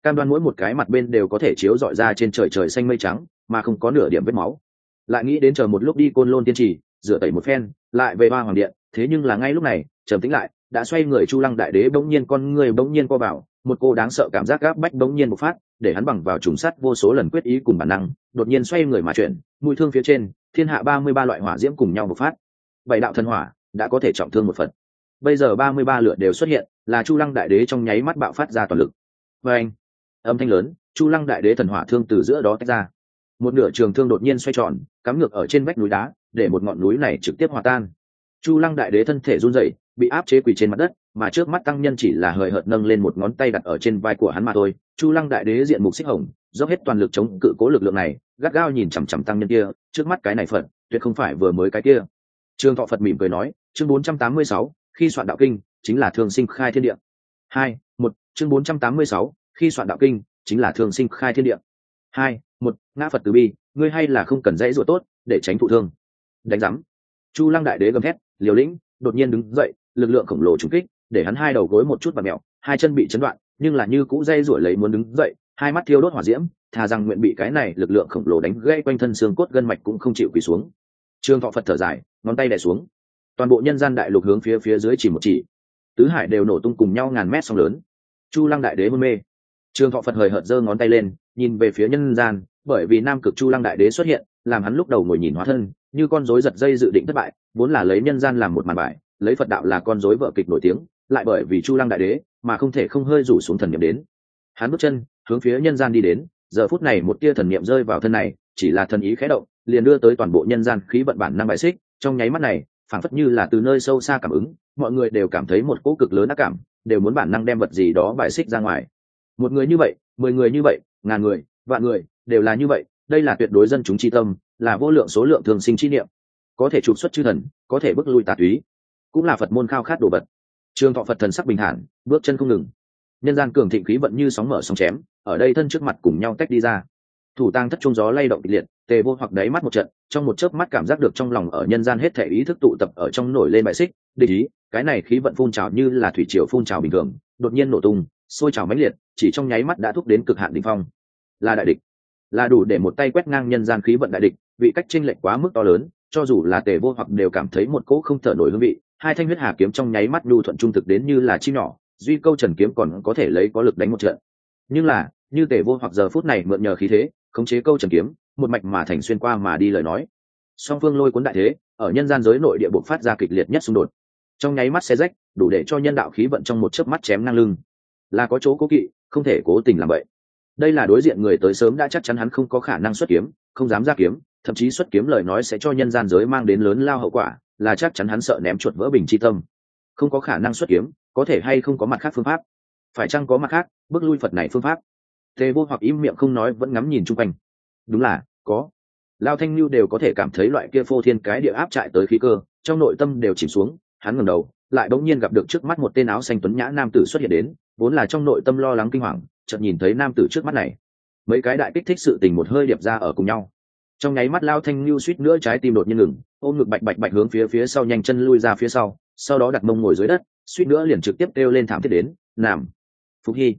cam đoan mỗi một cái mặt bên đều có thể chiếu dọi ra trên trời trời xanh mây trắng, mà không có nửa điểm vết máu. Lại nghĩ đến chờ một lúc đi côn lôn tiên trì, rửa tẩy một phen, lại về ba hoàng điện, thế nhưng là ngay lúc này, trầm tĩnh lại, đã xoay người chu lăng đại đế bỗng nhiên con người bỗng nhiên co vào, một cô đáng sợ cảm giác gáp bách bỗng nhiên một phát, để hắn bằng vào trùng sắt vô số lần quyết ý cùng bản năng, đột nhiên xoay người mà chuyển, mũi thương phía trên, thiên hạ ba mươi ba loại hỏa diễm cùng nhau một phát. Bảy đạo thần hỏa đã có thể trọng thương một phần bây giờ ba mươi ba lượt đều xuất hiện, là chu lăng đại đế trong nháy mắt bạo phát ra toàn lực. Và anh âm thanh lớn, chu lăng đại đế thần hỏa thương từ giữa đó tách ra. Một nửa trường thương đột nhiên xoay tròn, cắm ngược ở trên vách núi đá, để một ngọn núi này trực tiếp hòa tan. Chu lăng đại đế thân thể run rẩy, bị áp chế quỳ trên mặt đất, mà trước mắt tăng nhân chỉ là hời hợt nâng lên một ngón tay đặt ở trên vai của hắn mà thôi. Chu lăng đại đế diện mục xích hồng, dốc hết toàn lực chống cự cố lực lượng này, gắt gao nhìn chằm chằm tăng nhân kia, trước mắt cái này phật, tuyệt không phải vừa mới cái kia. Trương thọ phật mỉm cười nói, chương bốn trăm tám mươi sáu, khi soạn đạo kinh, chính là thường sinh khai thiên địa. Hai, một, chương bốn trăm tám mươi sáu khi soạn đạo kinh, chính là thường sinh khai thiên địa. Hai, một, ngã phật từ bi, ngươi hay là không cần dãy ruột tốt để tránh thụ thương. Đánh giám. Chu lăng đại đế gầm thét, liều lĩnh, đột nhiên đứng dậy, lực lượng khổng lồ trúng kích, để hắn hai đầu gối một chút và mẹo, hai chân bị chấn đoạn, nhưng là như cũ dây ruổi lấy muốn đứng dậy, hai mắt thiêu đốt hỏa diễm, thà rằng nguyện bị cái này lực lượng khổng lồ đánh gây quanh thân xương cốt gân mạch cũng không chịu quỳ xuống. Trương thọ phật thở dài, ngón tay đè xuống. Toàn bộ nhân gian đại lục hướng phía phía dưới chỉ một chỉ. Tứ hải đều nổ tung cùng nhau ngàn mét sóng lớn. Chu lăng đại đế hôn mê trương thọ phật hời hợt giơ ngón tay lên, nhìn về phía nhân gian, bởi vì nam cực chu lăng đại đế xuất hiện, làm hắn lúc đầu ngồi nhìn hóa thân, như con rối giật dây dự định thất bại, vốn là lấy nhân gian làm một màn bài, lấy phật đạo là con rối vợ kịch nổi tiếng, lại bởi vì chu lăng đại đế mà không thể không hơi rủ xuống thần niệm đến. Hắn bước chân, hướng phía nhân gian đi đến, giờ phút này một tia thần niệm rơi vào thân này, chỉ là thần ý khẽ động, liền đưa tới toàn bộ nhân gian khí vận bản năng bài xích, trong nháy mắt này, phảng phất như là từ nơi sâu xa cảm ứng, mọi người đều cảm thấy một cỗ cực lớn ác cảm, đều muốn bản năng đem vật gì đó bài xích ra ngoài một người như vậy, mười người như vậy, ngàn người, vạn người, đều là như vậy, đây là tuyệt đối dân chúng tri tâm, là vô lượng số lượng thường sinh chi niệm. Có thể trục xuất chư thần, có thể bước lui tà túy, cũng là phật môn khao khát đồ vật. Trường thọ phật thần sắc bình thản, bước chân không ngừng. Nhân gian cường thịnh khí vận như sóng mở sóng chém, ở đây thân trước mặt cùng nhau tách đi ra. Thủ tang thất trung gió lay động kịch liệt, tề vô hoặc đáy mắt một trận, trong một chớp mắt cảm giác được trong lòng ở nhân gian hết thể ý thức tụ tập ở trong nổi lên bại xích để ý, cái này khí vận phun trào như là thủy triều phun trào bình thường, đột nhiên nổ tung sôi trào mãnh liệt, chỉ trong nháy mắt đã thúc đến cực hạn đỉnh phong. Là đại địch. Là đủ để một tay quét ngang nhân gian khí vận đại địch, vị cách chênh lệch quá mức to lớn, cho dù là tề vô hoặc đều cảm thấy một cỗ không thở nổi hương vị, hai thanh huyết hà kiếm trong nháy mắt nhu thuận trung thực đến như là chim nhỏ, duy câu trần kiếm còn có thể lấy có lực đánh một trận. Nhưng là, như tề vô hoặc giờ phút này mượn nhờ khí thế, khống chế câu trần kiếm, một mạch mà thành xuyên qua mà đi lời nói. Song phương lôi cuốn đại thế, ở nhân gian giới nội địa bộ phát ra kịch liệt nhất xung đột. Trong nháy mắt xe rách, đủ để cho nhân đạo khí vận trong một chớp mắt chém ngang lưng là có chỗ cố kỵ, không thể cố tình làm vậy. Đây là đối diện người tới sớm đã chắc chắn hắn không có khả năng xuất kiếm, không dám ra kiếm, thậm chí xuất kiếm lời nói sẽ cho nhân gian giới mang đến lớn lao hậu quả, là chắc chắn hắn sợ ném chuột vỡ bình chi tâm. Không có khả năng xuất kiếm, có thể hay không có mặt khác phương pháp. Phải chăng có mặt khác, bước lui phật này phương pháp? Tề vô hoặc im miệng không nói vẫn ngắm nhìn chung quanh. Đúng là, có. Lao thanh lưu đều có thể cảm thấy loại kia phô thiên cái địa áp trại tới khí cơ, trong nội tâm đều chìm xuống, hắn ngẩng đầu, lại bỗng nhiên gặp được trước mắt một tên áo xanh tuấn nhã nam tử xuất hiện đến vốn là trong nội tâm lo lắng kinh hoàng, chợt nhìn thấy nam tử trước mắt này. Mấy cái đại kích thích sự tình một hơi điệp ra ở cùng nhau. Trong nháy mắt lao thanh lưu suýt nữa trái tim đột nhiên ngừng, ôm ngực bạch bạch bạch hướng phía phía sau nhanh chân lui ra phía sau sau đó đặt mông ngồi dưới đất, suýt nữa liền trực tiếp kêu lên thảm thiết đến làm phục hy.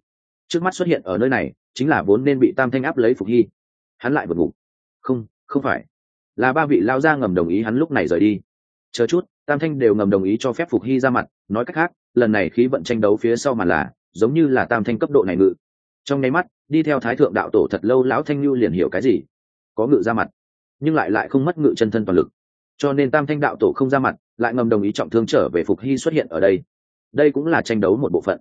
Trước mắt xuất hiện ở nơi này, chính là vốn nên bị tam thanh áp lấy phục hy. Hắn lại vượt ngủ. Không không phải. Là ba vị lao ra ngầm đồng ý hắn lúc này rời đi. Chờ chút, tam thanh đều ngầm đồng ý cho phép phục hy ra mặt, nói cách khác, lần này khí vận tranh đấu phía sau mà là giống như là tam thanh cấp độ này ngự. Trong nháy mắt, đi theo thái thượng đạo tổ thật lâu lão thanh lưu liền hiểu cái gì. Có ngự ra mặt, nhưng lại lại không mất ngự chân thân toàn lực. Cho nên tam thanh đạo tổ không ra mặt, lại ngầm đồng ý trọng thương trở về phục hy xuất hiện ở đây. Đây cũng là tranh đấu một bộ phận.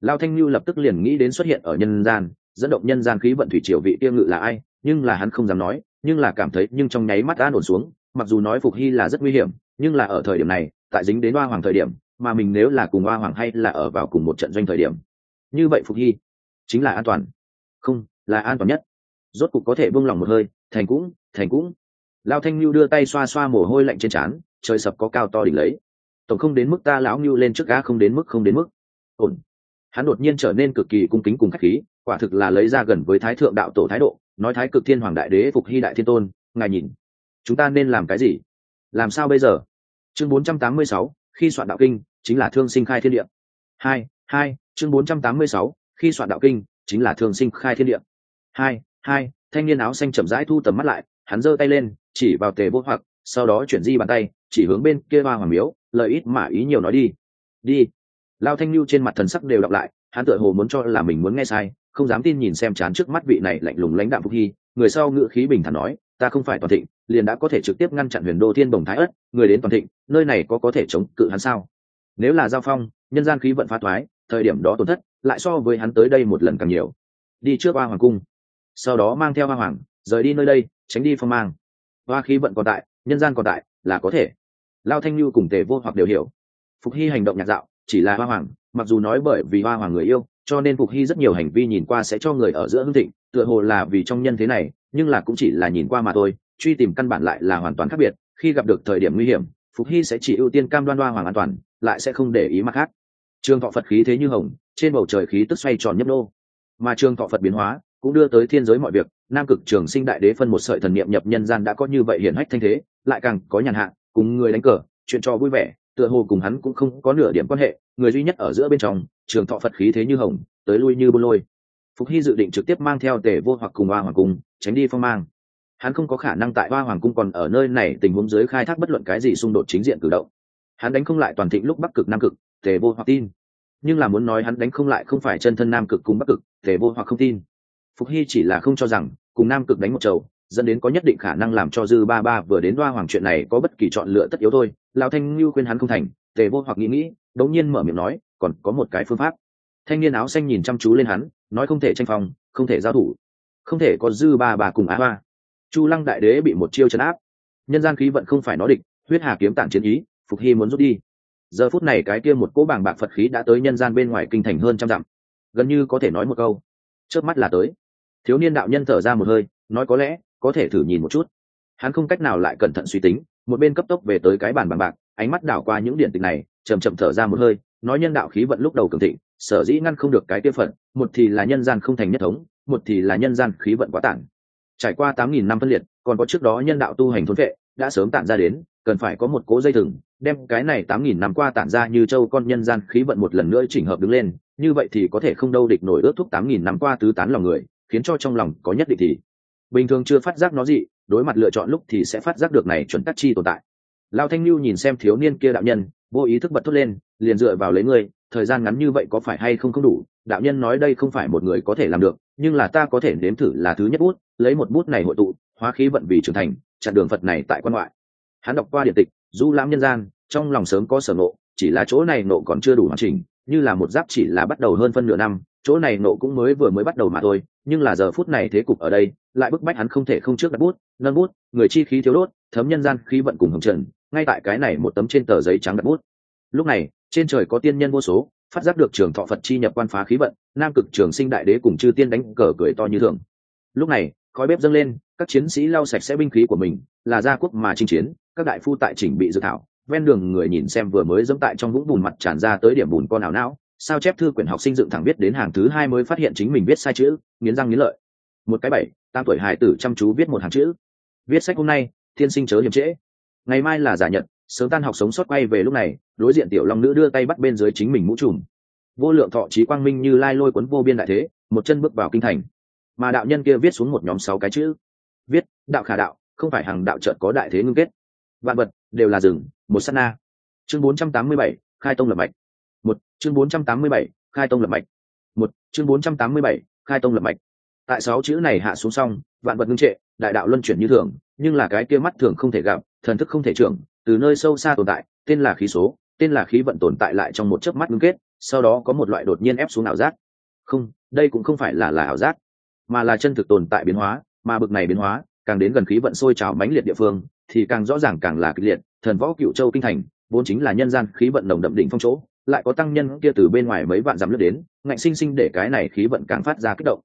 Lao thanh lưu lập tức liền nghĩ đến xuất hiện ở nhân gian, dẫn động nhân gian khí vận thủy triều vị tiêu ngự là ai, nhưng là hắn không dám nói, nhưng là cảm thấy nhưng trong nháy mắt đã nổn xuống, mặc dù nói phục hy là rất nguy hiểm, nhưng là ở thời điểm này, tại dính đến hoa hoàng thời điểm, mà mình nếu là cùng hoa hoàng hay là ở vào cùng một trận doanh thời điểm như vậy phục hy chính là an toàn. Không là an toàn nhất. Rốt cục có thể buông lỏng một hơi thành cũng thành cũng. Lao thanh lưu đưa tay xoa xoa mồ hôi lạnh trên trán trời sập có cao to đỉnh lấy. Tổng không đến mức ta lão lưu lên trước ga không đến mức không đến mức. Ổn. Hắn đột nhiên trở nên cực kỳ cung kính cùng khách khí quả thực là lấy ra gần với thái thượng đạo tổ thái độ nói thái cực thiên hoàng đại đế phục hy đại thiên tôn ngài nhìn. Chúng ta nên làm cái gì? Làm sao bây giờ? Chương 486, khi soạn đạo kinh chính là thương sinh khai thiên địa. Hai hai chương 486, khi soạn đạo kinh chính là thường sinh khai thiên địa. Hai hai thanh niên áo xanh chậm rãi thu tầm mắt lại hắn giơ tay lên chỉ vào tề vô hoặc sau đó chuyển di bàn tay chỉ hướng bên kia ba hoàng miếu lời ít mà ý nhiều nói đi. Đi. Lao thanh lưu trên mặt thần sắc đều đọc lại hắn tựa hồ muốn cho là mình muốn nghe sai không dám tin nhìn xem chán trước mắt vị này lạnh lùng lãnh đạm phúc hy người sau ngữ khí bình thản nói ta không phải toàn thịnh liền đã có thể trực tiếp ngăn chặn huyền đô thiên bồng thái ất người đến toàn thịnh nơi này có có thể chống cự hắn sao? Nếu là giao phong nhân gian khí vận phá thoái thời điểm đó tổn thất lại so với hắn tới đây một lần càng nhiều. Đi trước ba hoàng cung, sau đó mang theo hoa hoàng, rời đi nơi đây, tránh đi phong mang. Hoa khí vận còn tại, nhân gian còn tại, là có thể. Lao thanh lưu cùng tề vô hoặc đều hiểu. Phục hy hành động nhạt dạo, chỉ là hoa hoàng, mặc dù nói bởi vì hoa hoàng người yêu, cho nên phục hy rất nhiều hành vi nhìn qua sẽ cho người ở giữa hương thịnh, tựa hồ là vì trong nhân thế này, nhưng là cũng chỉ là nhìn qua mà thôi, truy tìm căn bản lại là hoàn toàn khác biệt. Khi gặp được thời điểm nguy hiểm, phục hy sẽ chỉ ưu tiên cam đoan hoa hoàng an toàn, lại sẽ không để ý mặt khác trường thọ phật khí thế như hồng, trên bầu trời khí tức xoay tròn nhấp nô. Mà trường thọ phật biến hóa cũng đưa tới thiên giới mọi việc, nam cực trường sinh đại đế phân một sợi thần niệm nhập nhân gian đã có như vậy hiển hách thanh thế, lại càng có nhàn hạ, cùng người đánh cờ, chuyện trò vui vẻ, tựa hồ cùng hắn cũng không có nửa điểm quan hệ, người duy nhất ở giữa bên trong, trường thọ phật khí thế như hồng, tới lui như bô lôi. Phục hy dự định trực tiếp mang theo tề vô hoặc cùng hoa hoàng cung, tránh đi phong mang. Hắn không có khả năng tại hoa hoàng cung còn ở nơi này, tình huống dưới khai thác bất luận cái gì xung đột chính diện cử động. Hắn đánh không lại toàn thịnh lúc bắc cực, nam cực tề vô hoặc tin. Nhưng là muốn nói hắn đánh không lại không phải chân thân nam cực cùng bắc cực, tề vô hoặc không tin. Phục hy chỉ là không cho rằng, cùng nam cực đánh một chầu, dẫn đến có nhất định khả năng làm cho dư ba ba vừa đến đoa hoàng chuyện này có bất kỳ chọn lựa tất yếu thôi. Lão thanh lưu khuyên hắn không thành, tề vô hoặc nghĩ nghĩ, đống nhiên mở miệng nói, còn có một cái phương pháp. Thanh niên áo xanh nhìn chăm chú lên hắn, nói không thể tranh phòng không thể giao thủ. Không thể có dư ba bà cùng á ba chu lăng đại đế bị một chiêu chấn áp. Nhân gian khí vận không phải nó địch, huyết hà kiếm tản chiến ý, phục hy muốn rút đi giờ phút này cái kia một cỗ bảng bạc phật khí đã tới nhân gian bên ngoài kinh thành hơn trăm dặm. Gần như có thể nói một câu. Trước mắt là tới. Thiếu niên đạo nhân thở ra một hơi, nói có lẽ, có thể thử nhìn một chút. Hắn không cách nào lại cẩn thận suy tính, một bên cấp tốc về tới cái bàn bằng bạc, ánh mắt đảo qua những điển tịch này chầm chậm thở ra một hơi, nói nhân đạo khí vận lúc đầu cường thịnh, sở dĩ ngăn không được cái tiêu phận một thì là nhân gian không thành nhất thống, một thì là nhân gian khí vận quá tản. Trải qua tám nghìn năm phân liệt, còn có trước đó nhân đạo tu hành thốn vệ, đã sớm tản ra đến, cần phải có một cố dây thừng đem cái này tám nghìn năm qua tản ra như châu con nhân gian khí vận một lần nữa chỉnh hợp đứng lên, như vậy thì có thể không đâu địch nổi ước thúc tám nghìn năm qua tứ tán lòng người, khiến cho trong lòng có nhất định thì bình thường chưa phát giác nó gì, đối mặt lựa chọn lúc thì sẽ phát giác được này chuẩn tắc chi tồn tại. Lao thanh lưu nhìn xem thiếu niên kia đạo nhân, vô ý thức bật thốt lên, liền dựa vào lấy ngươi, thời gian ngắn như vậy có phải hay không không đủ, đạo nhân nói đây không phải một người có thể làm được, nhưng là ta có thể nếm thử là thứ nhất bút, lấy một bút này hội tụ, hóa khí vận vì trưởng thành, chặn đường phật này tại quan ngoại. Hắn đọc qua điện tịch, du lãm nhân gian trong lòng sớm có sở nộ chỉ là chỗ này nộ còn chưa đủ hoàn chỉnh, như là một giáp chỉ là bắt đầu hơn phân nửa năm, chỗ này nộ cũng mới vừa mới bắt đầu mà thôi, nhưng là giờ phút này thế cục ở đây, lại bức bách hắn không thể không trước đặt bút, nâng bút, người chi khí thiếu đốt, thấm nhân gian khí vận cùng hồng trần, ngay tại cái này một tấm trên tờ giấy trắng đặt bút. Lúc này, trên trời có tiên nhân vô số, phát giác được trường thọ phật chi nhập quan phá khí vận, nam cực trường sinh đại đế cùng chư tiên đánh cờ cười to như thường. Lúc này, khói bếp dâng lên, các chiến sĩ lau sạch sẽ binh khí của mình, là gia quốc mà chinh chiến, các đại phu tại chỉnh bị dự thảo ven đường người nhìn xem vừa mới dẫm tại trong vũng bùn mặt tràn ra tới điểm bùn con ảo não, sao chép thư quyển học sinh dựng thẳng viết đến hàng thứ hai mới phát hiện chính mình viết sai chữ, nghiến răng nghiến lợi. Một cái bảy tam tuổi hài tử chăm chú viết một hàng chữ. Viết sách hôm nay, thiên sinh chớ hiểm trễ. Ngày mai là giả nhật, sớm tan học sống sót quay về lúc này, đối diện tiểu long nữ đưa tay bắt bên dưới chính mình mũ trùm. Vô lượng thọ trí quang minh như lai lôi cuốn vô biên đại thế, một chân bước vào kinh thành. Mà đạo nhân kia viết xuống một nhóm sáu cái chữ. Viết, đạo khả đạo, không phải hàng đạo trợt có đại thế ngưng kết. Vạn vật đều là rừng, một sát na. Chương bốn trăm tám mươi bảy, khai tông lập mạch. Một, chương bốn trăm tám mươi bảy, khai tông lập mạch. Một, chương bốn trăm tám mươi bảy, khai tông lập mạch. Tại sáu chữ này hạ xuống xong, vạn vật ngưng trệ, đại đạo luân chuyển như thường, nhưng là cái kia mắt thường không thể gặp, thần thức không thể trưởng, từ nơi sâu xa tồn tại, tên là khí số, tên là khí vận tồn tại lại trong một chớp mắt ngưng kết, sau đó có một loại đột nhiên ép xuống ảo giác. Không, đây cũng không phải là là ảo giác, mà là chân thực tồn tại biến hóa, mà bực này biến hóa, càng đến gần khí vận sôi trào mãnh liệt địa phương thì càng rõ ràng càng là kịch liệt, thần võ cựu châu kinh thành, vốn chính là nhân gian khí vận nồng đậm đỉnh phong chỗ, lại có tăng nhân kia từ bên ngoài mấy vạn dặm lướt đến, ngạnh sinh sinh để cái này khí vận càng phát ra kích động.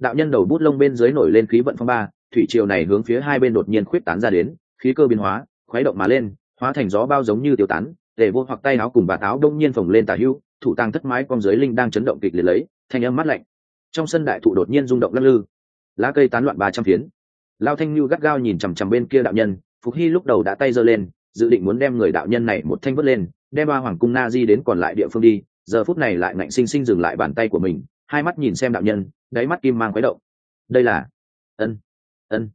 Đạo nhân đầu bút lông bên dưới nổi lên khí vận phong ba, thủy triều này hướng phía hai bên đột nhiên khuyết tán ra đến, khí cơ biến hóa, khuấy động mà lên, hóa thành gió bao giống như tiêu tán để vô hoặc tay áo cùng bà táo đông nhiên phồng lên tà hưu, thủ tăng thất mái con dưới linh đang chấn động kịch liệt lấy, thanh âm mát lạnh. Trong sân đại thụ đột nhiên rung động lắc lư. Lá cây tán loạn ba trăm phiến. Lao thanh như gắt gao nhìn chằm chằm bên kia đạo nhân phục hy lúc đầu đã tay giơ lên, dự định muốn đem người đạo nhân này một thanh vớt lên, đem ba hoàng cung na di đến còn lại địa phương đi, giờ phút này lại ngạnh sinh sinh dừng lại bàn tay của mình, hai mắt nhìn xem đạo nhân, đáy mắt kim mang quái động. Đây là, ân ân.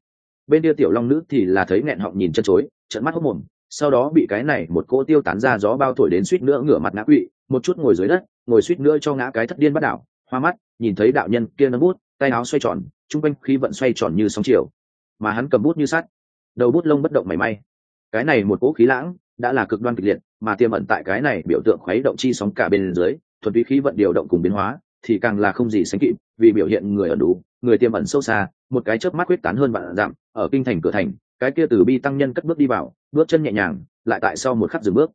Bên kia tiểu long nữ thì là thấy nghẹn họng nhìn chân chối trận mắt hốc mồm, sau đó bị cái này một cỗ tiêu tán ra gió bao thổi đến suýt nữa ngửa mặt ngã quỵ, một chút ngồi dưới đất, ngồi suýt nữa cho ngã cái thất điên bắt đảo, hoa mắt, nhìn thấy đạo nhân kia nâng bút, tay áo xoay tròn, chung quanh khí vận xoay tròn như sóng chiều. Mà hắn cầm bút như sắt đầu bút lông bất động mảy may. Cái này một cỗ khí lãng đã là cực đoan kịch liệt, mà tiềm ẩn tại cái này biểu tượng khuấy động chi sóng cả bên dưới, thuần túy khí vận điều động cùng biến hóa, thì càng là không gì sánh kịp, vì biểu hiện người ở đủ, người tiềm ẩn sâu xa, một cái chớp mắt quyết tán hơn vạn dặm, ở kinh thành cửa thành, cái kia từ bi tăng nhân cất bước đi vào, bước chân nhẹ nhàng, lại tại sau một khắc dừng bước.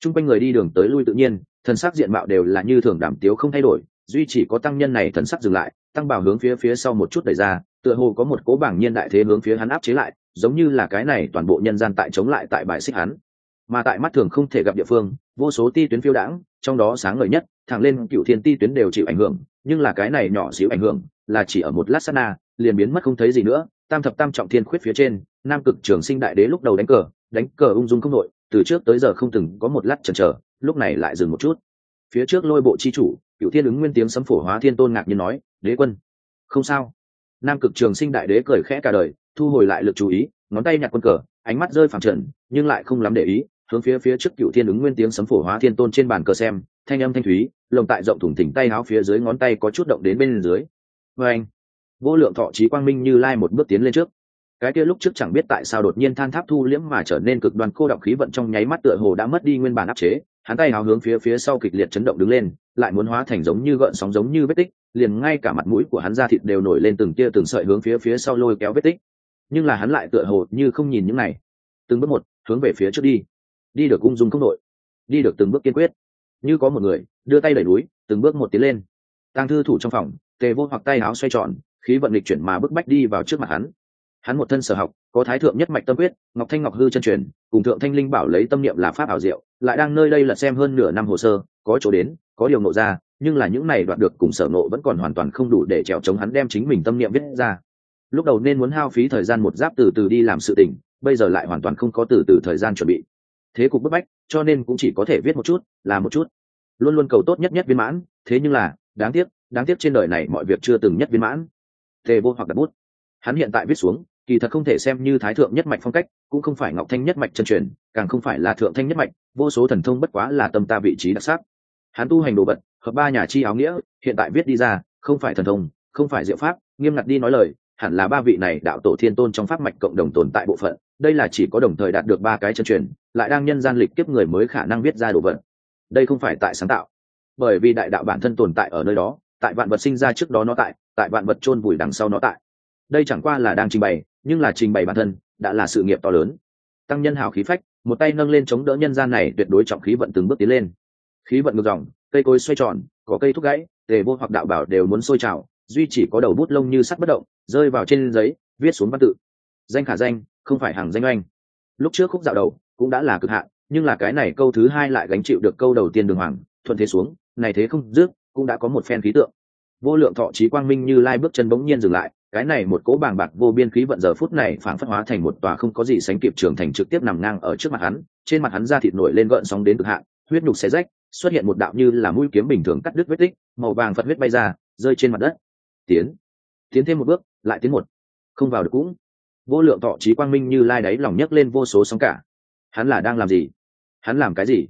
Chung quanh người đi đường tới lui tự nhiên, thần sắc diện mạo đều là như thường đảm tiếu không thay đổi, duy chỉ có tăng nhân này thần sắc dừng lại, tăng bảo hướng phía phía sau một chút đẩy ra, tựa hồ có một cố bảng nhiên đại thế hướng phía hắn áp chế lại giống như là cái này toàn bộ nhân gian tại chống lại tại bài xích hắn. Mà tại mắt thường không thể gặp địa phương, vô số ti tuyến phiêu đãng, trong đó sáng ngời nhất, thẳng lên cựu thiên ti tuyến đều chịu ảnh hưởng, nhưng là cái này nhỏ xíu ảnh hưởng, là chỉ ở một lát sát na, liền biến mất không thấy gì nữa. Tam thập tam trọng thiên khuyết phía trên, nam cực trường sinh đại đế lúc đầu đánh cờ đánh cờ ung dung không nội từ trước tới giờ không từng có một lát chần chờ, lúc này lại dừng một chút. Phía trước lôi bộ chi chủ cựu thiên ứng nguyên tiếng sấm phổ hóa thiên tôn ngạc nhiên nói, đế quân, không sao. Nam cực trường sinh đại đế cười khẽ cả đời thu hồi lại lực chú ý, ngón tay nhặt quân cờ, ánh mắt rơi phẳng trần, nhưng lại không lắm để ý, hướng phía phía trước cựu thiên ứng nguyên tiếng sấm phổ hóa thiên tôn trên bàn cờ xem, thanh âm thanh thúy, lồng tại rộng thủng thỉnh tay háo phía dưới ngón tay có chút động đến bên dưới. Vê anh, vô lượng thọ trí quang minh như lai một bước tiến lên trước. Cái kia lúc trước chẳng biết tại sao đột nhiên than tháp thu liễm mà trở nên cực đoan cô động khí vận trong nháy mắt tựa hồ đã mất đi nguyên bản áp chế, hắn tay háo hướng phía phía sau kịch liệt chấn động đứng lên, lại muốn hóa thành giống như gợn sóng giống như vết tích, liền ngay cả mặt mũi của hắn ra thịt đều nổi lên từng tia từng sợi hướng phía phía sau lôi kéo vết tích nhưng là hắn lại tựa hồ như không nhìn những này. Từng bước một, hướng về phía trước đi. Đi được ung dung không đội. Đi được từng bước kiên quyết. Như có một người, đưa tay đẩy núi, từng bước một tiến lên. Tăng thư thủ trong phòng, tề vô hoặc tay áo xoay tròn, khí vận lịch chuyển mà bức bách đi vào trước mặt hắn. Hắn một thân sở học, có thái thượng nhất mạch tâm quyết, ngọc thanh ngọc hư chân truyền, cùng thượng thanh linh bảo lấy tâm niệm là pháp ảo diệu, lại đang nơi đây lật xem hơn nửa năm hồ sơ, có chỗ đến, có điều nộ ra, nhưng là những này đoạt được cùng sở nộ vẫn còn hoàn toàn không đủ để trèo chống hắn đem chính mình tâm niệm viết ra lúc đầu nên muốn hao phí thời gian một giáp từ từ đi làm sự tình, bây giờ lại hoàn toàn không có từ từ thời gian chuẩn bị. Thế cục bức bách, cho nên cũng chỉ có thể viết một chút là một chút. Luôn luôn cầu tốt nhất nhất viên mãn, thế nhưng là, đáng tiếc đáng tiếc trên đời này mọi việc chưa từng nhất viên mãn. Tề vô hoặc đặt bút. Hắn hiện tại viết xuống, kỳ thật không thể xem như thái thượng nhất mạch phong cách, cũng không phải ngọc thanh nhất mạch chân truyền, càng không phải là thượng thanh nhất mạch, vô số thần thông bất quá là tâm ta vị trí đặc sắc. Hắn tu hành đồ vật, hợp ba nhà chi áo nghĩa, hiện tại viết đi ra, không phải thần thông, không phải diệu pháp, nghiêm ngặt đi nói lời hẳn là ba vị này đạo tổ thiên tôn trong pháp mạch cộng đồng tồn tại bộ phận, đây là chỉ có đồng thời đạt được ba cái chân truyền, lại đang nhân gian lịch kiếp người mới khả năng viết ra đồ vật. Đây không phải tại sáng tạo. Bởi vì đại đạo bản thân tồn tại ở nơi đó, tại vạn vật sinh ra trước đó nó tại tại vạn vật chôn vùi đằng sau nó tại. Đây chẳng qua là đang trình bày, nhưng là trình bày bản thân đã là sự nghiệp to lớn. Tăng nhân hào khí phách, một tay nâng lên chống đỡ nhân gian này tuyệt đối trọng khí vận từng bước tiến lên. Khí vận ngược dòng, cây cối xoay tròn, có cây thúc gãy, tề vô hoặc đạo bảo đều muốn sôi trào duy chỉ có đầu bút lông như sắt bất động, rơi vào trên giấy, viết xuống văn tự. Danh khả danh, không phải hàng danh oanh. Lúc trước khúc dạo đầu, cũng đã là cực hạn, nhưng là cái này câu thứ hai lại gánh chịu được câu đầu tiên đường hoàng, thuận thế xuống, này thế không dứt, cũng đã có một phen khí tượng. Vô lượng thọ trí quang minh như lai bước chân bỗng nhiên dừng lại, cái này một cỗ bàng bạc vô biên khí vận giờ phút này phản phất hóa thành một tòa không có gì sánh kịp trường thành trực tiếp nằm ngang ở trước mặt hắn, trên mặt hắn da thịt nổi lên gợn sóng đến cực hạn, huyết nhục xé rách, xuất hiện một đạo như là mũi kiếm bình thường cắt đứt vết tích, màu vàng phật huyết bay ra, rơi trên mặt đất tiến. Tiến thêm một bước, lại tiến một. Không vào được cũng. Vô lượng thọ trí quang minh như lai đáy lòng nhấc lên vô số sóng cả. Hắn là đang làm gì? Hắn làm cái gì?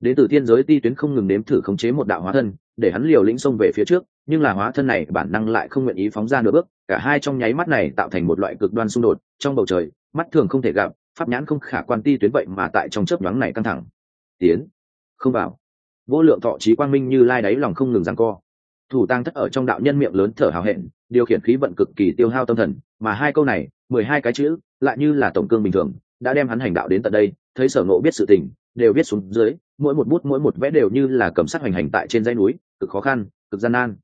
Đến từ thiên giới ti tuyến không ngừng nếm thử khống chế một đạo hóa thân, để hắn liều lĩnh xông về phía trước, nhưng là hóa thân này bản năng lại không nguyện ý phóng ra nửa bước, cả hai trong nháy mắt này tạo thành một loại cực đoan xung đột, trong bầu trời, mắt thường không thể gặp, pháp nhãn không khả quan ti tuyến vậy mà tại trong chớp nhoáng này căng thẳng. Tiến. Không vào. Vô lượng thọ trí quang minh như lai đáy lòng không ngừng giằng co thủ tăng thất ở trong đạo nhân miệng lớn thở hào hẹn, điều khiển khí vận cực kỳ tiêu hao tâm thần, mà hai câu này, mười hai cái chữ, lại như là tổng cương bình thường, đã đem hắn hành đạo đến tận đây, thấy sở ngộ biết sự tình, đều viết xuống dưới, mỗi một bút mỗi một vẽ đều như là cầm sát hoành hành tại trên dãy núi, cực khó khăn, cực gian nan.